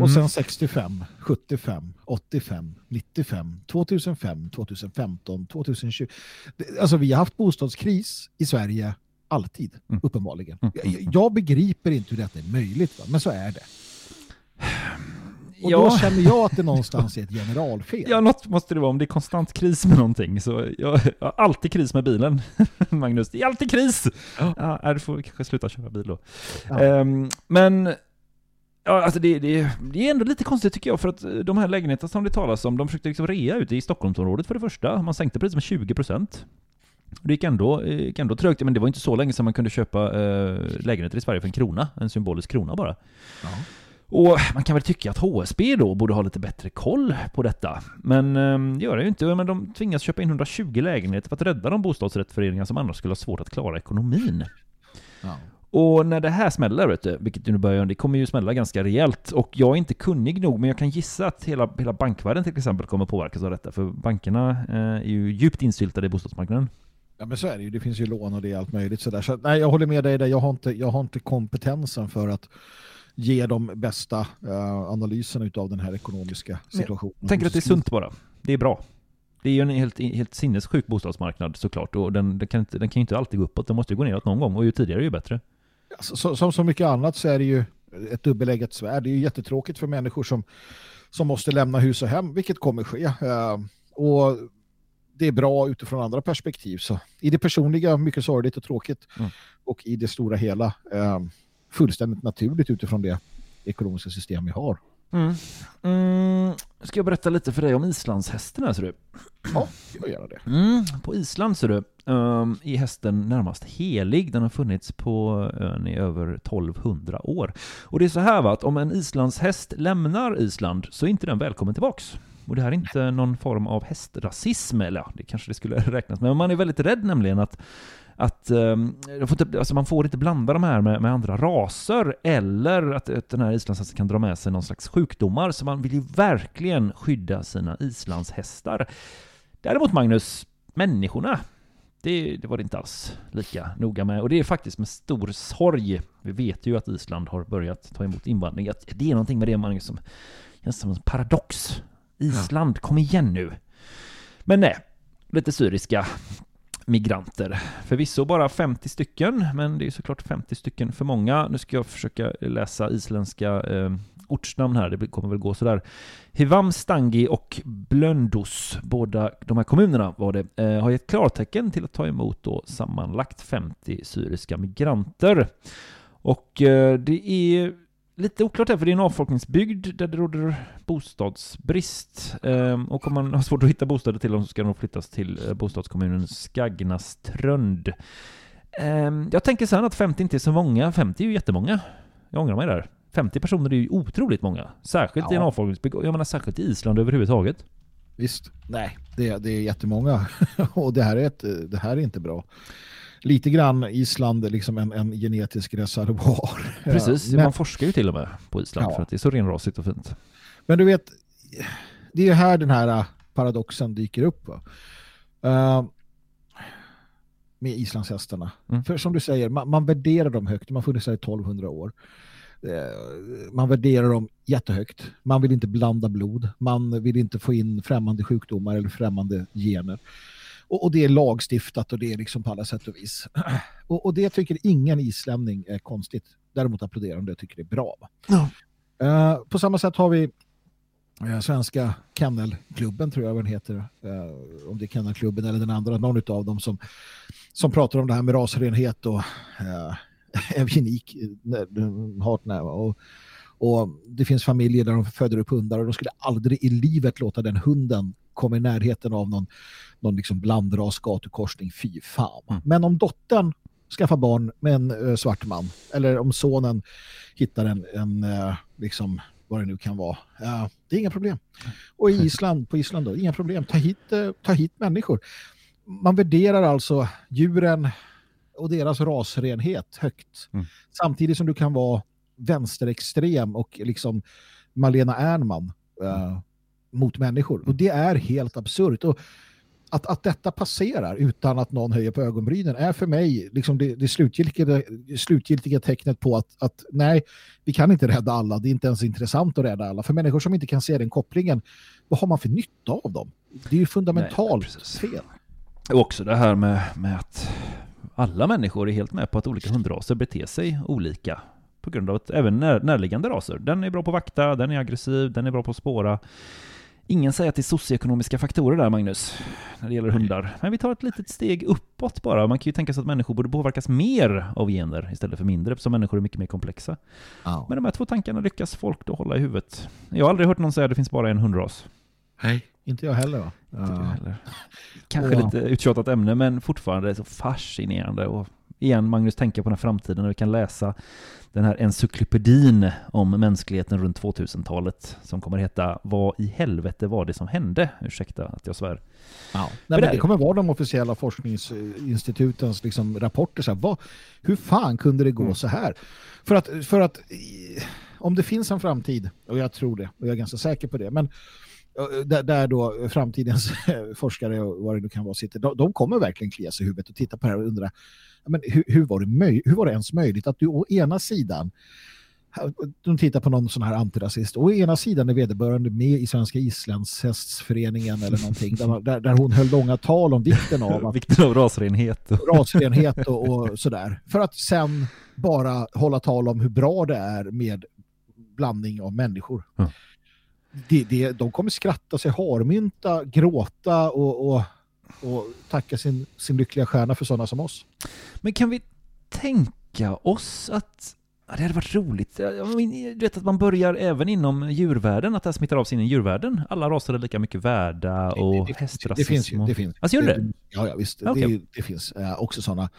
Och sen 65, 75, 85, 95, 2005, 2015, 2020. Det- Alltså vi har haft bostadskris i Sverige alltid, Mm. uppenbarligen. Mm, Jag, jag begriper inte hur detta är möjligt, va? men så är det. Och Ja. då känner jag att det någonstans är ett generalfel. Ja, något måste det vara. Om det är konstant kris med någonting så jag, jag har alltid kris med bilen. Magnus, det är alltid kris! Ja, nej, du får kanske sluta köra bil då. Ja. Ehm, men, ja, alltså det, det, det är ändå lite konstigt tycker jag, för att de här lägenheterna som det talas om, de försökte liksom rea ute i Stockholmsområdet för det första. Man sänkte priset med 20%. Det gick ändå, eh, gick ändå trögt, men det var inte så länge sedan man kunde köpa eh, lägenheter i Sverige för en krona, en symbolisk krona bara. Ja. Och man kan väl tycka att HSB då borde ha lite bättre koll på detta. Men eh, det gör det ju inte. Men de tvingas köpa in 120 lägenheter för att rädda de bostadsrättsföreningar som annars skulle ha svårt att klara ekonomin. Ja. Och när det här smäller, vet du, vilket du nu börjar, det kommer ju smälla ganska rejält. Och jag är inte kunnig nog, men jag kan gissa att hela, hela bankvärlden till exempel kommer påverkas av detta. För bankerna eh, är ju djupt insyltade i bostadsmarknaden. Ja men så är det ju, det finns ju lån och det är allt möjligt sådär. Så, nej, jag håller med dig där, jag har inte, jag har inte kompetensen för att ge de bästa uh, analyserna av den här ekonomiska situationen. Jag tänker att det är sunt bara. Det är bra. Det är ju en helt, helt sinnessjuk bostadsmarknad såklart. Och den, den, kan inte, den kan ju inte alltid gå uppåt. Den måste ju gå neråt någon gång. Och ju tidigare ju bättre. Alltså, så, som så mycket annat så är det ju ett dubbeläggat svärd. Det är ju jättetråkigt för människor som, som måste lämna hus och hem, vilket kommer ske. Eh, och det är bra utifrån andra perspektiv. Så i det personliga, mycket sorgligt och tråkigt. Mm. Och i det stora hela, eh, fullständigt naturligt utifrån det ekonomiska system vi har. Mm. Mm. Ska jag berätta lite för dig om islandshästen här ser du? Ja, jag gör det. Mm. På Island ser du, um, är hästen närmast helig. Den har funnits på ön i över 1200 år. Och det är så här va, att om en islandshäst lämnar Island så är inte den välkommen tillbaks. Och det här är inte någon form av hästrasism, eller ja, det kanske det skulle räknas med. Men man är väldigt rädd nämligen att att um, får inte, alltså man får inte blanda de här med, med andra raser eller att, att den här islandshästen kan dra med sig någon slags sjukdomar. Så man vill ju verkligen skydda sina islandshästar. Däremot Magnus, människorna, det, det var det inte alls lika noga med. Och det är faktiskt med stor sorg. Vi vet ju att Island har börjat ta emot invandring. Att Det är någonting med det Magnus som känns som en paradox. Island, kom igen nu. Men nej, lite syriska migranter. Förvisso bara 50 stycken, men det är såklart 50 stycken för många. Nu ska jag försöka läsa isländska eh, ortsnamn här, det kommer väl gå sådär. Hivam, Stangi och Blöndos, båda de här kommunerna var det, eh, har gett klartecken till att ta emot då sammanlagt 50 syriska migranter. Och eh, det är lite oklart här, för det är en avfolkningsbygd där det råder bostadsbrist. Ehm, och om man har svårt att hitta bostäder till dem så ska de flyttas till eh, bostadskommunen Skagnaströnd. Ehm, jag tänker sen att 50 inte är så många. 50 är ju jättemånga. Jag ångrar mig där. 50 personer är ju otroligt många. Särskilt i en Ja. avfolkningsbygd. Jag menar särskilt i Island överhuvudtaget. Visst, nej, det, det är jättemånga och det här, är ett, det här är inte bra. Lite grann Island liksom en, en genetisk reservoar. Precis, men, man forskar ju till och med på Island Ja. för att det är så renrasigt och fint. men du vet, det är här den här paradoxen dyker upp. Eh, med islandshästarna. Mm. För som du säger, man, man värderar dem högt. De har funnits här i 1200 år. Eh, Man värderar dem jättehögt. Man vill inte blanda blod. Man vill inte få in främmande sjukdomar eller främmande gener. Och, och det är lagstiftat och det är liksom på alla sätt och vis. Och, och det tycker ingen islänning är konstigt. Däremot applåderar de det och tycker det är bra. Va? Eh, på samma sätt har vi eh, Svenska Kennelklubben tror jag vad den heter. Eh, om det är Kennelklubben eller den andra, någon av dem som, som pratar om det här med rasrenhet och uh, eugenik, hartnära. Och, och det finns familjer där de föder upp hundar och de skulle aldrig i livet låta den hunden komma i närheten av någon, någon liksom blandras gatukorsning. Fy fan. Mm. Men om dottern skaffar barn med en eh, svart man eller om sonen hittar en, en eh, liksom vad det nu kan vara. Det är inga problem. Och i Island, på Island då, inga problem. Ta hit, eh, ta hit människor. Man värderar alltså djuren och deras rasrenhet högt. Mm. Samtidigt som du kan vara vänsterextrem och liksom Malena Ernman eh, mot människor. Och det är helt absurt. Och att, att detta passerar utan att någon höjer på ögonbrynen är för mig liksom det, det slutgiltiga, slutgiltiga tecknet på att, att nej, vi kan inte rädda alla. Det är inte ens intressant att rädda alla. För människor som inte kan se den kopplingen, vad har man för nytta av dem? Det är ju fundamentalt Nej, fel. Och också det här med, med att alla människor är helt med på att olika hundraser beter sig olika. På grund av att även när, närliggande raser, den är bra på att vakta, den är aggressiv, den är bra på att spåra. Ingen säger att det är socioekonomiska faktorer där, Magnus, när det gäller hundar. Men vi tar ett litet steg uppåt bara. Man kan ju tänka sig att människor borde påverkas mer av gener istället för mindre, eftersom människor är mycket mer komplexa. Ja. Men de här två tankarna lyckas folk då hålla i huvudet. Jag har aldrig hört någon säga att det finns bara en hundras. Nej. Inte jag heller va? Inte Ja. heller. Kanske Ja. lite uttjatat ämne, men fortfarande så fascinerande. Och igen, Magnus, tänka på den här framtiden när vi kan läsa den här encyklopedin om mänskligheten runt 2000-talet som kommer heta Vad i helvete var det som hände? Ursäkta att jag svär. Ja. Nej, det men är- det kommer vara de officiella forskningsinstitutens liksom, rapporter. Så här, vad, hur fan kunde det gå Mm. så här? För att, för att om det finns en framtid, och jag tror det, och jag är ganska säker på det, men där, där då framtidens forskare och vad det nu kan vara sitter, de, de kommer verkligen klia sig i huvudet och titta på det här och undra men hur, hur, var det hur var det ens möjligt att du å ena sidan de tittar på någon sån här antirasist. Å ena sidan är vederbörande med i Svenska Islandshästföreningen eller någonting där, där, hon höll långa tal om vikten av att Vikten av rasrenhet. Och... rasrenhet och, och sådär. För att sen bara hålla tal om hur bra det är med blandning av människor. Ja. Det, det, de kommer skratta sig harmynta, gråta och, och, och tacka sin, sin lyckliga stjärna för sådana som oss. Men kan vi tänka oss att det hade varit roligt. Du vet att man börjar även inom djurvärlden, att det här smittar av sig in i djurvärlden. Alla raser är lika mycket värda och det, det, hästrasism. det finns ju. Det finns. Alltså gör det? Ja, ja visst. Det, det finns eh, också sådana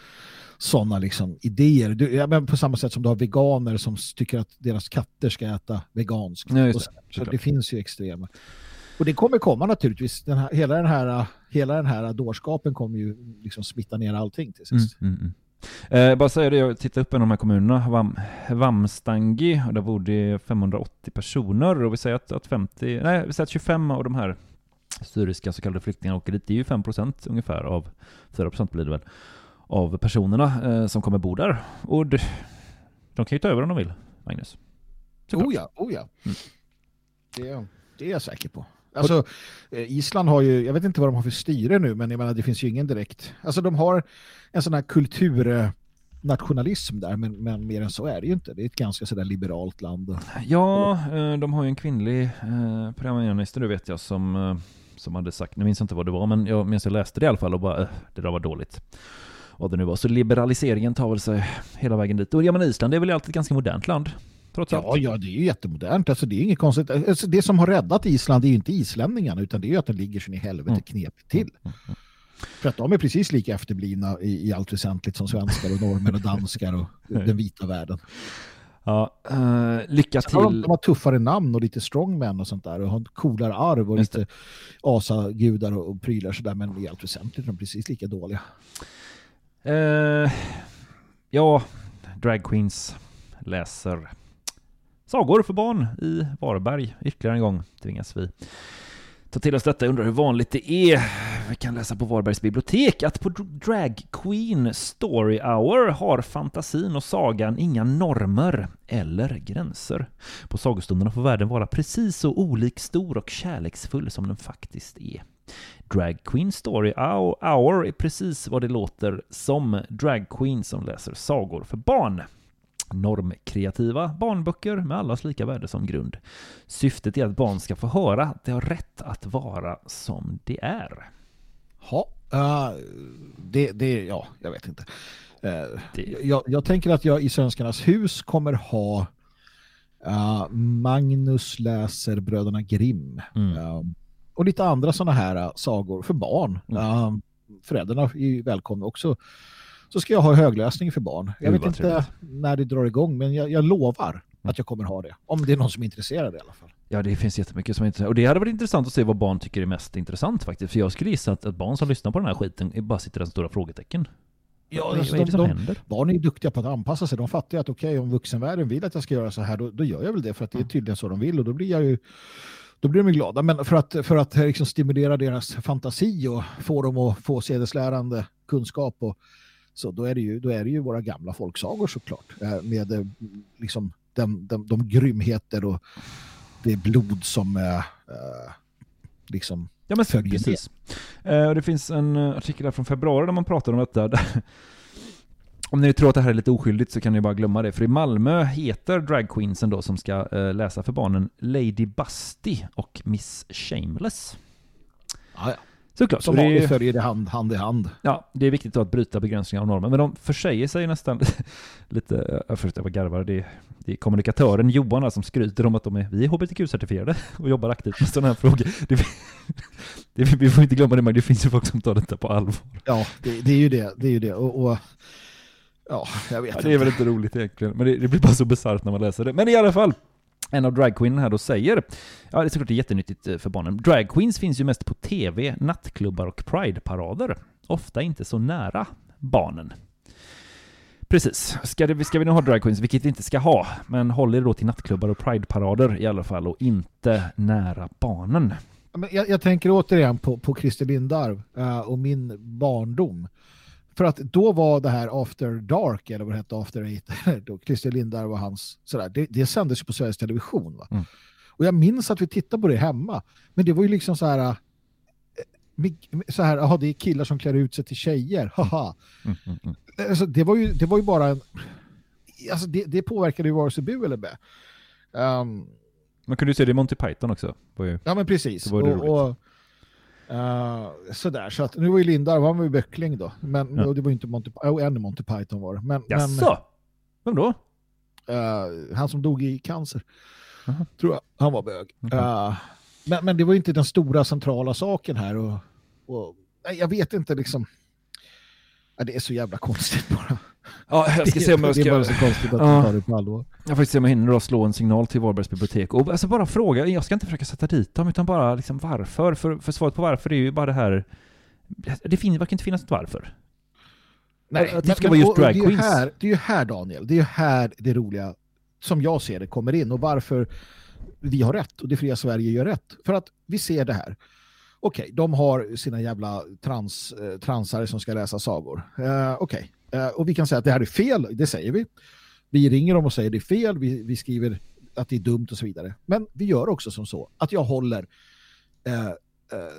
såna liksom idéer. Du, ja, men på samma sätt som du har veganer som tycker att deras katter ska äta veganskt. Det. så, så det finns ju extrema. Och det kommer komma naturligtvis. Den här, hela, den här, hela den här dårskapen kommer ju liksom smitta ner allting till Mm, sist. mm, mm. Eh, bara säga det, jag tittade upp en av de här kommunerna, Vam, Vamstangi, och där bodde 580 personer och vi säger att, att 50, nej, vi säger att 25 av de här syriska så kallade flyktingarna åker dit. Det är ju 5% ungefär av, 4% blir det väl, av personerna eh, som kommer bo där. Och det, de kan ju ta över om de vill, Magnus. Såklart. Oh ja, oh ja. Mm. Det, det är jag säker på. Alltså, eh, Island har ju, jag vet inte vad de har för styre nu, men jag menar, det finns ju ingen direkt... Alltså de har en sån här kulturnationalism där, men, men mer än så är det ju inte. Det är ett ganska sådär liberalt land. Ja, eh, de har ju en kvinnlig eh, premiärminister, det vet jag, som, som hade sagt, nu minns jag inte vad det var, men jag minns jag läste det i alla fall och bara, det där var dåligt. Vad det nu var. Så liberaliseringen tar väl sig hela vägen dit. Och ja, men Island är väl alltid ett ganska modernt land, trots allt. Ja, ja, det är ju jättemodernt. Alltså, det är inget konstigt. Alltså, det som har räddat Island är ju inte islänningarna utan det är ju att den ligger sin i helvete Mm. knepigt till. För att de är precis lika efterblivna i, i allt väsentligt som svenskar och norrmän och danskar och den vita världen. Ja, eh, lycka de, till. de har tuffare namn och lite strongmen och sånt där och har coolare arv och Just lite asagudar och, och prylar sådär men i allt väsentligt är de precis lika dåliga. Eh, ja, drag queens läser sagor för barn i Varberg. Ytterligare en gång tvingas vi ta till oss detta. Jag undrar hur vanligt det är. Vi kan läsa på Varbergs bibliotek att på Drag Queen Story Hour har fantasin och sagan inga normer eller gränser. På sagostunderna får världen vara precis så olik stor och kärleksfull som den faktiskt är. Drag Queen Story Hour är precis vad det låter som drag queen som läser sagor för barn. Normkreativa barnböcker med allas lika värde som grund. Syftet är att barn ska få höra att de har rätt att vara som de är. Ja, eh, det, det, ja, jag vet inte. Eh, Det- jag, jag tänker att jag i Svenskarnas hus kommer ha eh, Magnus läser Bröderna Grimm. Mm. Och lite andra sådana här eh, sagor för barn. Mm. Föräldrarna är välkomna också. Så ska jag ha högläsning för barn. Jag vet inte trevligt. när det drar igång, men jag, jag lovar att jag kommer ha det. Om det är någon som är intresserad i alla fall. Ja, det finns jättemycket som är intressant. Och det hade varit intressant att se vad barn tycker är mest intressant faktiskt. För jag skulle gissa att, att barn som lyssnar på den här skiten bara sitter som stora frågetecken. Ja, alltså, vad är det de- som de- händer? Barn är duktiga på att anpassa sig. De fattar ju att okej, om vuxenvärlden vill att jag ska göra så här, då, då gör jag väl det för att det är tydligen så de vill och då blir jag ju då blir de glada. Men för att, för att liksom stimulera deras fantasi och få dem att få sedeslärande kunskap och så då är det ju, då är det ju våra gamla folksagor såklart. eh, Med eh, liksom de, de, de grymheter och det blod som eh, liksom Ja men följer med. precis. Eh, och det finns en artikel från februari där man pratar om detta. Där, om ni tror att det här är lite oskyldigt så kan ni bara glömma det. För i Malmö heter dragqueensen då som ska eh, läsa för barnen Lady Busty och Miss Shameless. Ja, ja. Såklart. Som vanligt följer det hand, hand i hand. Ja, det är viktigt då att bryta begränsningar av normen. Men de försäger sig nästan lite, jag förstår jag garvar, det är, det är kommunikatören Johan här som skryter om att de är, vi är hbtq-certifierade och jobbar aktivt med sådana här frågor. Det, det, vi får inte glömma det, men det finns ju folk som tar detta på allvar. Ja, det, det är ju det. det, är ju det. Och, och, ja, jag vet Ja, det är väl inte roligt egentligen, men det, det blir bara så bisarrt när man läser det. Men i alla fall, en av dragqueenen här då säger, ja det är såklart det är jättenyttigt eh, för barnen. Dragqueens finns ju mest på tv, nattklubbar och prideparader. Ofta inte så nära barnen. Precis. Ska, det, ska vi nu ha dragqueens, vilket vi inte ska ha, men håll er då till nattklubbar och prideparader i alla fall och inte nära barnen. Men jag, jag tänker återigen på, på Christer Lindarw eh, och min barndom. För att då var det här After Dark, eller vad det hette, After Eight, då Christer Lindarw och hans, sådär, det, det sändes på Sveriges Television. Va? Mm. Och jag minns att vi tittade på det hemma. Men det var ju liksom så här, eh, så här, aha, det är killar som klär ut sig till tjejer, haha. Mm, mm, mm. Alltså, det, var ju, det var ju bara en... Alltså, det, det påverkade ju vare sig bu eller bä. Um, Man kunde ju se det i Monty Python också. Var ju, Ja men precis. Och, och, eh, sådär, så att nu var ju Lindar, han var ju böckling då. Men Ja. det var ju inte Monty, oh, en Monty Python var det. Men, men Jaså? Vem då? eh, han som dog i cancer, Jaha. tror jag, han var bög. Okej. Eh, men, men det var ju inte den stora centrala saken här. Och, och, nej, jag vet inte liksom. Ja, det är så jävla konstigt bara. Ja, jag ska se om jag Det är bara ska... så konstigt att Ja. tar det på allvar. Jag får se om jag hinner då slå en signal till Varbergs bibliotek och alltså bara fråga, jag ska inte försöka sätta dit dem utan bara liksom varför, för, för svaret på varför är ju bara det här det finns, verkar inte finnas ett varför. att det ska vara just drag det är ju queens. här, det är ju här Daniel, det är ju här det roliga som jag ser det kommer in och varför vi har rätt och det fria Sverige gör rätt. För att vi ser det här. Okej, de har sina jävla trans, eh, transare som ska läsa sagor. Eh, Okej, eh, och vi kan säga att det här är fel, det säger vi. Vi ringer dem och säger det är fel, vi, vi skriver att det är dumt och så vidare. Men vi gör också som så att jag håller eh, eh,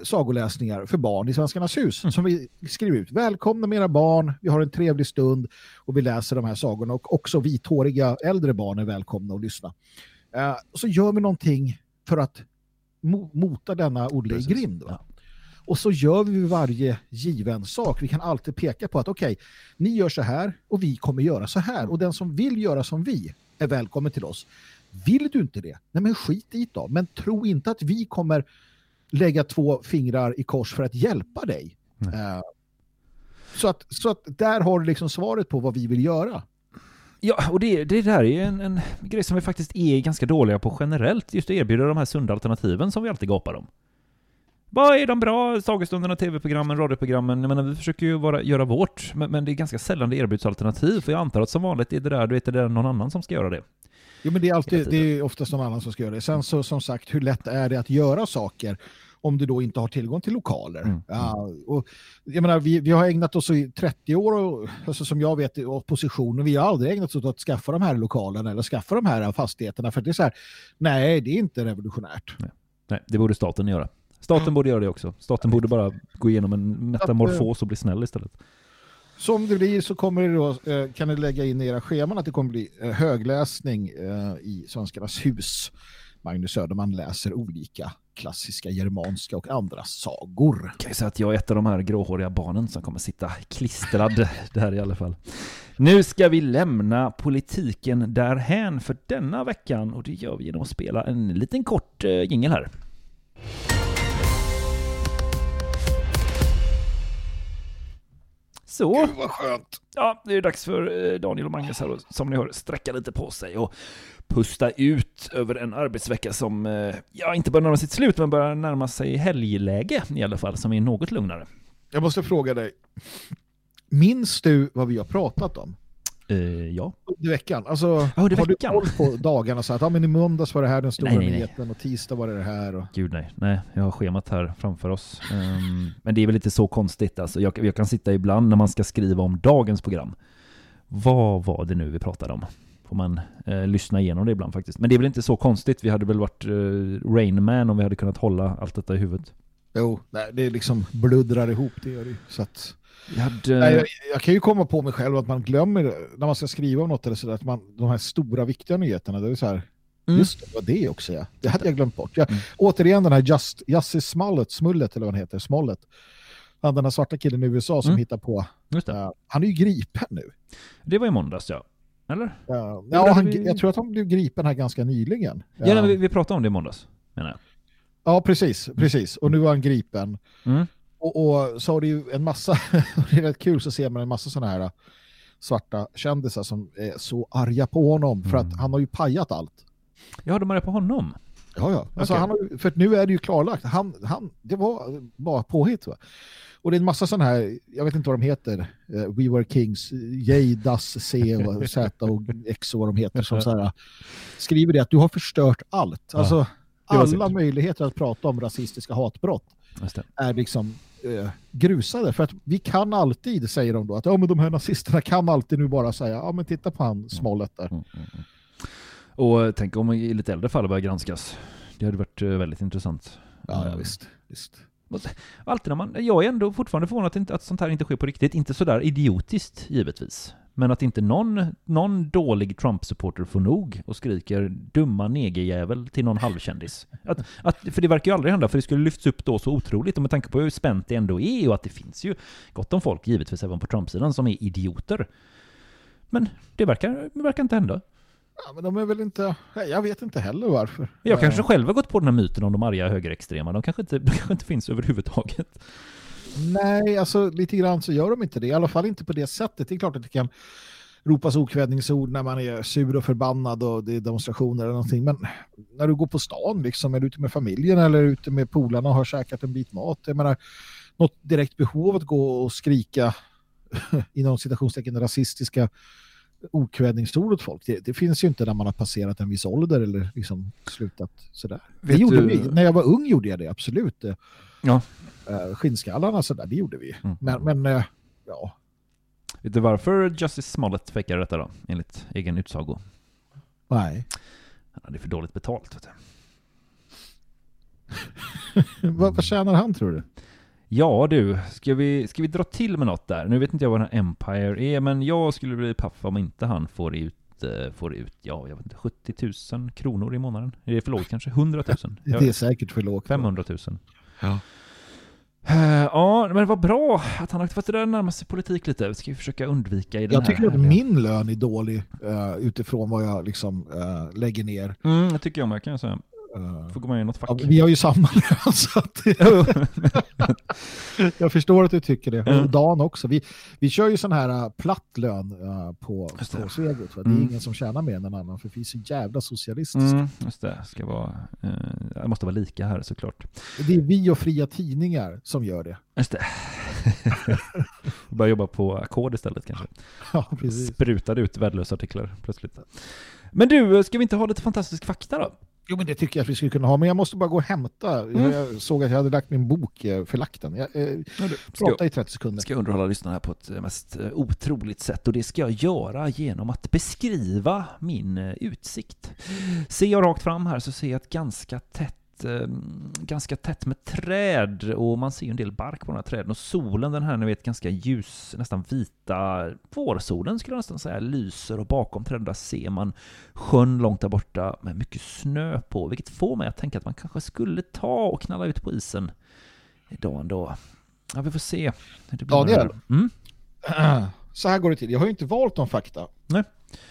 sagoläsningar för barn i Svenskarnas hus som vi skriver ut. Välkomna med era barn, vi har en trevlig stund och vi läser de här sagorna och också vithåriga äldre barn är välkomna att lyssna. Eh, så gör vi någonting för att mota denna Olle i grind. Va? Och så gör vi varje given sak. Vi kan alltid peka på att okej, ni gör så här och vi kommer göra så här. Och den som vill göra som vi är välkommen till oss. Vill du inte det? Nej men skit i då. Men tro inte att vi kommer lägga två fingrar i kors för att hjälpa dig. Eh, så, att, så att där har du liksom svaret på vad vi vill göra. Ja, och det, det där är ju en, en grej som vi faktiskt är ganska dåliga på generellt, just att erbjuda de här sunda alternativen som vi alltid gapar om. Vad är de bra sagostunderna, tv-programmen, radioprogrammen? Jag menar, vi försöker ju vara, göra vårt, men, men det är ganska sällan det erbjuds alternativ, för jag antar att som vanligt är det där, du vet, det är någon annan som ska göra det. Jo, men det är, alltid, det är oftast någon annan som ska göra det. Sen så som sagt, hur lätt är det att göra saker om du då inte har tillgång till lokaler? Mm. Ja, och, jag menar, vi, vi har ägnat oss i 30 år, och, alltså, som jag vet, i opposition, och vi har aldrig ägnat oss åt att skaffa de här lokalerna eller skaffa de här fastigheterna. För det är så här, nej, det är inte revolutionärt. Nej, det borde staten göra. Staten borde göra det också. Staten borde bara gå igenom en metamorfos och bli snäll istället. Som det blir så kommer det då, eh, kan ni lägga in i era scheman att det kommer bli eh, högläsning eh, i Svenskarnas hus. Magnus Söderman läser olika klassiska germanska och andra sagor. kan ju säga att jag är ett av de här gråhåriga barnen som kommer sitta klistrad där i alla fall. Nu ska vi lämna politiken därhän för denna veckan och det gör vi genom att spela en liten kort eh, jingel här. Så. Gud vad skönt. Ja, det är dags för eh, Daniel och Magnus här som ni hör, sträcka lite på sig och pusta ut över en arbetsvecka som, eh, ja, inte bara närma sitt slut, men börjar närma sig helgläge i alla fall, som är något lugnare. Jag måste fråga dig. Minns du vad vi har pratat om Eh, ja. under veckan? Alltså, Ja, under har veckan. du koll på dagarna? Så att, ja, men I måndags var det här den stora Nej, nej, nej. nyheten och tisdag var det det här. Och... Gud nej, nej, jag har schemat här framför oss. Ehm, men det är väl inte så konstigt alltså. Jag, jag kan sitta ibland när man ska skriva om dagens program. Vad var det nu vi pratade om? Får man eh, lyssna igenom det ibland faktiskt. Men det är väl inte så konstigt. Vi hade väl varit eh, Rain Man om vi hade kunnat hålla allt detta i huvudet. Jo, nej, det är liksom bluddrar ihop det gör det. Så att... Vi hade... Nej, jag, jag kan ju komma på mig själv att man glömmer när man ska skriva om något eller sådär, att man, de här stora viktiga nyheterna, det är så här, Mm. just det, var det också ja. Det hade jag glömt bort. Jag, Återigen den här Just, Justice Smollett, Smullet eller vad han heter, Smollett. Han, den här svarta killen i USA som Mm. hittar på, ja, han är ju gripen nu. det var i måndags ja. Eller? Ja, ja, han, vi- jag tror att han blev gripen här ganska nyligen. Ja, nej, vi, vi pratade om det i måndags, menar jag. Ja, precis, precis. Och nu var han gripen. Mm. Och, och så har det ju en massa, det är rätt kul så ser man en massa sådana här svarta kändisar som är så arga på honom för Mm. att han har ju pajat allt. Ja, de är det på honom. Ja, ja. Alltså, Okej. han har, för nu är det ju klarlagt. Han, han, det var bara påhitt. Va? Och det är en massa sådana här, jag vet inte vad de heter, eh, We Were Kings, J, DAS, C, och Z och X och vad de heter, som så här, skriver det att du har förstört allt. Alltså, det var alla möjligheter att prata om rasistiska hatbrott är liksom eh, grusade. För att vi kan alltid, säger de då, att ja, men de här nazisterna kan alltid nu bara säga, ja men titta på han Smollett där. Mm, mm, mm. Och eh, tänk om i lite äldre fall börjar granskas. Det hade varit eh, väldigt intressant. Ja, ja Eh, visst. visst. Alltid när man, jag är ändå fortfarande förvånad att, inte, att sånt här inte sker på riktigt. Inte sådär idiotiskt, givetvis. Men att inte någon, någon dålig Trump-supporter får nog och skriker dumma negerjävel till någon halvkändis. Att, att, för det verkar ju aldrig hända, för det skulle lyfts upp då så otroligt. Och med tanke på hur spänt det ändå är och att det finns ju gott om folk, givetvis även på Trump-sidan, som är idioter. Men det verkar, det verkar inte hända. Ja, men de är väl inte, jag vet inte heller varför. Jag Eh, kanske själv har gått på den här myten om de arga högerextrema. De kanske inte, de kanske inte finns överhuvudtaget. Nej, alltså lite grann så gör de inte det. I alla fall inte på det sättet. Det är klart att det kan ropas okvädningsord när man är sur och förbannad och det är demonstrationer eller någonting. Men när du går på stan, liksom, är du ute med familjen eller ute med polarna och har käkat en bit mat? Jag menar, något direkt behov att gå och skrika inom citationstecken rasistiska okvädningsord åt folk. Det, det finns ju inte när man har passerat en viss ålder eller liksom slutat sådär. Det gjorde du- vi. När jag var ung gjorde jag det, absolut. Ja. Uh, skinnskallarna sådär, det gjorde vi. Mm. Men, men eh, ja, Vet du varför Justice Smollett fejkar detta då? Enligt egen utsago. nej. Han hade för dåligt betalt. Vet du. vad, vad tjänar han tror du? Ja du, ska vi, ska vi dra till med något där? Nu vet inte jag vad den här Empire är, men jag skulle bli paff om inte han får ut, eh, får ut, ja jag vet inte, 70 000 kronor i månaden. Är det för lågt kanske? 100 000? Det är säkert för lågt. 500 000. Ja. Eh, Ja, men det var bra att han har fått närma sig politik lite. Vi ska ju försöka undvika i den Jag här tycker att härliga- min lön är dålig eh, utifrån vad jag liksom eh, lägger ner. Mm, det tycker jag med kan jag säga. Eh, Får gå med i något fack. ja, vi har ju samma lön så att jag förstår att du tycker det. Mm. Dan också. Vi, vi kör ju sån här uh, platt lön uh, på, på Svegot. Det är Mm. ingen som tjänar mer än en annan för vi är så jävla socialistiska. Mm, just det. Ska vara, eh, det måste vara lika här såklart. Det är vi och fria tidningar som gör det. Just det. Börja jobba på ackord istället kanske. Ja, precis. Sprutade ut värdelösa artiklar plötsligt. Men du, ska vi inte ha lite fantastisk fakta då? Jo, men det tycker jag att vi skulle kunna ha. Men jag måste bara gå och hämta. Mm. Jag såg att jag hade lagt min bok eh, förlagt den. Jag eh, pratar i 30 sekunder. ska jag underhålla lyssnarna här på ett eh, mest eh, otroligt sätt och det ska jag göra genom att beskriva min utsikt. Ser jag rakt fram här så ser jag ett ganska tätt eh, ganska tätt med träd och man ser ju en del bark på de här träden och solen den här ni vet ganska ljus, nästan vita vårsolen skulle jag nästan säga lyser och bakom träden där ser man sjön långt där borta med mycket snö på vilket får mig att tänka att man kanske skulle ta och knalla ut på isen idag ändå. Ja, vi får se. det blir Daniel? Mm? Så här går det till. Jag har ju inte valt någon fakta. Nej.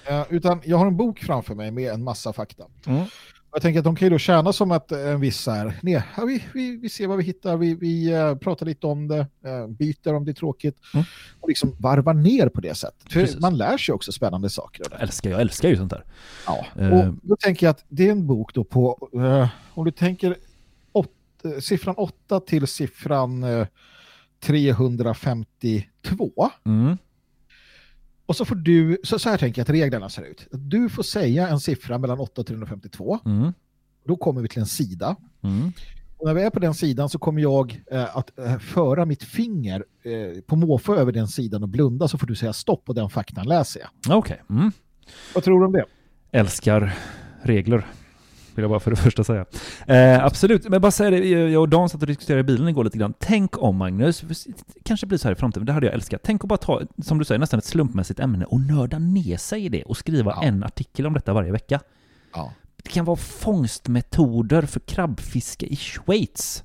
Eh, utan jag har en bok framför mig med en massa fakta. Mm. Jag tänker att de kan ju då tjäna som att eh, en viss här, nej, vi, vi, vi ser vad vi hittar, vi, vi eh, pratar lite om det, eh, byter om det är tråkigt Mm. och liksom varvar ner på det sättet. Precis. man lär sig också spännande saker. det. Älskar, jag älskar ju sånt där. Ja. Och då tänker jag att det är en bok då på, om du tänker åt, siffran 8 till siffran eh, 352 Mm. Och så får du, så, så här tänker jag att reglerna ser ut. Du får säga en siffra mellan 8 och 352. Mm. Då kommer vi till en sida. Mm. Och när vi är på den sidan så kommer jag eh, att eh, föra mitt finger eh, på måfå över den sidan och blunda så får du säga stopp och den faktan läser jag. Okej. Mm. Vad tror du om det? Älskar regler. Vill jag bara för det första säga. Eh, absolut, men bara säga det, jag och Dan satt och diskuterade i bilen igår lite grann. Tänk om Magnus, kanske blir så här i framtiden, det hade jag älskat. Tänk att bara ta, som du säger, nästan ett slumpmässigt ämne och nörda ner sig i det och skriva Ja. en artikel om detta varje vecka. Ja. Det kan vara fångstmetoder för krabbfiske i Schweiz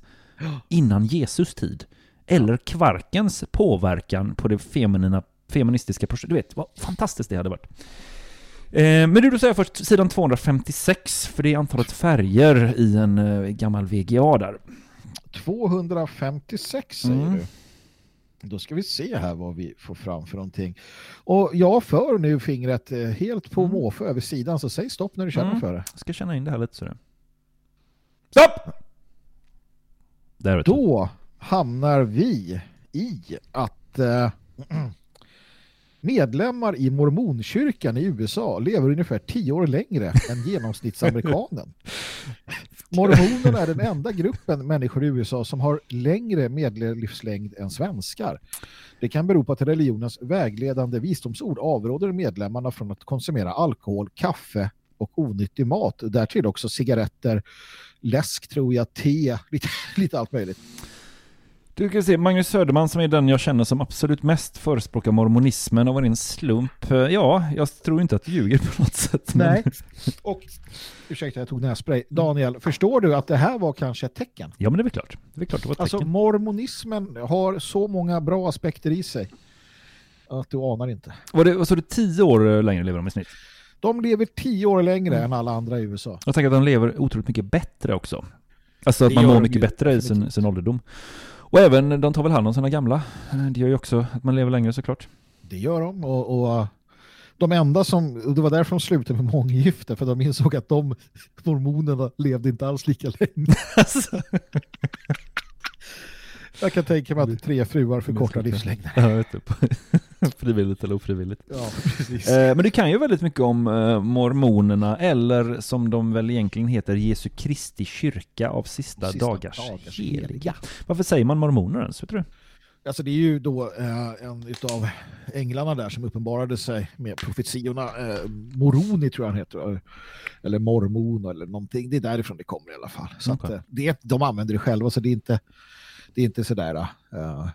innan Jesus tid. Eller kvarkens påverkan på det feminina, feministiska projektet. Du vet, vad fantastiskt det hade varit. Eh, men du, då säger jag först sidan 256, för det är antalet färger i en eh, gammal VGA där. 256 säger Mm. du. Då ska vi se här vad vi får fram för någonting. Och jag för nu fingret eh, helt på måfå över sidan så säg stopp när du känner Mm. för det. Jag ska känna in det här lite så det. Stopp! Där. Då hamnar vi i att eh, medlemmar i mormonkyrkan i USA lever ungefär tio år längre än genomsnittsamerikanen. Mormonerna är den enda gruppen människor i USA som har längre medellivslängd än svenskar. Det kan bero på att religionens vägledande visdomsord avråder medlemmarna från att konsumera alkohol, kaffe och onyttig mat. Därtill också cigaretter, läsk tror jag, te, lite, lite allt möjligt. Du kan se, Magnus Söderman som är den jag känner som absolut mest förespråkar mormonismen av en slump. Eh, Ja, jag tror inte att du ljuger på något sätt. men- Nej. Och, ursäkta jag tog nässpray. Daniel, förstår du att det här var kanske ett tecken? Ja, men det är väl klart. Det är klart det var ett Alltså tecken. mormonismen har så många bra aspekter i sig att du anar inte. Var det, sa du, tio år eh, längre lever de i snitt? De lever tio år längre än alla andra i USA. Jag tänker att de lever otroligt mycket bättre också. Alltså att Det man mår mycket bättre i sin, sin ålderdom. Och även, de tar väl hand om sina gamla. Eh, Det gör ju också att man lever längre såklart. Det gör de och, och uh, de enda som, och det var därför de slutade med månggifte för de insåg att de mormonerna levde inte alls lika länge. Jag kan tänka mig att tre fruar förkortar livslängden. Ja, det. Frivilligt eller ofrivilligt. Ja, precis. Eh, Men du kan ju väldigt mycket om eh, mormonerna, eller som de väl egentligen heter, Jesu Kristi kyrka av sista, Sista dagars, dagars heliga. heliga. Varför säger man mormoner ens, vet du? Alltså det är ju då eh, en utav änglarna där som uppenbarade sig med profetiorna. Eh, Moroni tror jag han heter. Eller mormon eller någonting. Det är därifrån det kommer i alla fall. Så att, Okej. eh, det, de använder det själva så det är inte, det är inte sådär eh,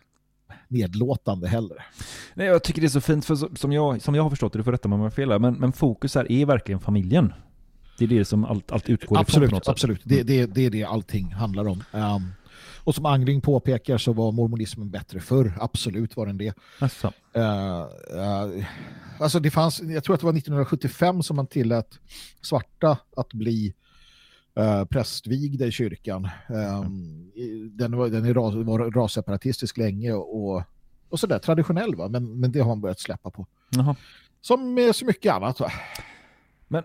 nedlåtande heller. Nej, jag tycker det är så fint, för som jag, som jag har förstått det, du får rätta mig om jag har fel här, men, men fokus här är verkligen familjen. Det är det som allt, allt utgår ifrån Absolut, sätt. absolut. Det, det, det är det allting handlar om. Um, Och som Angling påpekar så var mormonismen bättre förr. Absolut var den det. Alltså. Uh, uh, alltså det fanns, jag tror att det var 1975 som man tillät svarta att bli uh, prästvigda i kyrkan. Um, den var, den är ras, var rasseparatistisk länge och, och sådär traditionell va, men, men det har man börjat släppa på. Jaha. Som med så mycket annat va. Men,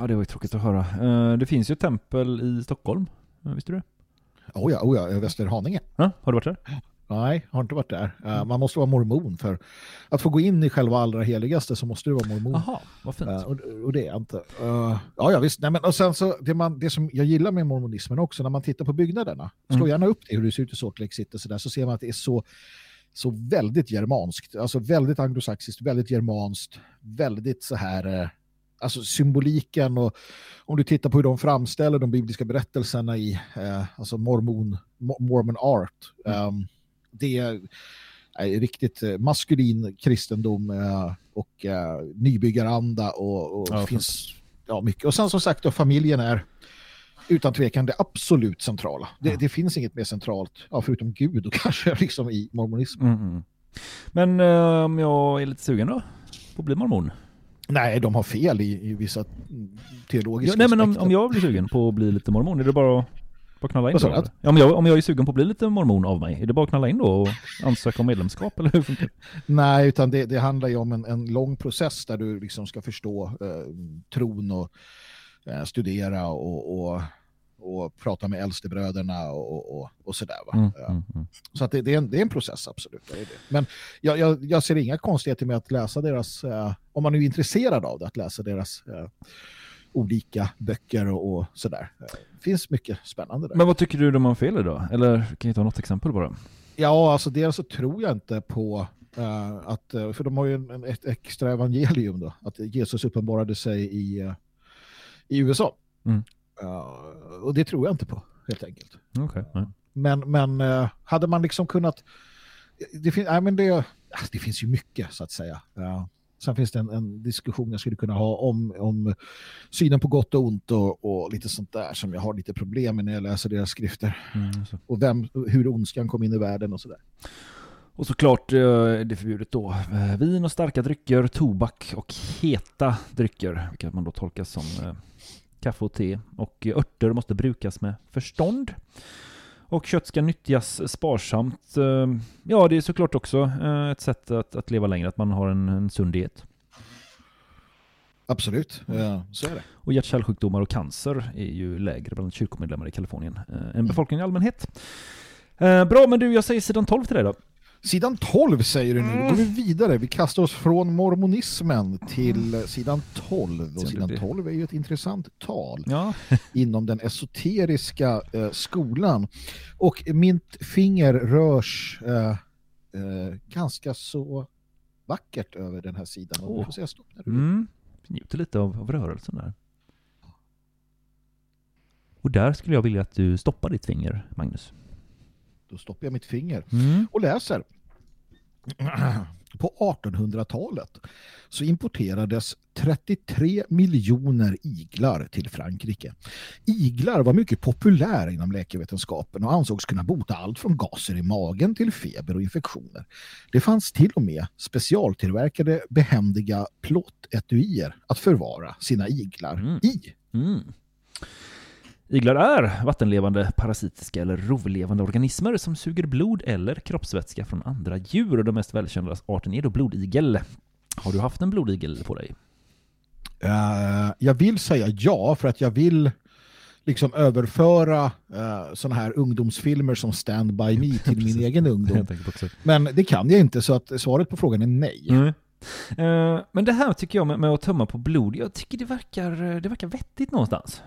ja det var ju tråkigt att höra. Uh, det finns ju ett tempel i Stockholm, visste du det? Oh ja, oh ja, Västerhaninge. Ja, har du varit där? Nej, har inte varit där. Uh, man måste vara mormon för att få gå in i själva allra heligaste så måste du vara mormon. Jaha, vad fint. Uh, och, och, det är inte. Uh, ja, ja, visst. Nej, men, och sen så, det, man, det som jag gillar med mormonismen också, när man tittar på byggnaderna, slå mm. gärna upp det, hur det ser ut i Salt Lake City, så, där, så ser man att det är så, så väldigt germanskt. Alltså väldigt anglosaxiskt, väldigt germanskt, väldigt så här alltså symboliken och om du tittar på hur de framställer de bibliska berättelserna i eh, alltså mormon, mormon art mm. um, det är, är riktigt eh, maskulin kristendom eh, och eh, nybyggaranda och, och ja, finns ja, mycket. Och sen som sagt då, familjen är utan tvekan det absolut centrala. Det, det finns inget mer centralt, ja, förutom Gud och kanske liksom i mormonismen. Mm, mm. Men eh, om jag är lite sugen då på att bli mormon? Nej, de har fel i, i vissa teologiska ja, Nej, men om, om, jag blir sugen på att bli lite mormon, är det bara att, bara knalla in då? Ja, om, jag, om jag är sugen på att bli lite mormon av mig, är det bara att knalla in då och ansöka om medlemskap, eller hur funkar det? Nej, utan det, det handlar ju om en, en lång process där du liksom ska förstå eh, tron och eh, studera och, och och prata med äldstebröderna och, och, och sådär. Va? Mm, mm, mm. Så att det, det, är en, det är en process, absolut. Det det. Men jag, jag, jag, ser inga konstigheter med att läsa deras, eh, om man är intresserad av det, att läsa deras eh, olika böcker och, och sådär. Det eh, finns mycket spännande där. Men vad tycker du de har fel idag? Eller kan du ta något exempel bara? Ja, alltså dels så tror jag inte på uh, att, uh, för de har ju en, ett extra evangelium då, att Jesus uppenbarade sig i, uh, i USA. Mm. Uh, och det tror jag inte på, helt enkelt. Okay. Men, men uh, hade man liksom kunnat... Det, fin äh, men det, det finns ju mycket, så att säga. Sen finns det en, en, diskussion jag skulle kunna ha om, om synen på gott och ont och, och, lite sånt där som jag har lite problem med när jag läser deras skrifter. Mm, och vem, hur ondskan kom in i världen och sådär. Och såklart det är förbjudet då. Vin och starka drycker, tobak och heta drycker, vilket man då tolkar som kaffe och te. Och örter måste brukas med förstånd. Och kött ska nyttjas sparsamt. Eh, ja, det är såklart också eh, ett sätt att, att leva längre, att man har en, en sund diet. Absolut, ja, så är det. Och hjärt-kärlsjukdomar och cancer är ju lägre bland kyrkomedlemmar i Kalifornien eh, än befolkningen i allmänhet. Bra, men du, jag säger sidan 12 till dig då. Sidan 12 säger du nu. Då går vi vidare. Vi kastar oss från mormonismen till sidan 12. Och sidan 12 är ju ett intressant tal ja. inom den esoteriska eh, skolan. Och mitt finger rörs eh, eh, ganska så vackert över den här sidan. Oh. Du får säga stopp när du mm. Njuter lite av, av rörelsen där. Och där skulle jag vilja att du stoppar ditt finger, Magnus. Då stoppar jag mitt finger mm. och läser. På 1800-talet så importerades 33 miljoner iglar till Frankrike. Iglar var mycket populära inom läkevetenskapen och ansågs kunna bota allt från gaser i magen till feber och infektioner. Det fanns till och med specialtillverkade behändiga plåtetuier att förvara sina iglar mm. i. Mm. Iglar är vattenlevande, parasitiska eller rovlevande organismer som suger blod eller kroppsvätska från andra djur. Och den mest välkända arten är då blodigel. Har du haft en blodigel på dig? Uh, jag vill säga ja, för att jag vill liksom överföra uh, sådana här ungdomsfilmer som Stand By Me till min egen ungdom. Men det kan jag inte, så att svaret på frågan är nej. Mm. Uh, men det här tycker jag med, med, att tömma på blod, jag tycker det verkar, det verkar vettigt någonstans.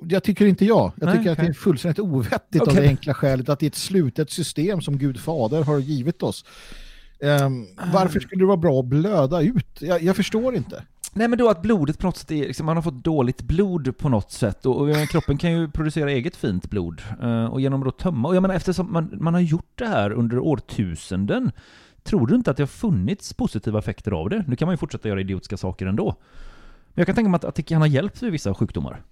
Jag tycker inte jag. Jag Nej, tycker okay. att det är fullständigt ovettigt okay. av det enkla skälet att det är ett slutet system som Gud fader har givit oss. Um, varför skulle det vara bra att blöda ut? Jag, jag, förstår inte. Nej men då att blodet på något sätt är, liksom, man har fått dåligt blod på något sätt och, och kroppen kan ju producera eget fint blod uh, och genom att tömma, och jag menar eftersom man, man har gjort det här under årtusenden Tror du inte att det har funnits positiva effekter av det? Nu kan man ju fortsätta göra idiotiska saker ändå. Men jag kan tänka mig att, att det kan ha hjälpt vid vissa sjukdomar.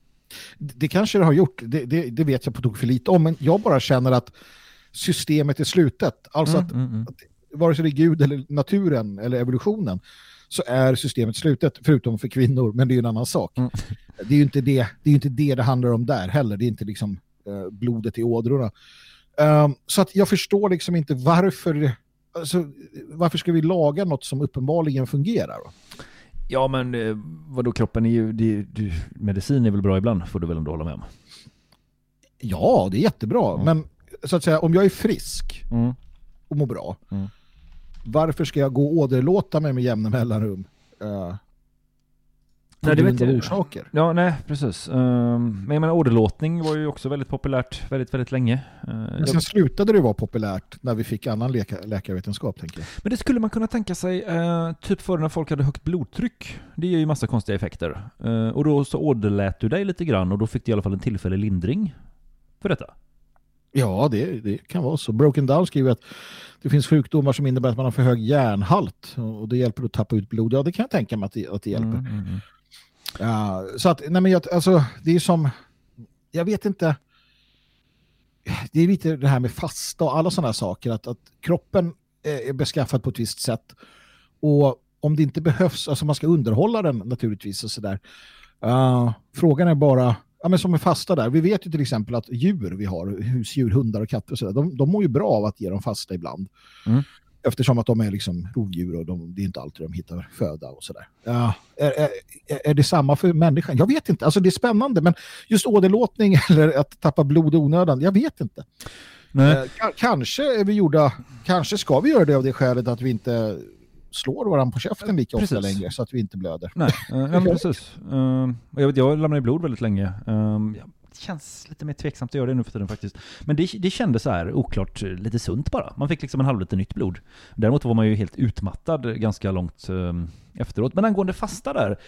Det kanske det har gjort, det, det, det vet jag på tok för lite om, men jag bara känner att systemet är slutet. Alltså Mm, att, mm, mm. att vare sig det är Gud eller naturen eller evolutionen så är systemet slutet, förutom för kvinnor, men det är ju en annan sak. Mm. Det är ju inte det, det, är inte det det handlar om där heller, det är inte liksom eh, blodet i ådrorna. Ehm, så att jag förstår liksom inte varför, alltså, varför ska vi laga något som uppenbarligen fungerar? Va? Ja men eh, vadå kroppen är ju, det, det, medicin är väl bra ibland får du väl ändå hålla med om. Ja, det är jättebra, Mm. men så att säga, om jag är frisk Mm. och mår bra, Mm. varför ska jag gå och åderlåta mig med jämna mellanrum? Uh, Nej, det vet jag. orsaker. Ja, nej, precis. Ehm, men jag menar, åderlåtning var ju också väldigt populärt väldigt, väldigt länge. Uh, Men sen slutade det vara populärt när vi fick annan läka, läkarvetenskap, tänker jag. Men det skulle man kunna tänka sig, eh, typ förr när folk hade högt blodtryck. Det ger ju massa konstiga effekter. Eh, och då så åderlät du dig lite grann och då fick du i alla fall en tillfällig lindring för detta. Ja, det, det kan vara så. Broken Down skriver att det finns sjukdomar som innebär att man har för hög järnhalt och det hjälper att tappa ut blod. Ja, det kan jag tänka mig att det, att det hjälper. Mm, mm, Uh, så att, nej men jag, alltså, det är som, jag vet inte, det är lite det här med fasta och alla sådana saker, att, att kroppen är beskaffad på ett visst sätt och om det inte behövs, alltså man ska underhålla den naturligtvis och sådär. Uh, frågan är bara, ja men som med fasta där, vi vet ju till exempel att djur vi har, husdjur, hundar och katter och sådär, de, de mår ju bra av att ge dem fasta ibland. Mm. Eftersom att de är liksom rovdjur och de, det är inte alltid de hittar föda och sådär. Ja, är, är, är det samma för människan? Jag vet inte. Alltså det är spännande, men just åderlåtning eller att tappa blod i onödan, jag vet inte. Nej. Eh, ka- kanske är vi gjorda, kanske ska vi göra det av det skälet att vi inte slår varandra på käften lika ofta Precis. längre så att vi inte blöder. Nej, eh, ja, precis. Och jag, vet, jag lämnade blod väldigt länge. Ja, det känns lite mer tveksamt att göra det nu för tiden faktiskt. Men det, det kändes så här oklart, eh, lite sunt bara. Man fick liksom en halv liter nytt blod. Däremot var man ju helt utmattad ganska långt um, efteråt. Men angående fasta där,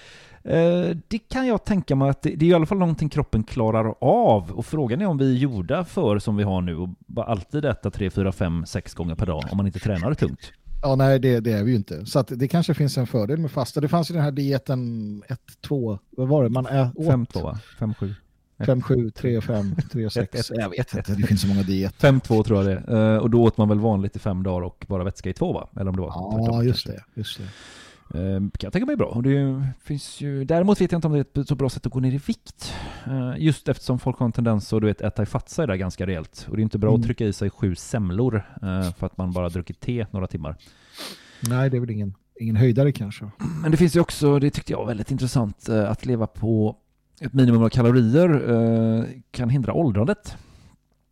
eh, det kan jag tänka mig att det, det är i alla fall någonting kroppen klarar av. Och frågan är om vi är gjorda för, som vi har nu, och bara alltid äta 3, 4, 5, 6 gånger per dag om man inte tränar tungt. Ja, nej, det, det är vi ju inte. Så det kanske finns en fördel med fasta. Det fanns ju den här dieten 1-2, vad var det? Man är åt 5-2 va? 5-7? 5-7, 3-5, 3-6. Jag vet inte, det finns så många dieter. 5-2 tror jag det är. Eh, Och då åt man väl vanligt i fem dagar och bara vätska i två va? Eller om det var Ja, tvärtom, just kanske. det. Just det. Eh, Kan jag tänka mig bra. Det finns ju... Däremot vet jag inte om det är ett så bra sätt att gå ner i vikt. Eh, Just eftersom folk har en tendens att du vet, äta ifatt sig där ganska rejält. Och det är inte bra Mm. att trycka i sig sju semlor eh, för att man bara druckit te några timmar. Nej, det är väl ingen, ingen höjdare kanske. Men det finns ju också, det tyckte jag var väldigt intressant, att leva på ett minimum av kalorier eh, kan hindra åldrandet.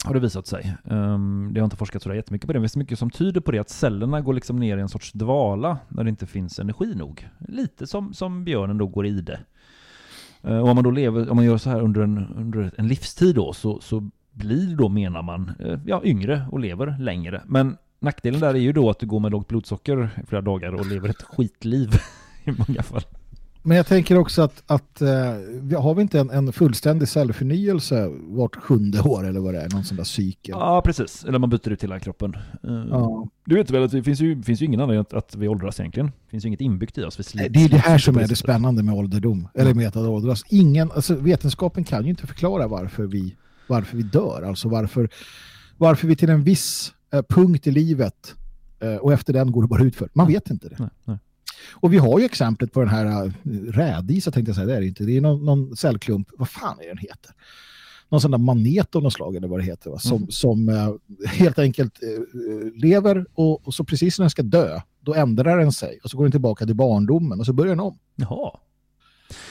Har det visat sig. Um, det har inte forskat sådär jättemycket på det, men det finns mycket som tyder på det, att cellerna går liksom ner i en sorts dvala när det inte finns energi nog. Lite som, som björnen då går i det. Eh, och om man då lever, om man gör så här under en, under en livstid då, så, så blir då, menar man, eh, ja, yngre och lever längre. Men nackdelen där är ju då att du går med lågt blodsocker i flera dagar och lever ett skitliv i många fall. Men jag tänker också att, att vi- har vi inte en, en fullständig cellförnyelse vart sjunde år eller vad det är, någon sån där cykel? Ja, precis. Eller man byter ut hela kroppen. Eh, Ja. Du vet väl att det finns ju, finns ju ingen anledning att, att vi åldras egentligen. Det finns ju inget inbyggt i oss. Vi slits, Det är det här som är det spännande med ålderdom, eller med att åldras. Ingen, alltså vetenskapen kan ju inte förklara varför vi, varför vi dör, alltså varför, varför vi till en viss eh, punkt i livet och efter den går det bara utför. Man vet inte det. Nej, nej. Och vi har ju exemplet på den här uh, rädisa tänkte jag säga, det är det inte. Det är någon, någon cellklump, vad fan är den heter? Någon sån där manet av något slag eller vad det heter, va? som, Mm. som eh, helt enkelt eh, lever och, och så precis när den ska dö, då ändrar den sig och så går den tillbaka till barndomen och så börjar den om. Jaha.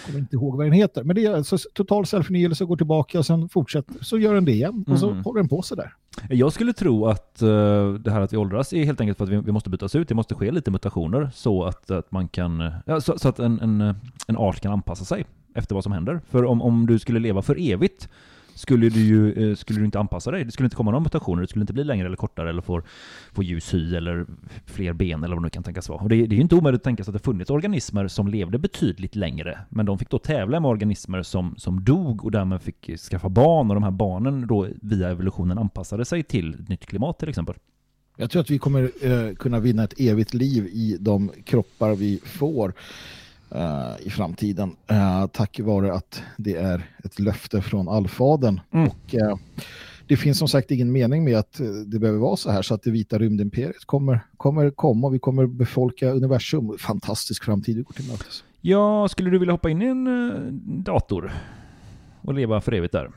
Kommer inte ihåg vad den heter. Men det är alltså total cellförnyelse, går tillbaka och sen fortsätter, så gör den det igen och så Mm. håller den på så där. Jag skulle tro att eh, det här att vi åldras är helt enkelt för att vi, vi måste bytas ut. Det måste ske lite mutationer så att, att man kan, ja, så, så att en, en, en art kan anpassa sig efter vad som händer. För om, om du skulle leva för evigt skulle du ju eh, skulle du inte anpassa dig. Det skulle inte komma några mutationer. det skulle inte bli längre eller kortare eller få, få ljus hy eller fler ben eller vad det nu kan tänkas vara. Och det, det är ju inte omöjligt att tänka sig att det funnits organismer som levde betydligt längre. Men de fick då tävla med organismer som, som dog och därmed fick skaffa barn och de här barnen då via evolutionen anpassade sig till ett nytt klimat till exempel. Jag tror att vi kommer eh, kunna vinna ett evigt liv i de kroppar vi får eh, i framtiden. eh, tack vare att det är ett löfte från allfadern. Mm. Och, eh, det finns som sagt ingen mening med att det behöver vara så här så att det vita rymdimperiet kommer, kommer komma och vi kommer befolka universum. Fantastisk framtid vi går till mötes. Ja, skulle du vilja hoppa in i en dator och leva för evigt där?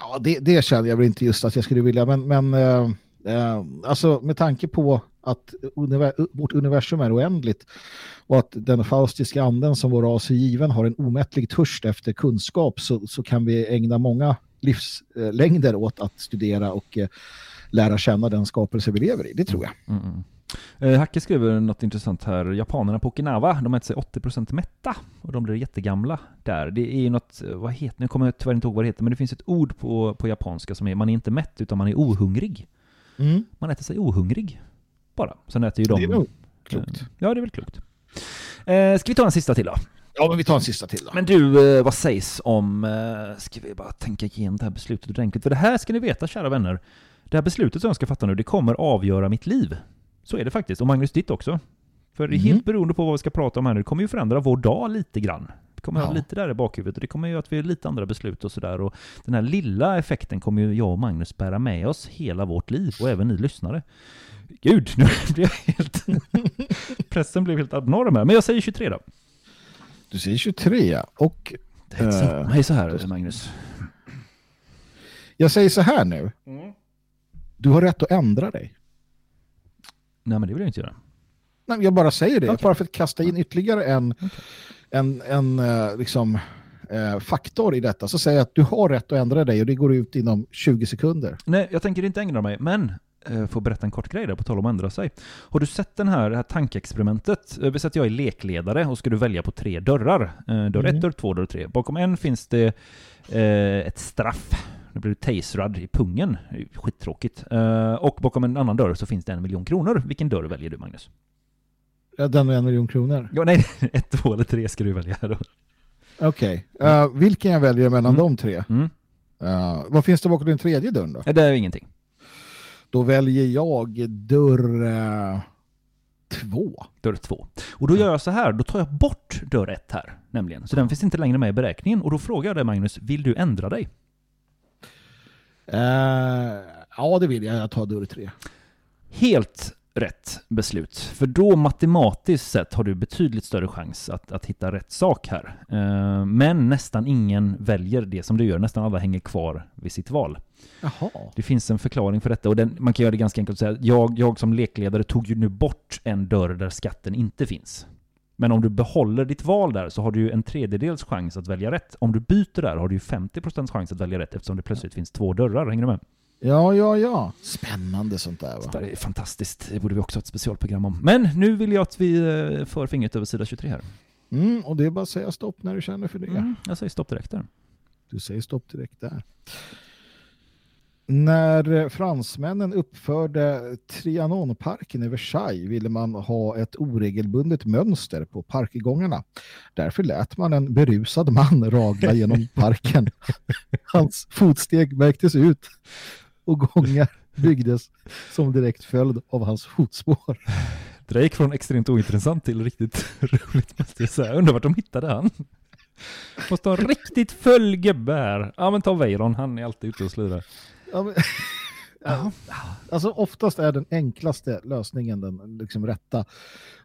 Ja, det, det känner jag väl inte just att jag skulle vilja, men, men eh, alltså med tanke på att univer vårt universum är oändligt och att den faustiska anden som vår ras är given har en omättlig törst efter kunskap så, så kan vi ägna många livslängder eh, åt att studera och eh, lära känna den skapelse vi lever i. Det tror jag. Mm. mm, mm. Eh, Hacke skriver något intressant här. Japanerna på Okinawa, de äter sig 80% mätta och de blir jättegamla där. Det är ju något, eh, vad heter nu kommer jag tyvärr inte ihåg vad det heter, men det finns ett ord på, på japanska som är, man är inte mätt utan man är ohungrig. Mm. Man äter sig ohungrig. Bara. Sen äter ju de... Det är nog klokt. Eh, Ja, det är väl klokt. Eh, ska vi ta en sista till då? Ja, men vi tar en sista till då. Men du, eh, vad sägs om... Eh, ska vi bara tänka igenom det här beslutet ordentligt? För det här ska ni veta, kära vänner. Det här beslutet som jag ska fatta nu, det kommer avgöra mitt liv. Så är det faktiskt. Och Magnus, ditt också. För det är Mhm. helt beroende på vad vi ska prata om här nu, det kommer ju förändra vår dag lite grann. Det kommer ha Ja. lite där i bakhuvudet och det kommer göra att vi har lite andra beslut och sådär. Och den här lilla effekten kommer ju jag och Magnus bära med oss hela vårt liv och även ni lyssnare. Gud, nu blir jag helt... Pressen blev helt abnorm här. Men jag säger 23 då. Du säger 23 och Hejsan. Eh, Hej så här Magnus. jag säger så här nu. Du har rätt att ändra dig. Nej men det vill jag inte göra. Nej, jag bara säger det, Okej. bara för att kasta in ytterligare en, en, en eh, liksom, eh, faktor i detta. Så säger jag att du har rätt att ändra dig och det går ut inom 20 sekunder. Nej, jag tänker inte ändra mig, men eh, får berätta en kort grej där på tal om att ändra sig. Har du sett den här, det här tankeexperimentet? Eh, Vi att jag är lekledare och ska du välja på tre dörrar. Dörr Mm. ett, dörr två, dörr tre. Bakom en finns det ett straff. Nu blir du taserad i pungen. Det är Skittråkigt. Och bakom en annan dörr så finns det en miljon kronor. Vilken dörr väljer du, Magnus? Den med en miljon kronor. Ja, nej, ett, två eller tre ska du välja här då. Okej, Eh, vilken jag väljer mellan Mm. de tre? Mm. Eh, vad finns det bakom den tredje dörren då? Det är ingenting. Då väljer jag dörr eh, två. Dörr två. Och då gör jag så här, då tar jag bort dörr ett här, nämligen. Så den finns inte längre med i beräkningen. Och då frågar jag dig Magnus, vill du ändra dig? Ja, det vill jag. Jag tar dörr tre. Helt rätt beslut. För då matematiskt sett har du betydligt större chans att, att hitta rätt sak här. Eh, men nästan ingen väljer det som du gör. Nästan alla hänger kvar vid sitt val. Jaha. Det finns en förklaring för detta och den, man kan göra det ganska enkelt och säga jag, jag som lekledare tog ju nu bort en dörr där skatten inte finns. Men om du behåller ditt val där så har du ju en tredjedels chans att välja rätt. Om du byter där har du ju 50% chans att välja rätt eftersom det plötsligt finns två dörrar. Hänger du med? Ja, ja, ja. Spännande sånt där Det va? där är fantastiskt. Det borde vi också ha ett specialprogram om. Men nu vill jag att vi eh, för fingret över sida 23 här. Mm, och det är bara att säga stopp när du känner för det. Mm, jag säger stopp direkt där. Du säger stopp direkt där. När eh, fransmännen uppförde Trianonparken i Versailles ville man ha ett oregelbundet mönster på parkgångarna. Därför lät man en berusad man ragla genom parken. Hans fotsteg märktes ut och gångar byggdes som direkt följd av hans fotspår. Det där gick från extremt ointressant till riktigt roligt måste jag säga. Undrar vart de hittade han. Måste ha en riktigt full gubbe här. Ja men ta Weiron, han är alltid ute och slirar. Ja, men, alltså oftast är den enklaste lösningen den liksom rätta.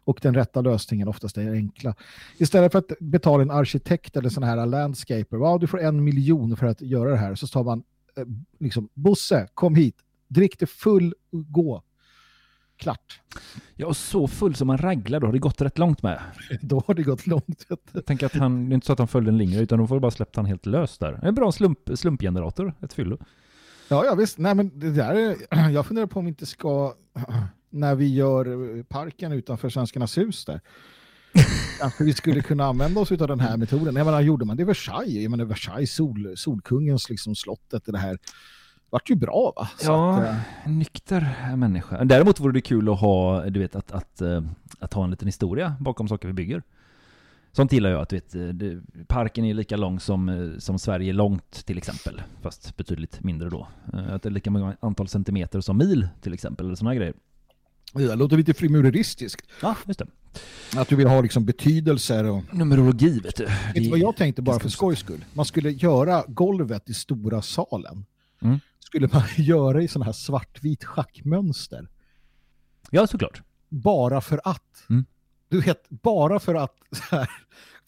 Och den rätta lösningen oftast är enkla. Istället för att betala en arkitekt eller sån här landscaper, ja, du får en miljon för att göra det här, så tar man liksom, Bosse, kom hit, drick det full, gå. Klart. Ja och så full som han raglar då har det gått rätt långt med. Då har det gått långt. Jag tänker att han, det är inte så att han följde en linje utan de får bara släppt han helt lös där. En bra slump, slumpgenerator, ett fyllo. Ja, ja visst. Nej, men det där är, jag funderar på om vi inte ska, när vi gör parken utanför Svenskarnas hus där, kanske vi skulle kunna använda oss av den här metoden. Jag menar, gjorde man det i Versailles? Jag menar, Versailles, sol, Solkungens liksom slottet, det här vart ju bra va? Så Ja, att, eh, nykter människa. Däremot vore det kul att ha, du vet, att, att, eh, att ha en liten historia bakom saker vi bygger. Sånt gillar jag, att du vet, eh, det, parken är lika lång som, som Sverige långt till exempel, fast betydligt mindre då. Att det är lika många antal centimeter som mil till exempel, eller sådana grejer. det där låter lite frimureristiskt. Ja, just det. Att du vill ha liksom betydelser och... Numerologi vet du. Vet du vad jag tänkte bara för skojs skull? Man skulle göra golvet i stora salen. Mm. Skulle man göra i sådana här svartvit schackmönster. Ja, såklart. Bara för att. Mm. Du vet, bara för att här,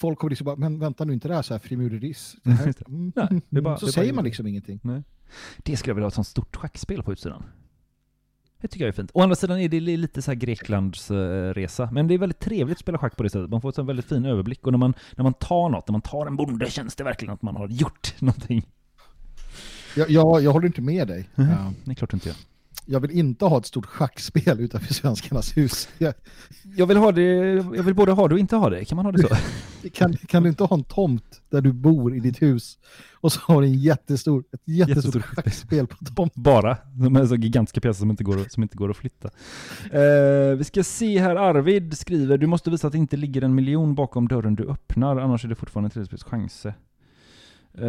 folk kommer liksom bara, men vänta nu inte det här så här frimureris. Det här-. Mm. Nej, det är bara- så det är bara säger man liksom ingenting. Nej. Det skulle jag vilja ha ett sånt stort schackspel på utsidan. Det tycker jag är fint. Å andra sidan är det li- lite så här Greklands eh, resa. Men det är väldigt trevligt att spela schack på det sättet. Man får en väldigt fin överblick. Och när man, när man tar något, när man tar en bonde känns det verkligen att man har gjort någonting. Jag, jag, jag håller inte med dig. Ja. Det är klart inte gör. Jag vill inte ha ett stort schackspel utanför Svenskarnas hus. Jag, Jag vill ha det, jag vill både ha det och inte ha det. Kan man ha det så? kan, kan du inte ha en tomt där du bor i ditt hus och så har du en jättestor, ett jättestort Jättestort schackspel på tomten? Bara. De är så gigantiska pjäser som inte går, som inte går att flytta. Eh, vi ska se här, Arvid skriver, du måste visa att det inte ligger en miljon bakom dörren du öppnar, annars är det fortfarande en tredjedels chans. Eh,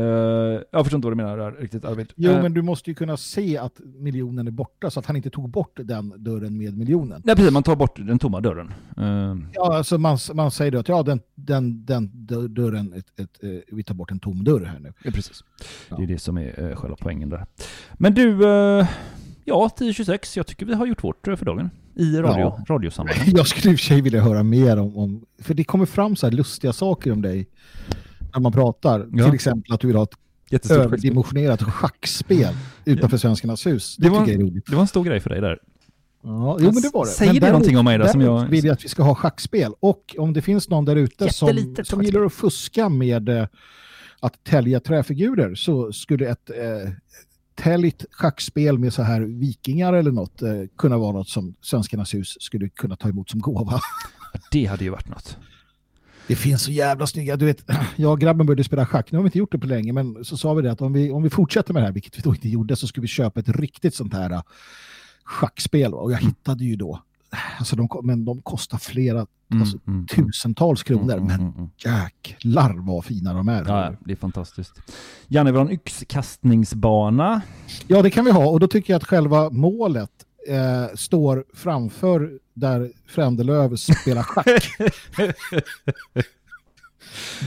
jag förstår inte vad du menar där riktigt Arvid. Jo, Eh, men du måste ju kunna se att miljonen är borta så att han inte tog bort den dörren med miljonen. Nej precis, man tar bort den tomma dörren. Eh, Ja, alltså man, man säger då att ja, den, den, den dö- dörren, ett, ett, eh, vi tar bort en tom dörr här nu. ja, precis. Ja. Det är det som är själva poängen där. Men du, ja 10.26, jag tycker vi har gjort vårt för dagen. I radio, Ja. radiosammanhang. Jag skulle i och för sig vilja höra mer om, om, för det kommer fram så här lustiga saker om dig när man pratar. Ja. Till exempel att du vill ha ett överdimensionerat schackspel utanför Svenskarnas hus. Det, Det var, roligt. det var en stor grej för dig där. Ja, jo, men det var det. Säger Men det någonting om mig då, som jag- vill jag att vi ska ha schackspel. Och om det finns någon där ute som, som gillar att fuska med eh, att tälja träfigurer så skulle ett eh, täljigt schackspel med så här vikingar eller något eh, kunna vara något som Svenskarnas hus skulle kunna ta emot som gåva. Det hade ju varit något. Det finns så jävla snygga, du vet, jag och grabben började spela schack, nu har vi inte gjort det på länge, men så sa vi det att om vi, om vi fortsätter med det här, vilket vi då inte gjorde, så skulle vi köpa ett riktigt sånt här äh, schackspel. Och jag hittade ju då, alltså de, men de kostar flera, Mm, alltså mm, mm. tusentals kronor, Mm, men mm, mm. jäklar vad fina de är. Ja, det är fantastiskt. Janne vill ha en yxkastningsbana. Ja, det kan vi ha, och då tycker jag att själva målet eh, står framför där Frändelöv spelar schack.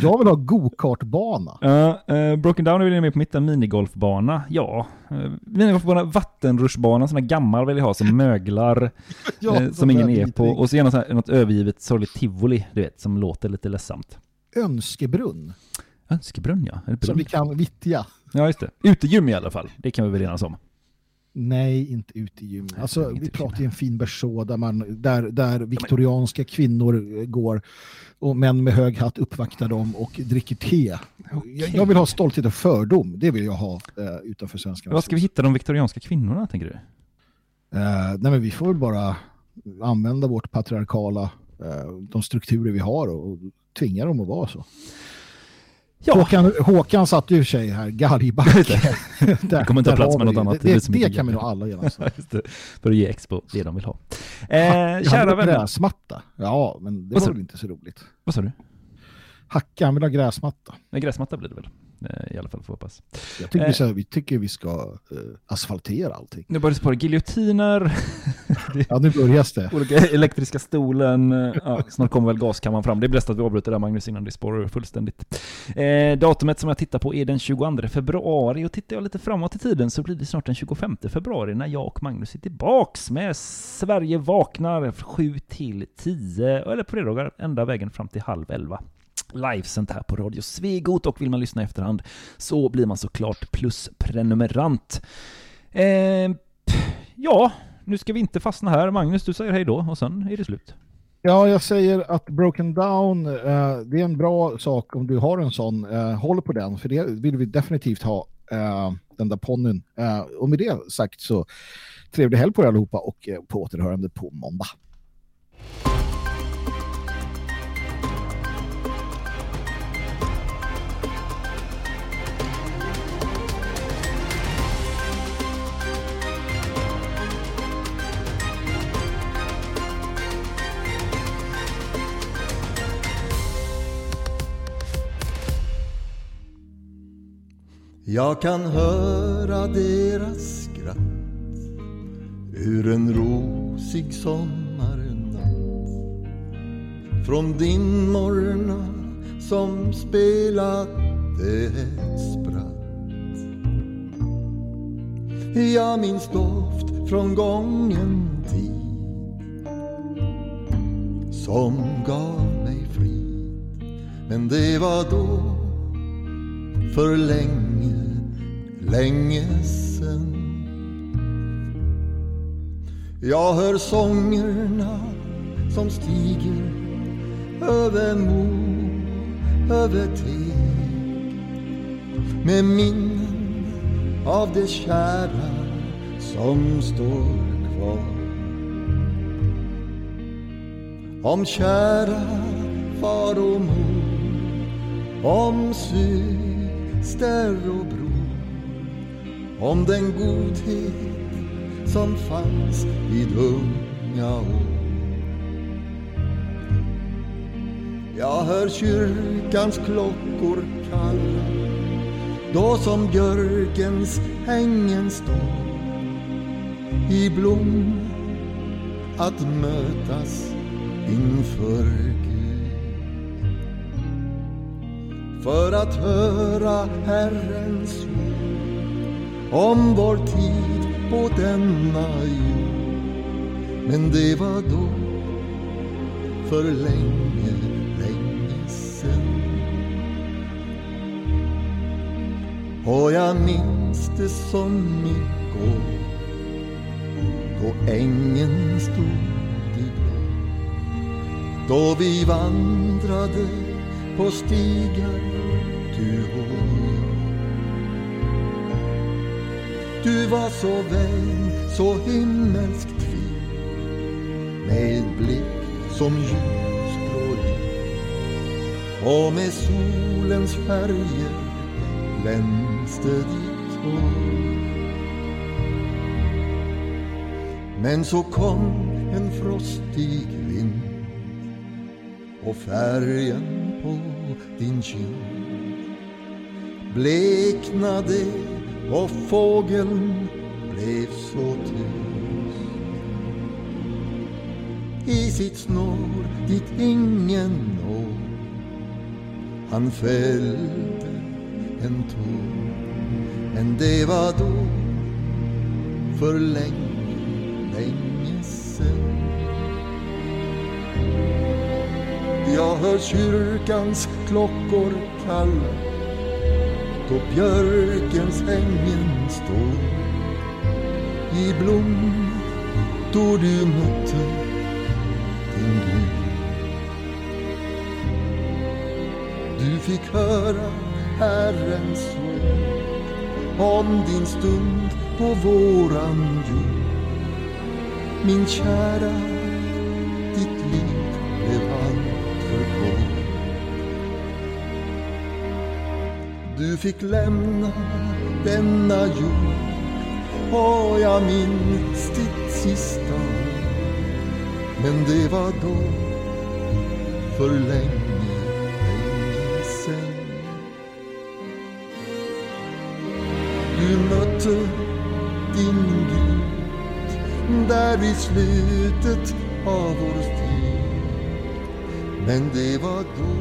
jag vill ha go-kartbana. Ja, eh, Broken Down vill jag med på mitten, minigolfbana. Ja, eh, minigolfbana, vattenrutschbana, sån här gammal vill jag ha som möglar, Ja, sån som ingen är på. Och så gärna så här, något övergivet sorgligt tivoli, du vet, som låter lite ledsamt. Önskebrunn Önskebrunn ja. Som vi kan vittja. Ja, just det. Utegym i alla fall, det kan vi väl enas om. Nej, inte ute i gym. Alltså, vi i pratar ju en fin berså där, man, där, där viktorianska kvinnor eh, går och män med hög hatt uppvaktar dem och dricker te. Jag, jag vill ha stolthet och fördom. Det vill jag ha eh, utanför svenskarnas Vad ska vi hitta de viktorianska kvinnorna, tänker du? Eh, nej, men vi får väl bara använda vårt patriarkala, eh, de strukturer vi har och, och tvinga dem att vara så. Ja, Håkan, Håkan satt ju sig här, galgbacke. Det kommer inte ha plats med något annat. Det Det, det, kan vi nog alla det. För att ge Expo det de vill ha. Eh, Jag kära vänner. gräsmatta. Ja, men det var väl inte så roligt. Vad sa du? Hacka, han vill ha gräsmatta. Nej, gräsmatta blir det väl. Eh, I alla fall får hoppas. Jag tycker, Eh. vi, ska, vi tycker vi ska eh, asfaltera allting. Nu börjar det spåra giljotiner, Ja, nu börjar det. olika elektriska stolen. eh, Ja, snart kommer väl gaskammaren fram. Det är bäst att vi avbryter där Magnus innan det spårar fullständigt. Eh, datumet som jag tittar på är den 22 februari och tittar jag lite framåt i tiden så blir det snart den 25 februari när jag och Magnus är tillbaks med Sverige vaknar 7 till 10 eller på fredagar ända vägen fram till halv 11 livesänt här på Radio Svegot och vill man lyssna i efterhand så blir man såklart plusprenumerant. Eh, ja, nu ska vi inte fastna här. Magnus, du säger hej då och sen är det slut. Ja, jag säger att Broken Down, eh, det är en bra sak om du har en sån. Eh, håll på den, för det vill vi definitivt ha, eh, den där ponnyn. Eh, och med det sagt så trevlig helg på er allihopa och eh, på återhörande på måndag. Jag kan höra deras skratt ur en rosig sommarnatt. från dimmorna som spelade ett spratt. Jag minns doft från gången tid som gav mig frid. Men det var då för länge, länge sen. Jag hör sångerna som stiger över mo, över teg med minnen av det kära som står kvar. Om kära far och mor, om syster och bror, om den godhet som fanns vid unga år. Jag hör kyrkans klockor kalla då som björkens hängen står i blom att mötas inför Gud. För att höra Herrens ord om vår tid på denna jord. Men det var då för länge, länge sen. Och jag minns det som igår då ängen stod i blå. Då vi vandrade på stigar, du och Du var så vän, så himmelskt fin med blick som ljusblå och med solens färger glänste ditt hår. Men så kom en frostig vind. Och färgen på din kind bleknade och fågeln blev så tyst. I sitt snår dit ingen når han fällde en tår. Men det var då för länge, länge sen. Jag hör kyrkans klockor kalla då björkens hängen står i blom då du mötte din Gud. Du fick höra Herrens ord om din stund på våran jord. Min kära, Du fick lämna denna jord och jag minns ditt sista. Men det var då för länge, länge sen. Du mötte din Gud där i slutet av vår tid. Men det var då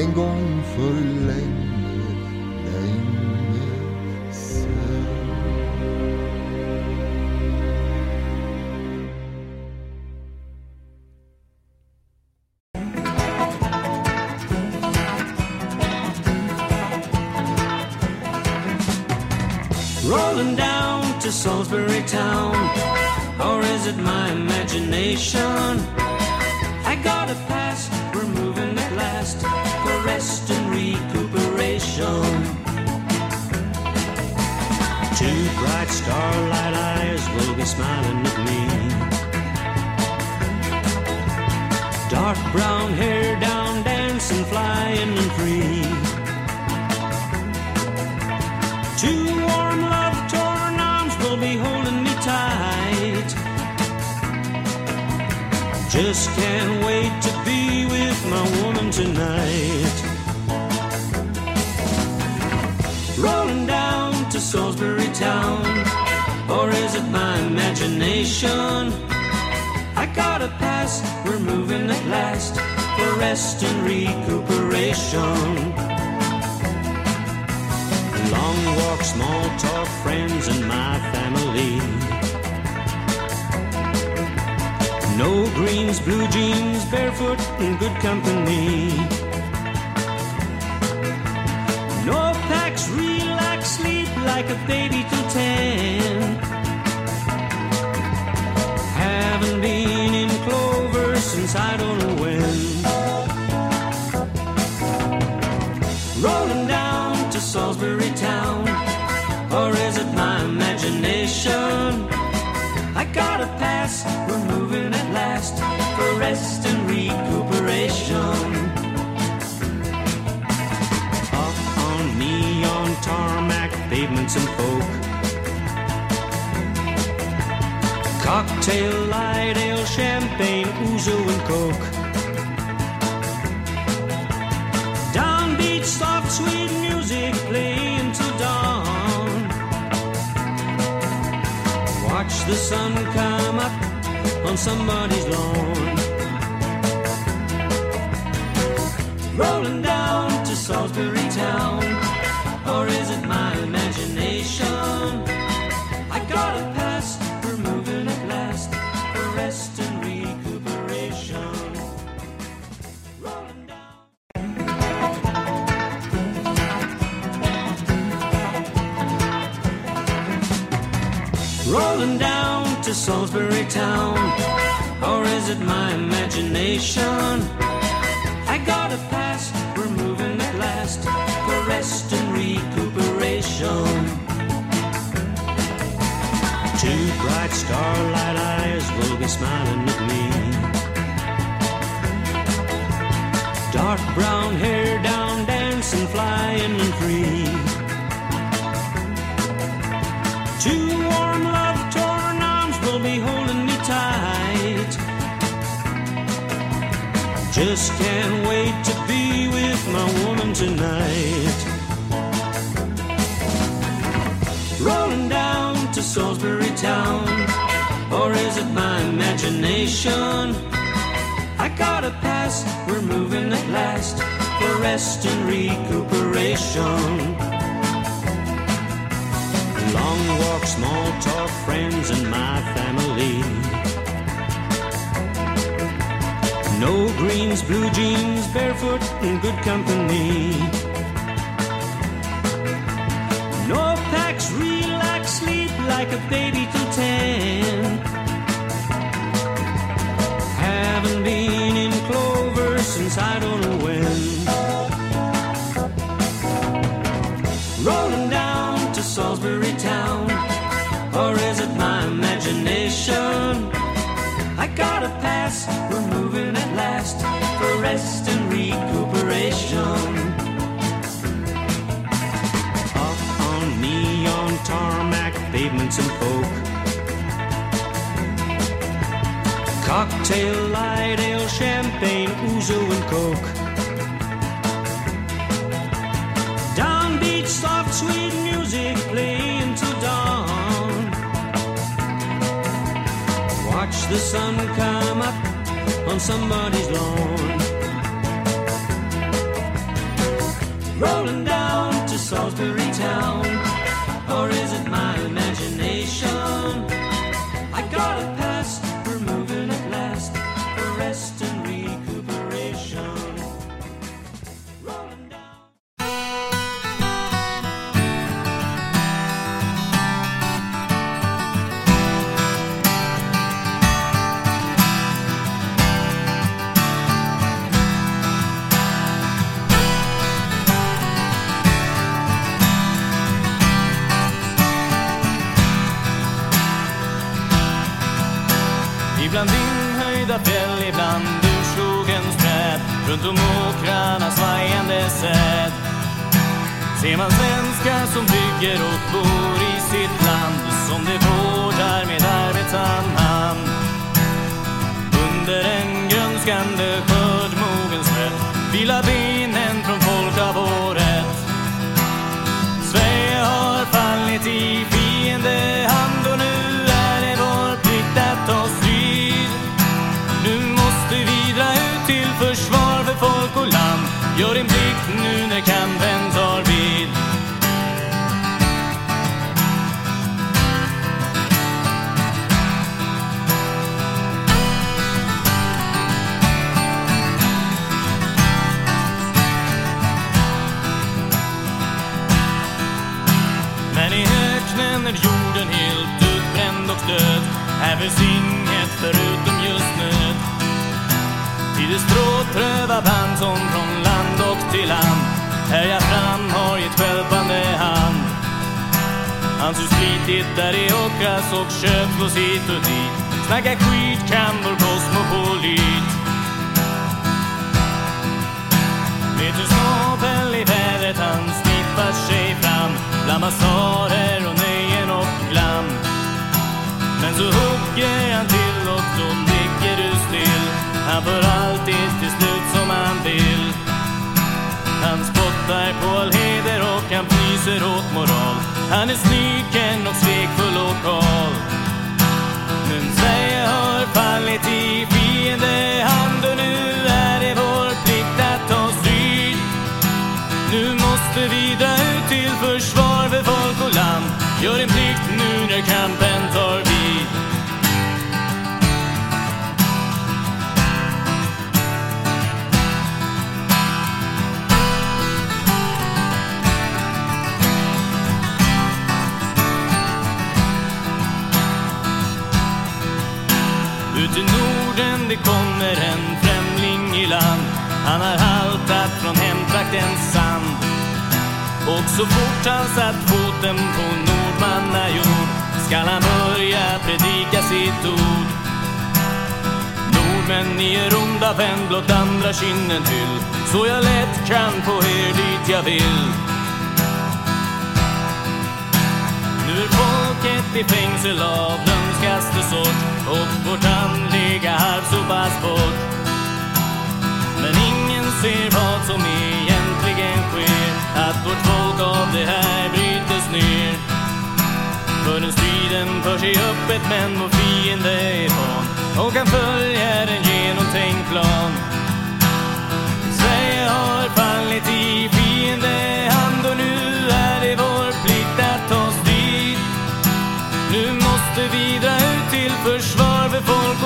en gång för länge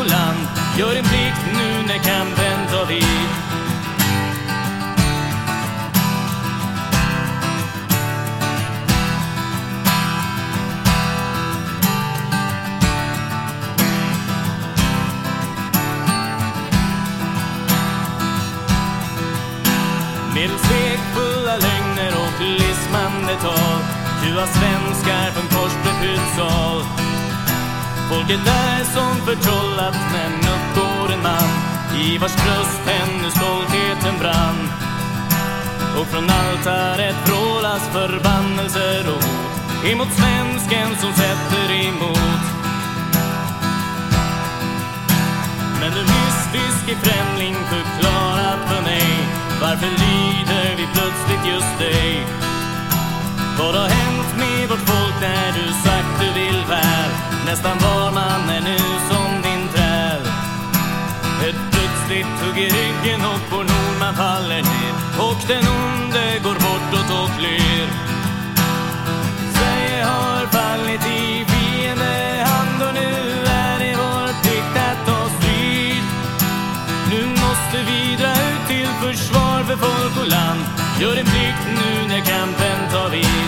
land. Gör en plikt nu när kampen tar vid. Med svekfulla lögner och lismande tal Tjuva svenskar från korsbefylld sal Folket är som förtrollat men uppgår en man. I vars bröst ännu stoltheten brann. Och från altaret vrålas förbannelser och hot Emot svensken som sätter emot. Men du mystiske främling förklara för mig Varför lyder vi plötsligt just dig? Vad har hänt med vårt folk när du sagt du vill väl? Nästan var man är nu som din träl. Ett plötsligt hugg i ryggen och vår nordman faller ner. Och den onde går bortåt och flyr. Sverige har fallit i fiendehand och nu är det vår plikt att ta strid. Nu måste vi dra ut till försvar för folk och land. Gör en plikt nu när kampen tar vid.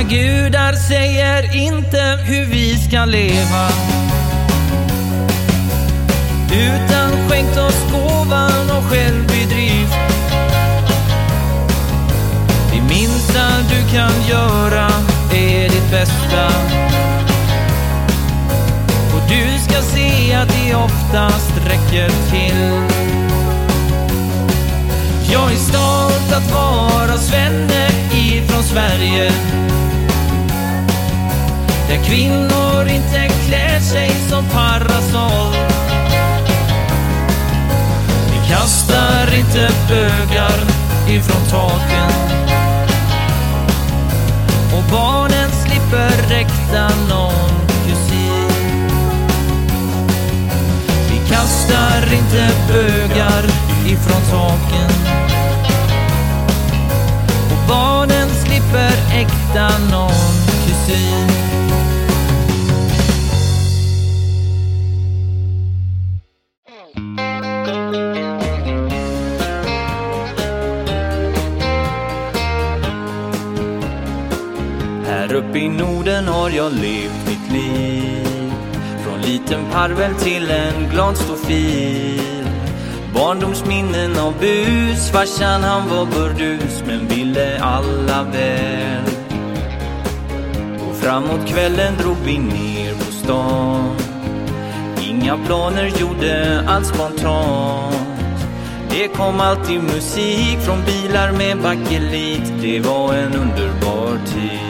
Våra gudar säger inte hur vi ska leva. Utan skänkt oss gåvan och självbedrift Det minsta du kan göra är ditt bästa. Och du ska se att det oftast räcker till. Jag är stolt att vara svenne ifrån Sverige. Där kvinnor inte klär sig som parasoll. Vi kastar inte bögar ifrån taken. Och barnen slipper räkta någon kusin. Vi kastar inte bögar ifrån taken. Och barnen slipper äkta någon kusin. Har levt mitt liv. Från liten parvel till en glad stofil Barndomsminnen av bus Farsan han var burdus men ville alla väl. Och framåt kvällen drog vi ner på stan. Inga planer, gjorde allt spontant. Det kom alltid musik från bilar med bakelit. Det var en underbar tid.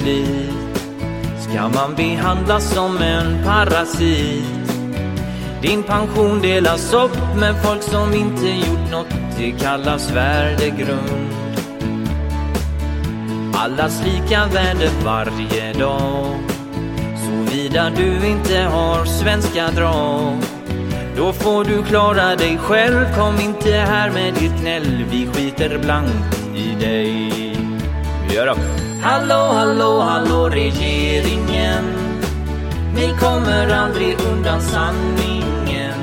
slit ska man behandlas som en parasit. Din pension delas upp med folk som inte gjort något, det kallas värdegrund. Allas lika värde varje dag. Såvida du inte har svenska drag. Då får du klara dig själv, kom inte här med ditt gnäll. Vi skiter blankt i dig. Gör då. Hallå, hallå, hallå regeringen. Ni kommer aldrig undan sanningen.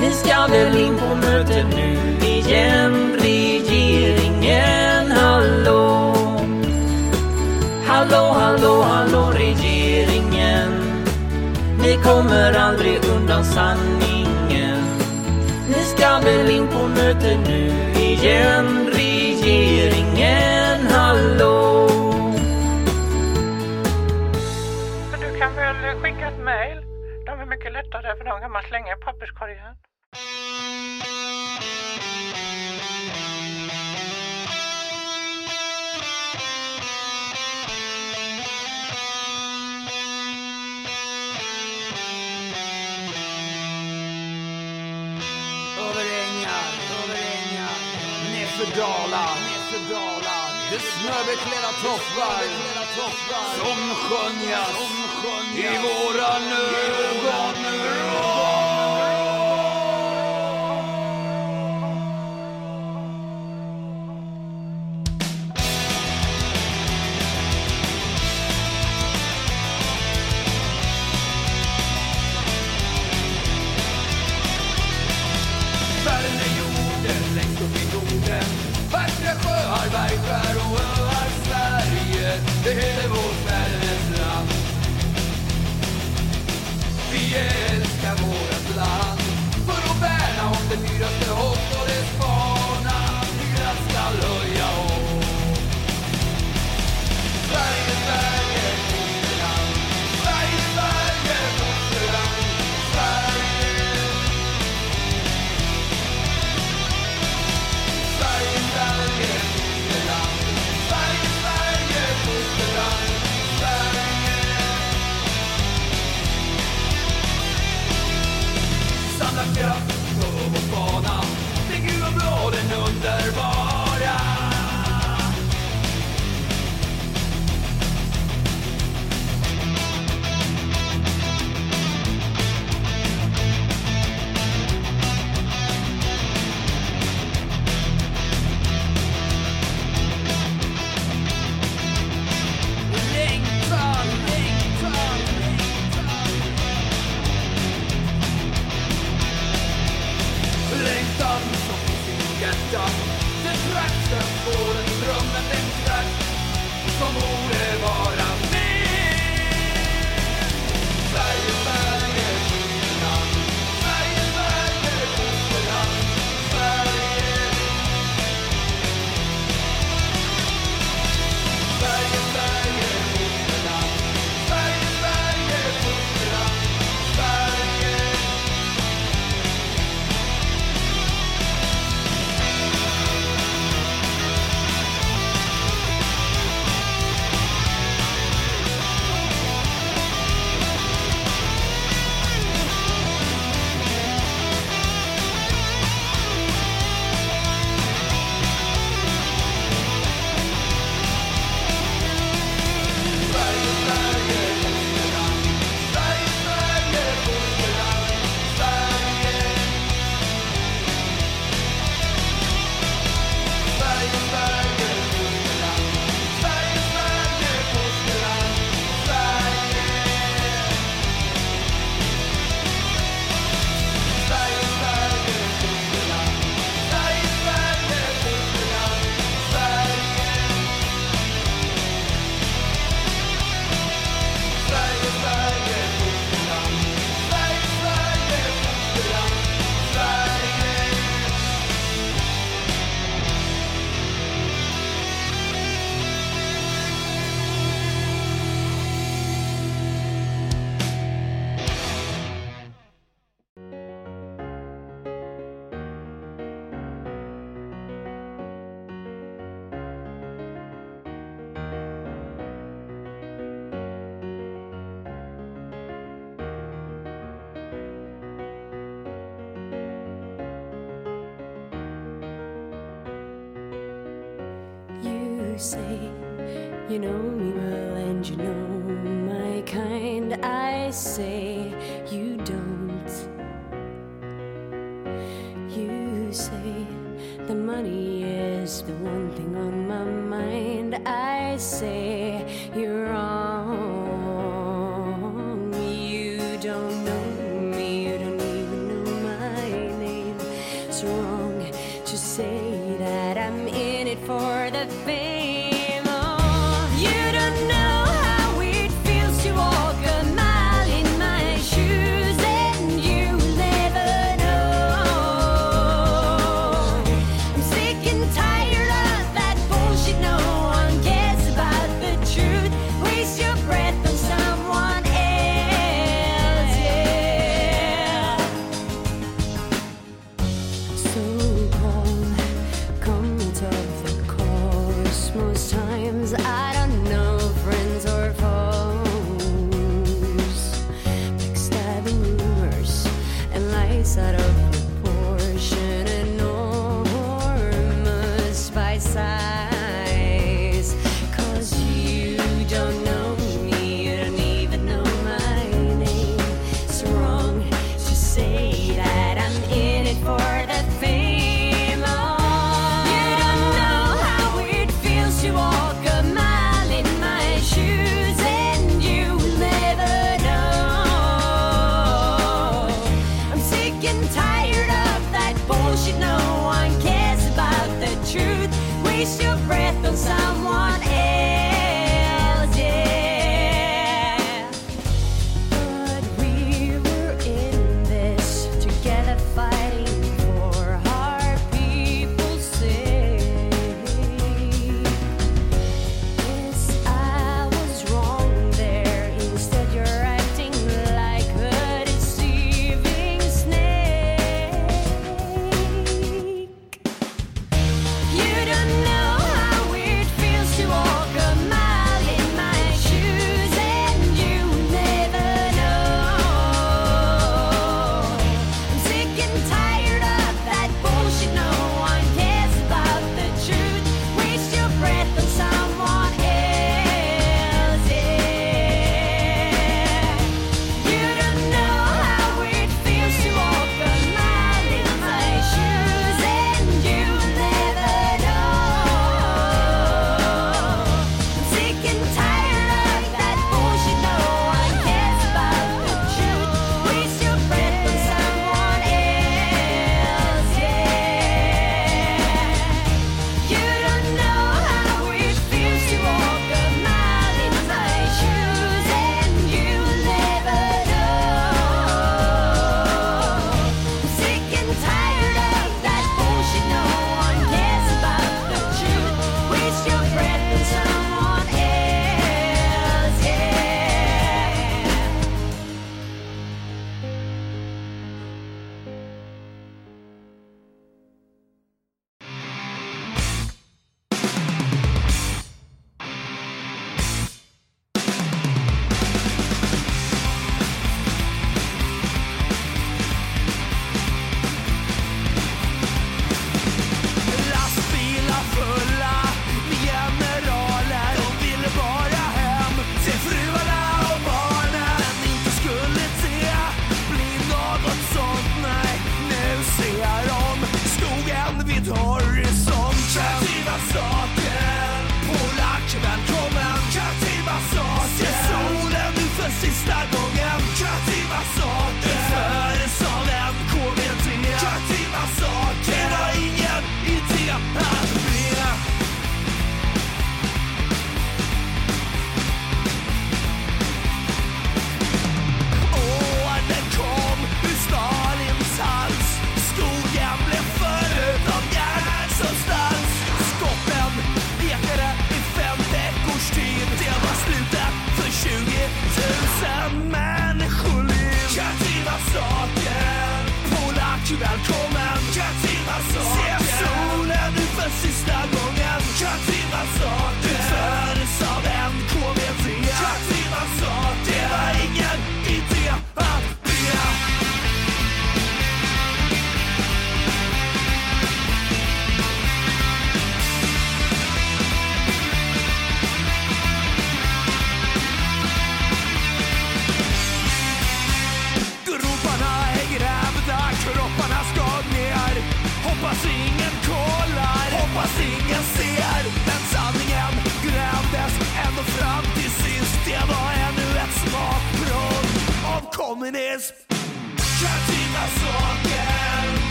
Ni ska väl in på möte nu igen, regeringen. Hallå. Hallå, hallå, hallå regeringen. Ni kommer aldrig undan sanningen. Ni ska väl in på möte nu igen, regeringen. Hallå. De kan man slänga i papperskorgen. Dalar. Det snöbeklädda toppar som skönjas i våran ögon. Sjöar, bergskär och öar Sverige, det heter vårt världens Vi älskar vårt land.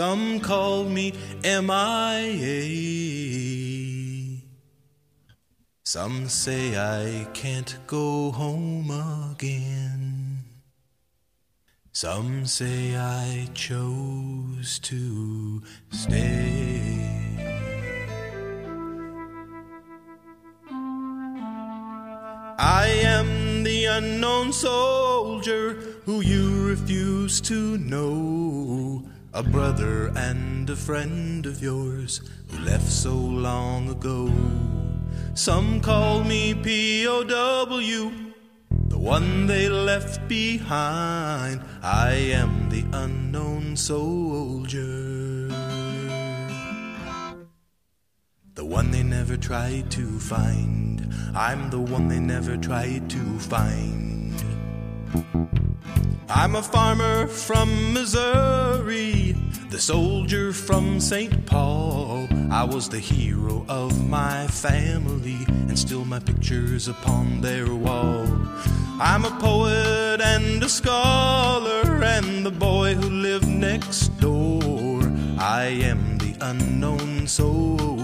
Some call me MIA. Some say I can't go home again. Some say I chose to stay. I am the unknown soldier who you refuse to know. A brother and a friend of yours who left so long ago. Some call me POW, the one they left behind. I am the unknown soldier. The one they never tried to find. I'm the one they never tried to find. I'm a farmer from Missouri, the soldier from St. Paul. I was the hero of my family, and still my picture's upon their wall. I'm a poet and a scholar, and the boy who lived next door. I am the unknown soldier.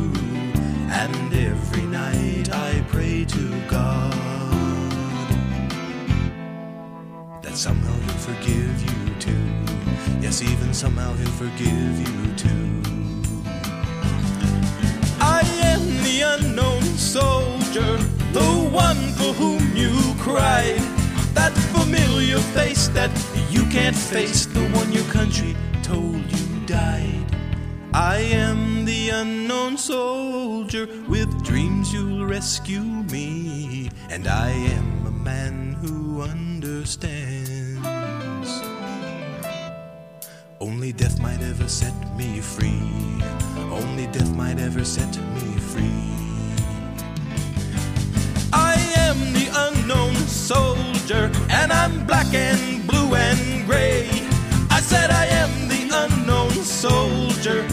And every night I pray to God that somehow He'll forgive you too. Yes, even somehow He'll forgive you too. I am the unknown soldier, the one for whom you cried. That familiar face that you can't face, the one your country told you died. I am the unknown soldier with dreams you'll rescue me, and I am a man who understands. Only death might ever set me free. Only death might ever set me free. I am the unknown soldier, and I'm black and blue and gray. I said I am the unknown soldier,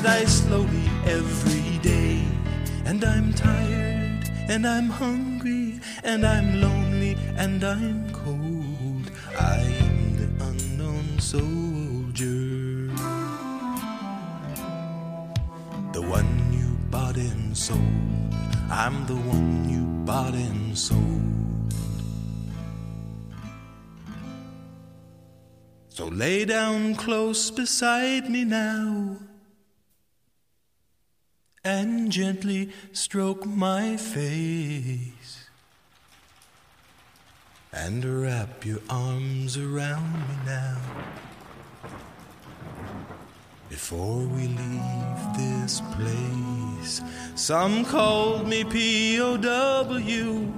die slowly every day. And I'm tired, and I'm hungry, and I'm lonely, and I'm cold. I am the unknown soldier. The one you bought and sold. I'm the one you bought and sold. So lay down close beside me now and gently stroke my face and wrap your arms around me now before we leave this place. Some called me POW.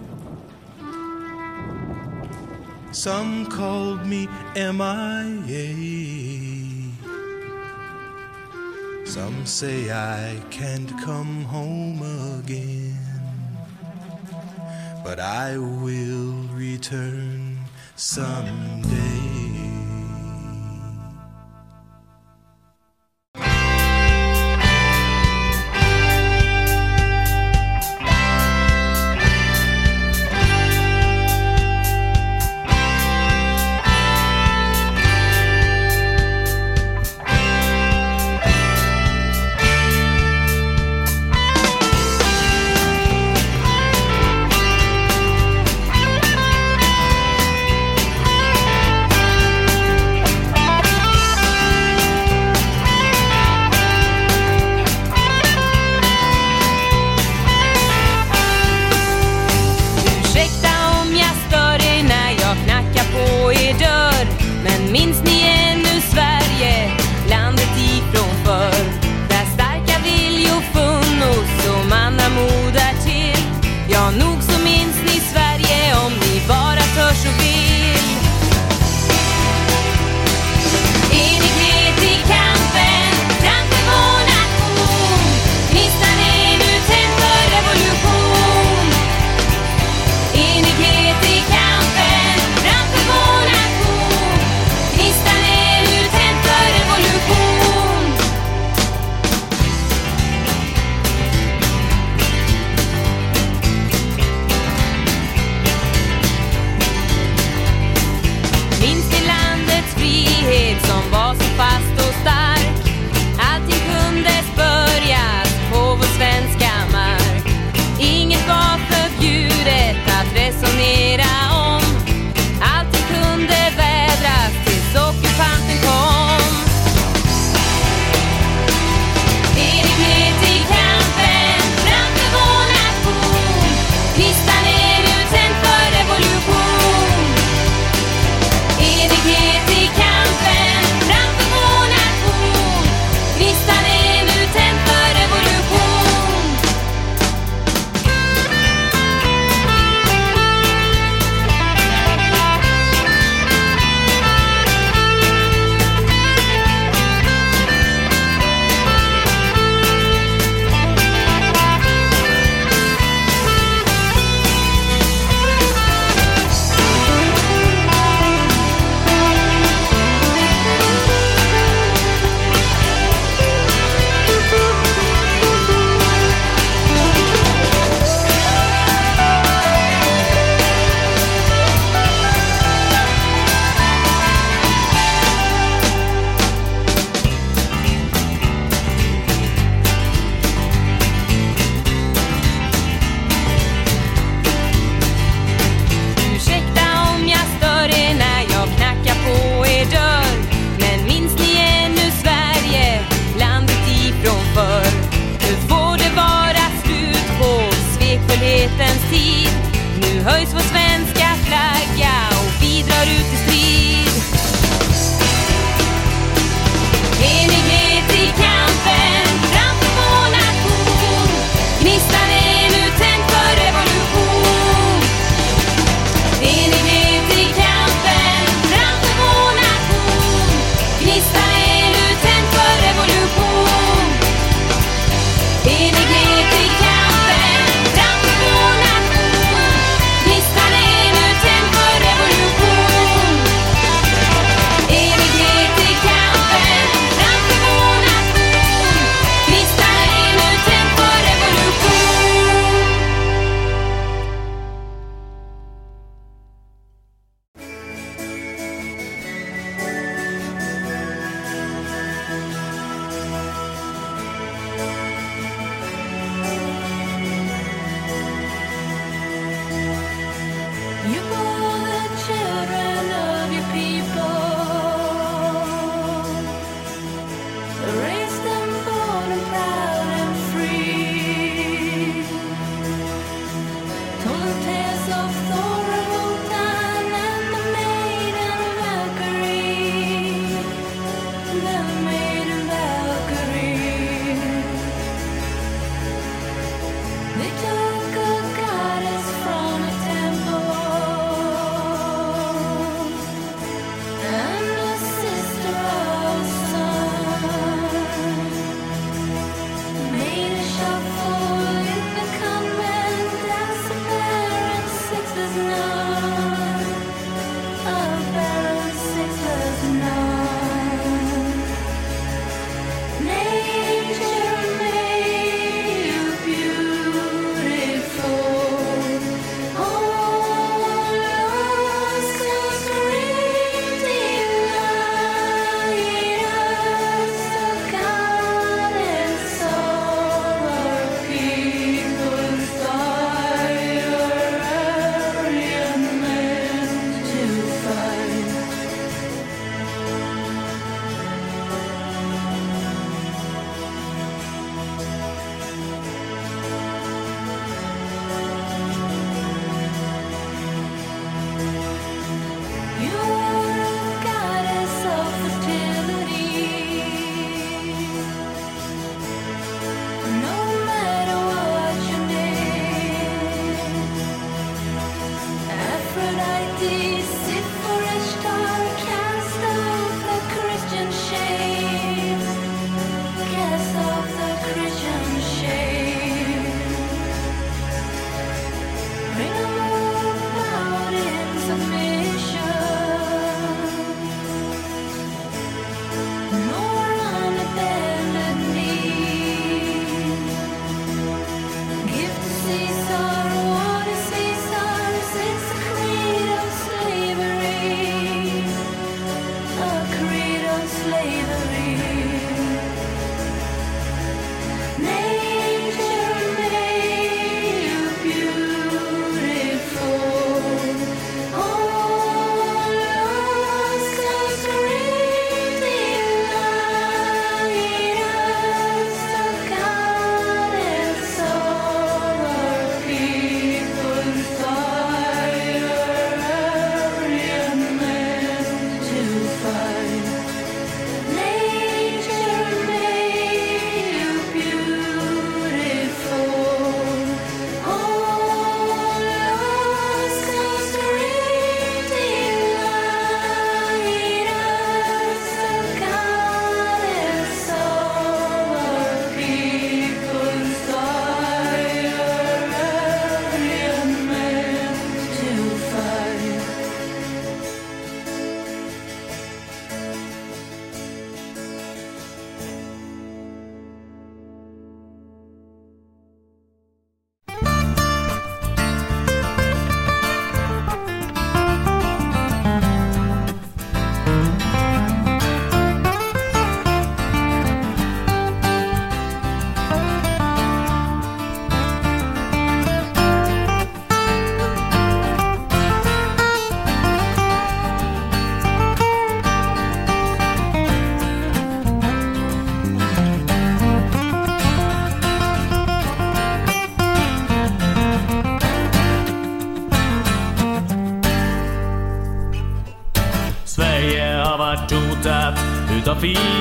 Some called me MIA. Some say I can't come home again, but I will return someday. Fiender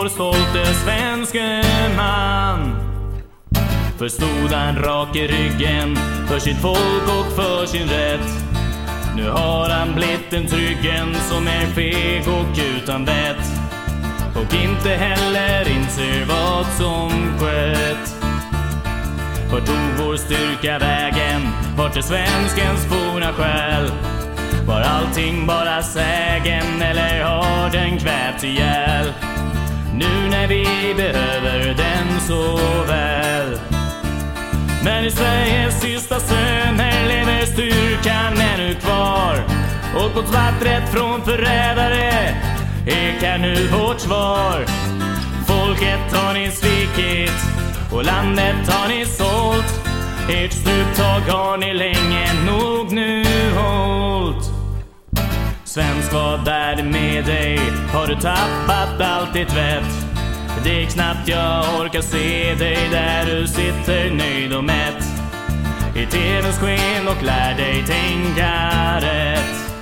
vår stolte svenske man? Förstod han rak i ryggen för sitt folk och för sin rätt. Nu har han blivit en tryggen som är feg och utan vett. Och inte heller inser vad som skett. Vart tog vår styrka vägen? Vart är svenskens forna själ? Var allting bara sägen eller har den kvävt ihjäl? Nu när vi behöver den så väl. Men i Sveriges sista söner lever styrkan ännu kvar. Och mot vattnet från förrädare ekar nu vårt svar. Folket har ni svikit och landet har ni sålt. Ert struptag har ni länge nog nu hållt. Svensk, vad är det med dig? Har du tappat allt ditt vett? Det är knappt jag orkar se dig där du sitter nöjd och mätt i TVns sken och lär dig tänka rätt.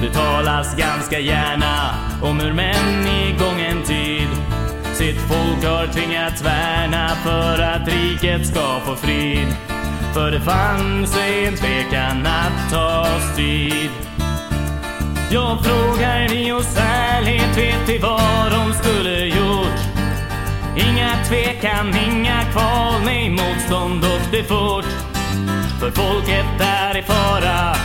Det talas ganska gärna om hur män i gången tid sitt folk har tvingats värna för att riket ska få frid. För det fanns en tvekan att ta strid. Jag frågar ni oss ärligt, vet vi vad de skulle gjort? Inga tvekan, inga kval, nej motstånd och det fort. För folket är i fara,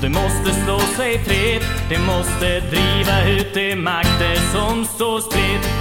det måste slå sig fritt. Det måste driva ut de makter som står spritt.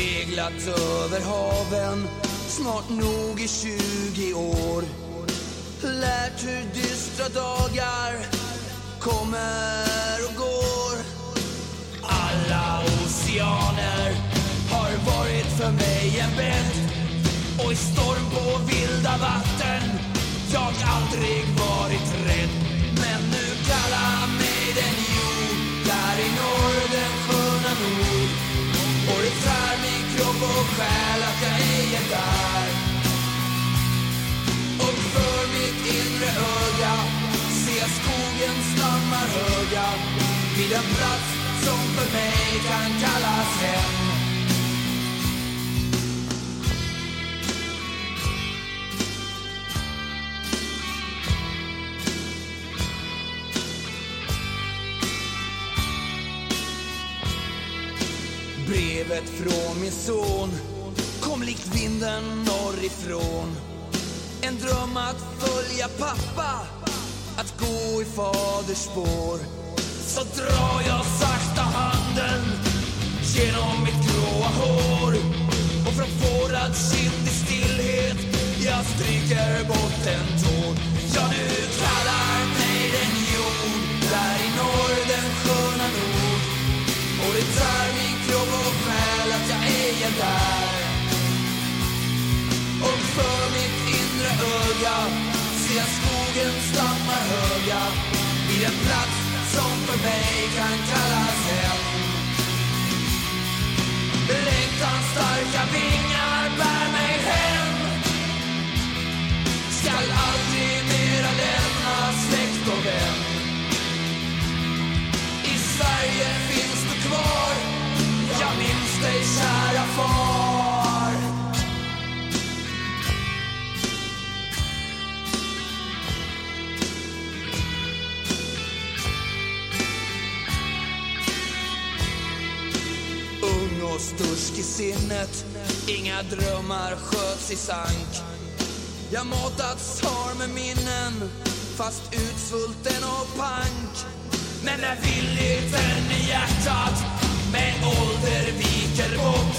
Seglat över haven snart nog i 20 år. Lärt hur dystra dagar kommer och går. Alla oceaner har varit för mig en bädd. Och i storm på vilda vatten jag aldrig varit rädd. Själ att jag ej är där. Och för mitt inre öga ser jag skogens stammar höga Vid en plats som för mig kan kallas hem. Brevet från min son kom likt vinden norrifrån. En dröm att följa pappa, att gå i faders spår. Så drar jag sakta handen genom mitt gråa hår. Och från fårad kind i stillhet jag stryker bort en tår. Ja, nu kallar mig den jord där i norr, den sköna nord. Och det tär mig här och för mitt inre öga ser jag skogen stammar höga vid en plats som för mig kan kallas hem. Längtans starka vingar Ung i sinnet. Inga drömmar sköts i sank. Jag matats har med minnen Fast utsvulten och pank. Men när villigheten i hjärtat Med ålder viker bort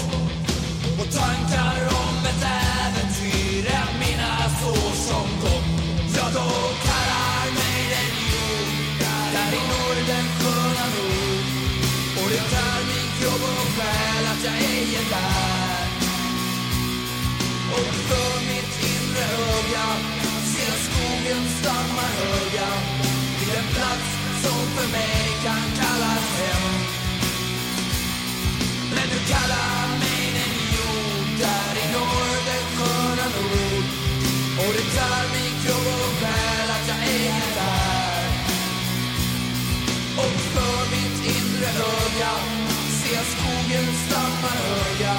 Och tankar om ett äventyr är minnas år som gått Ja, då kallar mig den jord. Där i norr den sköna nord och det jag ej är där. Och för mitt inre öga ser jag skogen stammar höga vid en plats som för mig kan kallas hem. Men du kallar mig den jord där i norr den sköna nord. Och det tär min kropp och själ att jag ej är där. Och för mitt inre öga ser jag skogen stammar höga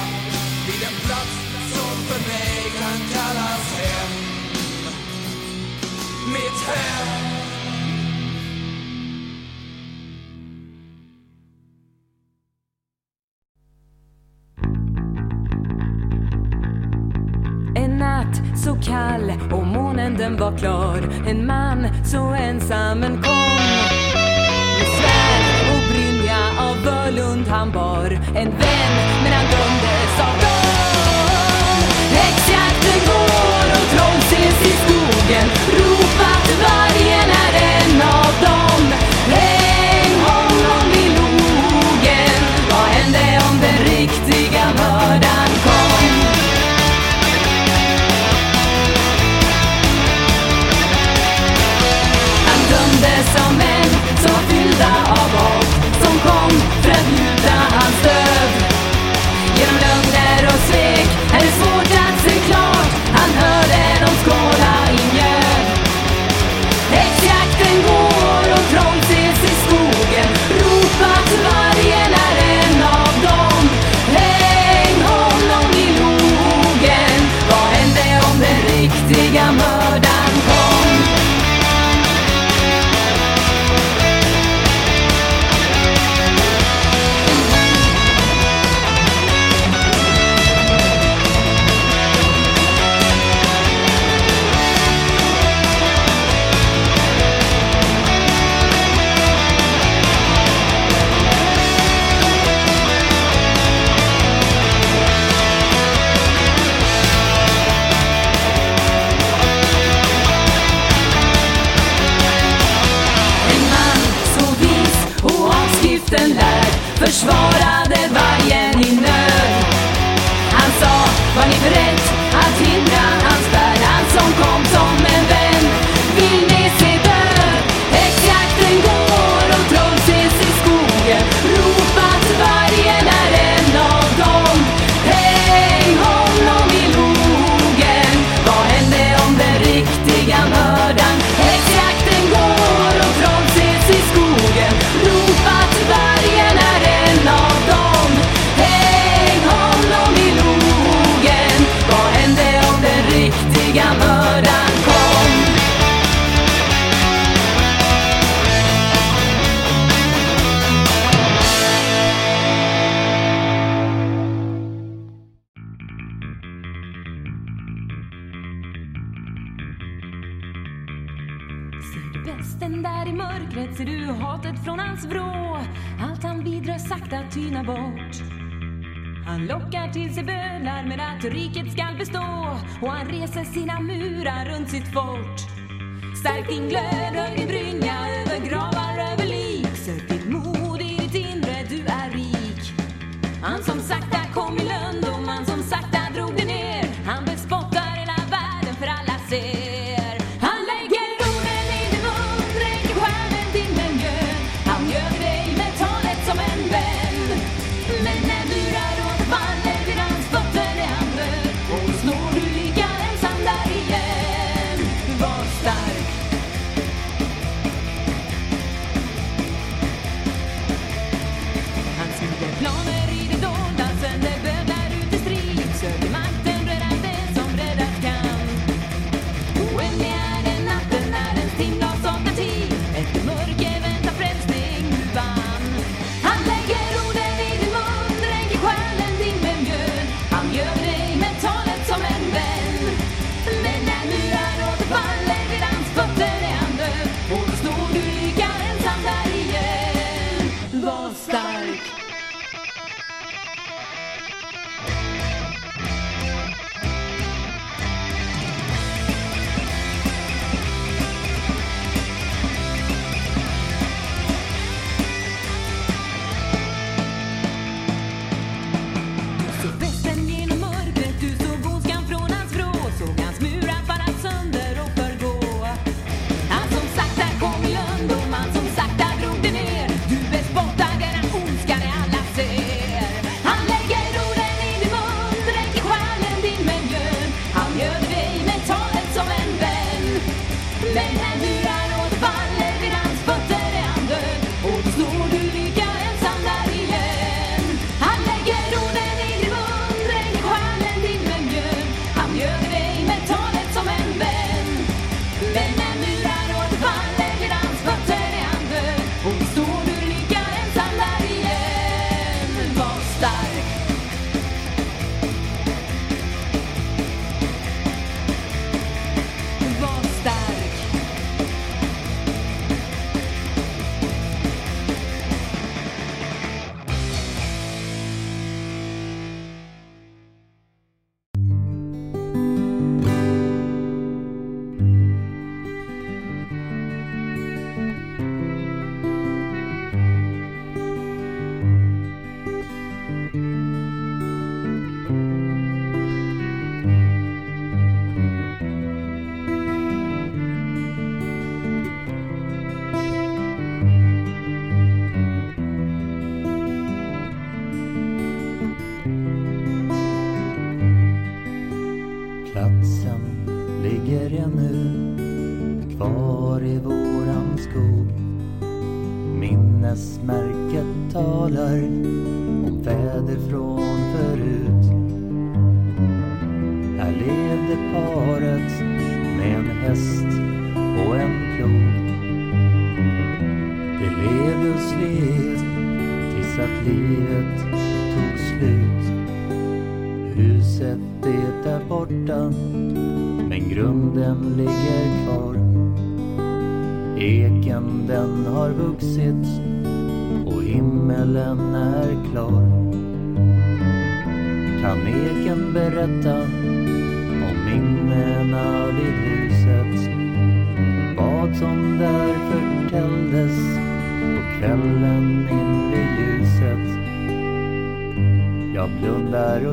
vid en plats som för mig kan kallas hem. Mitt hem. Så kall och månen den var klar En man så ensam men kom Med brynja han bar En vän men han dömdes av och han reser sina murar runt sitt fort. Stärk din glöd, höj din brynja över gravar, över lik. Sök ditt mod i ditt inre, du är rik. Han som sakta kom i lön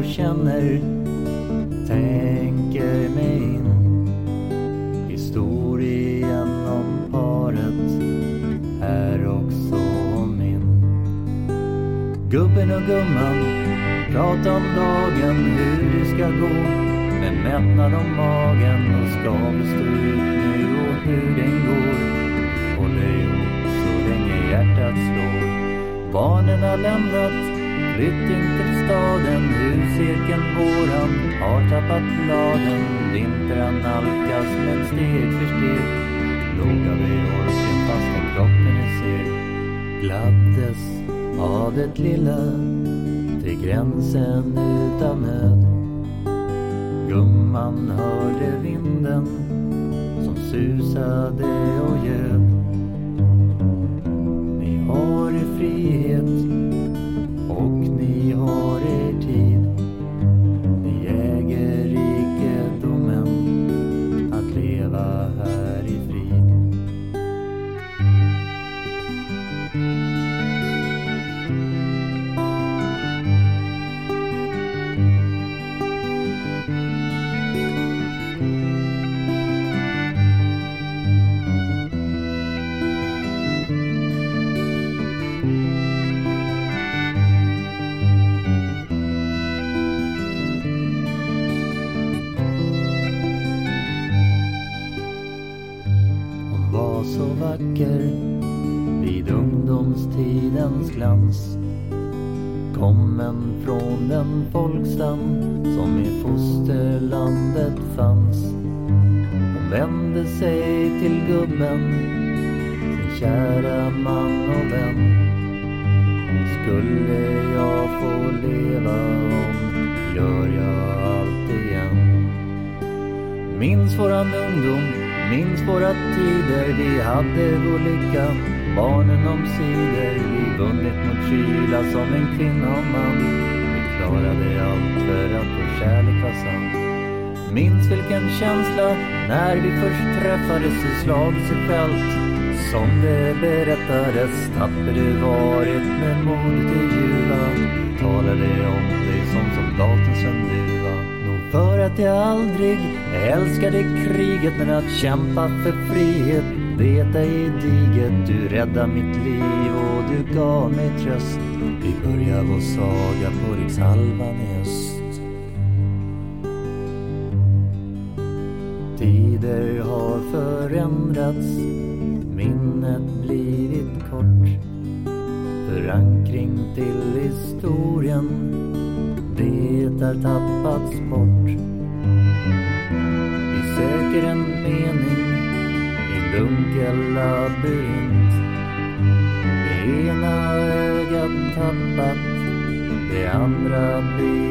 och känner, tänker mig in. Historien om paret är också min. Gubben och gumman, prata om dagen, hur det ska gå. Med mättnad om magen och ska vi nu och hur den går. Håller ihop så länge hjärtat slår. Barnen har lämnat, flytt inte leken våran har tappat bladen. Vintern nalkas men steg för steg låga vi orken fastän kroppen är seg. Gladdes av det lilla till gränsen utan nöd. Gumman hörde vinden som susade och ljöd. tider vi hade vår lycka Barnen omsider vi vunnit mot kyla som en kvinna och man Vi klarade allt för att vår kärlek var sann. Minns vilken känsla när vi först träffades i slagets fält som det berättades tapper du varit med modet i jula Talade om dig som soldaten Sven att jag aldrig älskade kriget men att kämpa för frihet det är i diget. Du räddade mitt liv och du gav mig tröst. Vi börjar vår saga på rikshalvan i öst. Tider har förändrats, minnet blivit kort. Förankring till historien, det har tappats bort. labyrint. Det ena ögat tappat, det andra blint.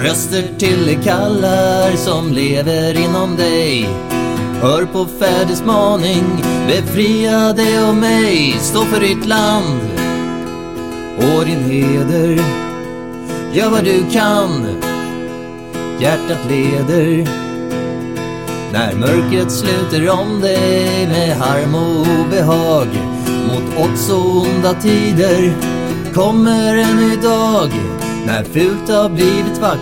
Röster till de kallar som lever inom dig. Hör på fäders maning, befria dig och mig. Stå för ditt land och din heder. Gör vad du kan, hjärtat leder. När mörkret sluter om dig med harm och obehag Mot odds och onda tider kommer en ny dag när fult har blivit vackert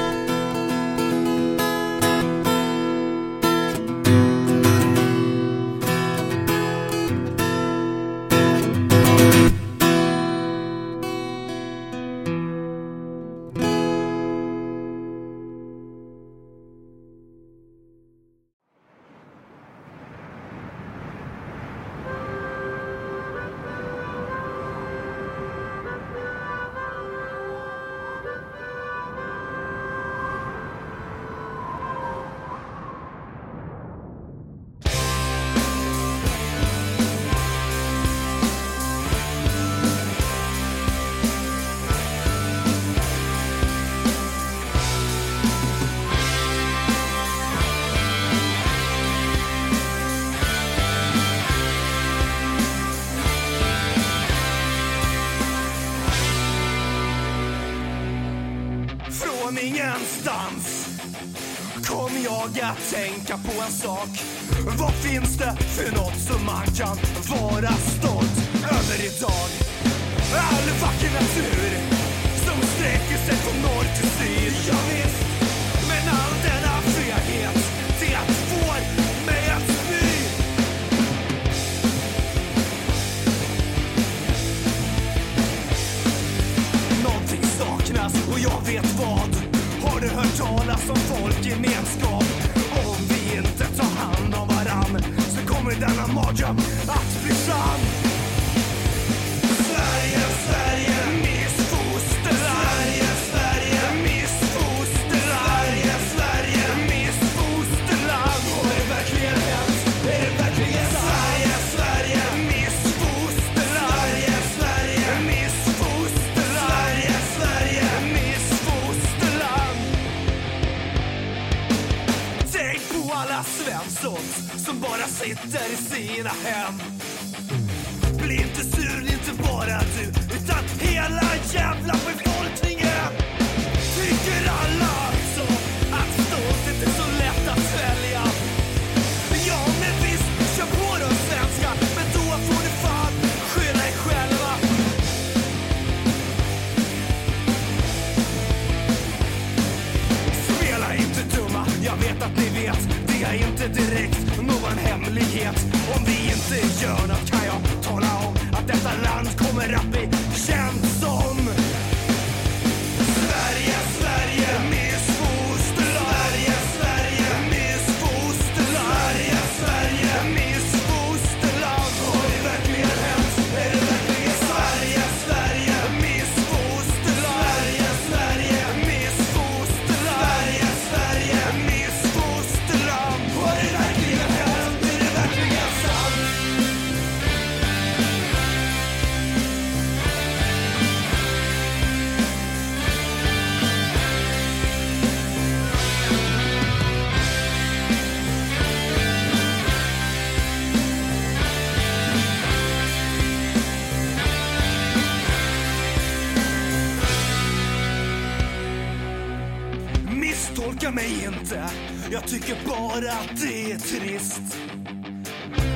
förstår att det är trist.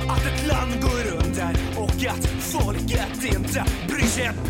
Att ett land går under och att folket inte bryr sig ett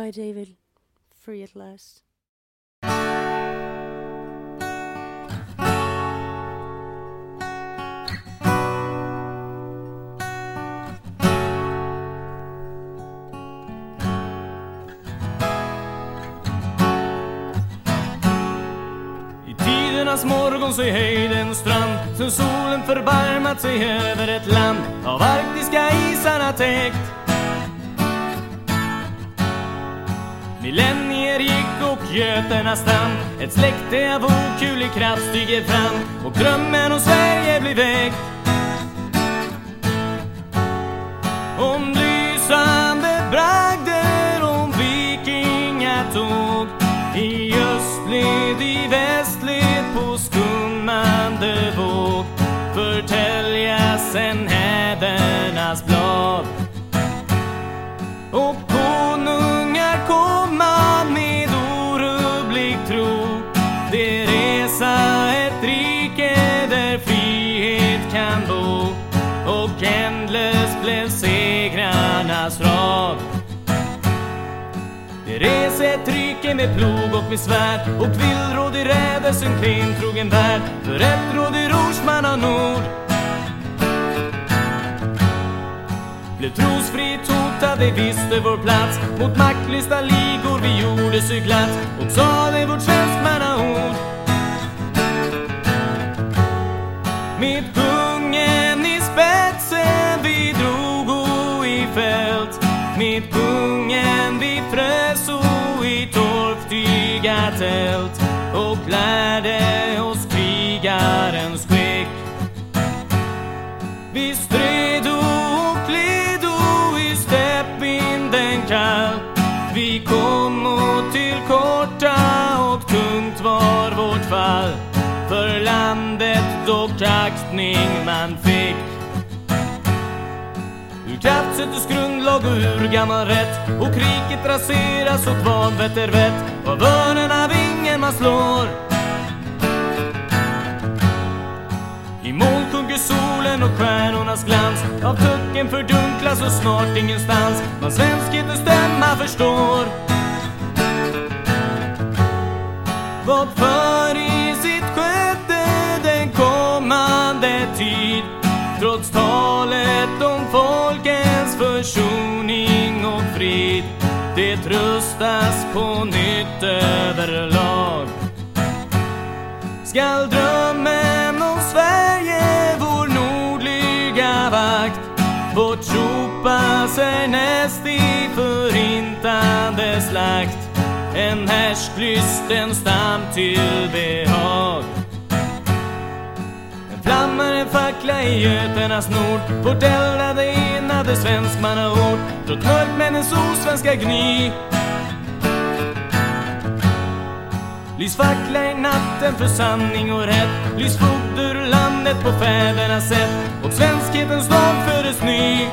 Goodbye David, free at last. Tidernas morgon så är en strand Sen solen förbarmat sig över ett land Av arktiska isarna täckt Millennier gick och göterna stann Ett släkte av okulig kraft stiger fram. Och drömmen om Sverige blir väckt. Om lysande bragder, om vikingatåg. I östled, i västled, på skummande våg. Förtäljas en hädernas blad. skogarnas rad. Det reser ett rike med plog och med svärd och villråd i rädelsen kring trogen värld. För ett råd i rorsman av nord. Blev trosfritt hotade, visste vår plats. Mot maktlysta ligor vi gjorde sig glatt. Och sade vårt svenskmannaord. Mitt guld tält Och lärde oss krigarens skick. Vi stredo och kledo i steppvinden kall. Vi kom och till korta och tungt var vårt fall. För landet dock aktning man fick kraft sätter grundlag och ur gammal rätt. Och kriget raseras och vanvett är vett. Av örnen av ingen man slår. I moln sjunker solen och stjärnornas glans. Av tucken fördunklas och snart ingenstans. Vad svenskhetens stämma förstår. Vad för i sitt sköte den kommande tid? Trots talet om folkens försoning och frid Det tröstas på nytt överlag. Skall drömmen om Sverige, vår nordliga vakt Bortropas härnäst i förintande slakt? En härsklysten stam till behag. En fackla i Göternas nord. Vårt eldade enade svenskmannaord. Trots mörkmännens osvenska gny. Lys fackla i natten för sanning och rätt. Lys fot ur landet på fädernas sätt. Och svenskhetens dag föres ny.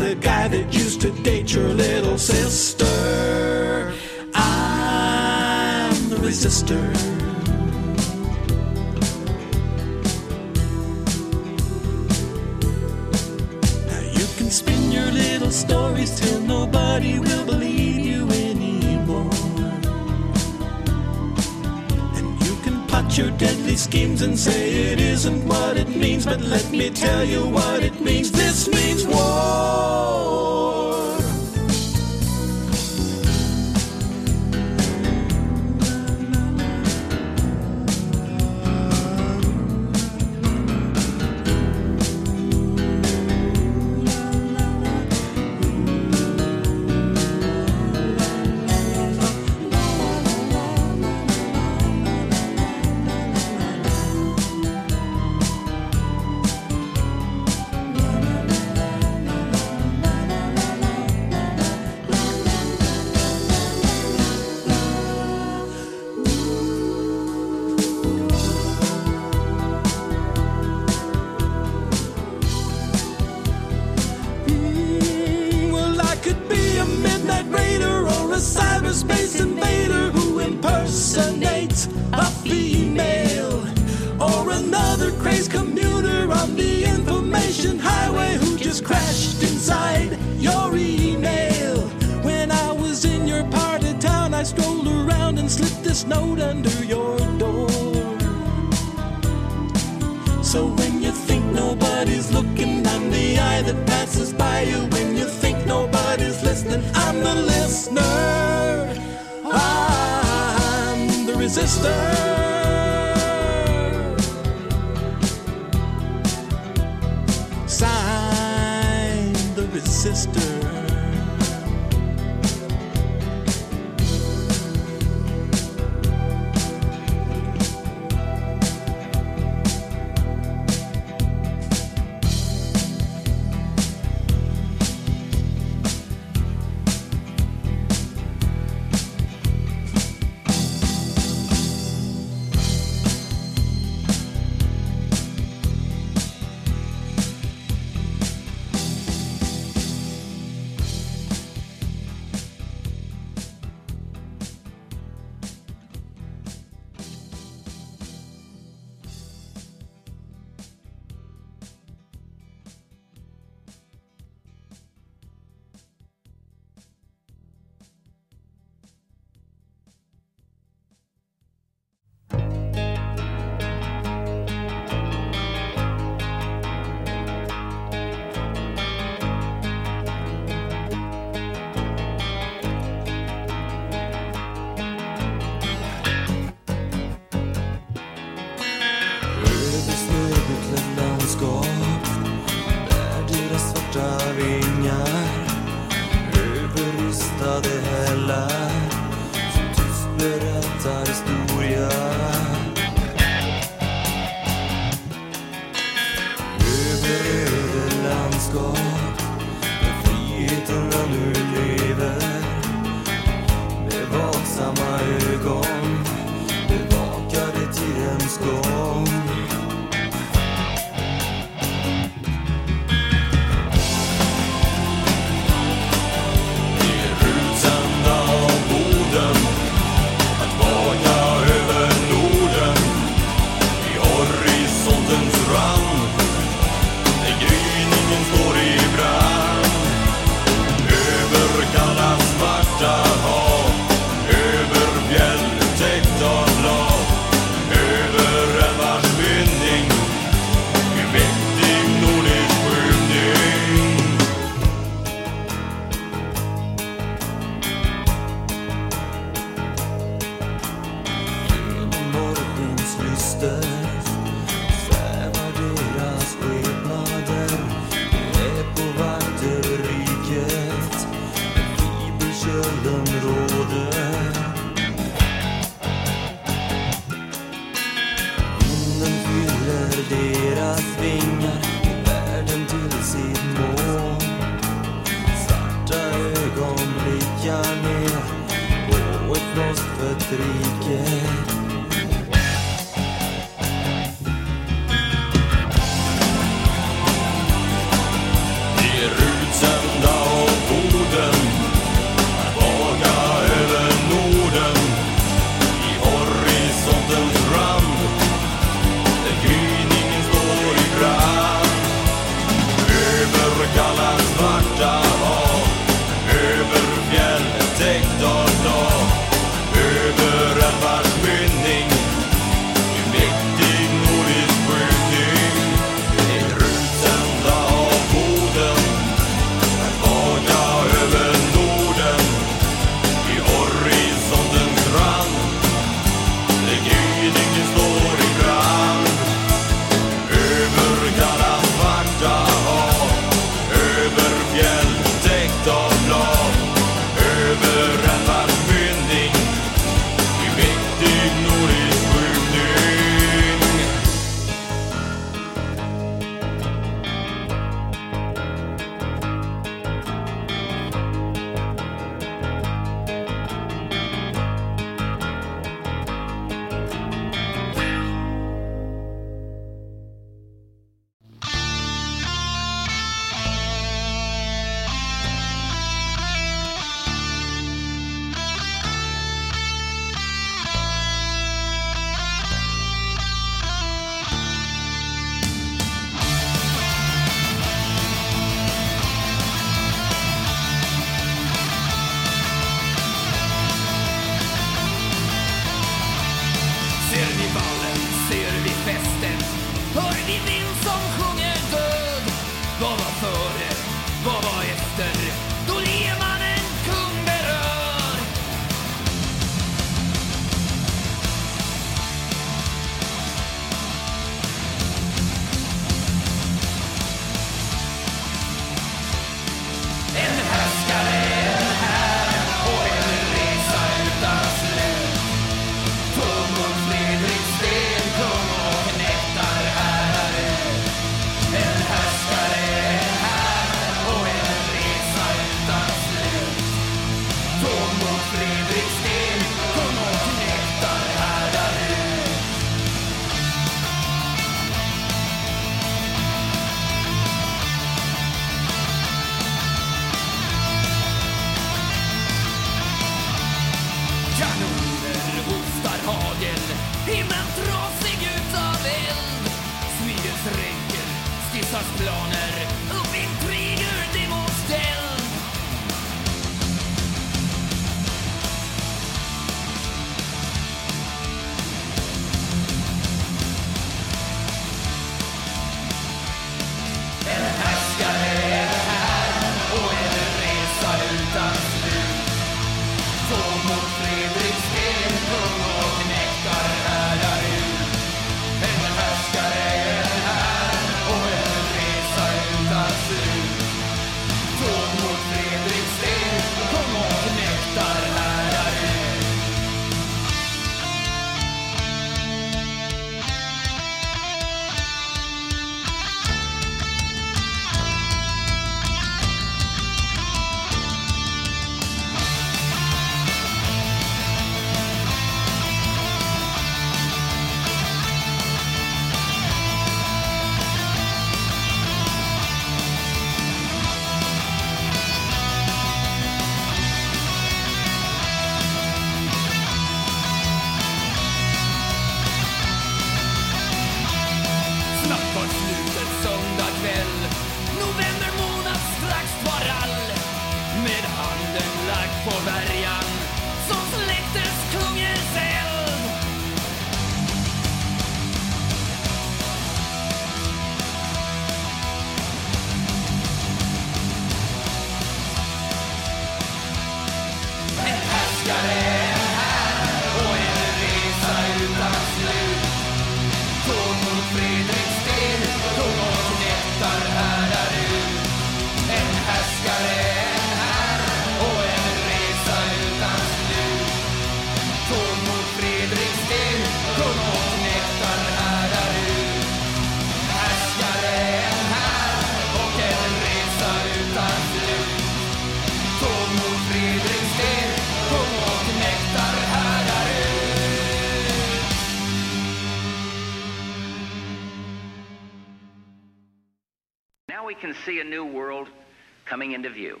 coming into view.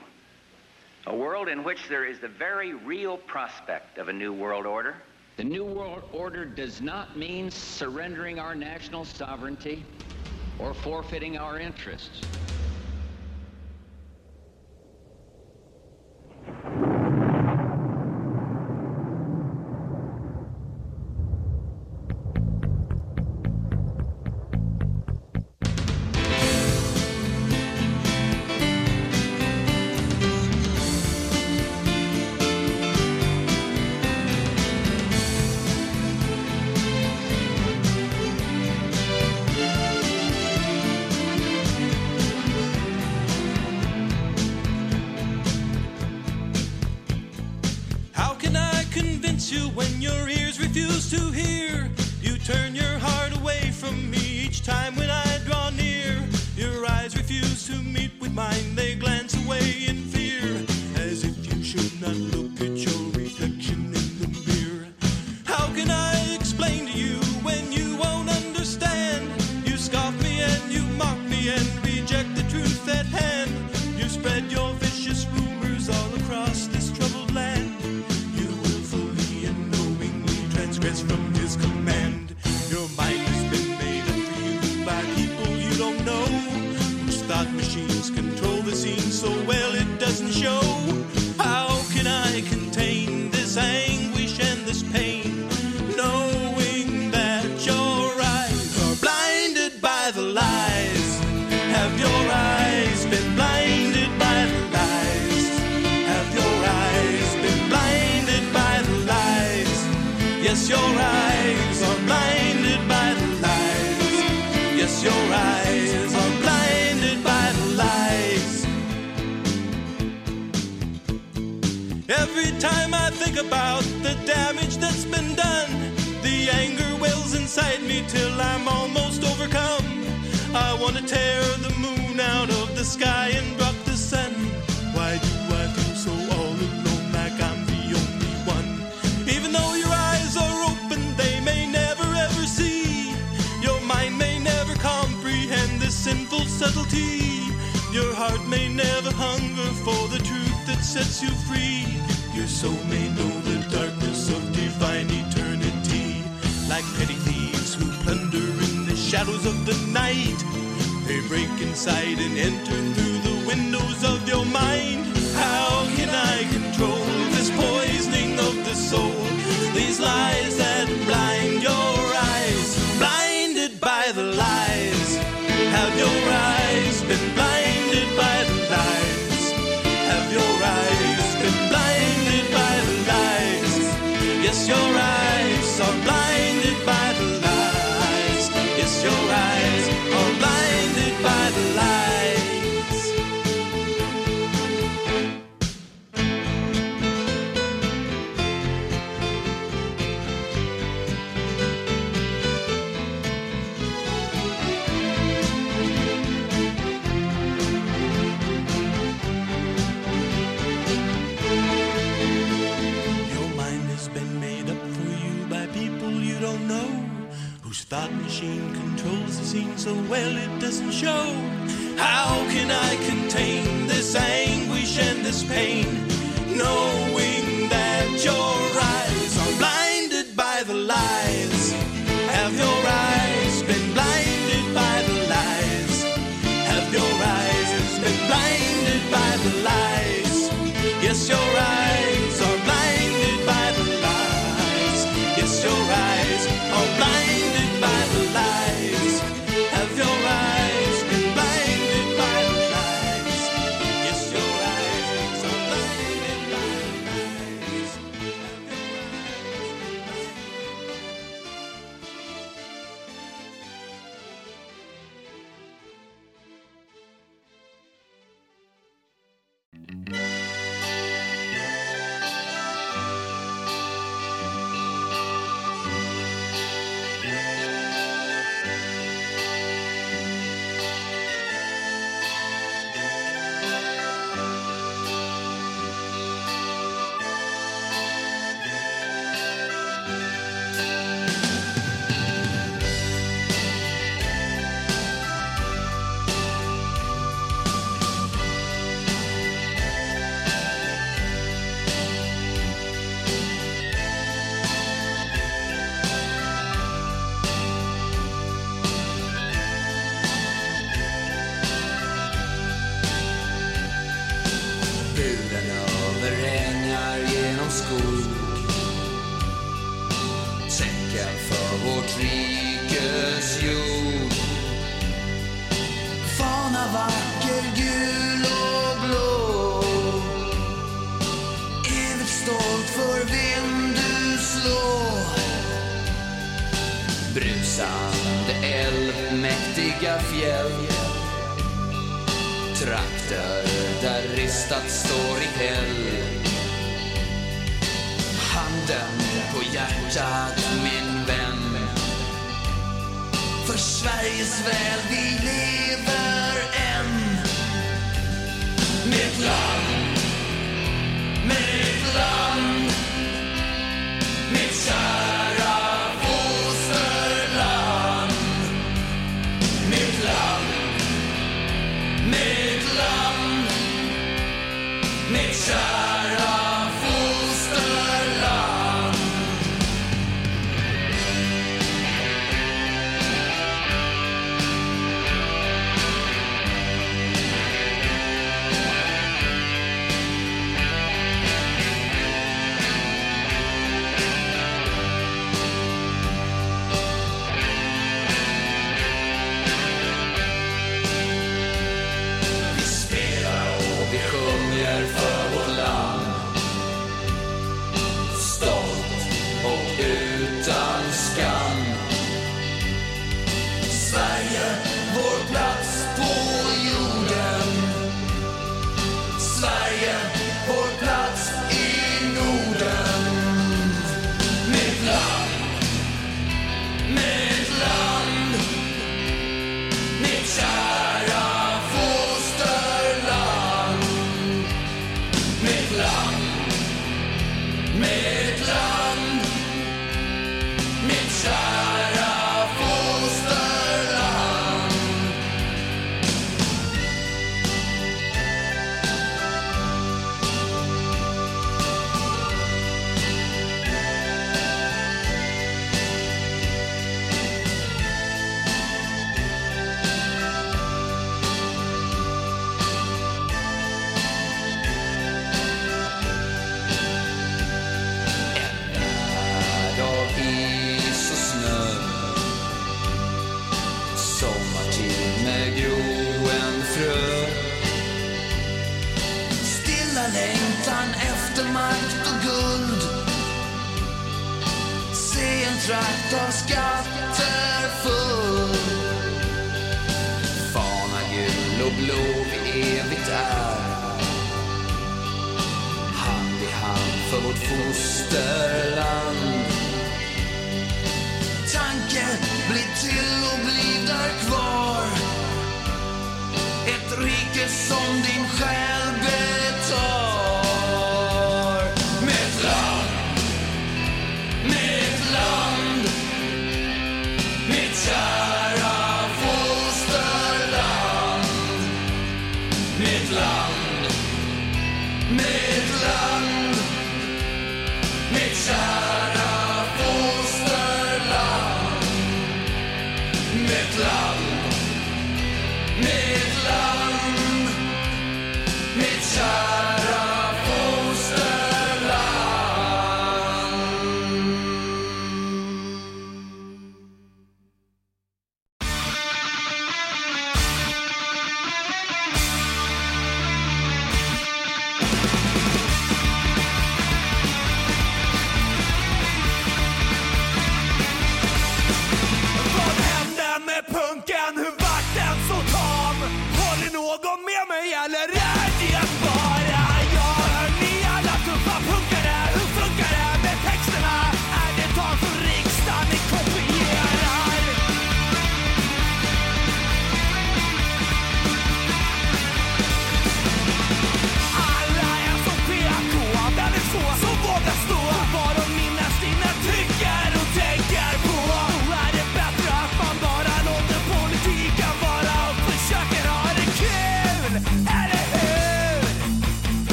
A world in which there is the very real prospect of a new world order. The new world order does not mean surrendering our national sovereignty or forfeiting our interests. återfull. Fana gul och blå vi evigt är. Hand i hand för vårt fosterland. Tanken blir till och blir där kvar. Ett rike som din själ betar.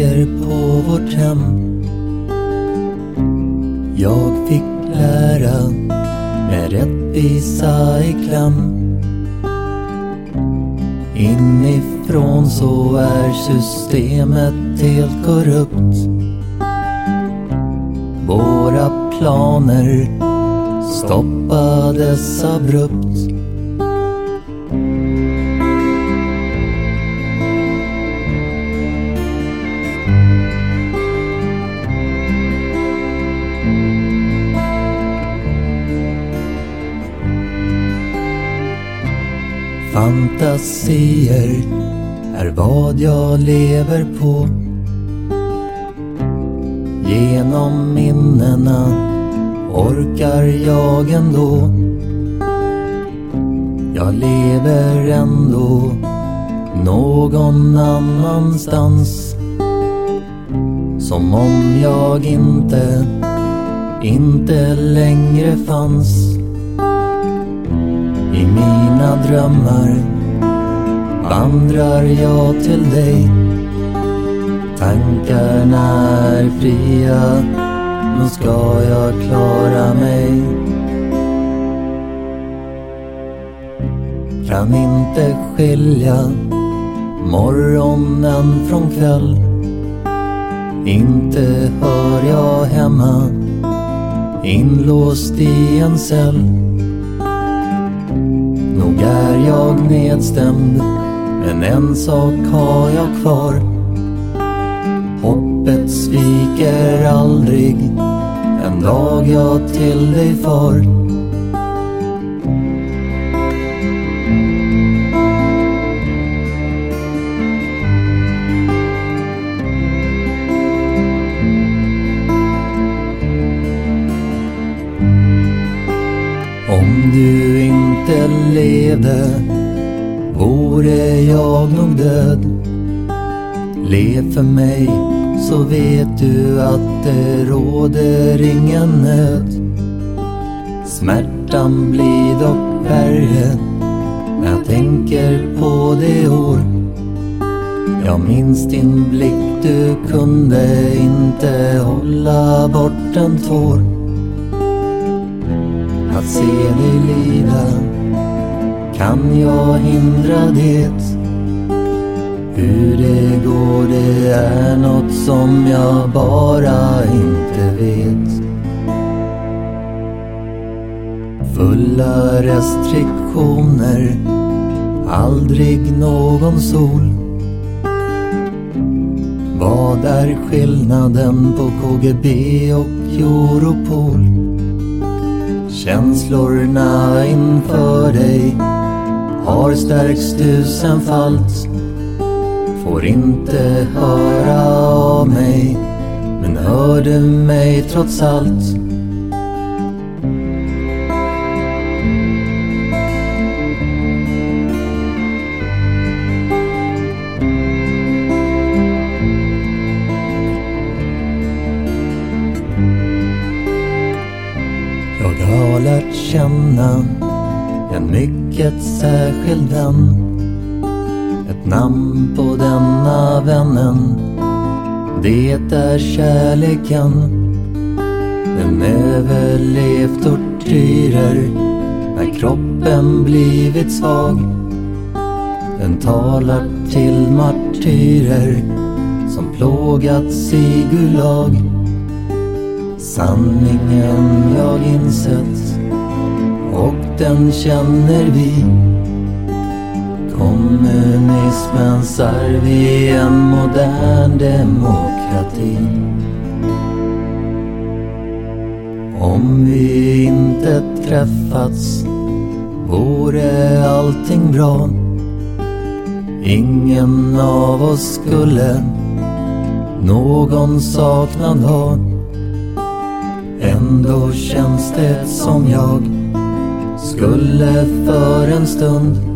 Tänker på vårt hem. Jag fick lära med rättvisa i kläm. Inifrån så är systemet lever på. Genom minnena orkar jag ändå. Jag lever ändå någon annanstans. Som om jag inte, inte längre fanns. I mina drömmar vandrar jag till dig. Tankarna är fria, nu ska jag klara mig. Kan inte skilja morgonen från kväll. Inte hör jag hemma, inlåst i en cell. Nog är jag nedstämd, men en sak har jag kvar. Sviker aldrig, en dag jag till dig far. Om du inte levde vore jag nog död. Lev för mig så vet du att det råder ingen nöd. Smärtan blir dock värre när jag tänker på det år. Jag minns din blick, du kunde inte hålla bort en tår. Att se dig lida kan jag hindra det? Hur det går det är något som jag bara inte vet. Fulla restriktioner, aldrig någon sol. Vad är skillnaden på KGB och Europol? Känslorna inför dig har stärkts tusenfalt Får inte höra av mig Men hör du mig trots allt? Jag har lärt känna en mycket särskild vän namn på denna vännen. Det är kärleken. Den överlevt tortyrer. När kroppen blivit svag. Den talar till martyrer Som plågats i Gulag. Sanningen jag insett och den känner vi. Kommunismens arv i en modern demokrati. Om vi inte träffats vore allting bra. Ingen av oss skulle någon saknad ha. Ändå känns det som jag skulle för en stund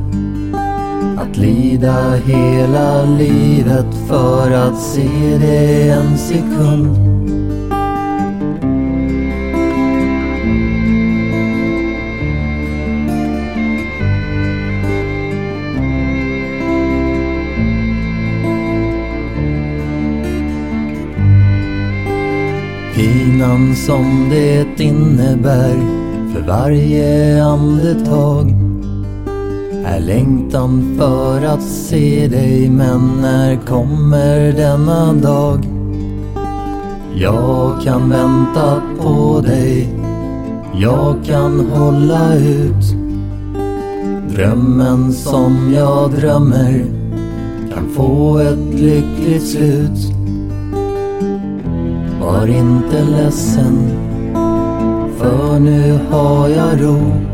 att lida hela livet för att se det en sekund. Pinan som det innebär för varje andetag är längtan för att se dig men när kommer denna dag? Jag kan vänta på dig. Jag kan hålla ut. Drömmen som jag drömmer kan få ett lyckligt slut. Var inte ledsen för nu har jag ro.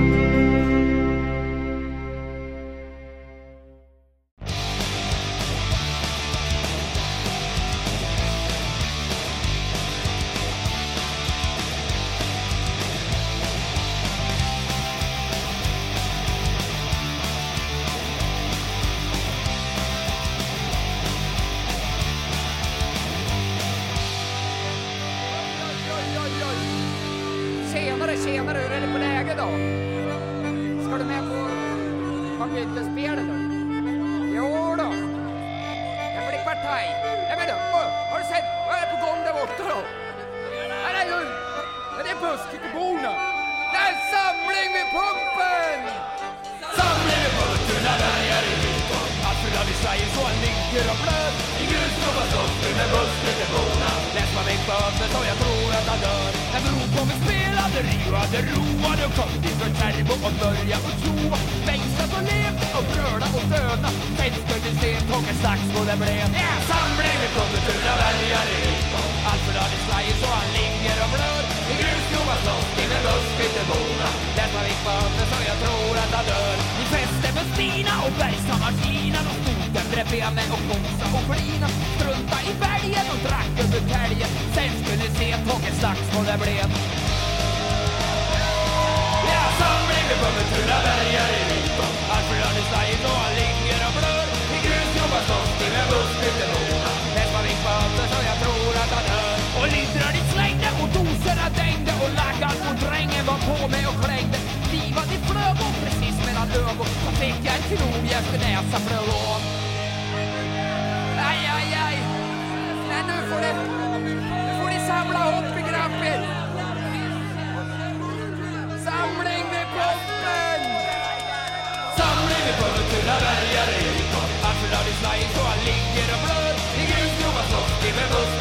krog efter näsa flög av. Aj, aj, aj. Nej, nu får det... Nu får ni samla ihop er, grabbar! Samling vid pumpen! Samling vid pumpen, tunna bärgare i topp. Varför har du slagit så han ligger och blöder? I grusgrova slåss vi med buss,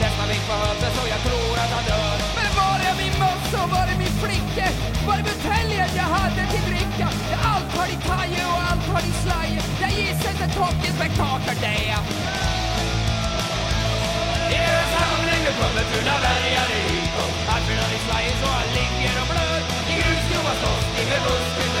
Nästa vecka hösten så jag tror Var buteljen jag hade till dricka? Ja, allt har i kajer och allt har i slajer. Jag gissar ett tråkigt spektakel det är Det är en samling nu kommer fula bärgare hit och Allt fyllan i slajer så han ligger och blöder I grusgrova slåss i med muskler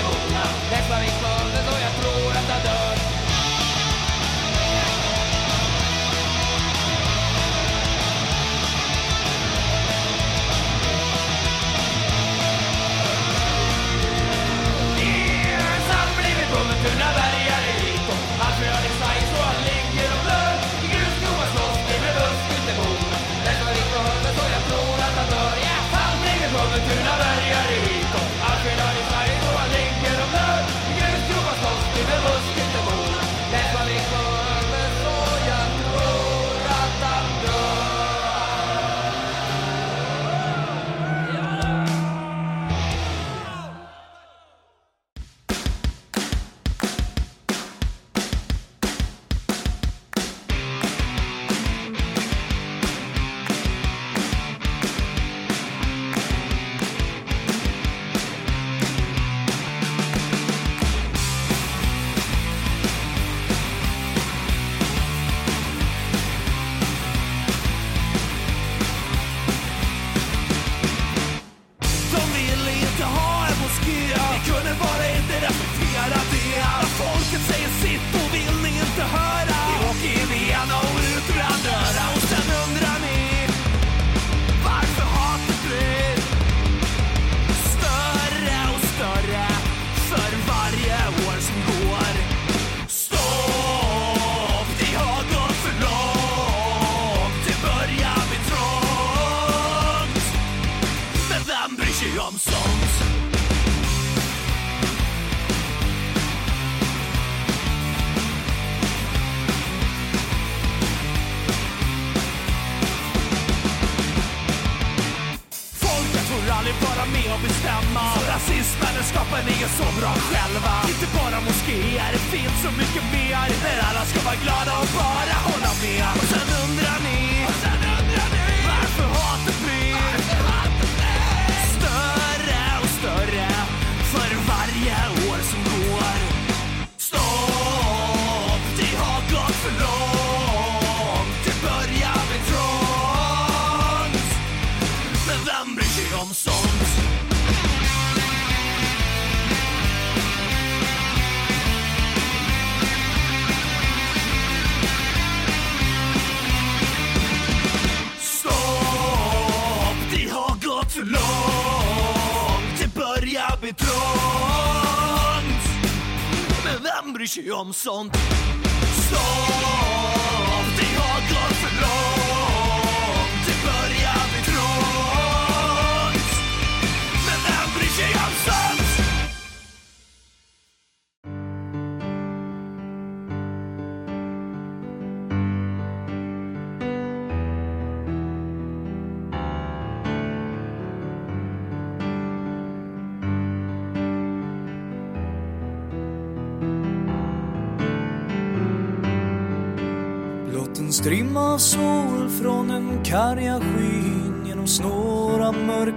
Jönsson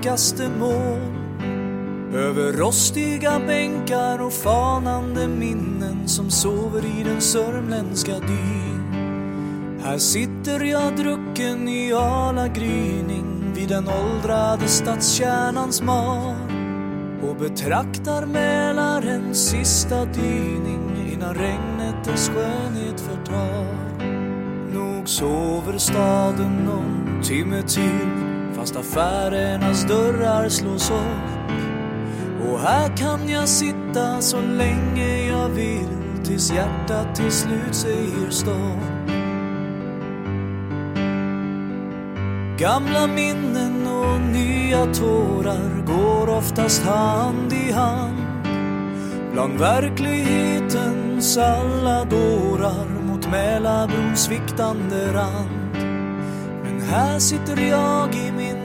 mörkaste moln över rostiga bänkar och fanande minnen som sover i den sörmländska dyn. Här sitter jag drucken i ala gryning vid den åldrade stadskärnans mal och betraktar Mälarens sista dyning innan regnet dess skönhet förtar. Nog sover staden någon timme till affärernas dörrar slås upp. Och här kan jag sitta så länge jag vill tills hjärtat till slut säger stopp. Gamla minnen och nya tårar går oftast hand i hand. Bland verklighetens alla dårar mot Mälarbrons sviktande rand. Men här sitter jag i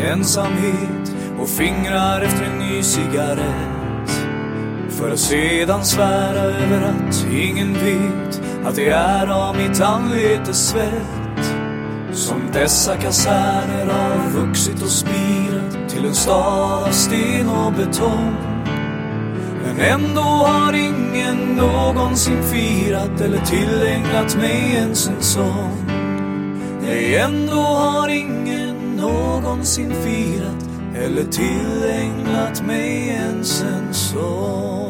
ensamhet och fingrar efter en ny cigarett. För att sedan svära över att ingen vet att det är av mitt anletes svett som dessa kaserner har vuxit och spirat till en stad av sten och betong. Men ändå har ingen någonsin firat eller tillägnat mig ens en sång. Nej, ändå har ingen någonsin firat eller tillägnat mig ens en sång.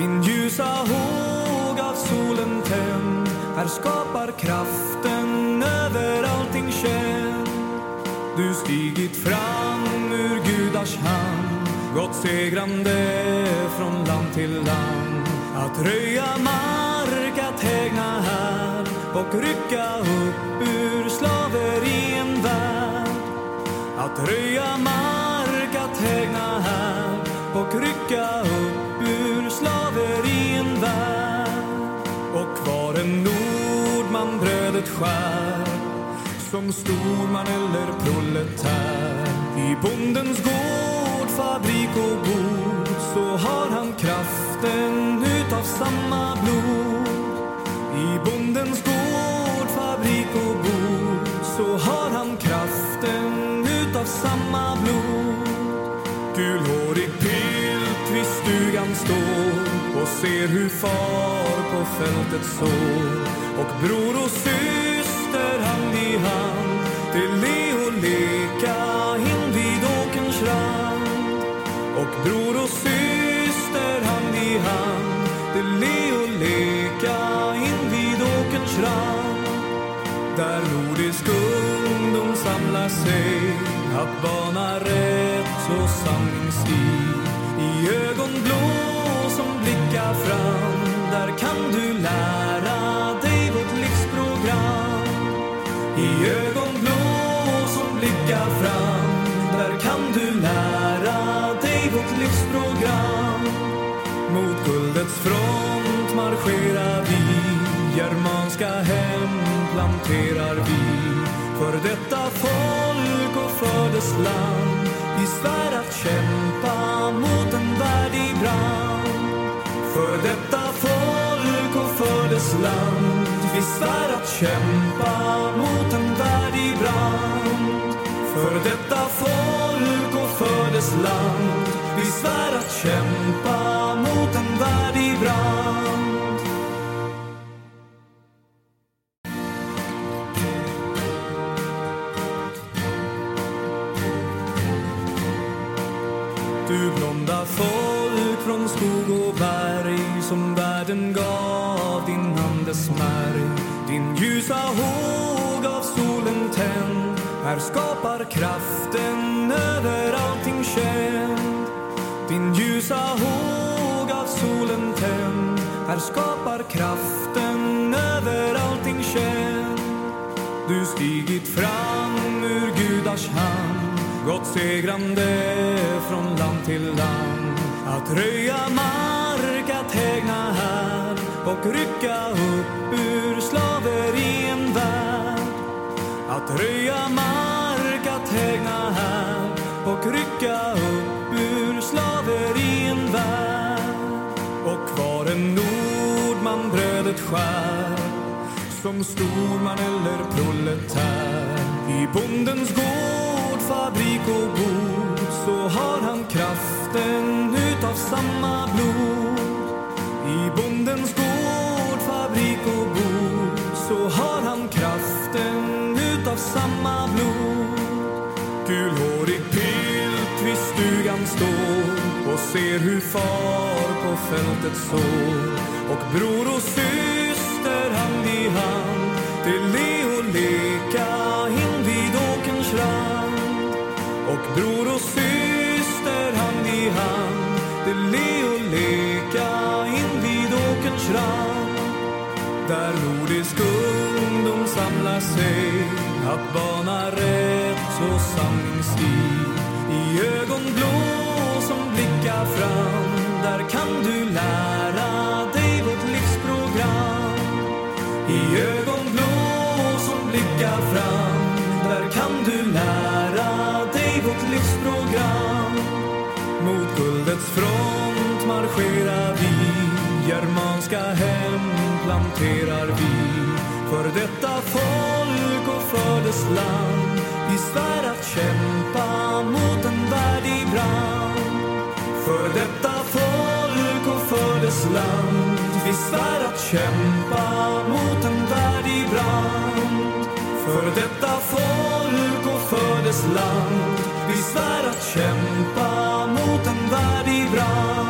Din ljusa håg av solen tänd här skapar kraften över allting känd Du stigit fram ur gudars hand gått segrande från land till land. Att röja mark, att hägna här och rycka upp ur slaveri en värld. Att röja mark, att hägna här och rycka upp livet skär som storman eller proletär i bondens gård, fabrik och bod så har han kraften utav samma blod. I bondens gård, fabrik och bod så har han kraften utav samma blod. Gulhårig pilt vid stugan står och ser hur far på fältet sår och bror och syster hand i hand. Till le och leka in vid åkerns rand. Och bror och syster hand i hand. Till le och leka in vid åkerns rand. Där nordisk ungdom samlar sig. Att bana rätt och sanningsstig ögonblå som blickar fram. Där kan du lära och land. Vi svär att kämpa mot en värld i brand. För detta folk och för dess land. Vi svär att kämpa mot en värld i brand. För detta folk och för dess land. Vi svär att kämpa blonda ut från skog och berg som världen gav din andes märg. Din ljusa håg av solen tänd här skapar kraften över allting känd Din ljusa håg av solen tänd här skapar kraften över allting känd Du stigit fram ur gudars hand gått segrande från land till land att röja mark, att hägna här och rycka upp ur slaverien värld. Att röja mark, att hägna här och rycka upp ur slaverien värld. Och var en nordman brödet skär som storman eller proletär. I bondens gård, fabrik och bod så har han kraften utav samma blod. I bondens gård, fabrik och bod så har han kraften utav samma blod. Gulhårig pilt vid stugan står och ser hur far på fältet står och bror och syster hand i hand till le och leka där nordisk ungdom samlar sig. Att bana rätt och sanningsstil i ögonblå som blickar fram. Där kan du lära dig vårt livsprogram. I ögonblå som blickar fram. Där kan du lära dig vårt livsprogram. Mot guldets front marscherar vi. Germanska hem planterar vi. För detta folk och för dess land. Vi svär att kämpa mot en värld i brand. För detta folk och för dess land. Vi svär att kämpa mot en värld i brand. För detta folk och för dess land. Vi svär att kämpa mot en värld i brand.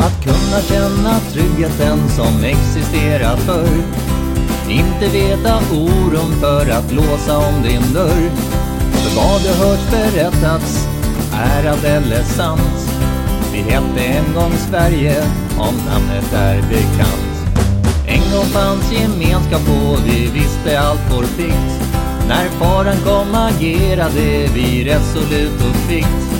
att kunna känna tryggheten som existerat förr Inte veta oron för att låsa om din dörr För vad du hört berättats ärad eller sant. Vi hette en gång Sverige, om namnet är bekant. En gång fanns gemenskap och vi visste allt vår plikt. När faran kom agerade vi resolut och kvickt.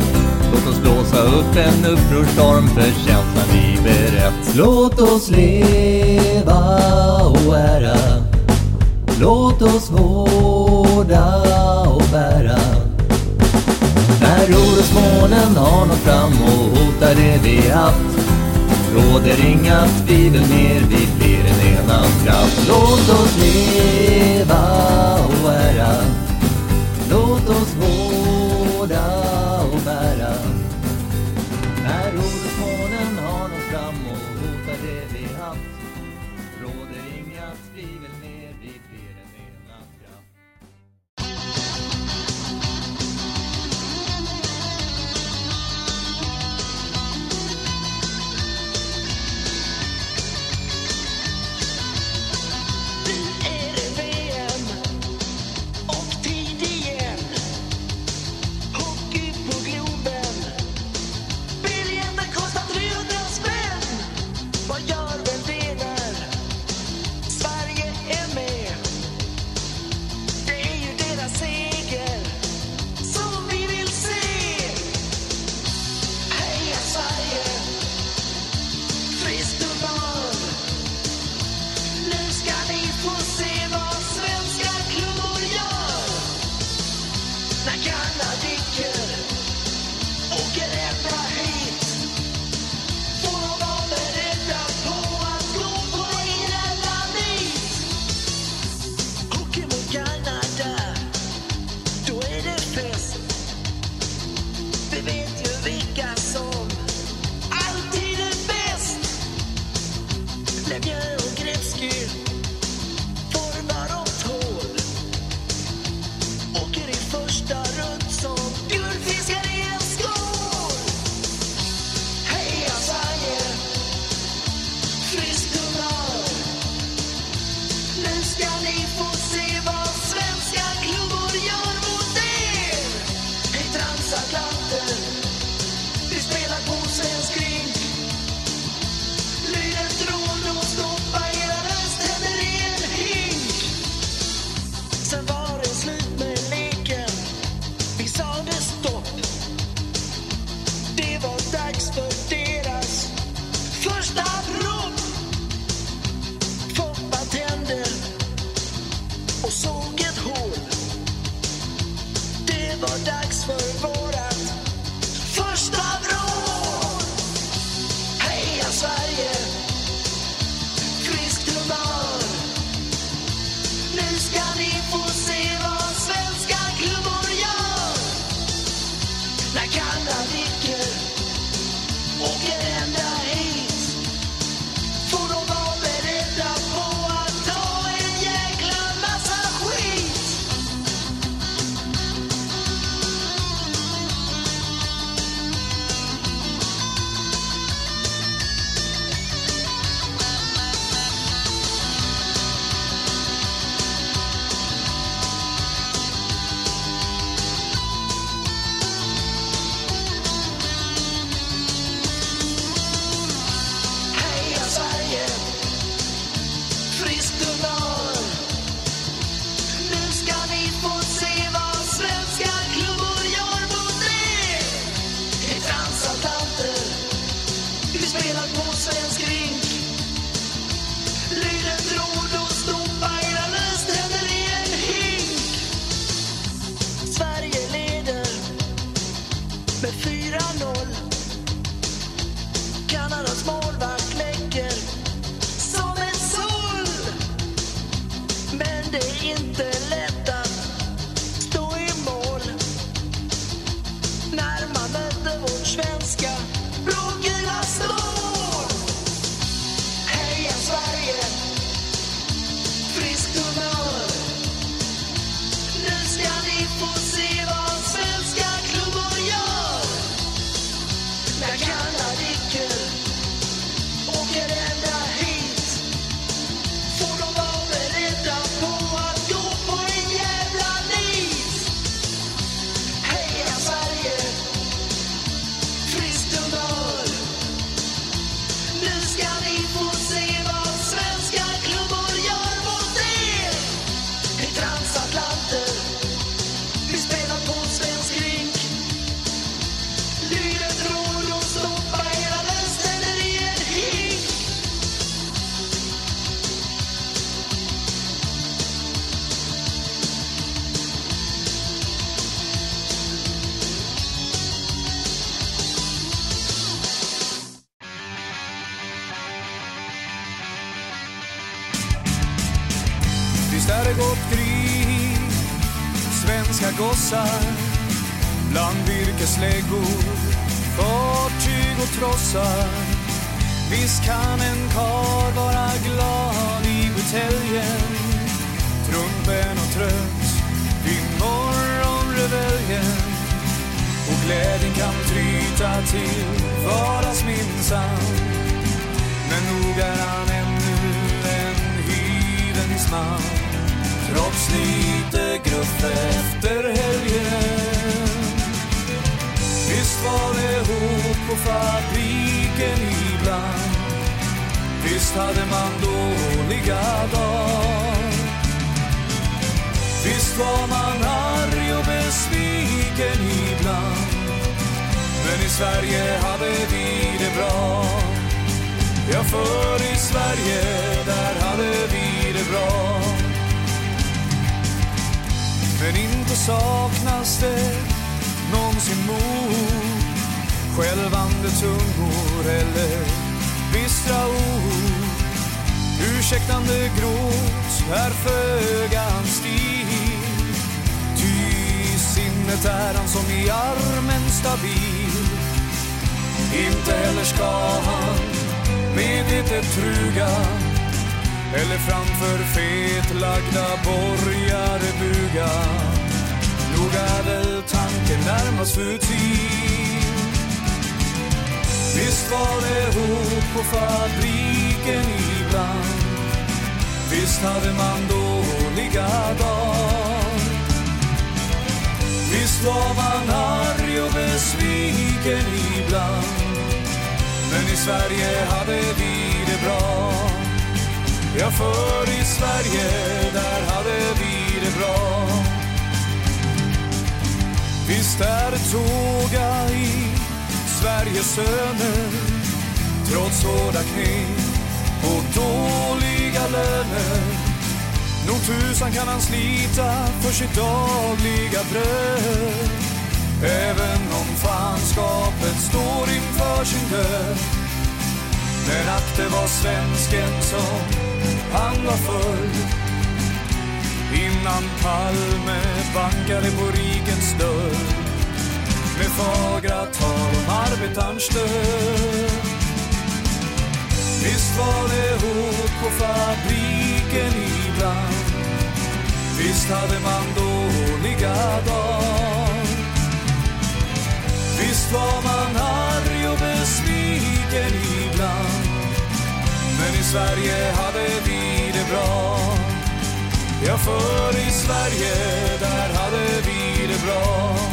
Låt oss blåsa upp en upprorstorm för känslan vi berett. Låt oss leva och ära. Låt oss vårda och bära. När orosmolnen har nått fram och hotar det vi haft råder inga tvivel mer, vi blir en enad kraft. Låt oss leva och ära. På fabriken ibland. Visst hade man dåliga dagar. Visst var man arg och besviken ibland. Men i Sverige hade vi det bra. Ja, för i Sverige, där hade vi det bra. Men inte saknas det någonsin mod. Skälvande tungor eller bistra ord. Ursäktande gråt är föga hans stil Ty sinnet är han som i armen stabil. Inte heller ska han medvetet truga. Eller framför fetlagda borgare buga. Nog är väl tanken närmast för tid. Visst var det hot på fabriken ibland. Visst hade man dåliga dagar. Visst var man arg och besviken ibland. Men i Sverige hade vi det bra Ja, för i Sverige, där hade vi det bra Visst är det tåga i Sveriges söner Trots hårda knep och dåliga löner. Nog tusan kan han slita för sitt dagliga bröd. Även om fanskapet står inför sin död. Men ack det var svensken som han var förr. Innan Palme bankade på rikens dörr. Med fagra tal om arbetarns död. Visst var det hot på fabriken ibland. Visst hade man dåliga dagar. Visst var man arg och besviken ibland. Men i Sverige hade vi det bra. Ja, för i Sverige, där hade vi det bra.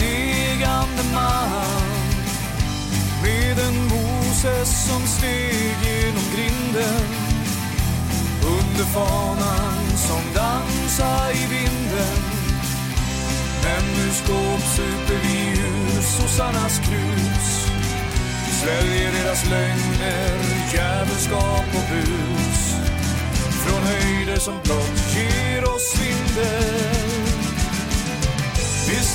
Varje man. Med en Moses som steg genom grinden. Under fanan som dansa i vinden. Men nu skåpsuper vi ur sossarnas krus. Sväljer deras lögner, djävulskap och bus. Från höjder som blott ger oss svindel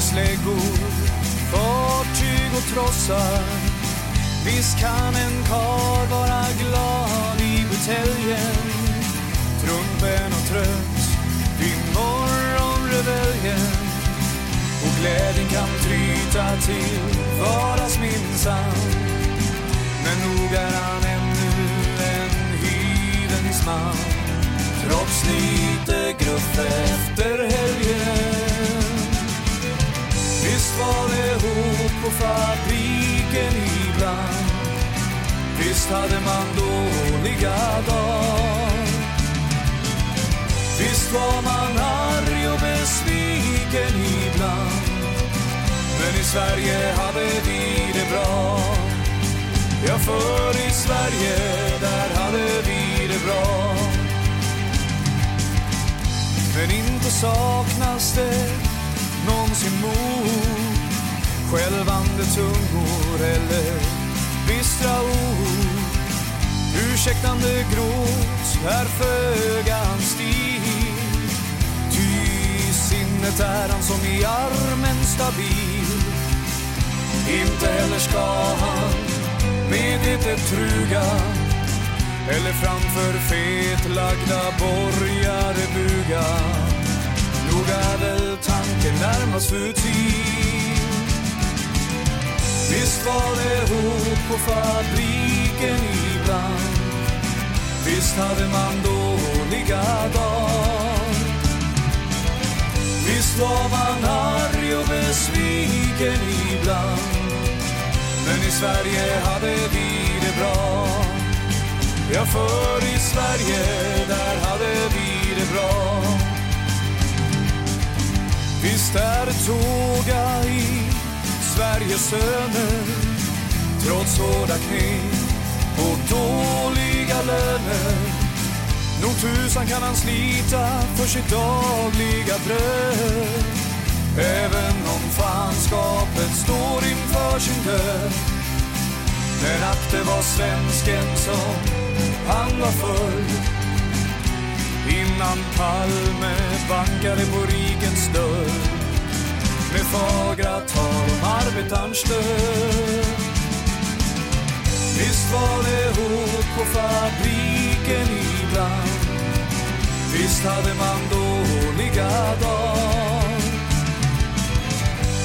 med virkesläggor, fartyg och trossar. Visst kan en karl vara glad i buteljen, trumpen och trött vid morgonreveljen. Och glädjen kan tryta till vardagsminsann. Men nog är han ännu en hyvens man Trots lite gruff efter helgen var det hot på fabriken ibland. Visst hade man dåliga dagar. Visst var man arg och besviken ibland. Men i Sverige hade vi det bra. Ja, för i Sverige, där hade vi det bra. Men inte saknas det någonsin mod. Skälvande tungor eller bistra ord Ursäktande gråt är föga hans stil Ty sinnet är han som i armen stabil Inte heller ska han medvetet truga eller framför fetlagda borgare buga. Nog är väl tanken närmast futil. Visst var det hot på fabriken ibland. Visst hade man dåliga dagar. Visst var man arg och besviken ibland. Men i Sverige hade vi det bra Ja, för i Sverige, där hade vi det bra Visst är det tåga i Sveriges söner Trots hårda knep och dåliga löner. Nog tusan kan han slita för sitt dagliga bröd. Även om fanskapet står inför sin död. Men att det var svensken som han var förr. Innan Palme bankade på rikens dörr. Med fagra tal om arbetarns död. Visst var det hot på fabriken ibland. Visst hade man dåliga dagar.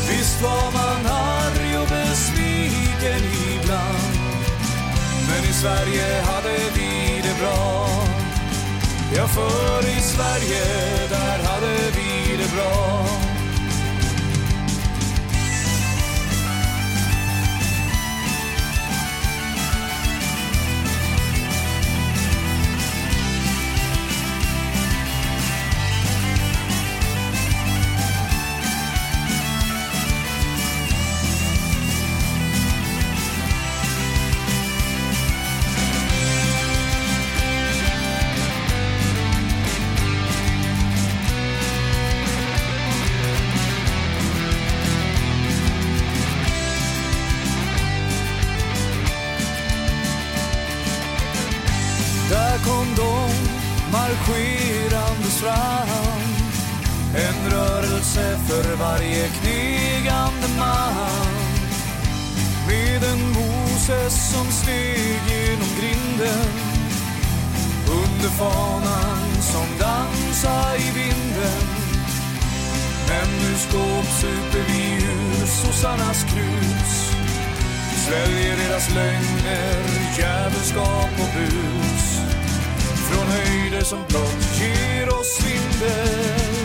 Visst var man arg och besviken ibland. Men i Sverige hade vi det bra. Ja, för i Sverige, där hade vi det bra. En knegande man. Med en Moses som steg genom grinden. Under fanan som dansa i vinden. Men nu skåpsuper vi ur sossarnas krus. Sväljer deras lögner, djävulskap och bus. Från höjder som blott ger oss svindel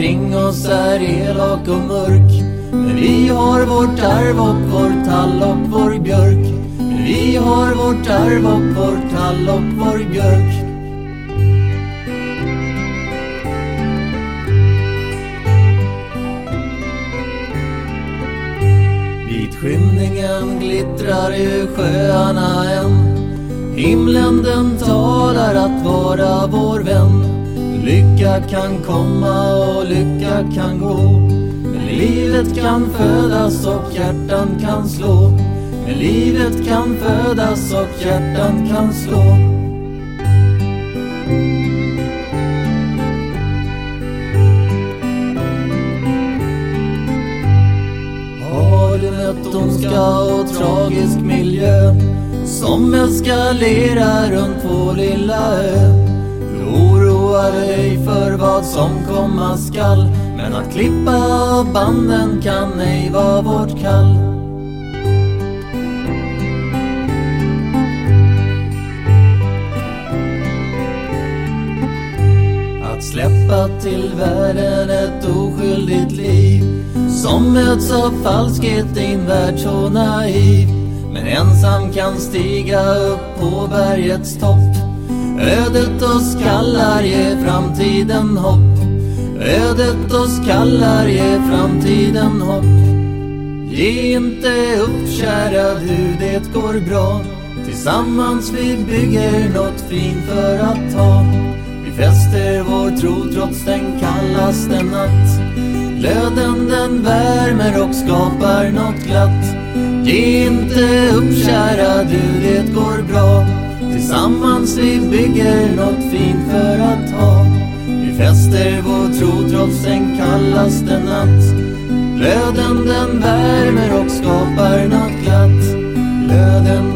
omkring oss är elak och mörk. Men vi har vårt arv och vår tall och vår björk. Men vi har vårt arv och vår tall och vår björk. Skymningen glittrar ju sjöarna än. Himlen den talar att vara vår vän. Lycka kan komma och lycka kan gå. Men livet kan födas och hjärtan kan slå. Men livet kan födas och hjärtan kan slå. Har du mött ondska och tragisk miljö? Som eskalerar runt vår lilla ö? Du oroar dig för vad som komma skall men att klippa av banden kan ej vara vårt kall. Att släppa till världen ett oskyldigt liv som möts av falskhet din värld så naiv men ensam kan stiga upp på bergets topp Ödet oss kallar, ge framtiden hopp. Ödet oss kallar, ge framtiden hopp. Ge inte upp kära du, det går bra. Tillsammans vi bygger något fint för att ta Vi fäster vår tro trots den kallaste natt. Glöden den värmer och skapar något glatt. Ge inte upp kära du, det går bra. Tillsammans vi bygger något fint för att ha. Vi fäster vår tro trots den kallaste natt. Glöden den värmer och skapar något glatt. Glöden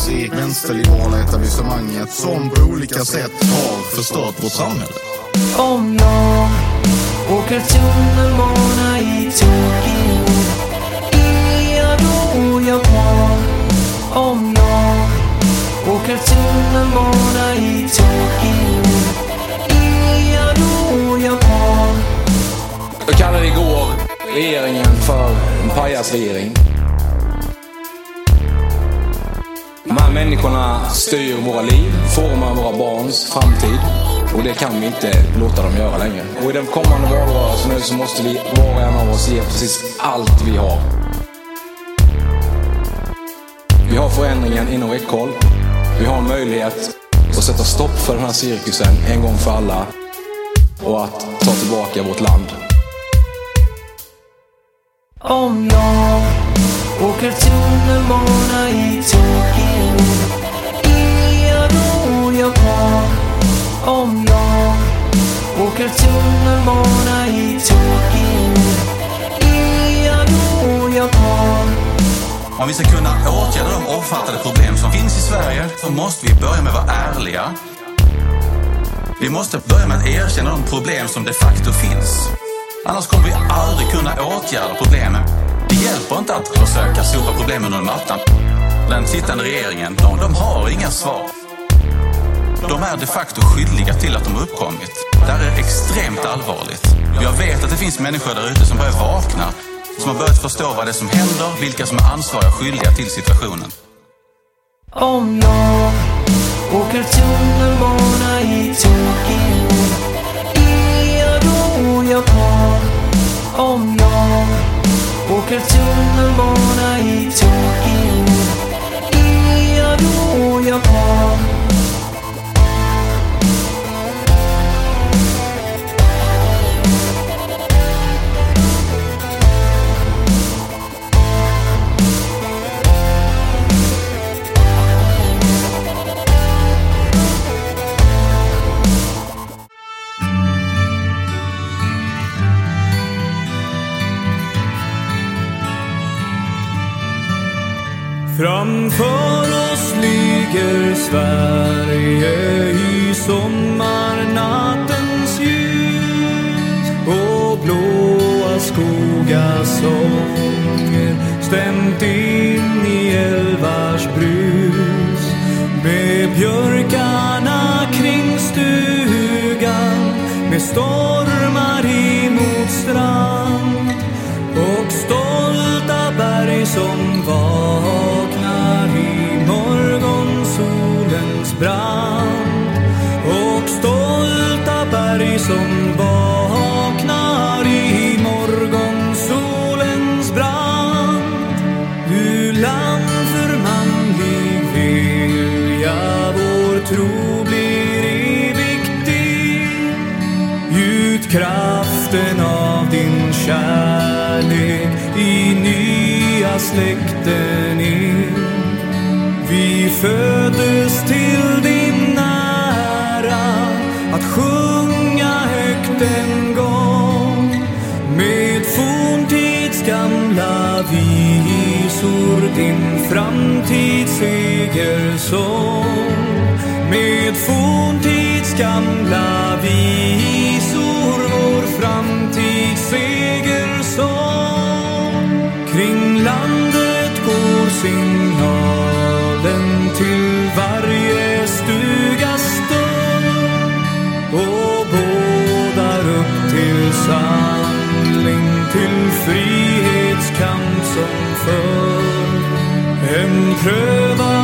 funnits i vänsterliberala etablissemanget som på olika sätt har förstört vårt samhälle. Om jag åker tunnelbana i Tokyo Är jag då Japan? Om jag åker tunnelbana i Tokyo Är jag då Japan? Jag kallade igår regeringen för en pajasregering. Styr våra liv, formar våra barns framtid. Och det kan vi inte låta dem göra längre. Och i den kommande valrörelsen nu så måste vi var och en av oss ge precis allt vi har. Vi har förändringen inom räckhåll. Vi har en möjlighet att sätta stopp för den här cirkusen en gång för alla. Och att ta tillbaka vårt land. Om jag åker tunnelbana i tåg Om vi ska kunna åtgärda de omfattande problem som finns i Sverige så måste vi börja med att vara ärliga. Vi måste börja med att erkänna de problem som de facto finns. Annars kommer vi aldrig kunna åtgärda problemen. Det hjälper inte att försöka sopa problemen under mattan. Den sittande regeringen, de, de har inga svar. De är de facto skyldiga till att de har uppkommit. Det här är extremt allvarligt. Jag vet att det finns människor där ute som börjar vakna, som har börjat förstå vad det är som händer, vilka som är ansvariga och skyldiga till situationen. Om jag tro blir evigt Gjut kraften av din kärlek i nya släkten in. Vi föddes till din ära att sjunga högt en gång. Med forntids gamla visor din framtids segersång. Med forntids gamla visor vår framtids segersång. Kring landet går signalen till varje stugas stund och bådar upp till samling, till frihetskamp som förr. En prövad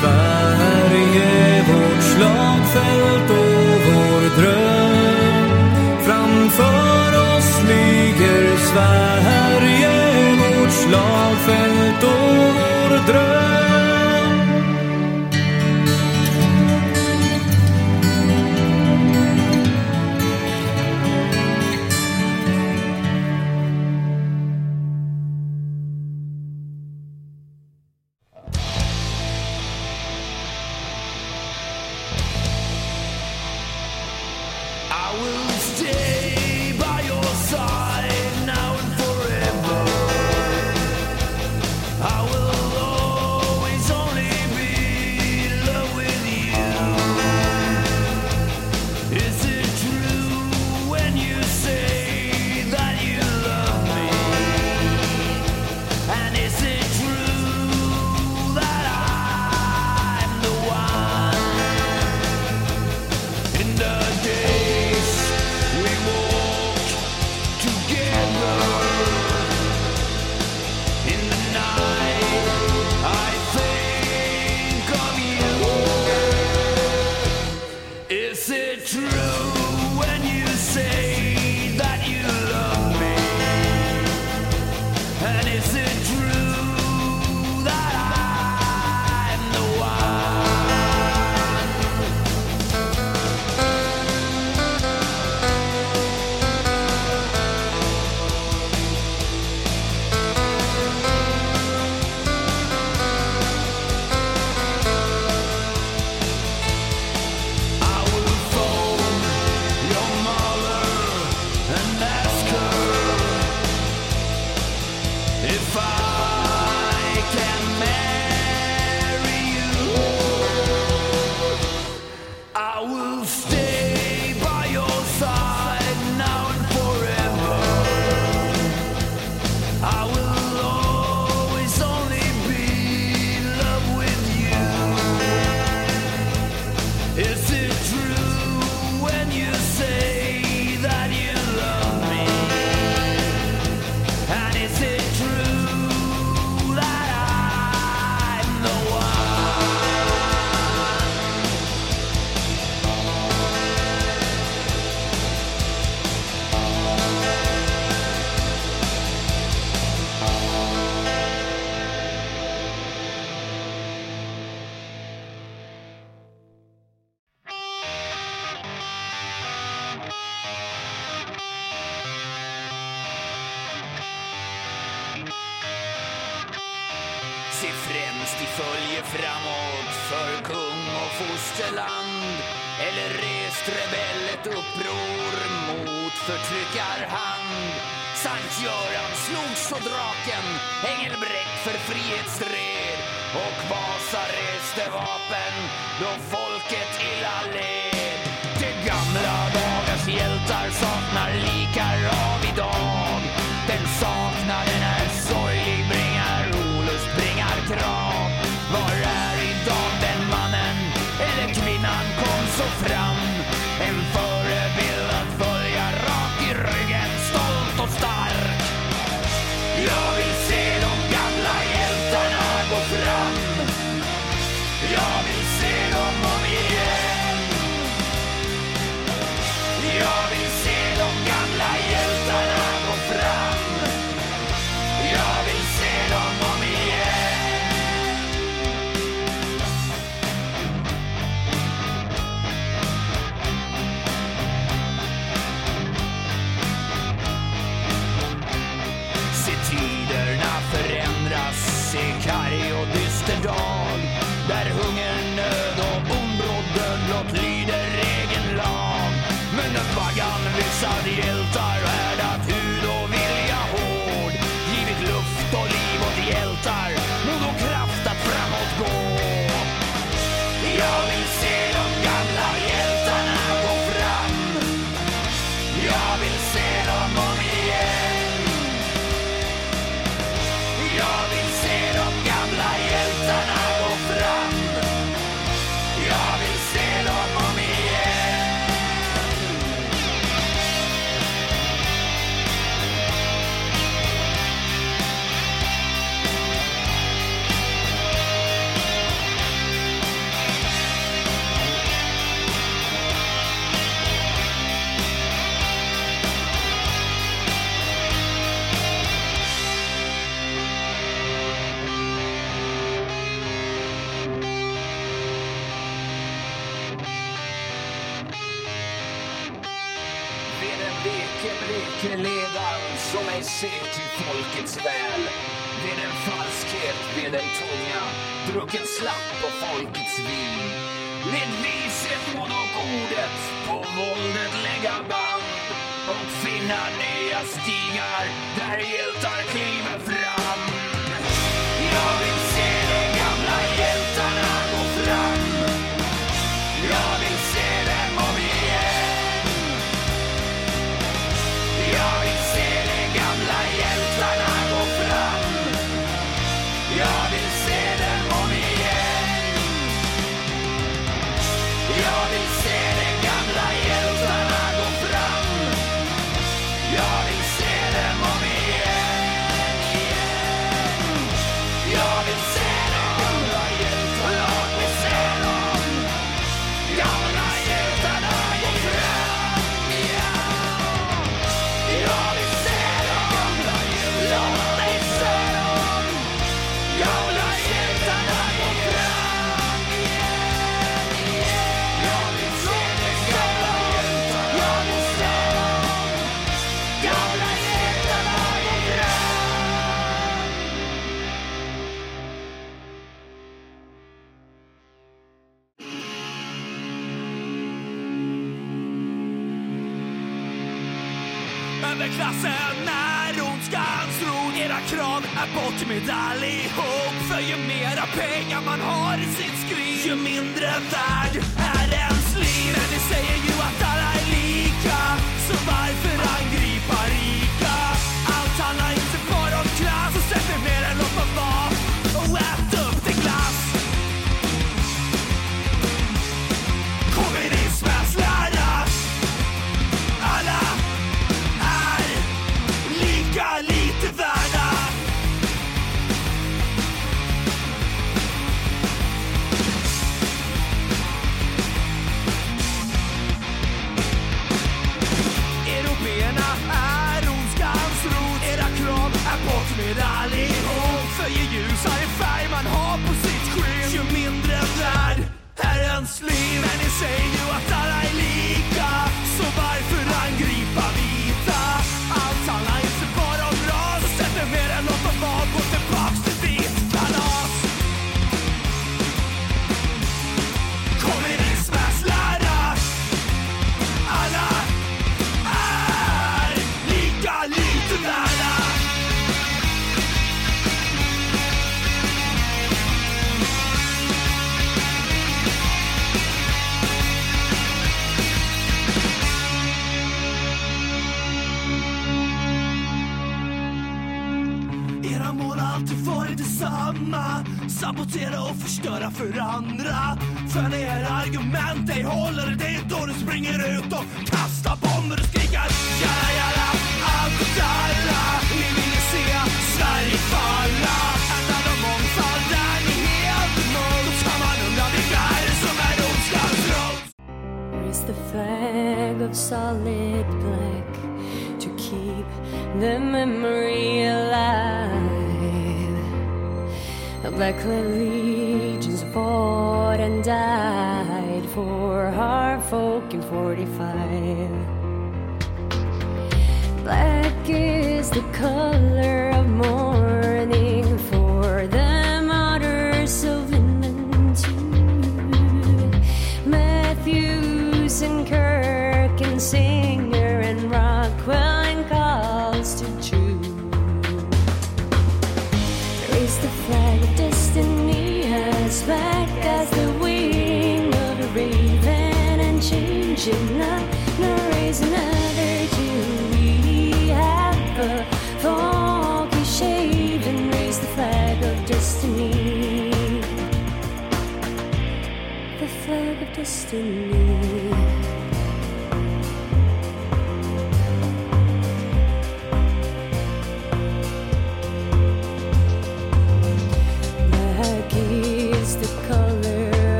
Sverige, vårt slagfält och vår dröm. Framför oss ligger Sverige, vårt slagfält och vår dröm.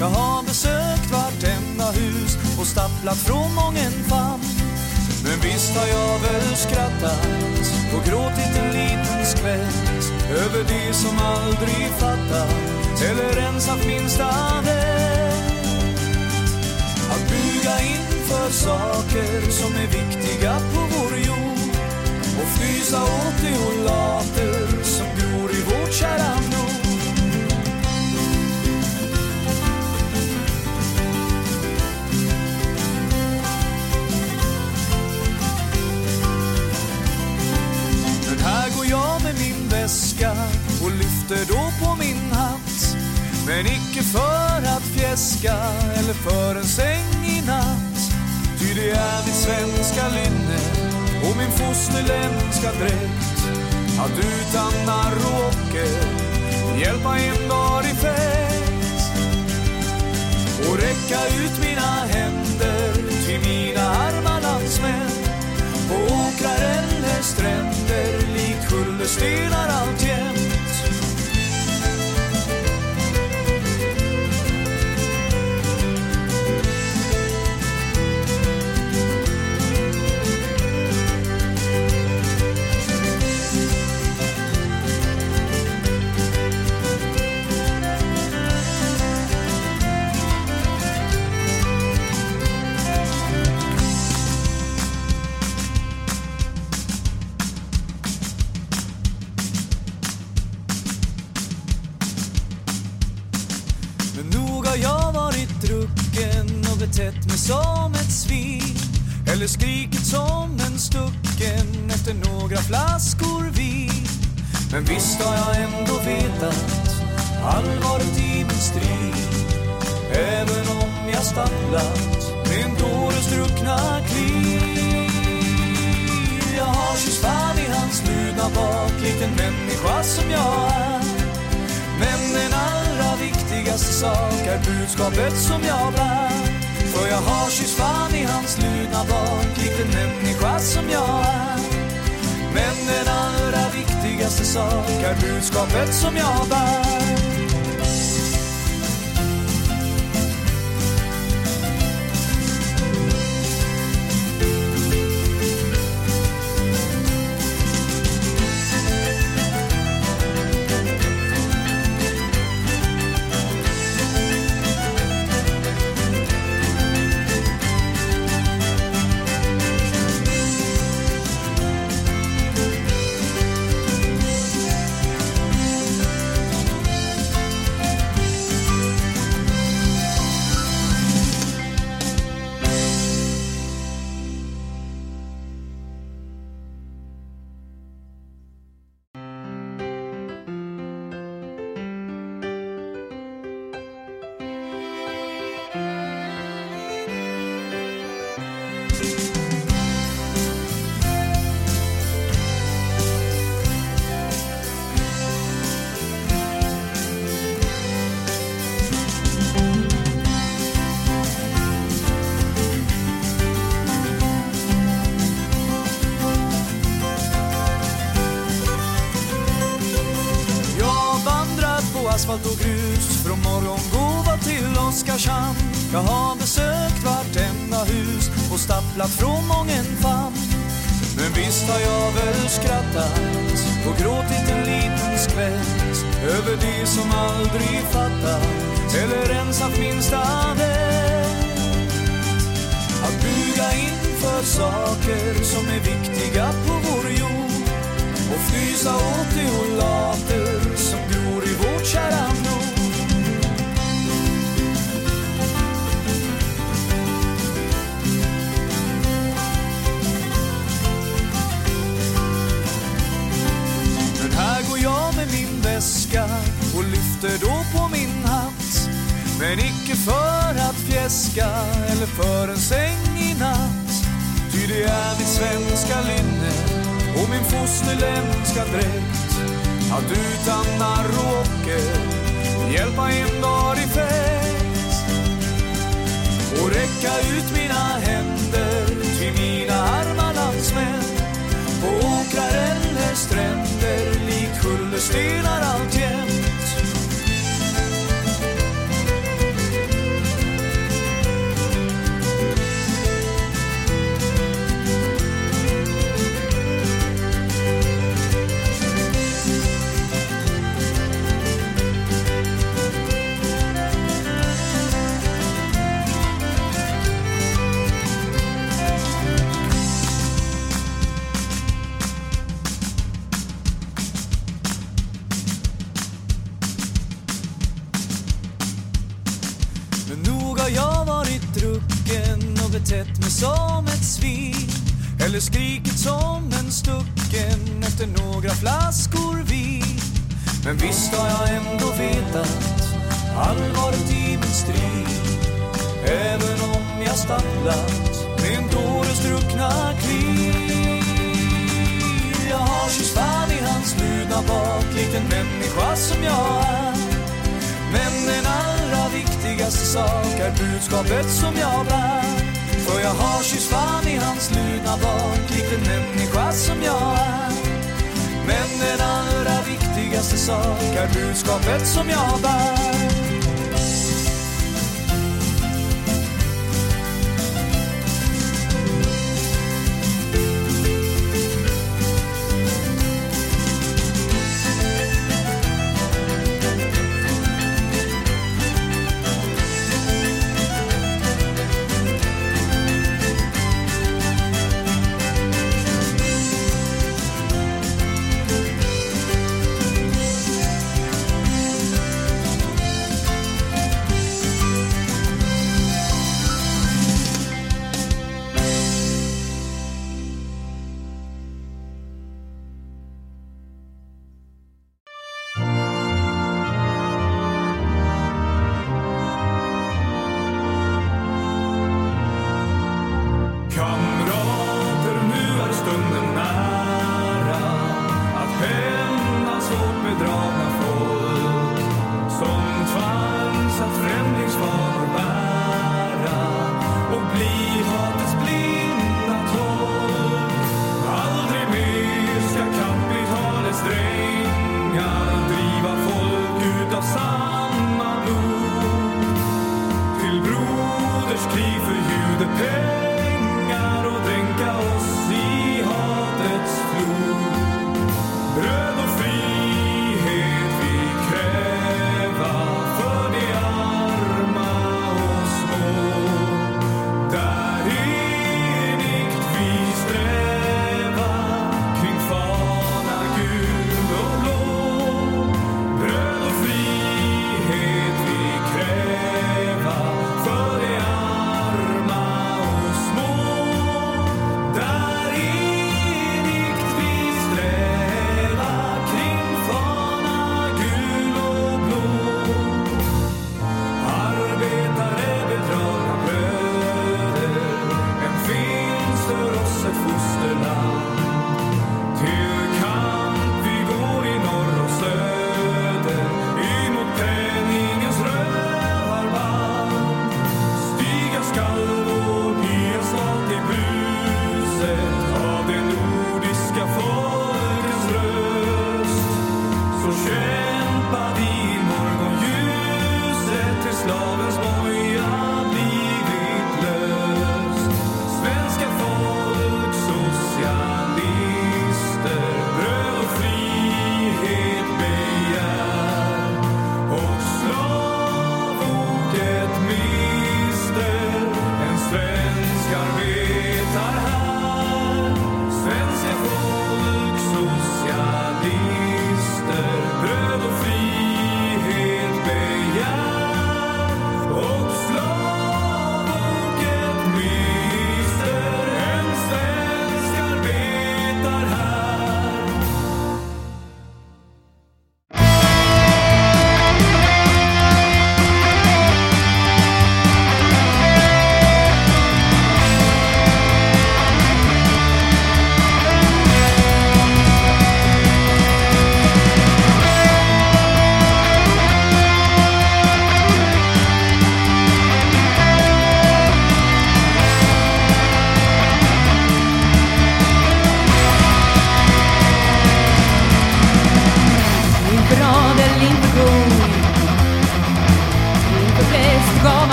Jag har besökt vartenda hus och stapplat från mången famn. Men visst har jag väl skrattat och gråtit en liten skvätt över det som aldrig fattat eller ens haft minsta rätt Att buga inför saker som är viktiga på vår jord och frysa åt deolater som väska och lyfter då på min hatt. Men icke för att fjäska eller för en säng i natt. Ty det är mitt svenska linne och min fosterländska dräkt. Att utan narr och ocker hjälpa en dag i fält. Och räcka ut mina händer till mina arma landsmän. På åkrar eller stränder likt kullerstenar alltjämt. Visst har jag ändå vetat allvaret i min strid. Även om jag stapplat med en dåres druckna kliv Jag har kysst fan i hans ludna bak likt en människa som jag är. Men den allra viktigaste sak är budskapet som jag bär. För jag har kysst fan i hans ludna bak likt en människa som jag är den allra viktigaste sak är budskapet som jag bär.